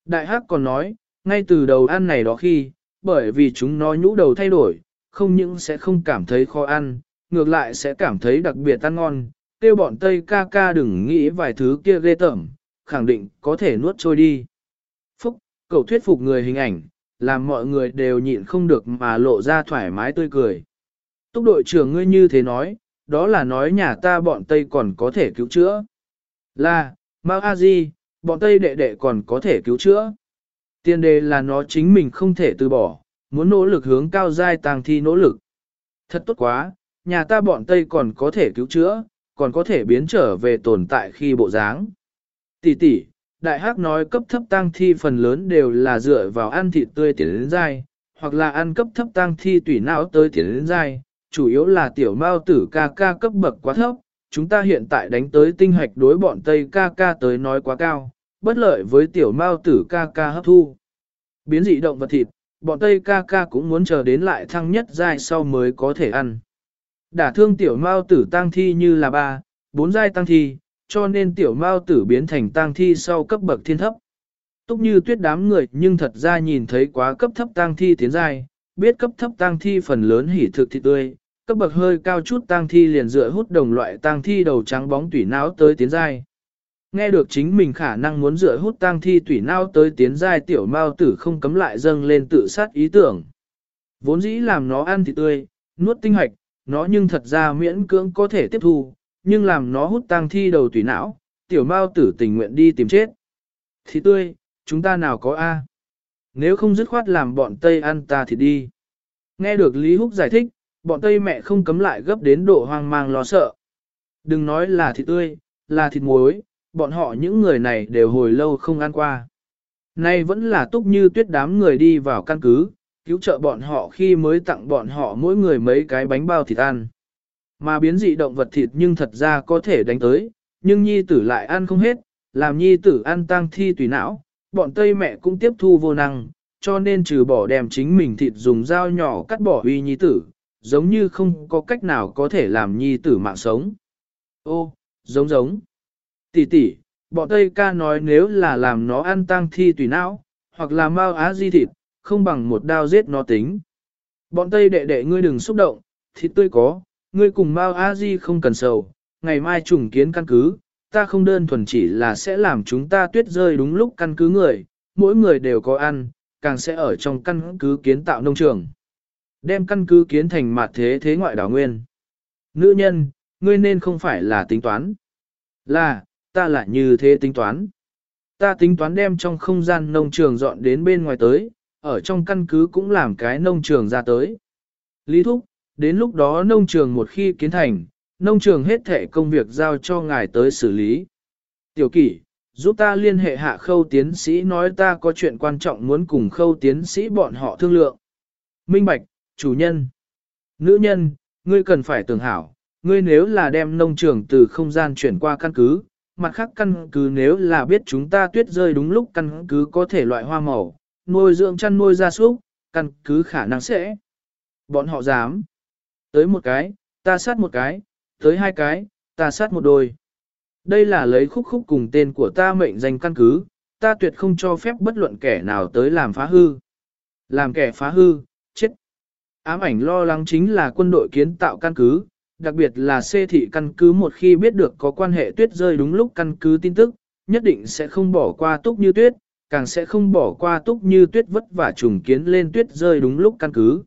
Đại Hắc còn nói, ngay từ đầu ăn này đó khi, bởi vì chúng nó nhũ đầu thay đổi, không những sẽ không cảm thấy khó ăn, ngược lại sẽ cảm thấy đặc biệt ăn ngon, tiêu bọn Tây ca ca đừng nghĩ vài thứ kia ghê tởm, khẳng định có thể nuốt trôi đi. Phúc, cậu thuyết phục người hình ảnh, làm mọi người đều nhịn không được mà lộ ra thoải mái tươi cười. Túc đội trưởng ngươi như thế nói, đó là nói nhà ta bọn Tây còn có thể cứu chữa. Là, Mao A Di, bọn Tây đệ đệ còn có thể cứu chữa. Tiên đề là nó chính mình không thể từ bỏ, muốn nỗ lực hướng cao giai tàng thi nỗ lực. Thật tốt quá, nhà ta bọn Tây còn có thể cứu chữa, còn có thể biến trở về tồn tại khi bộ dáng. Tỷ tỷ, đại hắc nói cấp thấp tăng thi phần lớn đều là dựa vào ăn thịt tươi tiến đến dai, hoặc là ăn cấp thấp tăng thi tủy não tới tiến đến dai, chủ yếu là tiểu mao tử ca ca cấp bậc quá thấp, chúng ta hiện tại đánh tới tinh hạch đối bọn Tây ca ca tới nói quá cao, bất lợi với tiểu mao tử ca ca hấp thu. Biến dị động vật thịt, bọn Tây ca ca cũng muốn chờ đến lại thăng nhất dai sau mới có thể ăn. Đả thương tiểu mao tử tăng thi như là ba, bốn giai tăng thi, cho nên tiểu mao tử biến thành tăng thi sau cấp bậc thiên thấp. Túc như tuyết đám người nhưng thật ra nhìn thấy quá cấp thấp tăng thi tiến giai, biết cấp thấp tăng thi phần lớn hỉ thực thịt tươi, cấp bậc hơi cao chút tăng thi liền dựa hút đồng loại tăng thi đầu trắng bóng tủy não tới tiến giai. Nghe được chính mình khả năng muốn dựa hút tăng thi tủy não tới tiến giai tiểu mao tử không cấm lại dâng lên tự sát ý tưởng. Vốn dĩ làm nó ăn thịt tươi, nuốt tinh hoạch, nó nhưng thật ra miễn cưỡng có thể tiếp thu, nhưng làm nó hút tăng thi đầu tùy não, tiểu mao tử tình nguyện đi tìm chết. thì tươi, chúng ta nào có A. Nếu không dứt khoát làm bọn Tây ăn ta thì đi. Nghe được Lý Húc giải thích, bọn Tây mẹ không cấm lại gấp đến độ hoang mang lo sợ. Đừng nói là thịt tươi, là thịt muối, bọn họ những người này đều hồi lâu không ăn qua. Nay vẫn là túc như tuyết đám người đi vào căn cứ, cứu trợ bọn họ khi mới tặng bọn họ mỗi người mấy cái bánh bao thịt ăn. Mà biến dị động vật thịt nhưng thật ra có thể đánh tới, nhưng nhi tử lại ăn không hết, làm nhi tử ăn tang thi tùy não, bọn tây mẹ cũng tiếp thu vô năng, cho nên trừ bỏ đem chính mình thịt dùng dao nhỏ cắt bỏ uy nhi tử, giống như không có cách nào có thể làm nhi tử mạng sống. Ô, giống giống. Tỷ tỷ, bọn Tây ca nói nếu là làm nó ăn tang thi tùy não, hoặc là mau á di thịt, không bằng một đao giết nó tính. Bọn Tây đệ đệ ngươi đừng xúc động, thịt tươi có, ngươi cùng Mao A di không cần sầu, ngày mai trùng kiến căn cứ, ta không đơn thuần chỉ là sẽ làm chúng ta tuyết rơi đúng lúc căn cứ người, mỗi người đều có ăn, càng sẽ ở trong căn cứ kiến tạo nông trường. Đem căn cứ kiến thành mặt thế thế ngoại đảo nguyên. Nữ nhân, ngươi nên không phải là tính toán. Là, ta lại như thế tính toán. Ta tính toán đem trong không gian nông trường dọn đến bên ngoài tới, ở trong căn cứ cũng làm cái nông trường ra tới. Lý Thúc, đến lúc đó nông trường một khi kiến thành, nông trường hết thể công việc giao cho ngài tới xử lý. Tiểu kỷ, giúp ta liên hệ hạ khâu tiến sĩ nói ta có chuyện quan trọng muốn cùng khâu tiến sĩ bọn họ thương lượng. Minh Bạch, chủ nhân. Nữ nhân, ngươi cần phải tưởng hảo, ngươi nếu là đem nông trường từ không gian chuyển qua căn cứ, mặt khác căn cứ nếu là biết chúng ta tuyết rơi đúng lúc căn cứ có thể loại hoa màu, nuôi dưỡng chăn nuôi gia súc, căn cứ khả năng sẽ. Bọn họ dám. Tới một cái, ta sát một cái, tới hai cái, ta sát một đôi. Đây là lấy khúc khúc cùng tên của ta mệnh danh căn cứ, ta tuyệt không cho phép bất luận kẻ nào tới làm phá hư. Làm kẻ phá hư, chết. Ám ảnh lo lắng chính là quân đội kiến tạo căn cứ, đặc biệt là xê thị căn cứ một khi biết được có quan hệ tuyết rơi đúng lúc căn cứ tin tức, nhất định sẽ không bỏ qua túc như tuyết, càng sẽ không bỏ qua túc như tuyết vất vả trùng kiến lên tuyết rơi đúng lúc căn cứ.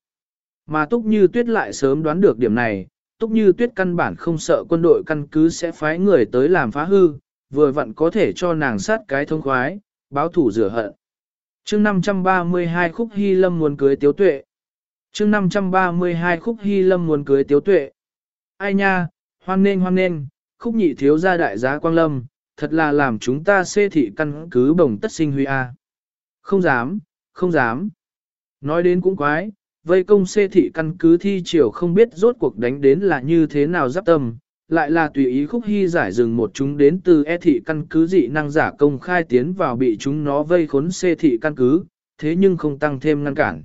Mà túc như tuyết lại sớm đoán được điểm này, túc như tuyết căn bản không sợ quân đội căn cứ sẽ phái người tới làm phá hư, vừa vặn có thể cho nàng sát cái thông khoái, báo thủ rửa hận. chương 532 khúc hy lâm muốn cưới tiếu tuệ. chương 532 khúc hy lâm muốn cưới tiếu tuệ. Ai nha, hoan nên hoan nên, khúc nhị thiếu gia đại giá quang lâm, thật là làm chúng ta xê thị căn cứ bồng tất sinh huy a. Không dám, không dám. Nói đến cũng quái, vây công xê thị căn cứ thi triều không biết rốt cuộc đánh đến là như thế nào giáp tâm, lại là tùy ý khúc hy giải dừng một chúng đến từ e thị căn cứ dị năng giả công khai tiến vào bị chúng nó vây khốn xê thị căn cứ, thế nhưng không tăng thêm ngăn cản.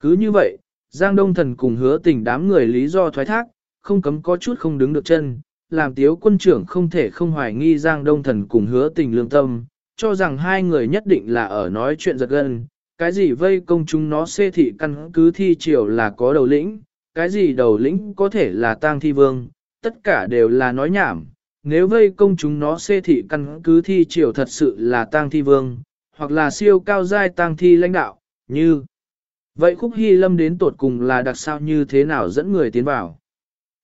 Cứ như vậy, Giang Đông Thần cùng hứa tình đám người lý do thoái thác, không cấm có chút không đứng được chân, làm tiếu quân trưởng không thể không hoài nghi Giang Đông Thần cùng hứa tình lương tâm, cho rằng hai người nhất định là ở nói chuyện giật gân, cái gì vây công chúng nó xê thị căn cứ thi triều là có đầu lĩnh, cái gì đầu lĩnh có thể là tang thi vương, tất cả đều là nói nhảm. Nếu vây công chúng nó xê thị căn cứ thi triều thật sự là tang thi vương, hoặc là siêu cao giai tang thi lãnh đạo, như Vậy khúc hy lâm đến tột cùng là đặc sao như thế nào dẫn người tiến vào?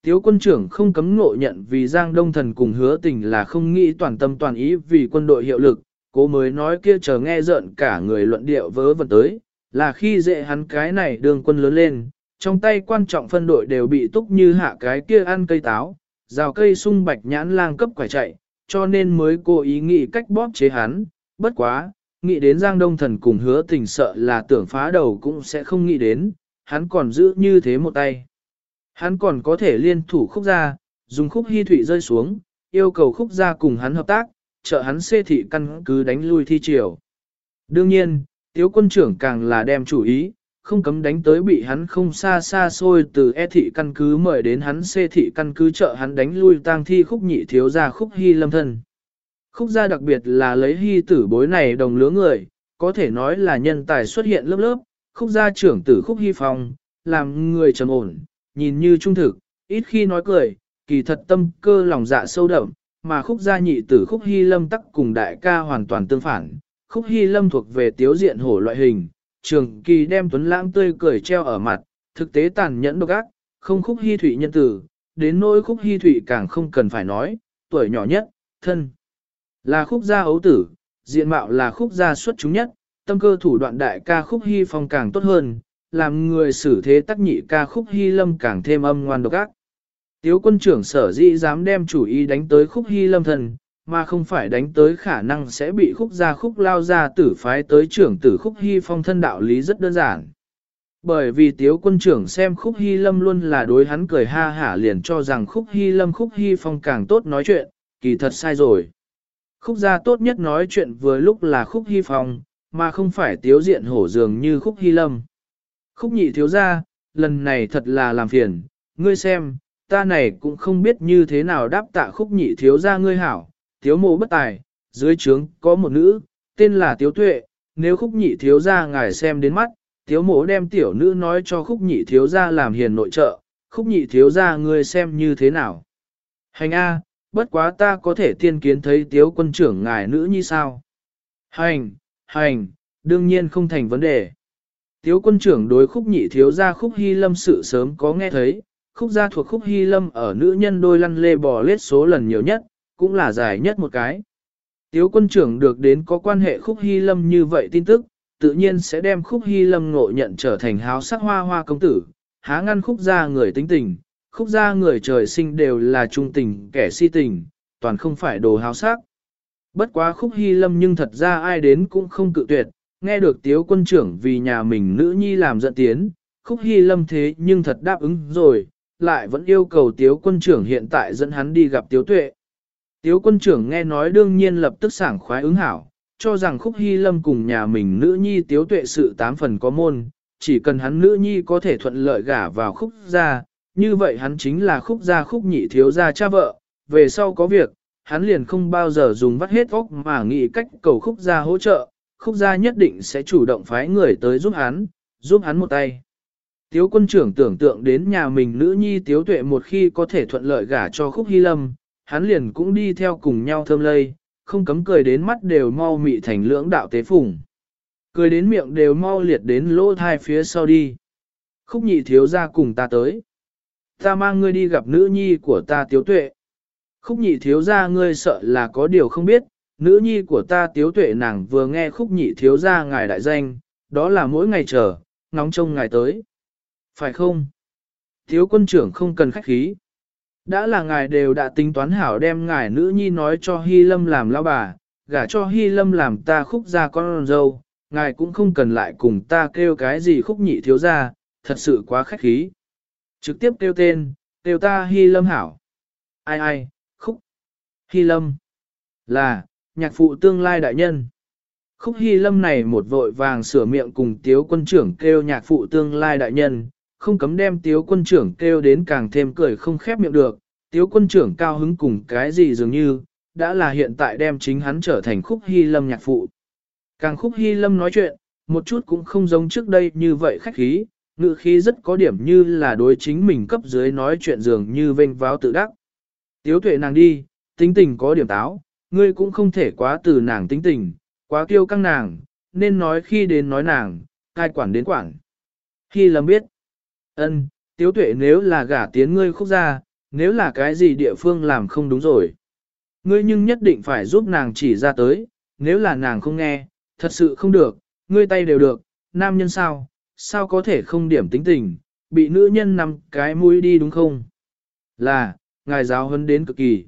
Tiếu quân trưởng không cấm ngộ nhận vì Giang Đông Thần cùng hứa tình là không nghĩ toàn tâm toàn ý vì quân đội hiệu lực, cố mới nói kia chờ nghe giận cả người luận điệu vớ vẩn tới, là khi dễ hắn cái này đường quân lớn lên, trong tay quan trọng phân đội đều bị túc như hạ cái kia ăn cây táo, rào cây sung bạch nhãn lang cấp quải chạy, cho nên mới cố ý nghĩ cách bóp chế hắn, bất quá, nghĩ đến Giang Đông Thần cùng hứa tình sợ là tưởng phá đầu cũng sẽ không nghĩ đến, hắn còn giữ như thế một tay. Hắn còn có thể liên thủ khúc gia, dùng khúc hy thủy rơi xuống, yêu cầu khúc gia cùng hắn hợp tác, trợ hắn xê thị căn cứ đánh lui thi triều. Đương nhiên, tiếu quân trưởng càng là đem chủ ý, không cấm đánh tới bị hắn không xa xa xôi từ e thị căn cứ mời đến hắn xê thị căn cứ trợ hắn đánh lui tang thi khúc nhị thiếu gia khúc hy lâm thân. Khúc gia đặc biệt là lấy hy tử bối này đồng lứa người, có thể nói là nhân tài xuất hiện lớp lớp, khúc gia trưởng tử khúc hy phong, làm người trầm ổn, nhìn như trung thực, ít khi nói cười, kỳ thật tâm cơ lòng dạ sâu đậm, mà khúc gia nhị tử khúc hy lâm tắc cùng đại ca hoàn toàn tương phản. Khúc hy lâm thuộc về tiếu diện hổ loại hình, trường kỳ đem tuấn lãng tươi cười treo ở mặt, thực tế tàn nhẫn độc ác, không khúc hy thủy nhân tử, đến nỗi khúc hy thủy càng không cần phải nói, tuổi nhỏ nhất, thân. Là khúc gia ấu tử, diện mạo là khúc gia xuất chúng nhất, tâm cơ thủ đoạn đại ca khúc hy phong càng tốt hơn, làm người xử thế tắc nhị ca khúc hy lâm càng thêm âm ngoan độc ác. Tiếu quân trưởng sở dĩ dám đem chủ ý đánh tới khúc hy lâm thần, mà không phải đánh tới khả năng sẽ bị khúc gia khúc lao ra tử phái tới trưởng tử khúc hy phong thân đạo lý rất đơn giản. Bởi vì tiếu quân trưởng xem khúc hy lâm luôn là đối hắn cười ha hả liền cho rằng khúc hy lâm khúc hy phong càng tốt nói chuyện, kỳ thật sai rồi. Khúc gia tốt nhất nói chuyện vừa lúc là khúc hy phong, mà không phải tiếu diện hổ dường như khúc hy lâm. Khúc nhị thiếu gia, lần này thật là làm phiền, ngươi xem, ta này cũng không biết như thế nào đáp tạ khúc nhị thiếu gia ngươi hảo, tiếu mộ bất tài, dưới trướng có một nữ, tên là tiếu tuệ, nếu khúc nhị thiếu gia ngài xem đến mắt, tiếu mộ đem tiểu nữ nói cho khúc nhị thiếu gia làm hiền nội trợ, khúc nhị thiếu gia ngươi xem như thế nào. Hành A, bất quá ta có thể tiên kiến thấy tiếu quân trưởng ngài nữ như sao. Hành, hành, đương nhiên không thành vấn đề. Tiếu quân trưởng đối khúc nhị thiếu gia khúc hy lâm sự sớm có nghe thấy, khúc gia thuộc khúc hy lâm ở nữ nhân đôi lăn lê bò lết số lần nhiều nhất, cũng là dài nhất một cái. Tiếu quân trưởng được đến có quan hệ khúc hy lâm như vậy tin tức, tự nhiên sẽ đem khúc hy lâm ngộ nhận trở thành háo sắc hoa hoa công tử, há ngăn khúc gia người tính tình, khúc gia người trời sinh đều là trung tình, kẻ si tình, toàn không phải đồ háo sắc. Bất quá khúc hy lâm nhưng thật ra ai đến cũng không cự tuyệt, nghe được tiếu quân trưởng vì nhà mình nữ nhi làm giận tiến, khúc hy lâm thế nhưng thật đáp ứng rồi, lại vẫn yêu cầu tiếu quân trưởng hiện tại dẫn hắn đi gặp tiếu tuệ. Tiếu quân trưởng nghe nói đương nhiên lập tức sảng khoái ứng hảo, cho rằng khúc hy lâm cùng nhà mình nữ nhi tiếu tuệ sự tám phần có môn, chỉ cần hắn nữ nhi có thể thuận lợi gả vào khúc gia, như vậy hắn chính là khúc gia khúc nhị thiếu gia cha vợ, về sau có việc, hắn liền không bao giờ dùng vắt hết óc mà nghĩ cách cầu khúc gia hỗ trợ, khúc gia nhất định sẽ chủ động phái người tới giúp hắn, giúp hắn một tay. Tiếu quân trưởng tưởng tượng đến nhà mình nữ nhi tiếu tuệ một khi có thể thuận lợi gả cho khúc hy lâm, hắn liền cũng đi theo cùng nhau thơm lây, không cấm cười đến mắt đều mau mị thành lưỡng đạo tế phùng. Cười đến miệng đều mau liệt đến lỗ thai phía sau đi. Khúc nhị thiếu ra cùng ta tới. Ta mang ngươi đi gặp nữ nhi của ta tiếu tuệ. Khúc nhị thiếu ra ngươi sợ là có điều không biết, nữ nhi của ta tiếu tuệ nàng vừa nghe khúc nhị thiếu ra ngài đại danh, đó là mỗi ngày chờ, ngóng trông ngài tới. Phải không? Thiếu quân trưởng không cần khách khí. Đã là ngài đều đã tính toán hảo đem ngài nữ nhi nói cho Hy Lâm làm lao bà, gả cho Hy Lâm làm ta khúc ra con dâu, ngài cũng không cần lại cùng ta kêu cái gì khúc nhị thiếu ra, thật sự quá khách khí. Trực tiếp kêu tên, kêu ta Hy Lâm hảo. Ai ai, khúc, Hy Lâm, là, nhạc phụ tương lai đại nhân. Khúc Hy Lâm này một vội vàng sửa miệng cùng tiếu quân trưởng kêu nhạc phụ tương lai đại nhân, không cấm đem tiếu quân trưởng kêu đến càng thêm cười không khép miệng được, tiếu quân trưởng cao hứng cùng cái gì dường như, đã là hiện tại đem chính hắn trở thành khúc hy lâm nhạc phụ. Càng khúc hy lâm nói chuyện, một chút cũng không giống trước đây như vậy khách khí, ngự khí rất có điểm như là đối chính mình cấp dưới nói chuyện dường như vênh váo tự đắc. Tiếu tuệ nàng đi, tính tình có điểm táo, ngươi cũng không thể quá từ nàng tính tình, quá kiêu căng nàng, nên nói khi đến nói nàng, cai quản đến quản. Khi lầm biết, Ân, tiếu tuệ nếu là gả tiến ngươi khúc ra, nếu là cái gì địa phương làm không đúng rồi. Ngươi nhưng nhất định phải giúp nàng chỉ ra tới, nếu là nàng không nghe, thật sự không được, ngươi tay đều được, nam nhân sao, sao có thể không điểm tính tình, bị nữ nhân nằm cái mũi đi đúng không? Là, ngài giáo huấn đến cực kỳ.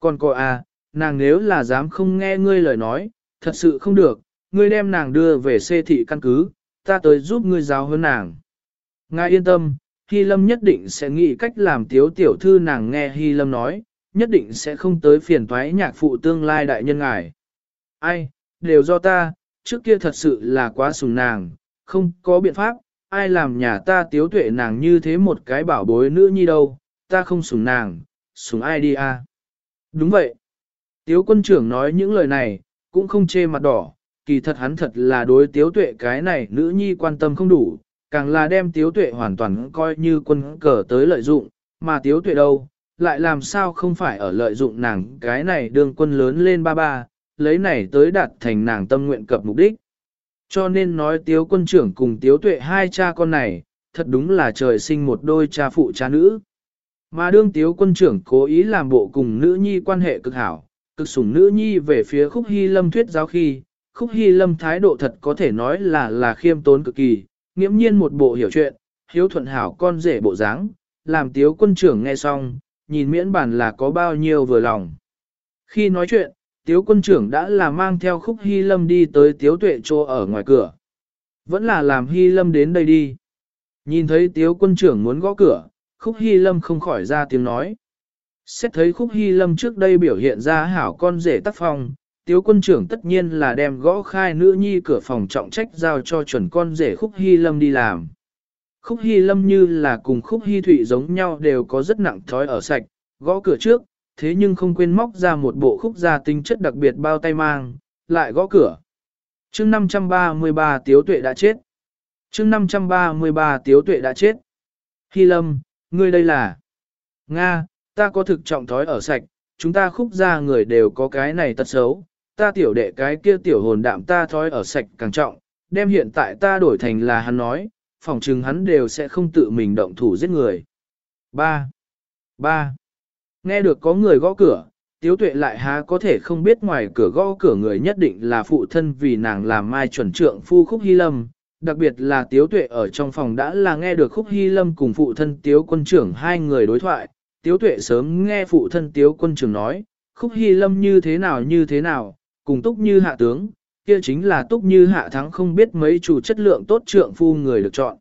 Còn cô à, nàng nếu là dám không nghe ngươi lời nói, thật sự không được, ngươi đem nàng đưa về xê thị căn cứ, ta tới giúp ngươi giáo huấn nàng. Ngài yên tâm, Hy Lâm nhất định sẽ nghĩ cách làm tiếu tiểu thư nàng nghe Hy Lâm nói, nhất định sẽ không tới phiền toái nhạc phụ tương lai đại nhân ngài. Ai, đều do ta, trước kia thật sự là quá sùng nàng, không có biện pháp, ai làm nhà ta tiếu tuệ nàng như thế một cái bảo bối nữ nhi đâu, ta không sùng nàng, sùng ai đi à. Đúng vậy. Tiếu quân trưởng nói những lời này, cũng không chê mặt đỏ, kỳ thật hắn thật là đối tiếu tuệ cái này nữ nhi quan tâm không đủ, càng là đem tiếu tuệ hoàn toàn coi như quân cờ tới lợi dụng, mà tiếu tuệ đâu, lại làm sao không phải ở lợi dụng nàng cái này đương quân lớn lên ba ba, lấy này tới đạt thành nàng tâm nguyện cập mục đích. Cho nên nói tiếu quân trưởng cùng tiếu tuệ hai cha con này, thật đúng là trời sinh một đôi cha phụ cha nữ. Mà đương tiếu quân trưởng cố ý làm bộ cùng nữ nhi quan hệ cực hảo, cực sủng nữ nhi về phía khúc hy lâm thuyết giáo khi, khúc hy lâm thái độ thật có thể nói là là khiêm tốn cực kỳ, nghiễm nhiên một bộ hiểu chuyện, hiếu thuận hảo con rể bộ dáng, làm tiếu quân trưởng nghe xong, nhìn miễn bản là có bao nhiêu vừa lòng. Khi nói chuyện, tiếu quân trưởng đã là mang theo khúc hy lâm đi tới tiếu tuệ trô ở ngoài cửa. Vẫn là làm hy lâm đến đây đi. Nhìn thấy tiếu quân trưởng muốn gõ cửa, khúc hy lâm không khỏi ra tiếng nói. Xét thấy khúc hy lâm trước đây biểu hiện ra hảo con rể tác phong, tiếu quân trưởng tất nhiên là đem gõ khai nữ nhi cửa phòng trọng trách giao cho chuẩn con rể khúc hy lâm đi làm. Khúc hy lâm như là cùng khúc hy thụy giống nhau đều có rất nặng thói ở sạch, gõ cửa trước, thế nhưng không quên móc ra một bộ khúc gia tinh chất đặc biệt bao tay mang, lại gõ cửa. chương 533 tiếu tuệ đã chết. chương 533 tiếu tuệ đã chết. Hy lâm, ngươi đây là... Nga, ta có thực trọng thói ở sạch, chúng ta khúc gia người đều có cái này tật xấu, ta tiểu đệ cái kia tiểu hồn đạm ta thói ở sạch càng trọng, đem hiện tại ta đổi thành là hắn nói, phòng chừng hắn đều sẽ không tự mình động thủ giết người. 3. 3. Nghe được có người gõ cửa, tiếu tuệ lại há có thể không biết ngoài cửa gõ cửa người nhất định là phụ thân vì nàng làm mai chuẩn trượng phu khúc hy lâm. Đặc biệt là tiếu tuệ ở trong phòng đã là nghe được khúc hy lâm cùng phụ thân tiếu quân trưởng hai người đối thoại. Tiếu tuệ sớm nghe phụ thân tiếu quân Trường nói, khúc hy lâm như thế nào như thế nào, cùng túc như hạ tướng, kia chính là túc như hạ thắng không biết mấy chủ chất lượng tốt trượng phu người được chọn.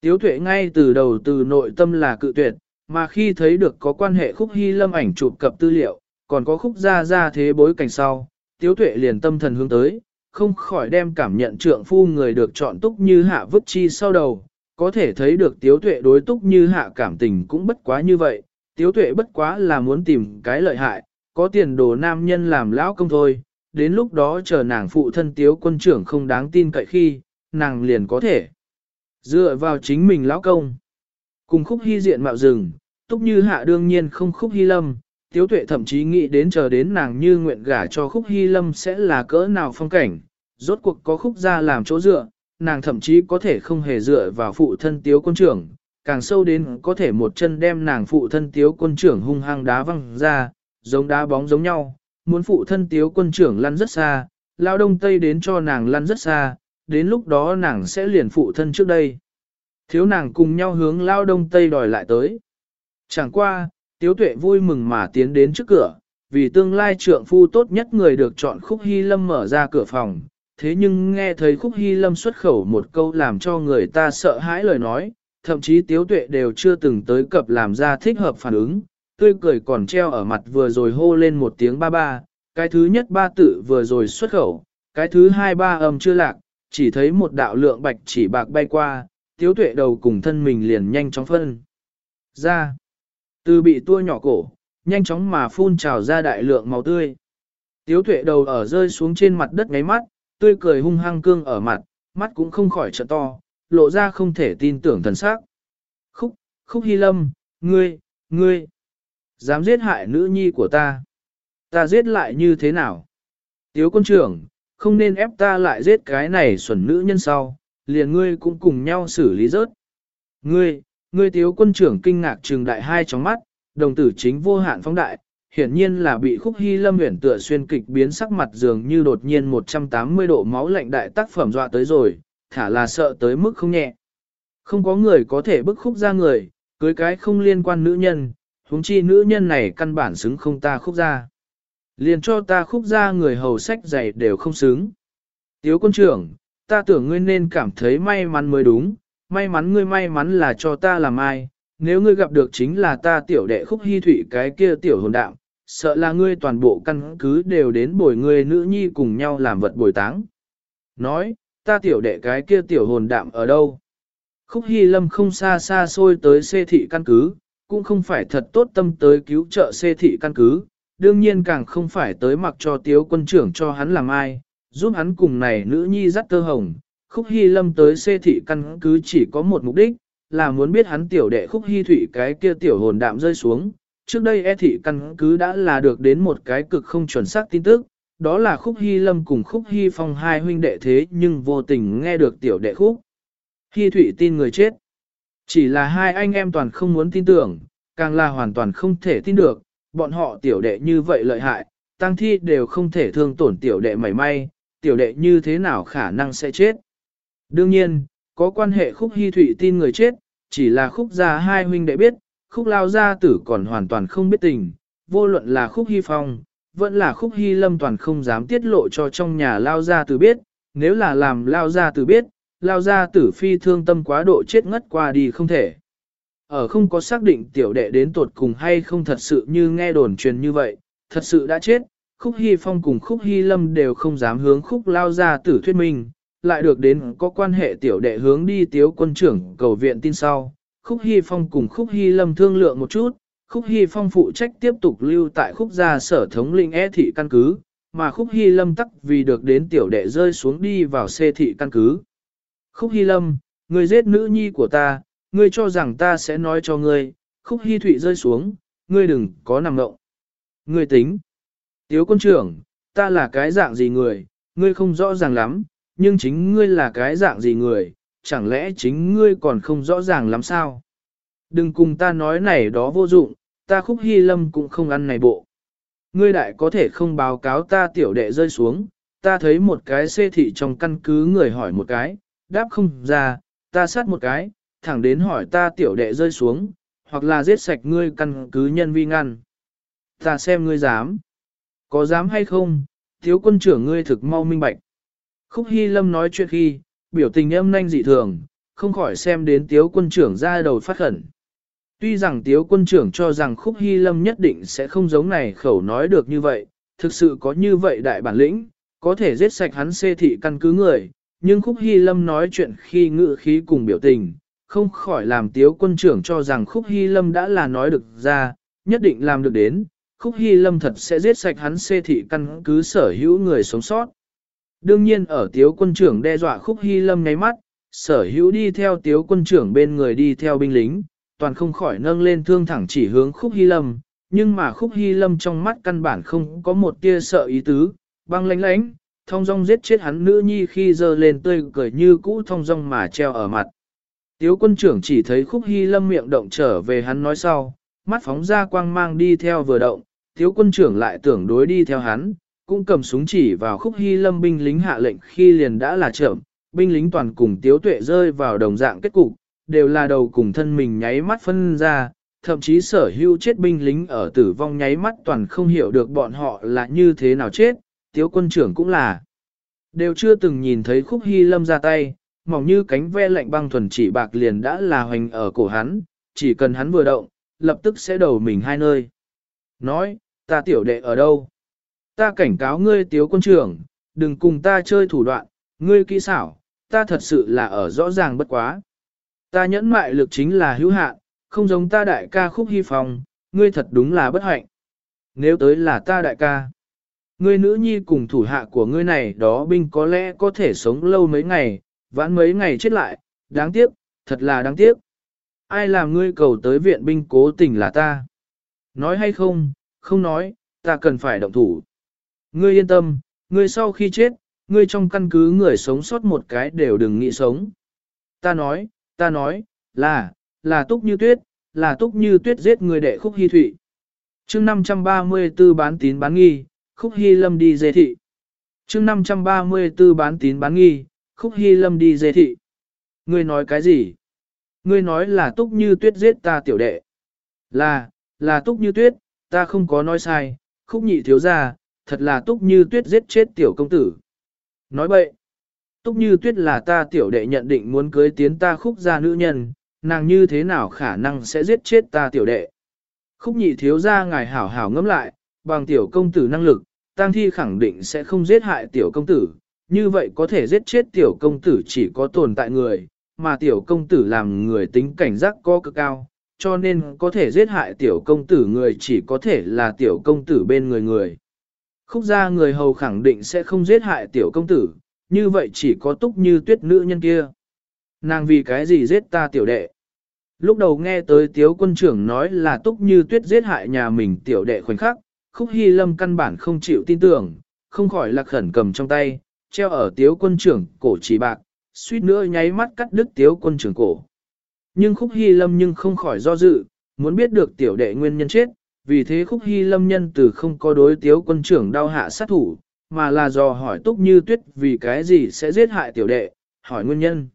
Tiếu tuệ ngay từ đầu từ nội tâm là cự tuyệt, mà khi thấy được có quan hệ khúc hy lâm ảnh chụp cập tư liệu, còn có khúc ra ra thế bối cảnh sau, tiếu tuệ liền tâm thần hướng tới, không khỏi đem cảm nhận trượng phu người được chọn túc như hạ vứt chi sau đầu, có thể thấy được tiếu tuệ đối túc như hạ cảm tình cũng bất quá như vậy, tiếu tuệ bất quá là muốn tìm cái lợi hại, có tiền đồ nam nhân làm lão công thôi, đến lúc đó chờ nàng phụ thân tiếu quân trưởng không đáng tin cậy khi, nàng liền có thể dựa vào chính mình lão công. Cùng khúc hy diện mạo rừng, túc như hạ đương nhiên không khúc hy lâm, tiếu tuệ thậm chí nghĩ đến chờ đến nàng như nguyện gả cho khúc hy lâm sẽ là cỡ nào phong cảnh, rốt cuộc có khúc ra làm chỗ dựa, nàng thậm chí có thể không hề dựa vào phụ thân tiếu quân trưởng, càng sâu đến có thể một chân đem nàng phụ thân tiếu quân trưởng hung hăng đá văng ra, giống đá bóng giống nhau, muốn phụ thân tiếu quân trưởng lăn rất xa, lao đông tây đến cho nàng lăn rất xa, đến lúc đó nàng sẽ liền phụ thân trước đây. Thiếu nàng cùng nhau hướng lao đông tây đòi lại tới. Chẳng qua, tiếu tuệ vui mừng mà tiến đến trước cửa, vì tương lai trượng phu tốt nhất người được chọn khúc hy lâm mở ra cửa phòng. Thế nhưng nghe thấy khúc hy lâm xuất khẩu một câu làm cho người ta sợ hãi lời nói, thậm chí tiếu tuệ đều chưa từng tới cập làm ra thích hợp phản ứng, tươi cười còn treo ở mặt vừa rồi hô lên một tiếng ba ba, cái thứ nhất ba tự vừa rồi xuất khẩu, cái thứ hai ba âm chưa lạc, chỉ thấy một đạo lượng bạch chỉ bạc bay qua, tiếu tuệ đầu cùng thân mình liền nhanh chóng phân. Ra, từ bị tua nhỏ cổ, nhanh chóng mà phun trào ra đại lượng màu tươi. Tiếu tuệ đầu ở rơi xuống trên mặt đất ngáy mắt, tươi cười hung hăng cương ở mặt, mắt cũng không khỏi trợ to, lộ ra không thể tin tưởng thần sắc. Khúc, khúc hy lâm, ngươi, ngươi, dám giết hại nữ nhi của ta. Ta giết lại như thế nào? Tiếu quân trưởng, không nên ép ta lại giết cái này xuẩn nữ nhân sau, liền ngươi cũng cùng nhau xử lý rớt. Ngươi, ngươi tiếu quân trưởng kinh ngạc trừng đại hai tróng mắt, đồng tử chính vô hạn phóng đại, hiển nhiên là bị khúc hy lâm huyển tựa xuyên kịch biến sắc mặt dường như đột nhiên 180 độ máu lạnh đại tác phẩm dọa tới rồi, thả là sợ tới mức không nhẹ. Không có người có thể bức khúc ra người, cưới cái không liên quan nữ nhân, huống chi nữ nhân này căn bản xứng không ta khúc ra. Liền cho ta khúc ra người hầu sách dày đều không xứng. Tiếu quân trưởng, ta tưởng ngươi nên cảm thấy may mắn mới đúng, may mắn ngươi may mắn là cho ta làm ai, nếu ngươi gặp được chính là ta tiểu đệ khúc hy thủy cái kia tiểu hồn đạo, sợ là ngươi toàn bộ căn cứ đều đến bồi ngươi nữ nhi cùng nhau làm vật bồi táng. Nói, ta tiểu đệ cái kia tiểu hồn đạm ở đâu? Khúc Hy Lâm không xa xa xôi tới xê thị căn cứ, cũng không phải thật tốt tâm tới cứu trợ xê thị căn cứ, đương nhiên càng không phải tới mặc cho tiếu quân trưởng cho hắn làm ai, giúp hắn cùng này nữ nhi dắt tơ hồng. Khúc Hy Lâm tới xê thị căn cứ chỉ có một mục đích, là muốn biết hắn tiểu đệ Khúc Hy Thụy cái kia tiểu hồn đạm rơi xuống. Trước đây e thị căn cứ đã là được đến một cái cực không chuẩn xác tin tức, đó là Khúc Hy Lâm cùng Khúc Hy Phong hai huynh đệ thế nhưng vô tình nghe được tiểu đệ Khúc. Hy Thụy tin người chết. Chỉ là hai anh em toàn không muốn tin tưởng, càng là hoàn toàn không thể tin được, bọn họ tiểu đệ như vậy lợi hại, tăng thi đều không thể thương tổn tiểu đệ mảy may, tiểu đệ như thế nào khả năng sẽ chết. Đương nhiên, có quan hệ khúc hy thụy tin người chết, chỉ là khúc gia hai huynh đệ biết, khúc lao gia tử còn hoàn toàn không biết tình, vô luận là khúc hy phong, vẫn là khúc hy lâm toàn không dám tiết lộ cho trong nhà lao gia tử biết, nếu là làm lao gia tử biết, lao gia tử phi thương tâm quá độ chết ngất qua đi không thể. Ở không có xác định tiểu đệ đến tột cùng hay không thật sự như nghe đồn truyền như vậy, thật sự đã chết, khúc hy phong cùng khúc hy lâm đều không dám hướng khúc lao gia tử thuyết minh, lại được đến có quan hệ tiểu đệ hướng đi tiếu quân trưởng cầu viện tin sau. Khúc Hy Phong cùng Khúc Hy Lâm thương lượng một chút, Khúc Hy Phong phụ trách tiếp tục lưu tại Khúc gia sở thống linh e thị căn cứ, mà Khúc Hy Lâm tắc vì được đến tiểu đệ rơi xuống đi vào xê thị căn cứ. Khúc Hy Lâm, ngươi giết nữ nhi của ta, ngươi cho rằng ta sẽ nói cho ngươi, Khúc Hy Thụy rơi xuống, ngươi đừng có nằm ngộng. Ngươi tính. Tiếu quân trưởng, ta là cái dạng gì người, ngươi không rõ ràng lắm, nhưng chính ngươi là cái dạng gì người, chẳng lẽ chính ngươi còn không rõ ràng lắm sao? Đừng cùng ta nói này đó vô dụng, ta khúc hy lâm cũng không ăn này bộ. Ngươi đại có thể không báo cáo ta tiểu đệ rơi xuống, ta thấy một cái xê thị trong căn cứ người hỏi một cái, đáp không ra, ta sát một cái, thẳng đến hỏi ta tiểu đệ rơi xuống, hoặc là giết sạch ngươi căn cứ nhân vi ngăn. Ta xem ngươi dám. Có dám hay không, thiếu quân trưởng ngươi thực mau minh bạch. Khúc Hy Lâm nói chuyện khi, biểu tình âm nanh dị thường, không khỏi xem đến tiếu quân trưởng ra đầu phát khẩn. Tuy rằng tiếu quân trưởng cho rằng Khúc Hy Lâm nhất định sẽ không giống này khẩu nói được như vậy, thực sự có như vậy đại bản lĩnh, có thể giết sạch hắn xê thị căn cứ người, nhưng Khúc Hy Lâm nói chuyện khi ngự khí cùng biểu tình, không khỏi làm tiếu quân trưởng cho rằng Khúc Hy Lâm đã là nói được ra, nhất định làm được đến, Khúc Hy Lâm thật sẽ giết sạch hắn xê thị căn cứ sở hữu người sống sót. Đương nhiên ở tiếu quân trưởng đe dọa khúc hy lâm ngay mắt, sở hữu đi theo tiếu quân trưởng bên người đi theo binh lính, toàn không khỏi nâng lên thương thẳng chỉ hướng khúc hy lâm, nhưng mà khúc hy lâm trong mắt căn bản không có một tia sợ ý tứ, băng lánh lánh, thong dong giết chết hắn nữ nhi khi giờ lên tươi cười như cũ thong dong mà treo ở mặt. Tiếu quân trưởng chỉ thấy khúc hy lâm miệng động trở về hắn nói sau, mắt phóng ra quang mang đi theo vừa động, tiếu quân trưởng lại tưởng đối đi theo hắn, cũng cầm súng chỉ vào khúc hy lâm binh lính hạ lệnh khi liền đã là chậm, binh lính toàn cùng tiếu tuệ rơi vào đồng dạng kết cục, đều là đầu cùng thân mình nháy mắt phân ra, thậm chí sở hữu chết binh lính ở tử vong nháy mắt toàn không hiểu được bọn họ là như thế nào chết, tiếu quân trưởng cũng là. Đều chưa từng nhìn thấy khúc hy lâm ra tay, mỏng như cánh ve lạnh băng thuần chỉ bạc liền đã là hoành ở cổ hắn, chỉ cần hắn vừa động, lập tức sẽ đầu mình hai nơi. Nói, ta tiểu đệ ở đâu? Ta cảnh cáo ngươi tiếu quân trưởng, đừng cùng ta chơi thủ đoạn, ngươi kỹ xảo, ta thật sự là ở rõ ràng bất quá. Ta nhẫn mại lực chính là hữu hạn, không giống ta đại ca khúc hy phòng, ngươi thật đúng là bất hạnh. Nếu tới là ta đại ca, ngươi nữ nhi cùng thủ hạ của ngươi này đó binh có lẽ có thể sống lâu mấy ngày, vãn mấy ngày chết lại, đáng tiếc, thật là đáng tiếc. Ai làm ngươi cầu tới viện binh cố tình là ta? Nói hay không, không nói, ta cần phải động thủ. Ngươi yên tâm, ngươi sau khi chết, ngươi trong căn cứ người sống sót một cái đều đừng nghĩ sống. Ta nói, ta nói, là, là túc như tuyết, là túc như tuyết giết người đệ khúc hy thụy. chương 534 bán tín bán nghi, khúc hy lâm đi dê thị. chương 534 bán tín bán nghi, khúc hy lâm đi dê thị. Ngươi nói cái gì? Ngươi nói là túc như tuyết giết ta tiểu đệ. Là, là túc như tuyết, ta không có nói sai, khúc nhị thiếu ra, thật là túc như tuyết giết chết tiểu công tử. Nói bậy, túc như tuyết là ta tiểu đệ nhận định muốn cưới tiến ta khúc gia nữ nhân, nàng như thế nào khả năng sẽ giết chết ta tiểu đệ. Khúc nhị thiếu ra ngài hảo hảo ngẫm lại, bằng tiểu công tử năng lực, tang thi khẳng định sẽ không giết hại tiểu công tử, như vậy có thể giết chết tiểu công tử chỉ có tồn tại người, mà tiểu công tử làm người tính cảnh giác có cực cao, cho nên có thể giết hại tiểu công tử người chỉ có thể là tiểu công tử bên người người. Khúc gia người hầu khẳng định sẽ không giết hại tiểu công tử, như vậy chỉ có túc như tuyết nữ nhân kia. Nàng vì cái gì giết ta tiểu đệ? Lúc đầu nghe tới tiếu quân trưởng nói là túc như tuyết giết hại nhà mình tiểu đệ khoảnh khắc, khúc hy lâm căn bản không chịu tin tưởng, không khỏi lạc khẩn cầm trong tay, treo ở tiếu quân trưởng cổ chỉ bạc, suýt nữa nháy mắt cắt đứt tiếu quân trưởng cổ. Nhưng khúc hy lâm nhưng không khỏi do dự, muốn biết được tiểu đệ nguyên nhân chết, vì thế khúc hy lâm nhân từ không có đối tiếu quân trưởng đau hạ sát thủ, mà là dò hỏi túc như tuyết vì cái gì sẽ giết hại tiểu đệ, hỏi nguyên nhân.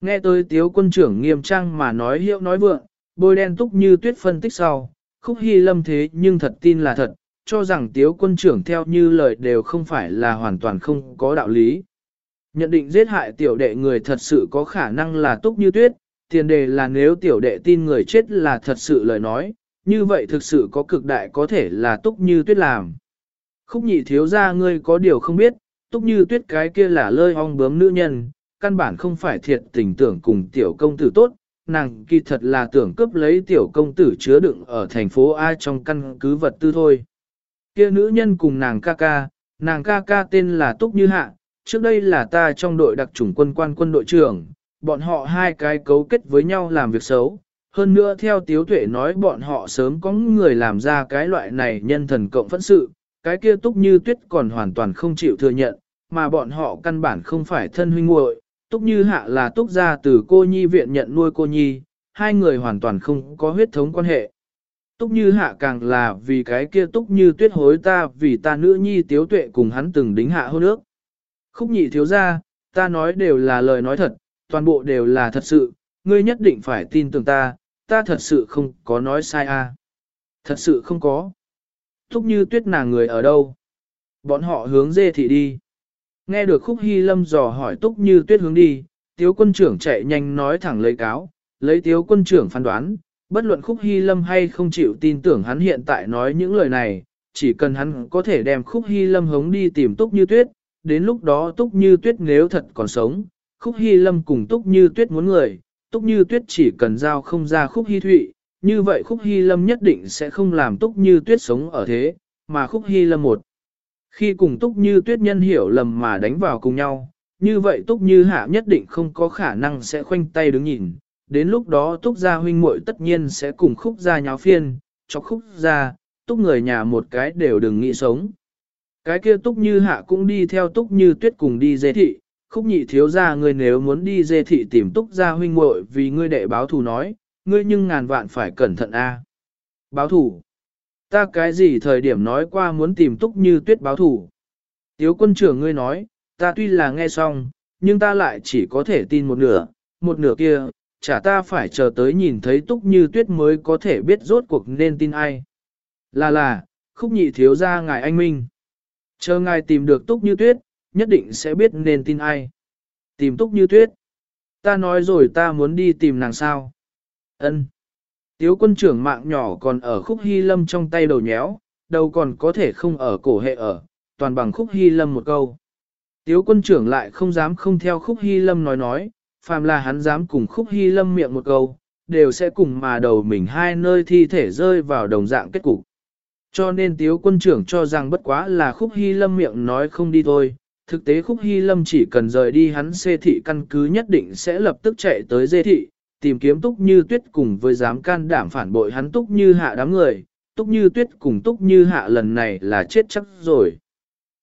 Nghe tới tiếu quân trưởng nghiêm trang mà nói hiệu nói vượng, bôi đen túc như tuyết phân tích sau, khúc hy lâm thế nhưng thật tin là thật, cho rằng tiếu quân trưởng theo như lời đều không phải là hoàn toàn không có đạo lý. Nhận định giết hại tiểu đệ người thật sự có khả năng là túc như tuyết, tiền đề là nếu tiểu đệ tin người chết là thật sự lời nói, như vậy thực sự có cực đại có thể là túc như tuyết làm. Khúc nhị thiếu ra ngươi có điều không biết, túc như tuyết cái kia là lơi ong bướm nữ nhân, căn bản không phải thiệt tình tưởng cùng tiểu công tử tốt, nàng kỳ thật là tưởng cướp lấy tiểu công tử chứa đựng ở thành phố A trong căn cứ vật tư thôi. Kia nữ nhân cùng nàng ca ca, nàng ca ca tên là Túc Như Hạ, trước đây là ta trong đội đặc chủng quân quan quân đội trưởng, bọn họ hai cái cấu kết với nhau làm việc xấu. Hơn nữa theo Tiếu Tuệ nói bọn họ sớm có người làm ra cái loại này nhân thần cộng phẫn sự, cái kia Túc Như Tuyết còn hoàn toàn không chịu thừa nhận, mà bọn họ căn bản không phải thân huynh muội. Túc Như Hạ là Túc gia từ cô nhi viện nhận nuôi cô nhi, hai người hoàn toàn không có huyết thống quan hệ. Túc Như Hạ càng là vì cái kia Túc Như Tuyết hối ta vì ta nữ nhi tiếu tuệ cùng hắn từng đính hạ hôn ước. Khúc nhị thiếu ra, ta nói đều là lời nói thật, toàn bộ đều là thật sự, ngươi nhất định phải tin tưởng ta, ta thật sự không có nói sai a. À. Thật sự không có. Túc Như Tuyết nàng người ở đâu? Bọn họ hướng dê thị đi. Nghe được Khúc Hy Lâm dò hỏi Túc Như Tuyết hướng đi, Tiếu quân trưởng chạy nhanh nói thẳng lấy cáo, lấy Tiếu quân trưởng phán đoán, bất luận Khúc Hy Lâm hay không chịu tin tưởng hắn hiện tại nói những lời này, chỉ cần hắn có thể đem Khúc Hy Lâm hống đi tìm Túc Như Tuyết, đến lúc đó Túc Như Tuyết nếu thật còn sống, Khúc Hy Lâm cùng Túc Như Tuyết muốn người, Túc Như Tuyết chỉ cần giao không ra Khúc Hy Thụy, như vậy Khúc Hy Lâm nhất định sẽ không làm Túc Như Tuyết sống ở thế, mà Khúc Hy Lâm một. Khi cùng Túc Như Tuyết nhân hiểu lầm mà đánh vào cùng nhau, như vậy Túc Như Hạ nhất định không có khả năng sẽ khoanh tay đứng nhìn, đến lúc đó Túc gia huynh muội tất nhiên sẽ cùng khúc gia nháo phiên, cho khúc gia, Túc người nhà một cái đều đừng nghĩ sống. Cái kia Túc Như Hạ cũng đi theo Túc Như Tuyết cùng đi dê thị, khúc nhị thiếu gia người nếu muốn đi dê thị tìm Túc gia huynh muội vì ngươi đệ báo thù nói, ngươi nhưng ngàn vạn phải cẩn thận a. Báo thủ, Ta cái gì thời điểm nói qua muốn tìm Túc Như Tuyết báo thủ. Tiếu quân trưởng ngươi nói, ta tuy là nghe xong, nhưng ta lại chỉ có thể tin một nửa, một nửa kia, chả ta phải chờ tới nhìn thấy túc như tuyết mới có thể biết rốt cuộc nên tin ai. Là là, khúc nhị thiếu ra ngài anh minh. Chờ ngài tìm được túc như tuyết, nhất định sẽ biết nên tin ai. Tìm túc như tuyết. Ta nói rồi ta muốn đi tìm nàng sao ân Tiếu quân trưởng mạng nhỏ còn ở khúc hy lâm trong tay đầu nhéo, đầu còn có thể không ở cổ hệ ở, toàn bằng khúc hy lâm một câu. Tiếu quân trưởng lại không dám không theo khúc hy lâm nói nói, phàm là hắn dám cùng khúc hy lâm miệng một câu, đều sẽ cùng mà đầu mình hai nơi thi thể rơi vào đồng dạng kết cục. Cho nên tiếu quân trưởng cho rằng bất quá là khúc hy lâm miệng nói không đi thôi, thực tế khúc hy lâm chỉ cần rời đi hắn xê thị căn cứ nhất định sẽ lập tức chạy tới dê thị, tìm kiếm túc như tuyết cùng với dám can đảm phản bội hắn túc như hạ đám người, túc như tuyết cùng túc như hạ lần này là chết chắc rồi.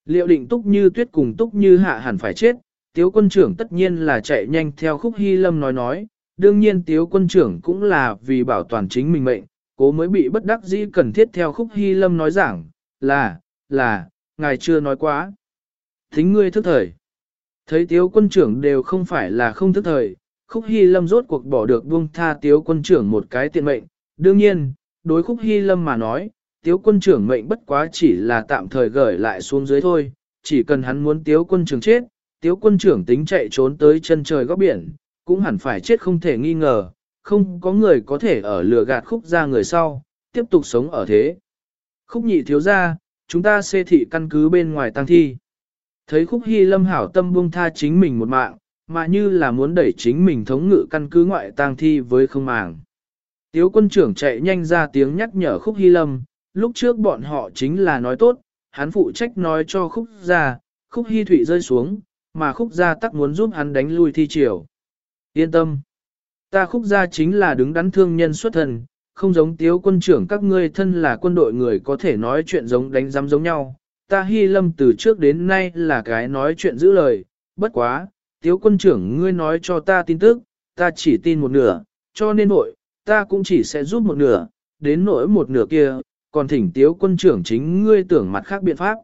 Liệu định túc như tuyết cùng túc như hạ hẳn phải chết, tiếu quân trưởng tất nhiên là chạy nhanh theo khúc hy lâm nói nói, đương nhiên tiếu quân trưởng cũng là vì bảo toàn chính mình mệnh, cố mới bị bất đắc dĩ cần thiết theo khúc hy lâm nói giảng, là, là, ngài chưa nói quá. Thính ngươi thức thời. Thấy tiếu quân trưởng đều không phải là không thức thời, khúc hy lâm rốt cuộc bỏ được buông tha tiếu quân trưởng một cái tiện mệnh. Đương nhiên, đối khúc hy lâm mà nói, tiếu quân trưởng mệnh bất quá chỉ là tạm thời gửi lại xuống dưới thôi, chỉ cần hắn muốn tiếu quân trưởng chết, tiếu quân trưởng tính chạy trốn tới chân trời góc biển, cũng hẳn phải chết không thể nghi ngờ, không có người có thể ở lừa gạt khúc ra người sau, tiếp tục sống ở thế. Khúc nhị thiếu ra, chúng ta xê thị căn cứ bên ngoài tăng thi. Thấy khúc hy lâm hảo tâm buông tha chính mình một mạng, mà như là muốn đẩy chính mình thống ngự căn cứ ngoại tang thi với không màng. Tiếu quân trưởng chạy nhanh ra tiếng nhắc nhở khúc hy lâm, lúc trước bọn họ chính là nói tốt, hắn phụ trách nói cho khúc ra, khúc hy thủy rơi xuống, mà khúc gia tắc muốn giúp hắn đánh lui thi triều. Yên tâm, ta khúc gia chính là đứng đắn thương nhân xuất thần, không giống tiếu quân trưởng các ngươi thân là quân đội người có thể nói chuyện giống đánh giám giống nhau. Ta hy lâm từ trước đến nay là cái nói chuyện giữ lời, bất quá, tiếu quân trưởng ngươi nói cho ta tin tức, ta chỉ tin một nửa, cho nên nội, ta cũng chỉ sẽ giúp một nửa, đến nỗi một nửa kia, còn thỉnh tiếu quân trưởng chính ngươi tưởng mặt khác biện pháp.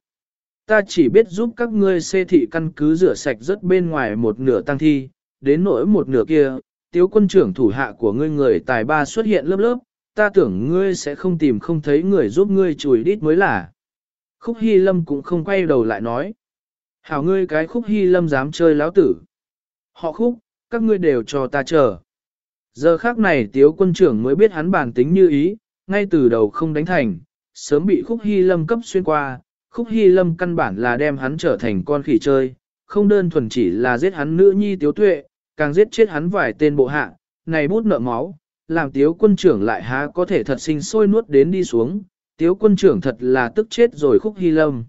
Ta chỉ biết giúp các ngươi xê thị căn cứ rửa sạch rất bên ngoài một nửa tăng thi, đến nỗi một nửa kia, tiếu quân trưởng thủ hạ của ngươi người tài ba xuất hiện lớp lớp, ta tưởng ngươi sẽ không tìm không thấy người giúp ngươi chùi đít mới là. Khúc Hy Lâm cũng không quay đầu lại nói. Hảo ngươi cái Khúc Hy Lâm dám chơi láo tử. Họ Khúc, các ngươi đều cho ta chờ. Giờ khác này tiếu quân trưởng mới biết hắn bản tính như ý, ngay từ đầu không đánh thành, sớm bị Khúc Hy Lâm cấp xuyên qua. Khúc Hy Lâm căn bản là đem hắn trở thành con khỉ chơi, không đơn thuần chỉ là giết hắn nữ nhi tiếu tuệ, càng giết chết hắn vài tên bộ hạ, này bút nợ máu, làm tiếu quân trưởng lại há có thể thật sinh sôi nuốt đến đi xuống, tiếu quân trưởng thật là tức chết rồi khúc hy lâm.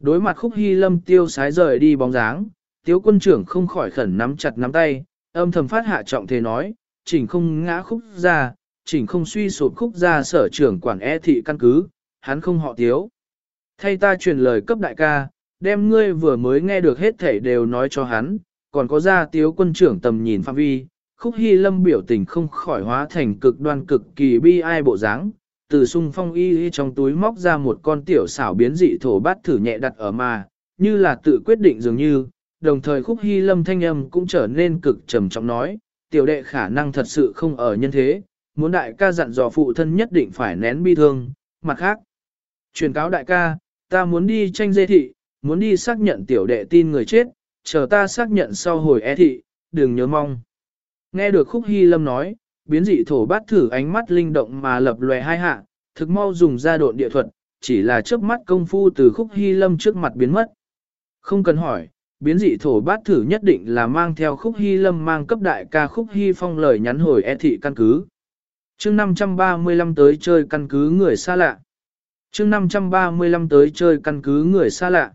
Đối mặt khúc hy lâm tiêu sái rời đi bóng dáng, tiếu quân trưởng không khỏi khẩn nắm chặt nắm tay, âm thầm phát hạ trọng thế nói, chỉnh không ngã khúc ra, chỉnh không suy sụp khúc ra sở trưởng quản e thị căn cứ, hắn không họ tiếu. Thay ta truyền lời cấp đại ca, đem ngươi vừa mới nghe được hết thảy đều nói cho hắn, còn có ra tiếu quân trưởng tầm nhìn phạm vi, khúc hy lâm biểu tình không khỏi hóa thành cực đoan cực kỳ bi ai bộ dáng. Từ sung phong y trong túi móc ra một con tiểu xảo biến dị thổ bát thử nhẹ đặt ở mà, như là tự quyết định dường như, đồng thời khúc hy lâm thanh âm cũng trở nên cực trầm trọng nói, tiểu đệ khả năng thật sự không ở nhân thế, muốn đại ca dặn dò phụ thân nhất định phải nén bi thương, mặt khác. Truyền cáo đại ca, ta muốn đi tranh dê thị, muốn đi xác nhận tiểu đệ tin người chết, chờ ta xác nhận sau hồi e thị, đừng nhớ mong. Nghe được khúc hy lâm nói, biến dị thổ bát thử ánh mắt linh động mà lập lòe hai hạ, thực mau dùng ra độn địa thuật, chỉ là chớp mắt công phu từ khúc hy lâm trước mặt biến mất. Không cần hỏi, biến dị thổ bát thử nhất định là mang theo khúc hy lâm mang cấp đại ca khúc hy phong lời nhắn hồi e thị căn cứ. chương 535 tới chơi căn cứ người xa lạ. chương 535 tới chơi căn cứ người xa lạ.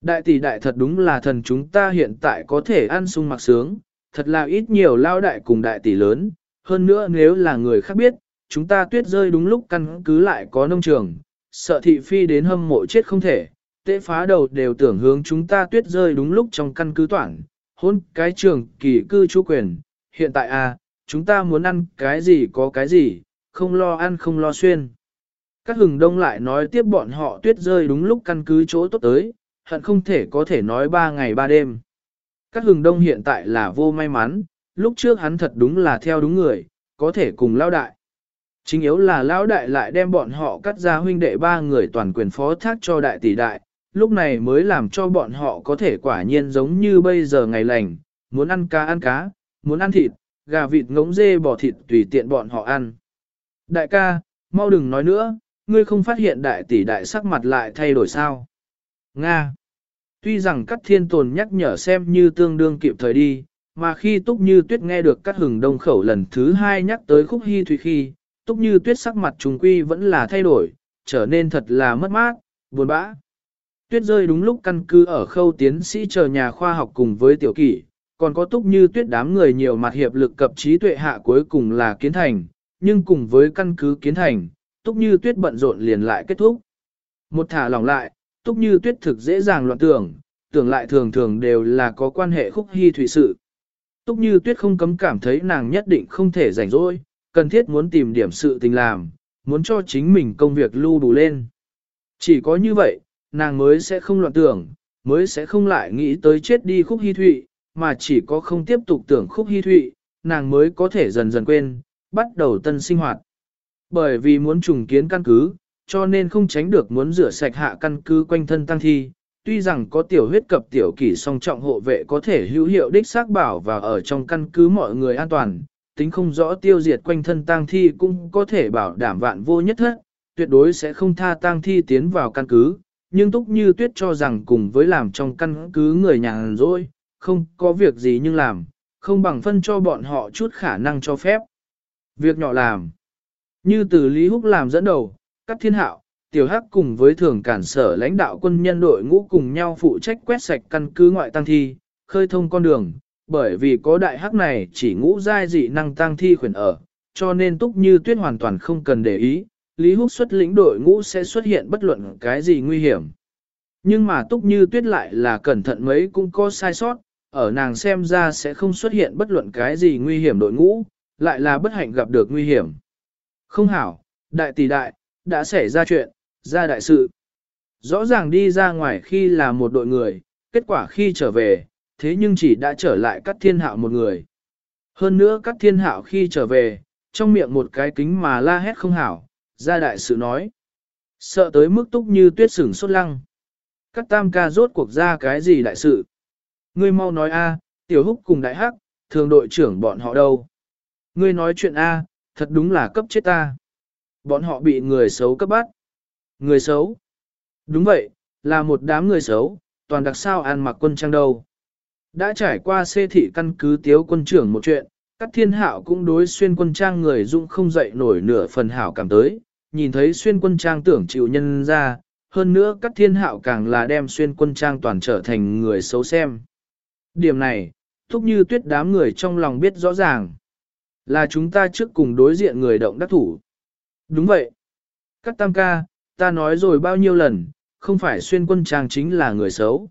Đại tỷ đại thật đúng là thần chúng ta hiện tại có thể ăn sung mặc sướng, thật là ít nhiều lao đại cùng đại tỷ lớn, hơn nữa nếu là người khác biết, chúng ta tuyết rơi đúng lúc căn cứ lại có nông trường, sợ thị phi đến hâm mộ chết không thể, tệ phá đầu đều tưởng hướng chúng ta tuyết rơi đúng lúc trong căn cứ toản, hôn cái trường kỳ cư chủ quyền, hiện tại à, chúng ta muốn ăn cái gì có cái gì, không lo ăn không lo xuyên. Các hừng đông lại nói tiếp bọn họ tuyết rơi đúng lúc căn cứ chỗ tốt tới, hận không thể có thể nói ba ngày ba đêm. Các hừng đông hiện tại là vô may mắn, lúc trước hắn thật đúng là theo đúng người, có thể cùng lao đại. Chính yếu là lão đại lại đem bọn họ cắt ra huynh đệ ba người toàn quyền phó thác cho đại tỷ đại, lúc này mới làm cho bọn họ có thể quả nhiên giống như bây giờ ngày lành, muốn ăn cá ăn cá, muốn ăn thịt, gà vịt ngỗng dê bò thịt tùy tiện bọn họ ăn. Đại ca, mau đừng nói nữa, ngươi không phát hiện đại tỷ đại sắc mặt lại thay đổi sao. Nga Tuy rằng các thiên tồn nhắc nhở xem như tương đương kịp thời đi, mà khi Túc Như Tuyết nghe được các hừng đông khẩu lần thứ hai nhắc tới khúc hy thủy khi, Túc Như Tuyết sắc mặt trùng quy vẫn là thay đổi, trở nên thật là mất mát, buồn bã. Tuyết rơi đúng lúc căn cứ ở khâu tiến sĩ chờ nhà khoa học cùng với tiểu kỷ, còn có Túc Như Tuyết đám người nhiều mặt hiệp lực cập trí tuệ hạ cuối cùng là kiến thành, nhưng cùng với căn cứ kiến thành, Túc Như Tuyết bận rộn liền lại kết thúc. Một thả lỏng lại, túc như tuyết thực dễ dàng loạn tưởng, tưởng lại thường thường đều là có quan hệ khúc hy thủy sự. Túc như tuyết không cấm cảm thấy nàng nhất định không thể rảnh rỗi, cần thiết muốn tìm điểm sự tình làm, muốn cho chính mình công việc lưu đủ lên. Chỉ có như vậy, nàng mới sẽ không loạn tưởng, mới sẽ không lại nghĩ tới chết đi khúc hy thụy, mà chỉ có không tiếp tục tưởng khúc hy thụy, nàng mới có thể dần dần quên, bắt đầu tân sinh hoạt. Bởi vì muốn trùng kiến căn cứ, cho nên không tránh được muốn rửa sạch hạ căn cứ quanh thân tăng thi. Tuy rằng có tiểu huyết cập tiểu kỷ song trọng hộ vệ có thể hữu hiệu đích xác bảo và ở trong căn cứ mọi người an toàn, tính không rõ tiêu diệt quanh thân tang thi cũng có thể bảo đảm vạn vô nhất hết, tuyệt đối sẽ không tha tang thi tiến vào căn cứ, nhưng Túc Như Tuyết cho rằng cùng với làm trong căn cứ người nhàn rỗi, không có việc gì nhưng làm, không bằng phân cho bọn họ chút khả năng cho phép. Việc nhỏ làm, như từ Lý Húc làm dẫn đầu, Cát Thiên Hạo, Tiểu Hắc cùng với thường cản sở lãnh đạo quân nhân đội ngũ cùng nhau phụ trách quét sạch căn cứ ngoại tăng thi, khơi thông con đường, bởi vì có đại hắc này chỉ ngũ giai dị năng tăng thi khuyển ở, cho nên túc như tuyết hoàn toàn không cần để ý, Lý Húc xuất lĩnh đội ngũ sẽ xuất hiện bất luận cái gì nguy hiểm. Nhưng mà túc như tuyết lại là cẩn thận mấy cũng có sai sót, ở nàng xem ra sẽ không xuất hiện bất luận cái gì nguy hiểm đội ngũ, lại là bất hạnh gặp được nguy hiểm. Không hảo, đại tỷ đại, đã xảy ra chuyện, ra đại sự. Rõ ràng đi ra ngoài khi là một đội người, kết quả khi trở về, thế nhưng chỉ đã trở lại các thiên hạo một người. Hơn nữa các thiên hạo khi trở về, trong miệng một cái kính mà la hét không hảo, ra đại sự nói. Sợ tới mức túc như tuyết sửng sốt lăng. Các tam ca rốt cuộc ra cái gì đại sự? Ngươi mau nói a, tiểu húc cùng đại hắc, thường đội trưởng bọn họ đâu? Ngươi nói chuyện a, thật đúng là cấp chết ta. Bọn họ bị người xấu cấp bắt. Người xấu? Đúng vậy, là một đám người xấu, toàn đặc sao ăn mặc quân trang đâu. Đã trải qua xê thị căn cứ tiếu quân trưởng một chuyện, các thiên hạo cũng đối xuyên quân trang người dũng không dậy nổi nửa phần hảo cảm tới, nhìn thấy xuyên quân trang tưởng chịu nhân ra, hơn nữa các thiên hạo càng là đem xuyên quân trang toàn trở thành người xấu xem. Điểm này, thúc như tuyết đám người trong lòng biết rõ ràng, là chúng ta trước cùng đối diện người động đắc thủ. Đúng vậy. Các tam ca, ta nói rồi bao nhiêu lần, không phải xuyên quân trang chính là người xấu.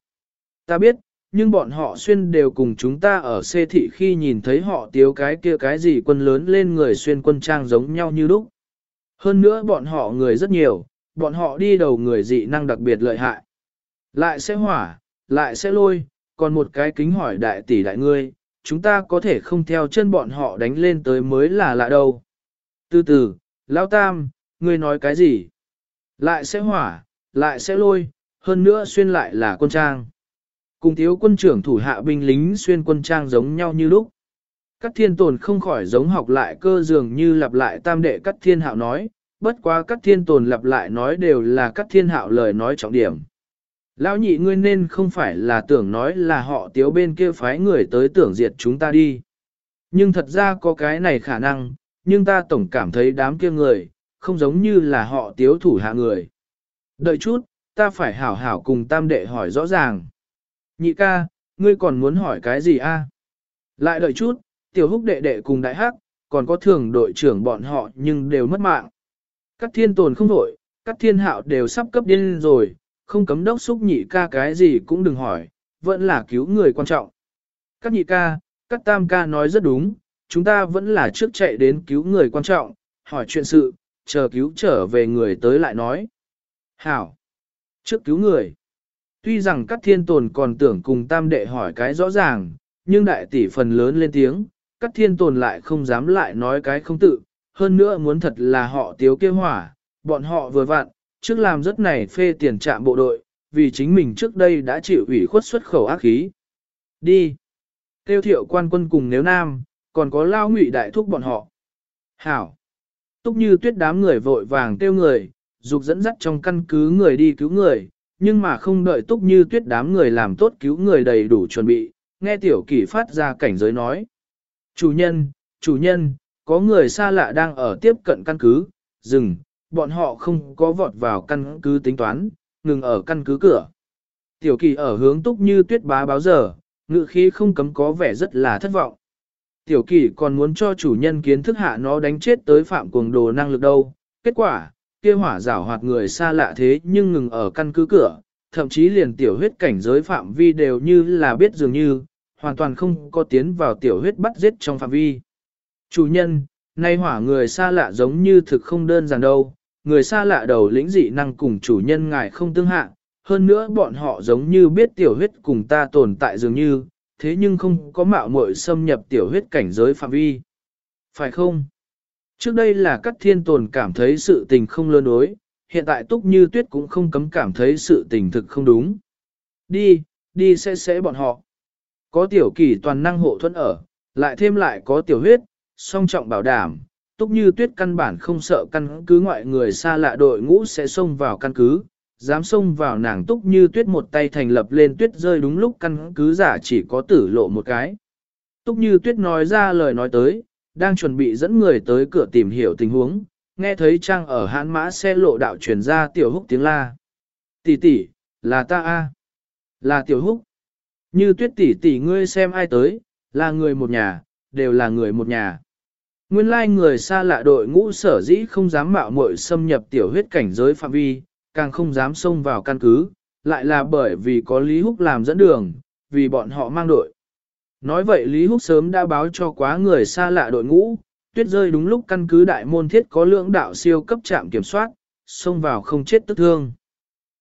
Ta biết, nhưng bọn họ xuyên đều cùng chúng ta ở xê thị khi nhìn thấy họ tiếu cái kia cái gì quân lớn lên người xuyên quân trang giống nhau như lúc. Hơn nữa bọn họ người rất nhiều, bọn họ đi đầu người dị năng đặc biệt lợi hại. Lại sẽ hỏa, lại sẽ lôi, còn một cái kính hỏi đại tỷ đại ngươi, chúng ta có thể không theo chân bọn họ đánh lên tới mới là lạ đâu. Từ từ, Lão Tam, ngươi nói cái gì? Lại sẽ hỏa, lại sẽ lôi, hơn nữa xuyên lại là quân trang. Cùng thiếu quân trưởng thủ hạ binh lính xuyên quân trang giống nhau như lúc. Các thiên tồn không khỏi giống học lại cơ dường như lặp lại tam đệ các thiên hạo nói, bất quá các thiên tồn lặp lại nói đều là các thiên hạo lời nói trọng điểm. Lão nhị ngươi nên không phải là tưởng nói là họ tiếu bên kia phái người tới tưởng diệt chúng ta đi. Nhưng thật ra có cái này khả năng, nhưng ta tổng cảm thấy đám kia người, không giống như là họ tiếu thủ hạ người. Đợi chút, ta phải hảo hảo cùng tam đệ hỏi rõ ràng. Nhị ca, ngươi còn muốn hỏi cái gì a? Lại đợi chút, tiểu húc đệ đệ cùng đại hắc, còn có thường đội trưởng bọn họ nhưng đều mất mạng. Các thiên tồn không đổi, các thiên hạo đều sắp cấp điên rồi, không cấm đốc xúc nhị ca cái gì cũng đừng hỏi, vẫn là cứu người quan trọng. Các nhị ca, các tam ca nói rất đúng, chúng ta vẫn là trước chạy đến cứu người quan trọng, hỏi chuyện sự, chờ cứu trở về người tới lại nói. Hảo! Trước cứu người. Tuy rằng các thiên tồn còn tưởng cùng tam đệ hỏi cái rõ ràng, nhưng đại tỷ phần lớn lên tiếng, các thiên tồn lại không dám lại nói cái không tự, hơn nữa muốn thật là họ tiếu kêu hỏa, bọn họ vừa vặn, trước làm rất này phê tiền trạm bộ đội, vì chính mình trước đây đã chịu ủy khuất xuất khẩu ác khí. Đi! Tiêu thiệu quan quân cùng nếu nam, còn có lao ngụy đại thúc bọn họ. Hảo! Túc như tuyết đám người vội vàng tiêu người, dục dẫn dắt trong căn cứ người đi cứu người, nhưng mà không đợi túc như tuyết đám người làm tốt cứu người đầy đủ chuẩn bị, nghe tiểu kỷ phát ra cảnh giới nói. Chủ nhân, chủ nhân, có người xa lạ đang ở tiếp cận căn cứ, dừng, bọn họ không có vọt vào căn cứ tính toán, ngừng ở căn cứ cửa. Tiểu kỳ ở hướng túc như tuyết bá báo giờ, ngự khí không cấm có vẻ rất là thất vọng. Tiểu kỷ còn muốn cho chủ nhân kiến thức hạ nó đánh chết tới phạm cuồng đồ năng lực đâu. Kết quả, kia hỏa rảo hoạt người xa lạ thế nhưng ngừng ở căn cứ cửa, thậm chí liền tiểu huyết cảnh giới phạm vi đều như là biết dường như, hoàn toàn không có tiến vào tiểu huyết bắt giết trong phạm vi. Chủ nhân, nay hỏa người xa lạ giống như thực không đơn giản đâu, người xa lạ đầu lĩnh dị năng cùng chủ nhân ngài không tương hạ, hơn nữa bọn họ giống như biết tiểu huyết cùng ta tồn tại dường như, thế nhưng không có mạo muội xâm nhập tiểu huyết cảnh giới phạm vi. Phải không? Trước đây là các thiên tồn cảm thấy sự tình không lơn đối, hiện tại túc như tuyết cũng không cấm cảm thấy sự tình thực không đúng. Đi, đi sẽ sẽ bọn họ. Có tiểu kỳ toàn năng hộ thuẫn ở, lại thêm lại có tiểu huyết, song trọng bảo đảm, túc như tuyết căn bản không sợ căn cứ ngoại người xa lạ đội ngũ sẽ xông vào căn cứ, dám xông vào nàng túc như tuyết một tay thành lập lên tuyết rơi đúng lúc căn cứ giả chỉ có tử lộ một cái. Túc như tuyết nói ra lời nói tới, đang chuẩn bị dẫn người tới cửa tìm hiểu tình huống, nghe thấy trang ở hãn mã xe lộ đạo truyền ra tiểu húc tiếng la. Tỷ tỷ, là ta a, Là tiểu húc. Như tuyết tỷ tỷ ngươi xem ai tới, là người một nhà, đều là người một nhà. Nguyên lai người xa lạ đội ngũ sở dĩ không dám mạo muội xâm nhập tiểu huyết cảnh giới phạm vi, càng không dám xông vào căn cứ, lại là bởi vì có Lý Húc làm dẫn đường, vì bọn họ mang đội. Nói vậy Lý Húc sớm đã báo cho quá người xa lạ đội ngũ, tuyết rơi đúng lúc căn cứ đại môn thiết có lưỡng đạo siêu cấp trạm kiểm soát, xông vào không chết tức thương.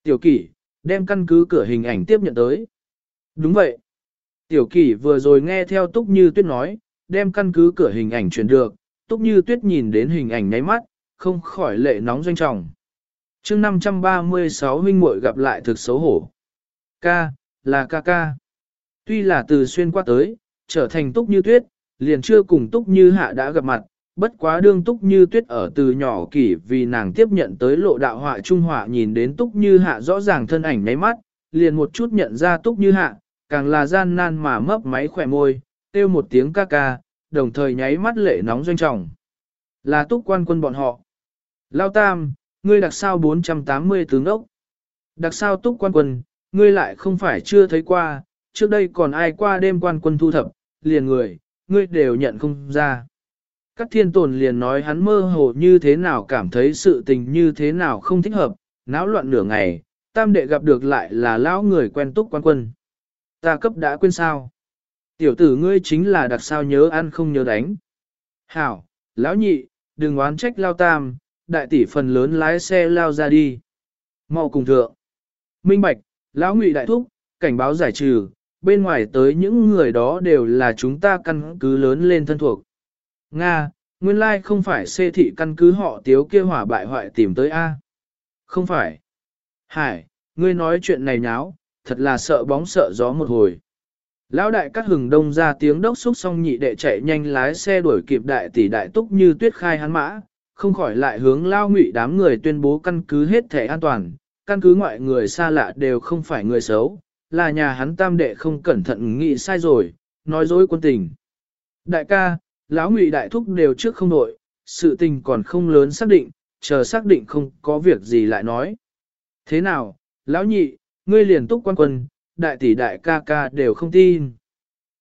Tiểu kỷ, đem căn cứ cửa hình ảnh tiếp nhận tới. Đúng vậy. Tiểu kỷ vừa rồi nghe theo túc như tuyết nói, đem căn cứ cửa hình ảnh truyền được, túc như tuyết nhìn đến hình ảnh nháy mắt, không khỏi lệ nóng doanh trọng chương 536 huynh muội gặp lại thực xấu hổ. Ca, là ca ca. Tuy là từ xuyên qua tới, trở thành túc như tuyết, liền chưa cùng túc như hạ đã gặp mặt, bất quá đương túc như tuyết ở từ nhỏ kỷ vì nàng tiếp nhận tới lộ đạo họa trung họa nhìn đến túc như hạ rõ ràng thân ảnh nháy mắt, liền một chút nhận ra túc như hạ, càng là gian nan mà mấp máy khỏe môi, kêu một tiếng ca ca, đồng thời nháy mắt lệ nóng doanh trọng. Là túc quan quân bọn họ. Lao Tam, ngươi đặc sao 480 tướng ốc. Đặc sao túc quan quân, ngươi lại không phải chưa thấy qua, trước đây còn ai qua đêm quan quân thu thập, liền người, ngươi đều nhận không ra. Các thiên tồn liền nói hắn mơ hồ như thế nào cảm thấy sự tình như thế nào không thích hợp, náo loạn nửa ngày, tam đệ gặp được lại là lão người quen túc quan quân. Ta cấp đã quên sao. Tiểu tử ngươi chính là đặc sao nhớ ăn không nhớ đánh. Hảo, lão nhị, đừng oán trách lao tam, đại tỷ phần lớn lái xe lao ra đi. mau cùng thượng. Minh Bạch, lão ngụy đại thúc, cảnh báo giải trừ, bên ngoài tới những người đó đều là chúng ta căn cứ lớn lên thân thuộc. Nga, nguyên lai không phải xê thị căn cứ họ tiếu kia hỏa bại hoại tìm tới A. Không phải. Hải, ngươi nói chuyện này nháo, thật là sợ bóng sợ gió một hồi. Lão đại cắt hừng đông ra tiếng đốc xúc xong nhị đệ chạy nhanh lái xe đuổi kịp đại tỷ đại túc như tuyết khai hắn mã, không khỏi lại hướng lao ngụy đám người tuyên bố căn cứ hết thể an toàn, căn cứ ngoại người xa lạ đều không phải người xấu, là nhà hắn tam đệ không cẩn thận nghĩ sai rồi, nói dối quân tình. Đại ca, lão ngụy đại thúc đều trước không nội, sự tình còn không lớn xác định, chờ xác định không có việc gì lại nói. Thế nào, lão nhị, ngươi liền túc quan quân, đại tỷ đại ca ca đều không tin.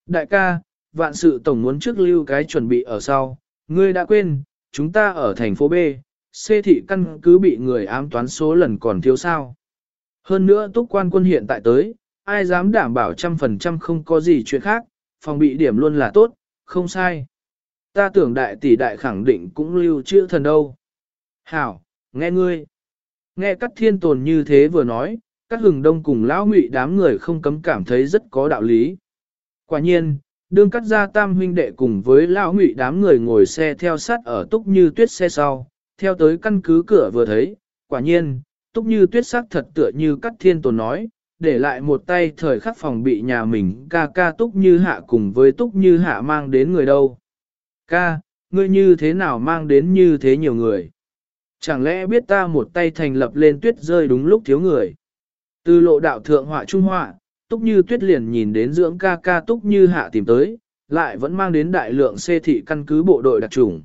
Đại ca, vạn sự tổng muốn trước lưu cái chuẩn bị ở sau, ngươi đã quên, chúng ta ở thành phố B, C thị căn cứ bị người ám toán số lần còn thiếu sao. Hơn nữa túc quan quân hiện tại tới, ai dám đảm bảo trăm phần trăm không có gì chuyện khác, phòng bị điểm luôn là tốt, không sai. Ta tưởng đại tỷ đại khẳng định cũng lưu trữ thần đâu. Hảo, nghe ngươi. Nghe các thiên tồn như thế vừa nói, các hừng đông cùng lão ngụy đám người không cấm cảm thấy rất có đạo lý. Quả nhiên, đương cắt ra tam huynh đệ cùng với lão ngụy đám người ngồi xe theo sát ở túc như tuyết xe sau, theo tới căn cứ cửa vừa thấy, quả nhiên, túc như tuyết sắc thật tựa như cắt thiên tồn nói, để lại một tay thời khắc phòng bị nhà mình ca ca túc như hạ cùng với túc như hạ mang đến người đâu. Ca, ngươi như thế nào mang đến như thế nhiều người? Chẳng lẽ biết ta một tay thành lập lên tuyết rơi đúng lúc thiếu người? Từ lộ đạo thượng họa trung họa, túc như tuyết liền nhìn đến dưỡng ca ca túc như hạ tìm tới, lại vẫn mang đến đại lượng xê thị căn cứ bộ đội đặc trùng.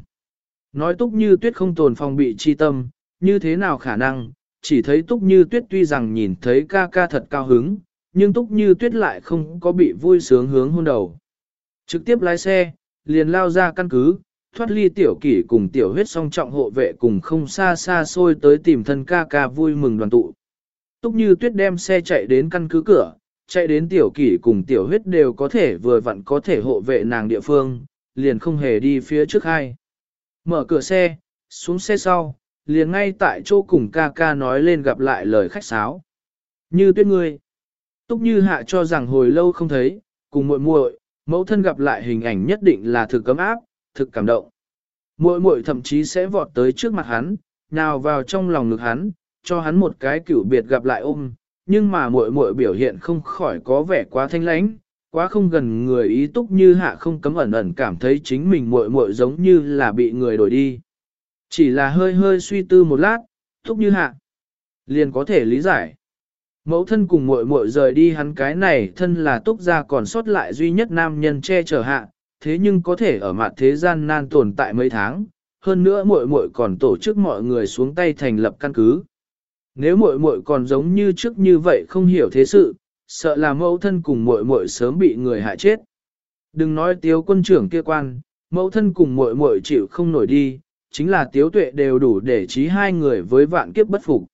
Nói túc như tuyết không tồn phòng bị chi tâm, như thế nào khả năng, chỉ thấy túc như tuyết tuy rằng nhìn thấy ca ca thật cao hứng, nhưng túc như tuyết lại không có bị vui sướng hướng hôn đầu. Trực tiếp lái xe, liền lao ra căn cứ, thoát ly tiểu kỷ cùng tiểu huyết song trọng hộ vệ cùng không xa xa xôi tới tìm thân ca ca vui mừng đoàn tụ. Túc như tuyết đem xe chạy đến căn cứ cửa, chạy đến tiểu kỷ cùng tiểu huyết đều có thể vừa vặn có thể hộ vệ nàng địa phương, liền không hề đi phía trước hai. Mở cửa xe, xuống xe sau, liền ngay tại chỗ cùng ca ca nói lên gặp lại lời khách sáo. Như tuyết ngươi. Túc như hạ cho rằng hồi lâu không thấy, cùng muội muội, mẫu thân gặp lại hình ảnh nhất định là thực cấm áp, thực cảm động. Muội muội thậm chí sẽ vọt tới trước mặt hắn, nào vào trong lòng ngực hắn, cho hắn một cái cửu biệt gặp lại ôm, nhưng mà muội muội biểu hiện không khỏi có vẻ quá thanh lãnh, quá không gần người ý túc như hạ không cấm ẩn ẩn cảm thấy chính mình muội muội giống như là bị người đổi đi. Chỉ là hơi hơi suy tư một lát, túc như hạ, liền có thể lý giải. Mẫu thân cùng muội muội rời đi hắn cái này thân là túc gia còn sót lại duy nhất nam nhân che chở hạ, thế nhưng có thể ở mặt thế gian nan tồn tại mấy tháng, hơn nữa muội muội còn tổ chức mọi người xuống tay thành lập căn cứ. Nếu muội muội còn giống như trước như vậy không hiểu thế sự, sợ là mẫu thân cùng muội muội sớm bị người hại chết. Đừng nói tiếu quân trưởng kia quan, mẫu thân cùng muội muội chịu không nổi đi, chính là tiếu tuệ đều đủ để trí hai người với vạn kiếp bất phục.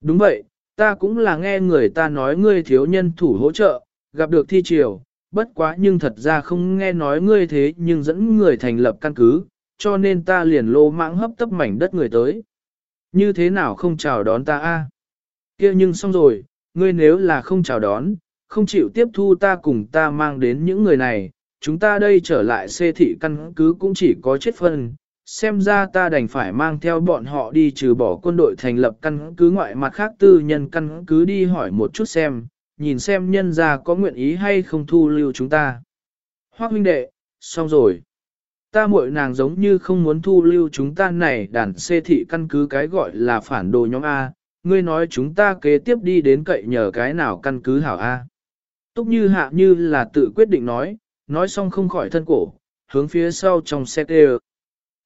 Đúng vậy, ta cũng là nghe người ta nói ngươi thiếu nhân thủ hỗ trợ, gặp được thi triều, bất quá nhưng thật ra không nghe nói ngươi thế nhưng dẫn người thành lập căn cứ, cho nên ta liền lô mãng hấp tấp mảnh đất người tới. Như thế nào không chào đón ta a? kia nhưng xong rồi, ngươi nếu là không chào đón, không chịu tiếp thu ta cùng ta mang đến những người này, chúng ta đây trở lại xê thị căn cứ cũng chỉ có chết phân, xem ra ta đành phải mang theo bọn họ đi trừ bỏ quân đội thành lập căn cứ ngoại mặt khác tư nhân căn cứ đi hỏi một chút xem, nhìn xem nhân ra có nguyện ý hay không thu lưu chúng ta. Hoác huynh đệ, xong rồi. Ta muội nàng giống như không muốn thu lưu chúng ta này đàn xê thị căn cứ cái gọi là phản đồ nhóm A, ngươi nói chúng ta kế tiếp đi đến cậy nhờ cái nào căn cứ hảo A. Túc như hạ như là tự quyết định nói, nói xong không khỏi thân cổ, hướng phía sau trong xe tê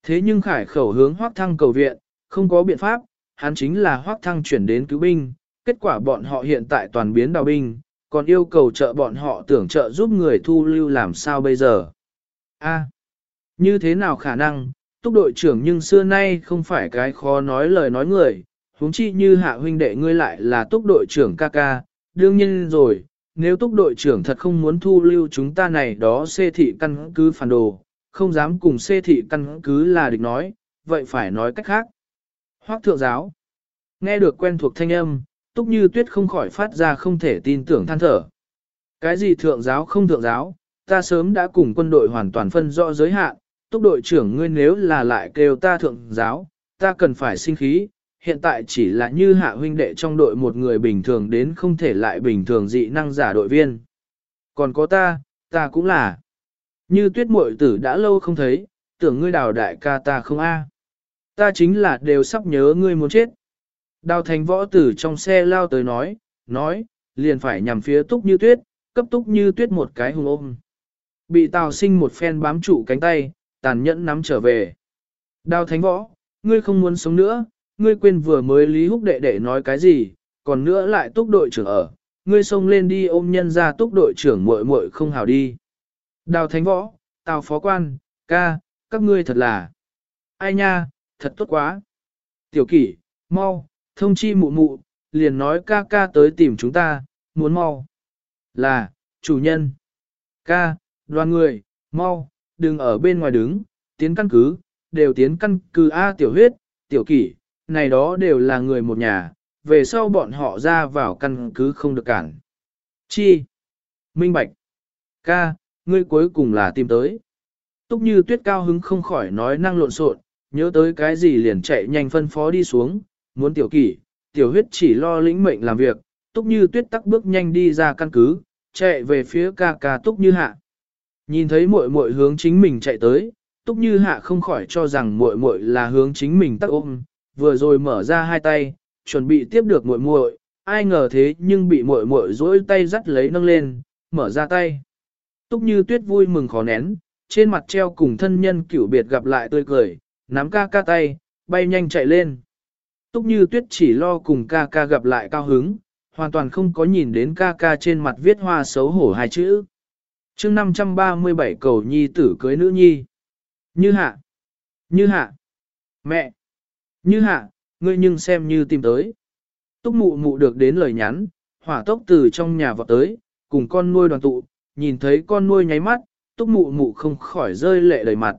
Thế nhưng khải khẩu hướng hoác thăng cầu viện, không có biện pháp, hắn chính là hoác thăng chuyển đến cứu binh, kết quả bọn họ hiện tại toàn biến đào binh, còn yêu cầu trợ bọn họ tưởng trợ giúp người thu lưu làm sao bây giờ. A, như thế nào khả năng, túc đội trưởng nhưng xưa nay không phải cái khó nói lời nói người, huống chi như hạ huynh đệ ngươi lại là túc đội trưởng ca ca, đương nhiên rồi, nếu túc đội trưởng thật không muốn thu lưu chúng ta này đó xê thị căn cứ phản đồ, không dám cùng xê thị căn cứ là địch nói, vậy phải nói cách khác. Hoác thượng giáo, nghe được quen thuộc thanh âm, túc như tuyết không khỏi phát ra không thể tin tưởng than thở. Cái gì thượng giáo không thượng giáo, ta sớm đã cùng quân đội hoàn toàn phân rõ giới hạn, túc đội trưởng ngươi nếu là lại kêu ta thượng giáo, ta cần phải sinh khí, hiện tại chỉ là như hạ huynh đệ trong đội một người bình thường đến không thể lại bình thường dị năng giả đội viên. Còn có ta, ta cũng là. Như tuyết muội tử đã lâu không thấy, tưởng ngươi đào đại ca ta không a. Ta chính là đều sắp nhớ ngươi muốn chết. Đào thành võ tử trong xe lao tới nói, nói, liền phải nhằm phía túc như tuyết, cấp túc như tuyết một cái hùng ôm. Bị tào sinh một phen bám trụ cánh tay, tàn nhẫn nắm trở về. Đào thánh võ, ngươi không muốn sống nữa, ngươi quên vừa mới Lý Húc đệ đệ nói cái gì, còn nữa lại túc đội trưởng ở, ngươi xông lên đi ôm nhân ra túc đội trưởng muội muội không hào đi. Đào thánh võ, tào phó quan, ca, các ngươi thật là. Ai nha, thật tốt quá. Tiểu kỷ, mau, thông chi mụ mụ, liền nói ca ca tới tìm chúng ta, muốn mau. Là, chủ nhân. Ca, đoàn người, mau, đừng ở bên ngoài đứng, tiến căn cứ, đều tiến căn cứ A tiểu huyết, tiểu kỷ, này đó đều là người một nhà, về sau bọn họ ra vào căn cứ không được cản. Chi? Minh Bạch. Ca, ngươi cuối cùng là tìm tới. Túc như tuyết cao hứng không khỏi nói năng lộn xộn, nhớ tới cái gì liền chạy nhanh phân phó đi xuống, muốn tiểu kỷ, tiểu huyết chỉ lo lĩnh mệnh làm việc, túc như tuyết tắc bước nhanh đi ra căn cứ, chạy về phía ca ca túc như hạ. Nhìn thấy muội muội hướng chính mình chạy tới, túc như hạ không khỏi cho rằng muội muội là hướng chính mình tác ôm, vừa rồi mở ra hai tay, chuẩn bị tiếp được muội muội, ai ngờ thế nhưng bị muội muội duỗi tay dắt lấy nâng lên, mở ra tay. Túc như tuyết vui mừng khó nén, trên mặt treo cùng thân nhân cửu biệt gặp lại tươi cười, nắm ca ca tay, bay nhanh chạy lên. Túc như tuyết chỉ lo cùng ca ca gặp lại cao hứng, hoàn toàn không có nhìn đến ca ca trên mặt viết hoa xấu hổ hai chữ chương 537 cầu nhi tử cưới nữ nhi. Như hạ. Như hạ. Mẹ. Như hạ, ngươi nhưng xem như tìm tới. Túc mụ mụ được đến lời nhắn, hỏa tốc từ trong nhà vọt tới, cùng con nuôi đoàn tụ, nhìn thấy con nuôi nháy mắt, túc mụ mụ không khỏi rơi lệ đầy mặt.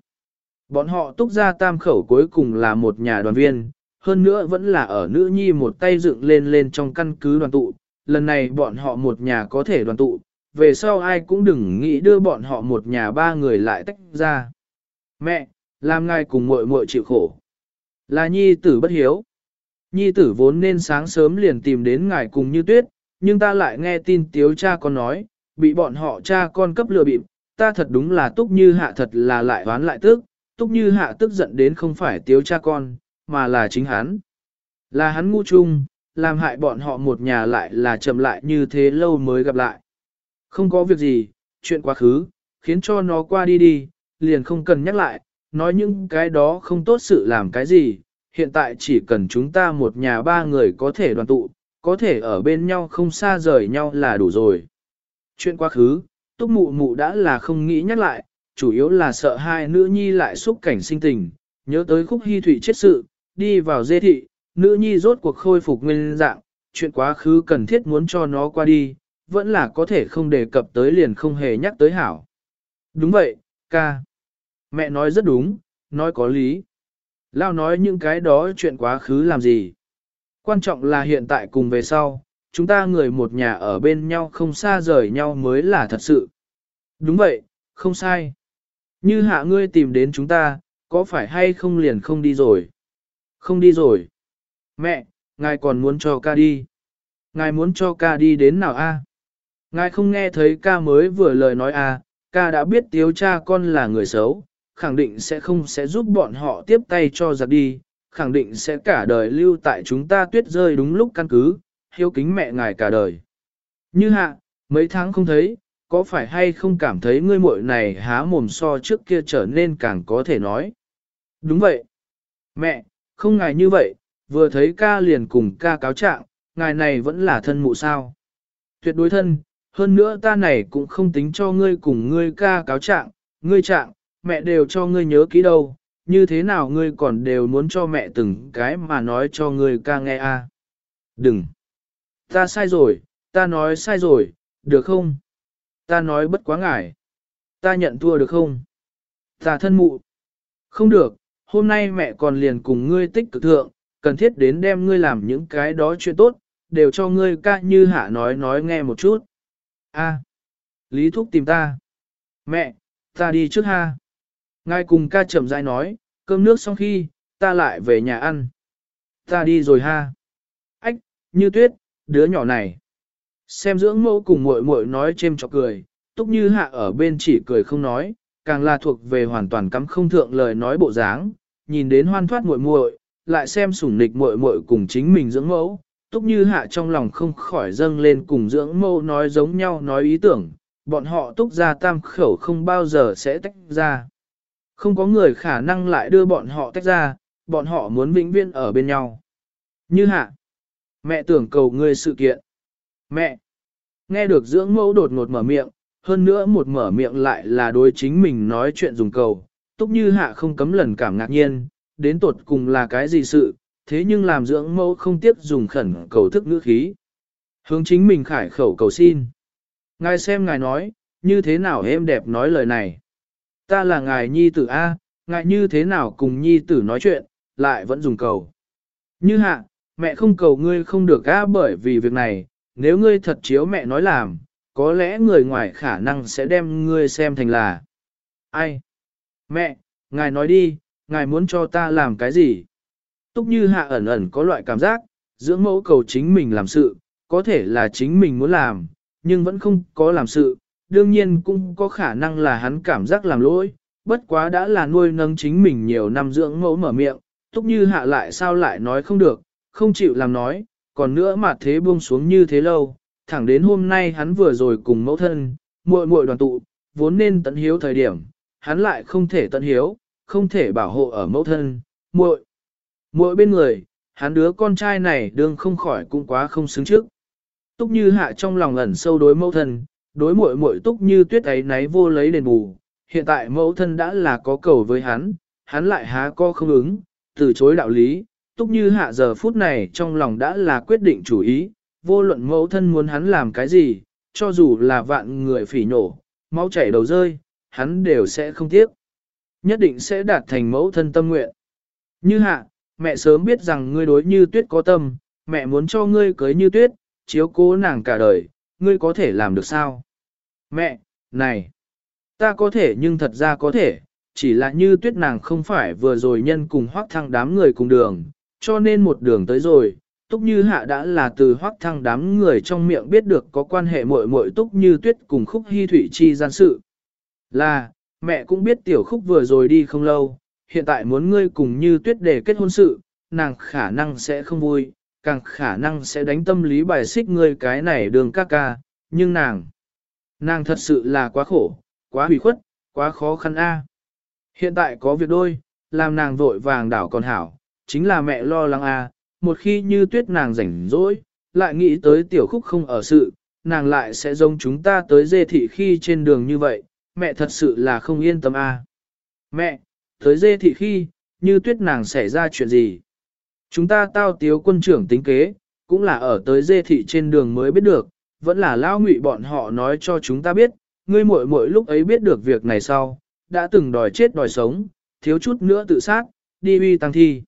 Bọn họ túc ra tam khẩu cuối cùng là một nhà đoàn viên, hơn nữa vẫn là ở nữ nhi một tay dựng lên lên trong căn cứ đoàn tụ, lần này bọn họ một nhà có thể đoàn tụ, về sau ai cũng đừng nghĩ đưa bọn họ một nhà ba người lại tách ra. Mẹ, làm ngài cùng muội muội chịu khổ. Là nhi tử bất hiếu. Nhi tử vốn nên sáng sớm liền tìm đến ngài cùng như tuyết, nhưng ta lại nghe tin tiếu cha con nói, bị bọn họ cha con cấp lừa bịp, ta thật đúng là túc như hạ thật là lại oán lại tức, túc như hạ tức giận đến không phải tiếu cha con, mà là chính hắn. Là hắn ngu chung, làm hại bọn họ một nhà lại là chậm lại như thế lâu mới gặp lại. Không có việc gì, chuyện quá khứ, khiến cho nó qua đi đi, liền không cần nhắc lại, nói những cái đó không tốt sự làm cái gì, hiện tại chỉ cần chúng ta một nhà ba người có thể đoàn tụ, có thể ở bên nhau không xa rời nhau là đủ rồi. Chuyện quá khứ, túc mụ mụ đã là không nghĩ nhắc lại, chủ yếu là sợ hai nữ nhi lại xúc cảnh sinh tình, nhớ tới khúc hy thủy chết sự, đi vào dê thị, nữ nhi rốt cuộc khôi phục nguyên dạng, chuyện quá khứ cần thiết muốn cho nó qua đi, vẫn là có thể không đề cập tới liền không hề nhắc tới hảo. Đúng vậy, ca. Mẹ nói rất đúng, nói có lý. Lao nói những cái đó chuyện quá khứ làm gì. Quan trọng là hiện tại cùng về sau, chúng ta người một nhà ở bên nhau không xa rời nhau mới là thật sự. Đúng vậy, không sai. Như hạ ngươi tìm đến chúng ta, có phải hay không liền không đi rồi? Không đi rồi. Mẹ, ngài còn muốn cho ca đi. Ngài muốn cho ca đi đến nào a? Ngài không nghe thấy ca mới vừa lời nói à? ca đã biết tiếu cha con là người xấu, khẳng định sẽ không sẽ giúp bọn họ tiếp tay cho giặc đi, khẳng định sẽ cả đời lưu tại chúng ta tuyết rơi đúng lúc căn cứ, hiếu kính mẹ ngài cả đời. Như hạ, mấy tháng không thấy, có phải hay không cảm thấy ngươi muội này há mồm so trước kia trở nên càng có thể nói. Đúng vậy. Mẹ, không ngài như vậy, vừa thấy ca liền cùng ca cáo trạng, ngài này vẫn là thân mụ sao. Tuyệt đối thân, hơn nữa ta này cũng không tính cho ngươi cùng ngươi ca cáo trạng, ngươi trạng, mẹ đều cho ngươi nhớ kỹ đâu, như thế nào ngươi còn đều muốn cho mẹ từng cái mà nói cho ngươi ca nghe a? À? Đừng! Ta sai rồi, ta nói sai rồi, được không? Ta nói bất quá ngại. Ta nhận thua được không? Ta thân mụ. Không được, hôm nay mẹ còn liền cùng ngươi tích cực thượng, cần thiết đến đem ngươi làm những cái đó chuyện tốt, đều cho ngươi ca như hạ nói nói nghe một chút. A, Lý Thúc tìm ta. Mẹ, ta đi trước ha. Ngài cùng ca chậm rãi nói, cơm nước xong khi, ta lại về nhà ăn. Ta đi rồi ha. Ách, như tuyết, đứa nhỏ này. Xem dưỡng mẫu cùng muội muội nói chêm chọc cười, túc như hạ ở bên chỉ cười không nói, càng là thuộc về hoàn toàn cắm không thượng lời nói bộ dáng, nhìn đến hoan thoát muội muội, lại xem sủng nịch muội muội cùng chính mình dưỡng mẫu, túc như hạ trong lòng không khỏi dâng lên cùng dưỡng mẫu nói giống nhau nói ý tưởng, bọn họ túc ra tam khẩu không bao giờ sẽ tách ra. Không có người khả năng lại đưa bọn họ tách ra, bọn họ muốn vĩnh viễn ở bên nhau. Như hạ, mẹ tưởng cầu người sự kiện. Mẹ, nghe được dưỡng mẫu đột ngột mở miệng, hơn nữa một mở miệng lại là đối chính mình nói chuyện dùng cầu. Túc như hạ không cấm lần cảm ngạc nhiên, đến tột cùng là cái gì sự, thế nhưng làm dưỡng mẫu không tiếp dùng khẩn cầu thức ngữ khí. Hướng chính mình khải khẩu cầu xin. Ngài xem ngài nói, như thế nào em đẹp nói lời này. Ta là ngài nhi tử A, ngài như thế nào cùng nhi tử nói chuyện, lại vẫn dùng cầu. Như hạ, mẹ không cầu ngươi không được A bởi vì việc này, nếu ngươi thật chiếu mẹ nói làm, có lẽ người ngoài khả năng sẽ đem ngươi xem thành là. Ai? Mẹ, ngài nói đi, ngài muốn cho ta làm cái gì? Túc như hạ ẩn ẩn có loại cảm giác, dưỡng mẫu cầu chính mình làm sự, có thể là chính mình muốn làm, nhưng vẫn không có làm sự, đương nhiên cũng có khả năng là hắn cảm giác làm lỗi, bất quá đã là nuôi nâng chính mình nhiều năm dưỡng mẫu mở miệng, túc như hạ lại sao lại nói không được, không chịu làm nói, còn nữa mà thế buông xuống như thế lâu, thẳng đến hôm nay hắn vừa rồi cùng mẫu thân, muội muội đoàn tụ, vốn nên tận hiếu thời điểm, hắn lại không thể tận hiếu, không thể bảo hộ ở mẫu thân, muội mỗi bên người, hắn đứa con trai này đương không khỏi cũng quá không xứng trước. Túc như hạ trong lòng ẩn sâu đối mẫu thân, đối muội muội túc như tuyết ấy náy vô lấy đền bù, hiện tại mẫu thân đã là có cầu với hắn, hắn lại há co không ứng, từ chối đạo lý, túc như hạ giờ phút này trong lòng đã là quyết định chủ ý, vô luận mẫu thân muốn hắn làm cái gì, cho dù là vạn người phỉ nổ, máu chảy đầu rơi, hắn đều sẽ không tiếc. Nhất định sẽ đạt thành mẫu thân tâm nguyện. Như hạ, mẹ sớm biết rằng ngươi đối như tuyết có tâm, mẹ muốn cho ngươi cưới như tuyết, chiếu cố nàng cả đời, ngươi có thể làm được sao? Mẹ, này, ta có thể nhưng thật ra có thể, chỉ là như tuyết nàng không phải vừa rồi nhân cùng hoác thăng đám người cùng đường, cho nên một đường tới rồi, túc như hạ đã là từ hoác thăng đám người trong miệng biết được có quan hệ muội muội túc như tuyết cùng khúc hy thủy chi gian sự. Là, mẹ cũng biết tiểu khúc vừa rồi đi không lâu, hiện tại muốn ngươi cùng như tuyết để kết hôn sự, nàng khả năng sẽ không vui, càng khả năng sẽ đánh tâm lý bài xích ngươi cái này đường ca ca, nhưng nàng, nàng thật sự là quá khổ, quá hủy khuất, quá khó khăn a. Hiện tại có việc đôi, làm nàng vội vàng đảo còn hảo, chính là mẹ lo lắng a, một khi như tuyết nàng rảnh rỗi, lại nghĩ tới tiểu khúc không ở sự, nàng lại sẽ giống chúng ta tới dê thị khi trên đường như vậy, mẹ thật sự là không yên tâm a. Mẹ, tới dê thị khi, như tuyết nàng xảy ra chuyện gì? Chúng ta tao tiếu quân trưởng tính kế, cũng là ở tới dê thị trên đường mới biết được, vẫn là lao ngụy bọn họ nói cho chúng ta biết, ngươi muội muội lúc ấy biết được việc này sau, đã từng đòi chết đòi sống, thiếu chút nữa tự sát, đi uy tăng thi.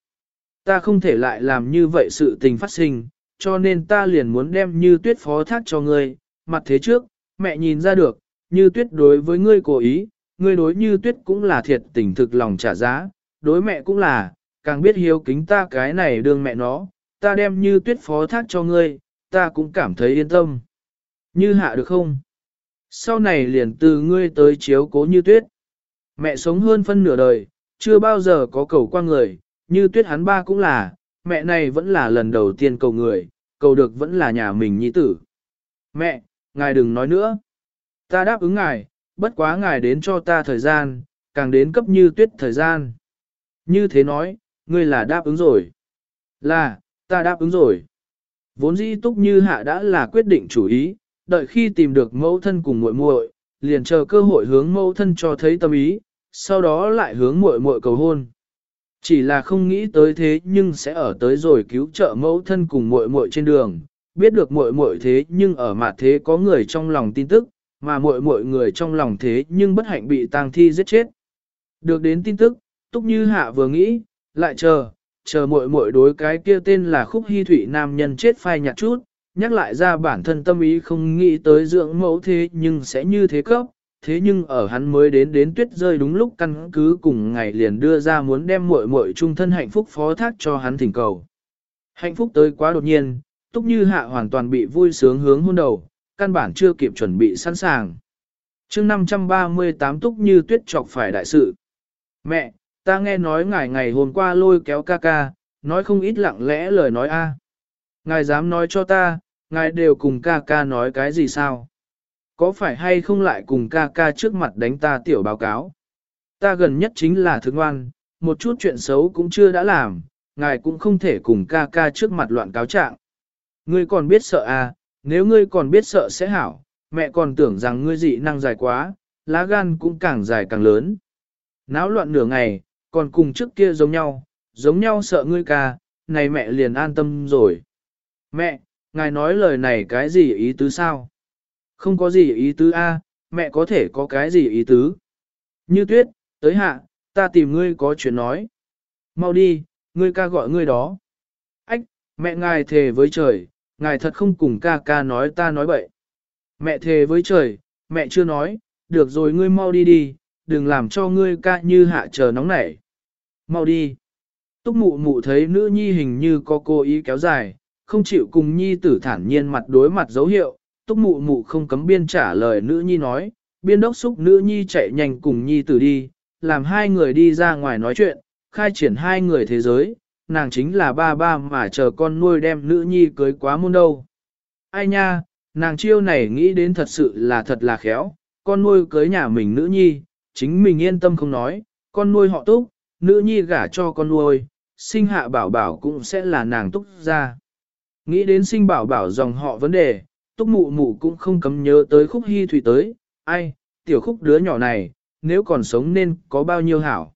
Ta không thể lại làm như vậy sự tình phát sinh, cho nên ta liền muốn đem như tuyết phó thác cho ngươi, mặt thế trước, mẹ nhìn ra được, như tuyết đối với ngươi cố ý, ngươi đối như tuyết cũng là thiệt tình thực lòng trả giá, đối mẹ cũng là, càng biết hiếu kính ta cái này đương mẹ nó, ta đem như tuyết phó thác cho ngươi, ta cũng cảm thấy yên tâm. Như hạ được không? Sau này liền từ ngươi tới chiếu cố như tuyết. Mẹ sống hơn phân nửa đời, chưa bao giờ có cầu qua người, như tuyết hắn ba cũng là, mẹ này vẫn là lần đầu tiên cầu người, cầu được vẫn là nhà mình nhi tử. Mẹ, ngài đừng nói nữa. Ta đáp ứng ngài, bất quá ngài đến cho ta thời gian, càng đến cấp như tuyết thời gian. Như thế nói, ngươi là đáp ứng rồi. Là, ta đáp ứng rồi. Vốn dĩ túc như hạ đã là quyết định chủ ý, đợi khi tìm được mẫu thân cùng muội muội, liền chờ cơ hội hướng mẫu thân cho thấy tâm ý, sau đó lại hướng muội muội cầu hôn. Chỉ là không nghĩ tới thế nhưng sẽ ở tới rồi cứu trợ mẫu thân cùng muội muội trên đường, biết được muội muội thế nhưng ở mặt thế có người trong lòng tin tức, mà muội muội người trong lòng thế nhưng bất hạnh bị tang thi giết chết. Được đến tin tức, Túc Như Hạ vừa nghĩ, lại chờ, chờ muội muội đối cái kia tên là Khúc Hi thủy nam nhân chết phai nhạt chút, nhắc lại ra bản thân tâm ý không nghĩ tới dưỡng mẫu thế nhưng sẽ như thế cấp, thế nhưng ở hắn mới đến đến tuyết rơi đúng lúc căn cứ cùng ngày liền đưa ra muốn đem muội muội trung thân hạnh phúc phó thác cho hắn thỉnh cầu. Hạnh phúc tới quá đột nhiên, Túc Như Hạ hoàn toàn bị vui sướng hướng hôn đầu, căn bản chưa kịp chuẩn bị sẵn sàng. chương 538 Túc Như Tuyết chọc phải đại sự. Mẹ, ta nghe nói ngài ngày hôm qua lôi kéo ca ca, nói không ít lặng lẽ lời nói a. Ngài dám nói cho ta, ngài đều cùng ca ca nói cái gì sao? Có phải hay không lại cùng ca ca trước mặt đánh ta tiểu báo cáo? Ta gần nhất chính là thương ngoan, một chút chuyện xấu cũng chưa đã làm, ngài cũng không thể cùng ca ca trước mặt loạn cáo trạng. Ngươi còn biết sợ à, nếu ngươi còn biết sợ sẽ hảo, mẹ còn tưởng rằng ngươi dị năng dài quá, lá gan cũng càng dài càng lớn. Náo loạn nửa ngày, còn cùng trước kia giống nhau, giống nhau sợ ngươi ca, này mẹ liền an tâm rồi. Mẹ, ngài nói lời này cái gì ý tứ sao? Không có gì ý tứ a, mẹ có thể có cái gì ý tứ? Như tuyết, tới hạ, ta tìm ngươi có chuyện nói. Mau đi, ngươi ca gọi ngươi đó. Ách, mẹ ngài thề với trời, ngài thật không cùng ca ca nói ta nói bậy. Mẹ thề với trời, mẹ chưa nói, được rồi ngươi mau đi đi, đừng làm cho ngươi ca như hạ chờ nóng nảy. Mau đi. Túc mụ mụ thấy nữ nhi hình như có cố ý kéo dài, không chịu cùng nhi tử thản nhiên mặt đối mặt dấu hiệu, túc mụ mụ không cấm biên trả lời nữ nhi nói, biên đốc xúc nữ nhi chạy nhanh cùng nhi tử đi, làm hai người đi ra ngoài nói chuyện, khai triển hai người thế giới, nàng chính là ba ba mà chờ con nuôi đem nữ nhi cưới quá môn đâu. Ai nha, nàng chiêu này nghĩ đến thật sự là thật là khéo, con nuôi cưới nhà mình nữ nhi, chính mình yên tâm không nói, con nuôi họ túc, nữ nhi gả cho con nuôi, sinh hạ bảo bảo cũng sẽ là nàng túc ra. Nghĩ đến sinh bảo bảo dòng họ vấn đề, túc mụ mụ cũng không cấm nhớ tới khúc hy thủy tới, ai, tiểu khúc đứa nhỏ này, nếu còn sống nên có bao nhiêu hảo.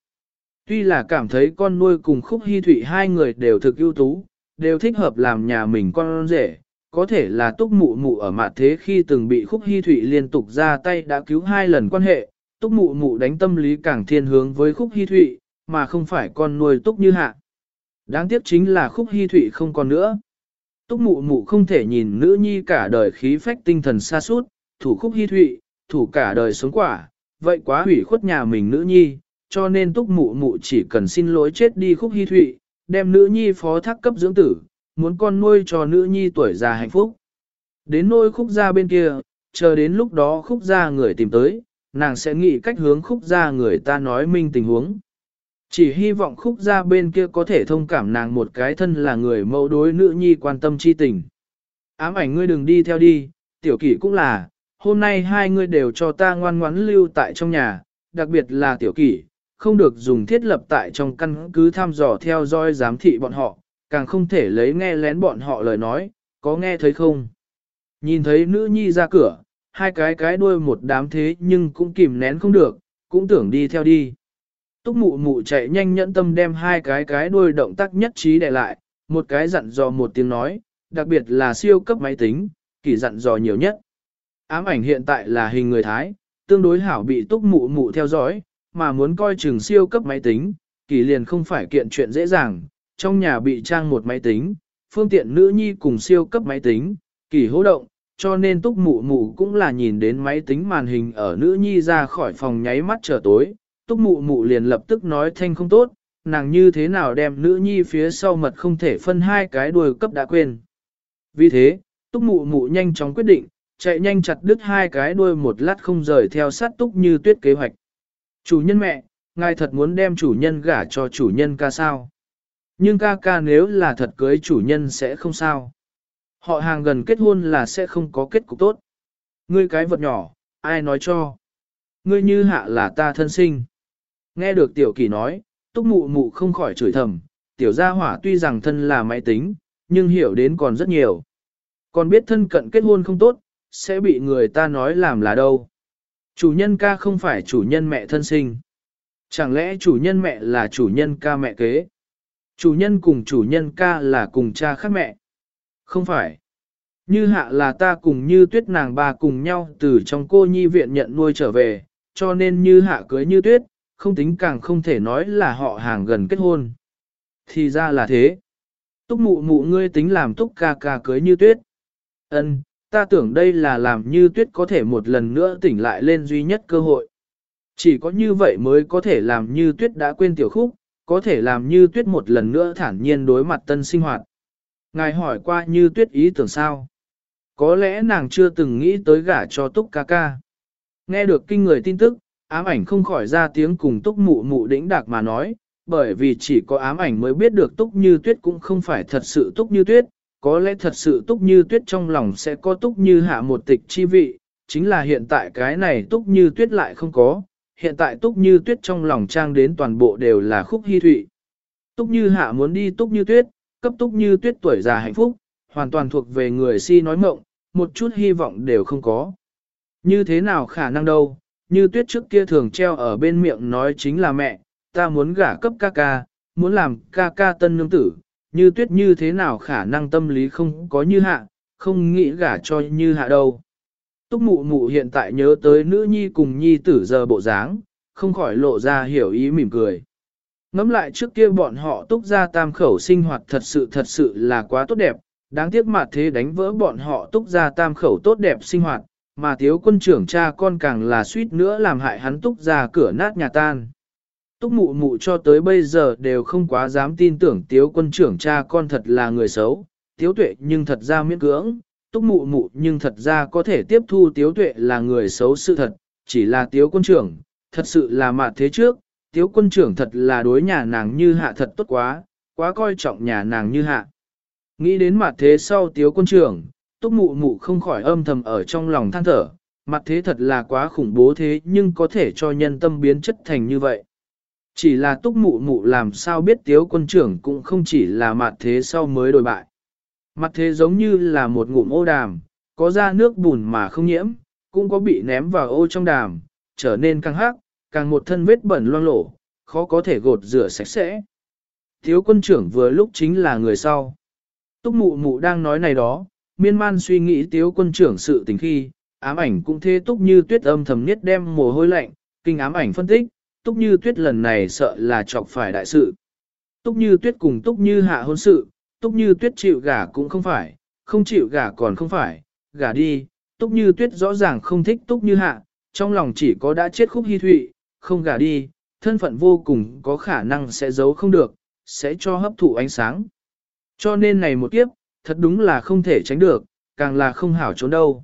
Tuy là cảm thấy con nuôi cùng khúc hy Thụy hai người đều thực ưu tú, đều thích hợp làm nhà mình con rể, có thể là túc mụ mụ ở mặt thế khi từng bị khúc hy Thụy liên tục ra tay đã cứu hai lần quan hệ, túc mụ mụ đánh tâm lý càng thiên hướng với khúc hy thụy, mà không phải con nuôi túc như hạ. Đáng tiếc chính là khúc hy thụy không còn nữa. Túc mụ mụ không thể nhìn nữ nhi cả đời khí phách tinh thần xa suốt, thủ khúc hy thụy, thủ cả đời sống quả, vậy quá hủy khuất nhà mình nữ nhi, cho nên túc mụ mụ chỉ cần xin lỗi chết đi khúc hy thụy, đem nữ nhi phó thác cấp dưỡng tử, muốn con nuôi cho nữ nhi tuổi già hạnh phúc. Đến nôi khúc gia bên kia, chờ đến lúc đó khúc gia người tìm tới, nàng sẽ nghĩ cách hướng khúc gia người ta nói minh tình huống. Chỉ hy vọng khúc gia bên kia có thể thông cảm nàng một cái thân là người mẫu đối nữ nhi quan tâm chi tình. Ám ảnh ngươi đừng đi theo đi, tiểu kỷ cũng là, hôm nay hai ngươi đều cho ta ngoan ngoãn lưu tại trong nhà, đặc biệt là tiểu kỷ, không được dùng thiết lập tại trong căn cứ thăm dò theo dõi giám thị bọn họ, càng không thể lấy nghe lén bọn họ lời nói, có nghe thấy không? Nhìn thấy nữ nhi ra cửa, hai cái cái đuôi một đám thế nhưng cũng kìm nén không được, cũng tưởng đi theo đi. Túc mụ mụ chạy nhanh nhẫn tâm đem hai cái cái đuôi động tác nhất trí để lại, một cái dặn dò một tiếng nói, đặc biệt là siêu cấp máy tính, kỳ dặn dò nhiều nhất. Ám ảnh hiện tại là hình người Thái, tương đối hảo bị túc mụ mụ theo dõi, mà muốn coi chừng siêu cấp máy tính, kỳ liền không phải kiện chuyện dễ dàng, trong nhà bị trang một máy tính, phương tiện nữ nhi cùng siêu cấp máy tính, kỳ hỗ động, cho nên túc mụ mụ cũng là nhìn đến máy tính màn hình ở nữ nhi ra khỏi phòng nháy mắt trở tối, túc mụ mụ liền lập tức nói thanh không tốt, nàng như thế nào đem nữ nhi phía sau mật không thể phân hai cái đuôi cấp đã quên. Vì thế, túc mụ mụ nhanh chóng quyết định, chạy nhanh chặt đứt hai cái đuôi một lát không rời theo sát túc như tuyết kế hoạch. Chủ nhân mẹ, ngài thật muốn đem chủ nhân gả cho chủ nhân ca sao. Nhưng ca ca nếu là thật cưới chủ nhân sẽ không sao. Họ hàng gần kết hôn là sẽ không có kết cục tốt. Ngươi cái vật nhỏ, ai nói cho. Ngươi như hạ là ta thân sinh. Nghe được tiểu kỳ nói, túc mụ mụ không khỏi chửi thầm, tiểu gia hỏa tuy rằng thân là máy tính, nhưng hiểu đến còn rất nhiều. Còn biết thân cận kết hôn không tốt, sẽ bị người ta nói làm là đâu. Chủ nhân ca không phải chủ nhân mẹ thân sinh. Chẳng lẽ chủ nhân mẹ là chủ nhân ca mẹ kế? Chủ nhân cùng chủ nhân ca là cùng cha khác mẹ? Không phải. Như hạ là ta cùng như tuyết nàng bà cùng nhau từ trong cô nhi viện nhận nuôi trở về, cho nên như hạ cưới như tuyết, không tính càng không thể nói là họ hàng gần kết hôn. Thì ra là thế. Túc mụ mụ ngươi tính làm túc ca ca cưới như tuyết. Ân, ta tưởng đây là làm như tuyết có thể một lần nữa tỉnh lại lên duy nhất cơ hội. Chỉ có như vậy mới có thể làm như tuyết đã quên tiểu khúc, có thể làm như tuyết một lần nữa thản nhiên đối mặt tân sinh hoạt. Ngài hỏi qua như tuyết ý tưởng sao? Có lẽ nàng chưa từng nghĩ tới gả cho túc ca ca. Nghe được kinh người tin tức, ám ảnh không khỏi ra tiếng cùng túc mụ mụ đĩnh đạc mà nói, bởi vì chỉ có ám ảnh mới biết được túc như tuyết cũng không phải thật sự túc như tuyết, có lẽ thật sự túc như tuyết trong lòng sẽ có túc như hạ một tịch chi vị, chính là hiện tại cái này túc như tuyết lại không có, hiện tại túc như tuyết trong lòng trang đến toàn bộ đều là khúc hy thụy. Túc như hạ muốn đi túc như tuyết, cấp túc như tuyết tuổi già hạnh phúc, hoàn toàn thuộc về người si nói mộng, một chút hy vọng đều không có. Như thế nào khả năng đâu, như tuyết trước kia thường treo ở bên miệng nói chính là mẹ, ta muốn gả cấp ca ca, muốn làm ca ca tân nương tử, như tuyết như thế nào khả năng tâm lý không có như hạ, không nghĩ gả cho như hạ đâu. Túc mụ mụ hiện tại nhớ tới nữ nhi cùng nhi tử giờ bộ dáng, không khỏi lộ ra hiểu ý mỉm cười. Ngắm lại trước kia bọn họ túc ra tam khẩu sinh hoạt thật sự thật sự là quá tốt đẹp, đáng tiếc mà thế đánh vỡ bọn họ túc ra tam khẩu tốt đẹp sinh hoạt, mà thiếu quân trưởng cha con càng là suýt nữa làm hại hắn túc ra cửa nát nhà tan. Túc mụ mụ cho tới bây giờ đều không quá dám tin tưởng tiếu quân trưởng cha con thật là người xấu, tiếu tuệ nhưng thật ra miễn cưỡng, túc mụ mụ nhưng thật ra có thể tiếp thu tiếu tuệ là người xấu sự thật, chỉ là tiếu quân trưởng, thật sự là mạt thế trước, tiếu quân trưởng thật là đối nhà nàng như hạ thật tốt quá, quá coi trọng nhà nàng như hạ. Nghĩ đến mặt thế sau tiếu quân trưởng, túc mụ mụ không khỏi âm thầm ở trong lòng than thở, mặt thế thật là quá khủng bố thế nhưng có thể cho nhân tâm biến chất thành như vậy. Chỉ là túc mụ mụ làm sao biết tiếu quân trưởng cũng không chỉ là mặt thế sau mới đổi bại. Mặt thế giống như là một ngụm ô đàm, có ra nước bùn mà không nhiễm, cũng có bị ném vào ô trong đàm, trở nên căng hắc, càng một thân vết bẩn loang lổ, khó có thể gột rửa sạch sẽ. Thiếu quân trưởng vừa lúc chính là người sau. Túc mụ mụ đang nói này đó, miên man suy nghĩ tiếu quân trưởng sự tình khi, ám ảnh cũng thế túc như tuyết âm thầm nhất đem mồ hôi lạnh, kinh ám ảnh phân tích, túc như tuyết lần này sợ là chọc phải đại sự. Túc như tuyết cùng túc như hạ hôn sự, túc như tuyết chịu gả cũng không phải, không chịu gả còn không phải, gả đi, túc như tuyết rõ ràng không thích túc như hạ, trong lòng chỉ có đã chết khúc hy thụy, không gả đi, thân phận vô cùng có khả năng sẽ giấu không được, sẽ cho hấp thụ ánh sáng. Cho nên này một kiếp, thật đúng là không thể tránh được, càng là không hảo trốn đâu.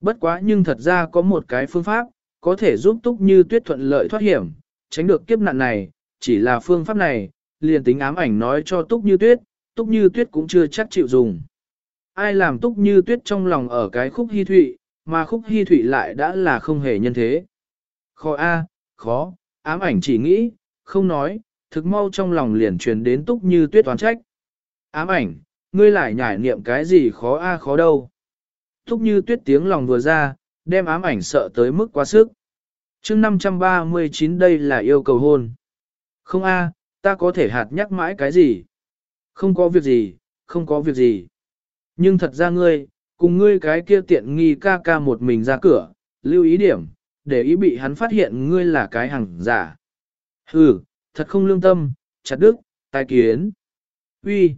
Bất quá nhưng thật ra có một cái phương pháp, có thể giúp túc như tuyết thuận lợi thoát hiểm, tránh được kiếp nạn này, chỉ là phương pháp này, liền tính ám ảnh nói cho túc như tuyết, túc như tuyết cũng chưa chắc chịu dùng. Ai làm túc như tuyết trong lòng ở cái khúc hy thụy, mà khúc hy thụy lại đã là không hề nhân thế. Khó A, khó, ám ảnh chỉ nghĩ, không nói, thực mau trong lòng liền truyền đến túc như tuyết toán trách. Ám ảnh, ngươi lại nhải niệm cái gì khó A khó đâu. Túc như tuyết tiếng lòng vừa ra, đem ám ảnh sợ tới mức quá sức chương 539 đây là yêu cầu hôn. Không A, ta có thể hạt nhắc mãi cái gì. Không có việc gì, không có việc gì. Nhưng thật ra ngươi, cùng ngươi cái kia tiện nghi ca ca một mình ra cửa, lưu ý điểm, để ý bị hắn phát hiện ngươi là cái hàng giả. Hừ, thật không lương tâm, chặt đức, tai kiến. Uy,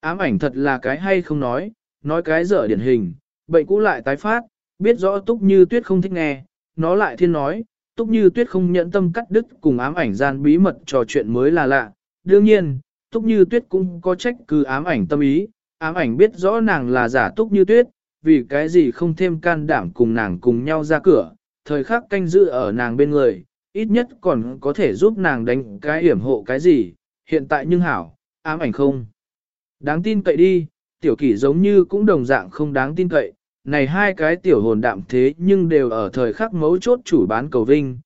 ám ảnh thật là cái hay không nói, nói cái dở điển hình, bệnh cũ lại tái phát, biết rõ túc như tuyết không thích nghe, nó lại thiên nói, túc như tuyết không nhận tâm cắt đứt cùng ám ảnh gian bí mật trò chuyện mới là lạ. Đương nhiên, túc như tuyết cũng có trách cứ ám ảnh tâm ý, ám ảnh biết rõ nàng là giả túc như tuyết, vì cái gì không thêm can đảm cùng nàng cùng nhau ra cửa, thời khắc canh giữ ở nàng bên người, ít nhất còn có thể giúp nàng đánh cái hiểm hộ cái gì, hiện tại nhưng hảo, ám ảnh không. Đáng tin cậy đi, tiểu kỷ giống như cũng đồng dạng không đáng tin cậy, này hai cái tiểu hồn đạm thế nhưng đều ở thời khắc mấu chốt chủ bán cầu vinh,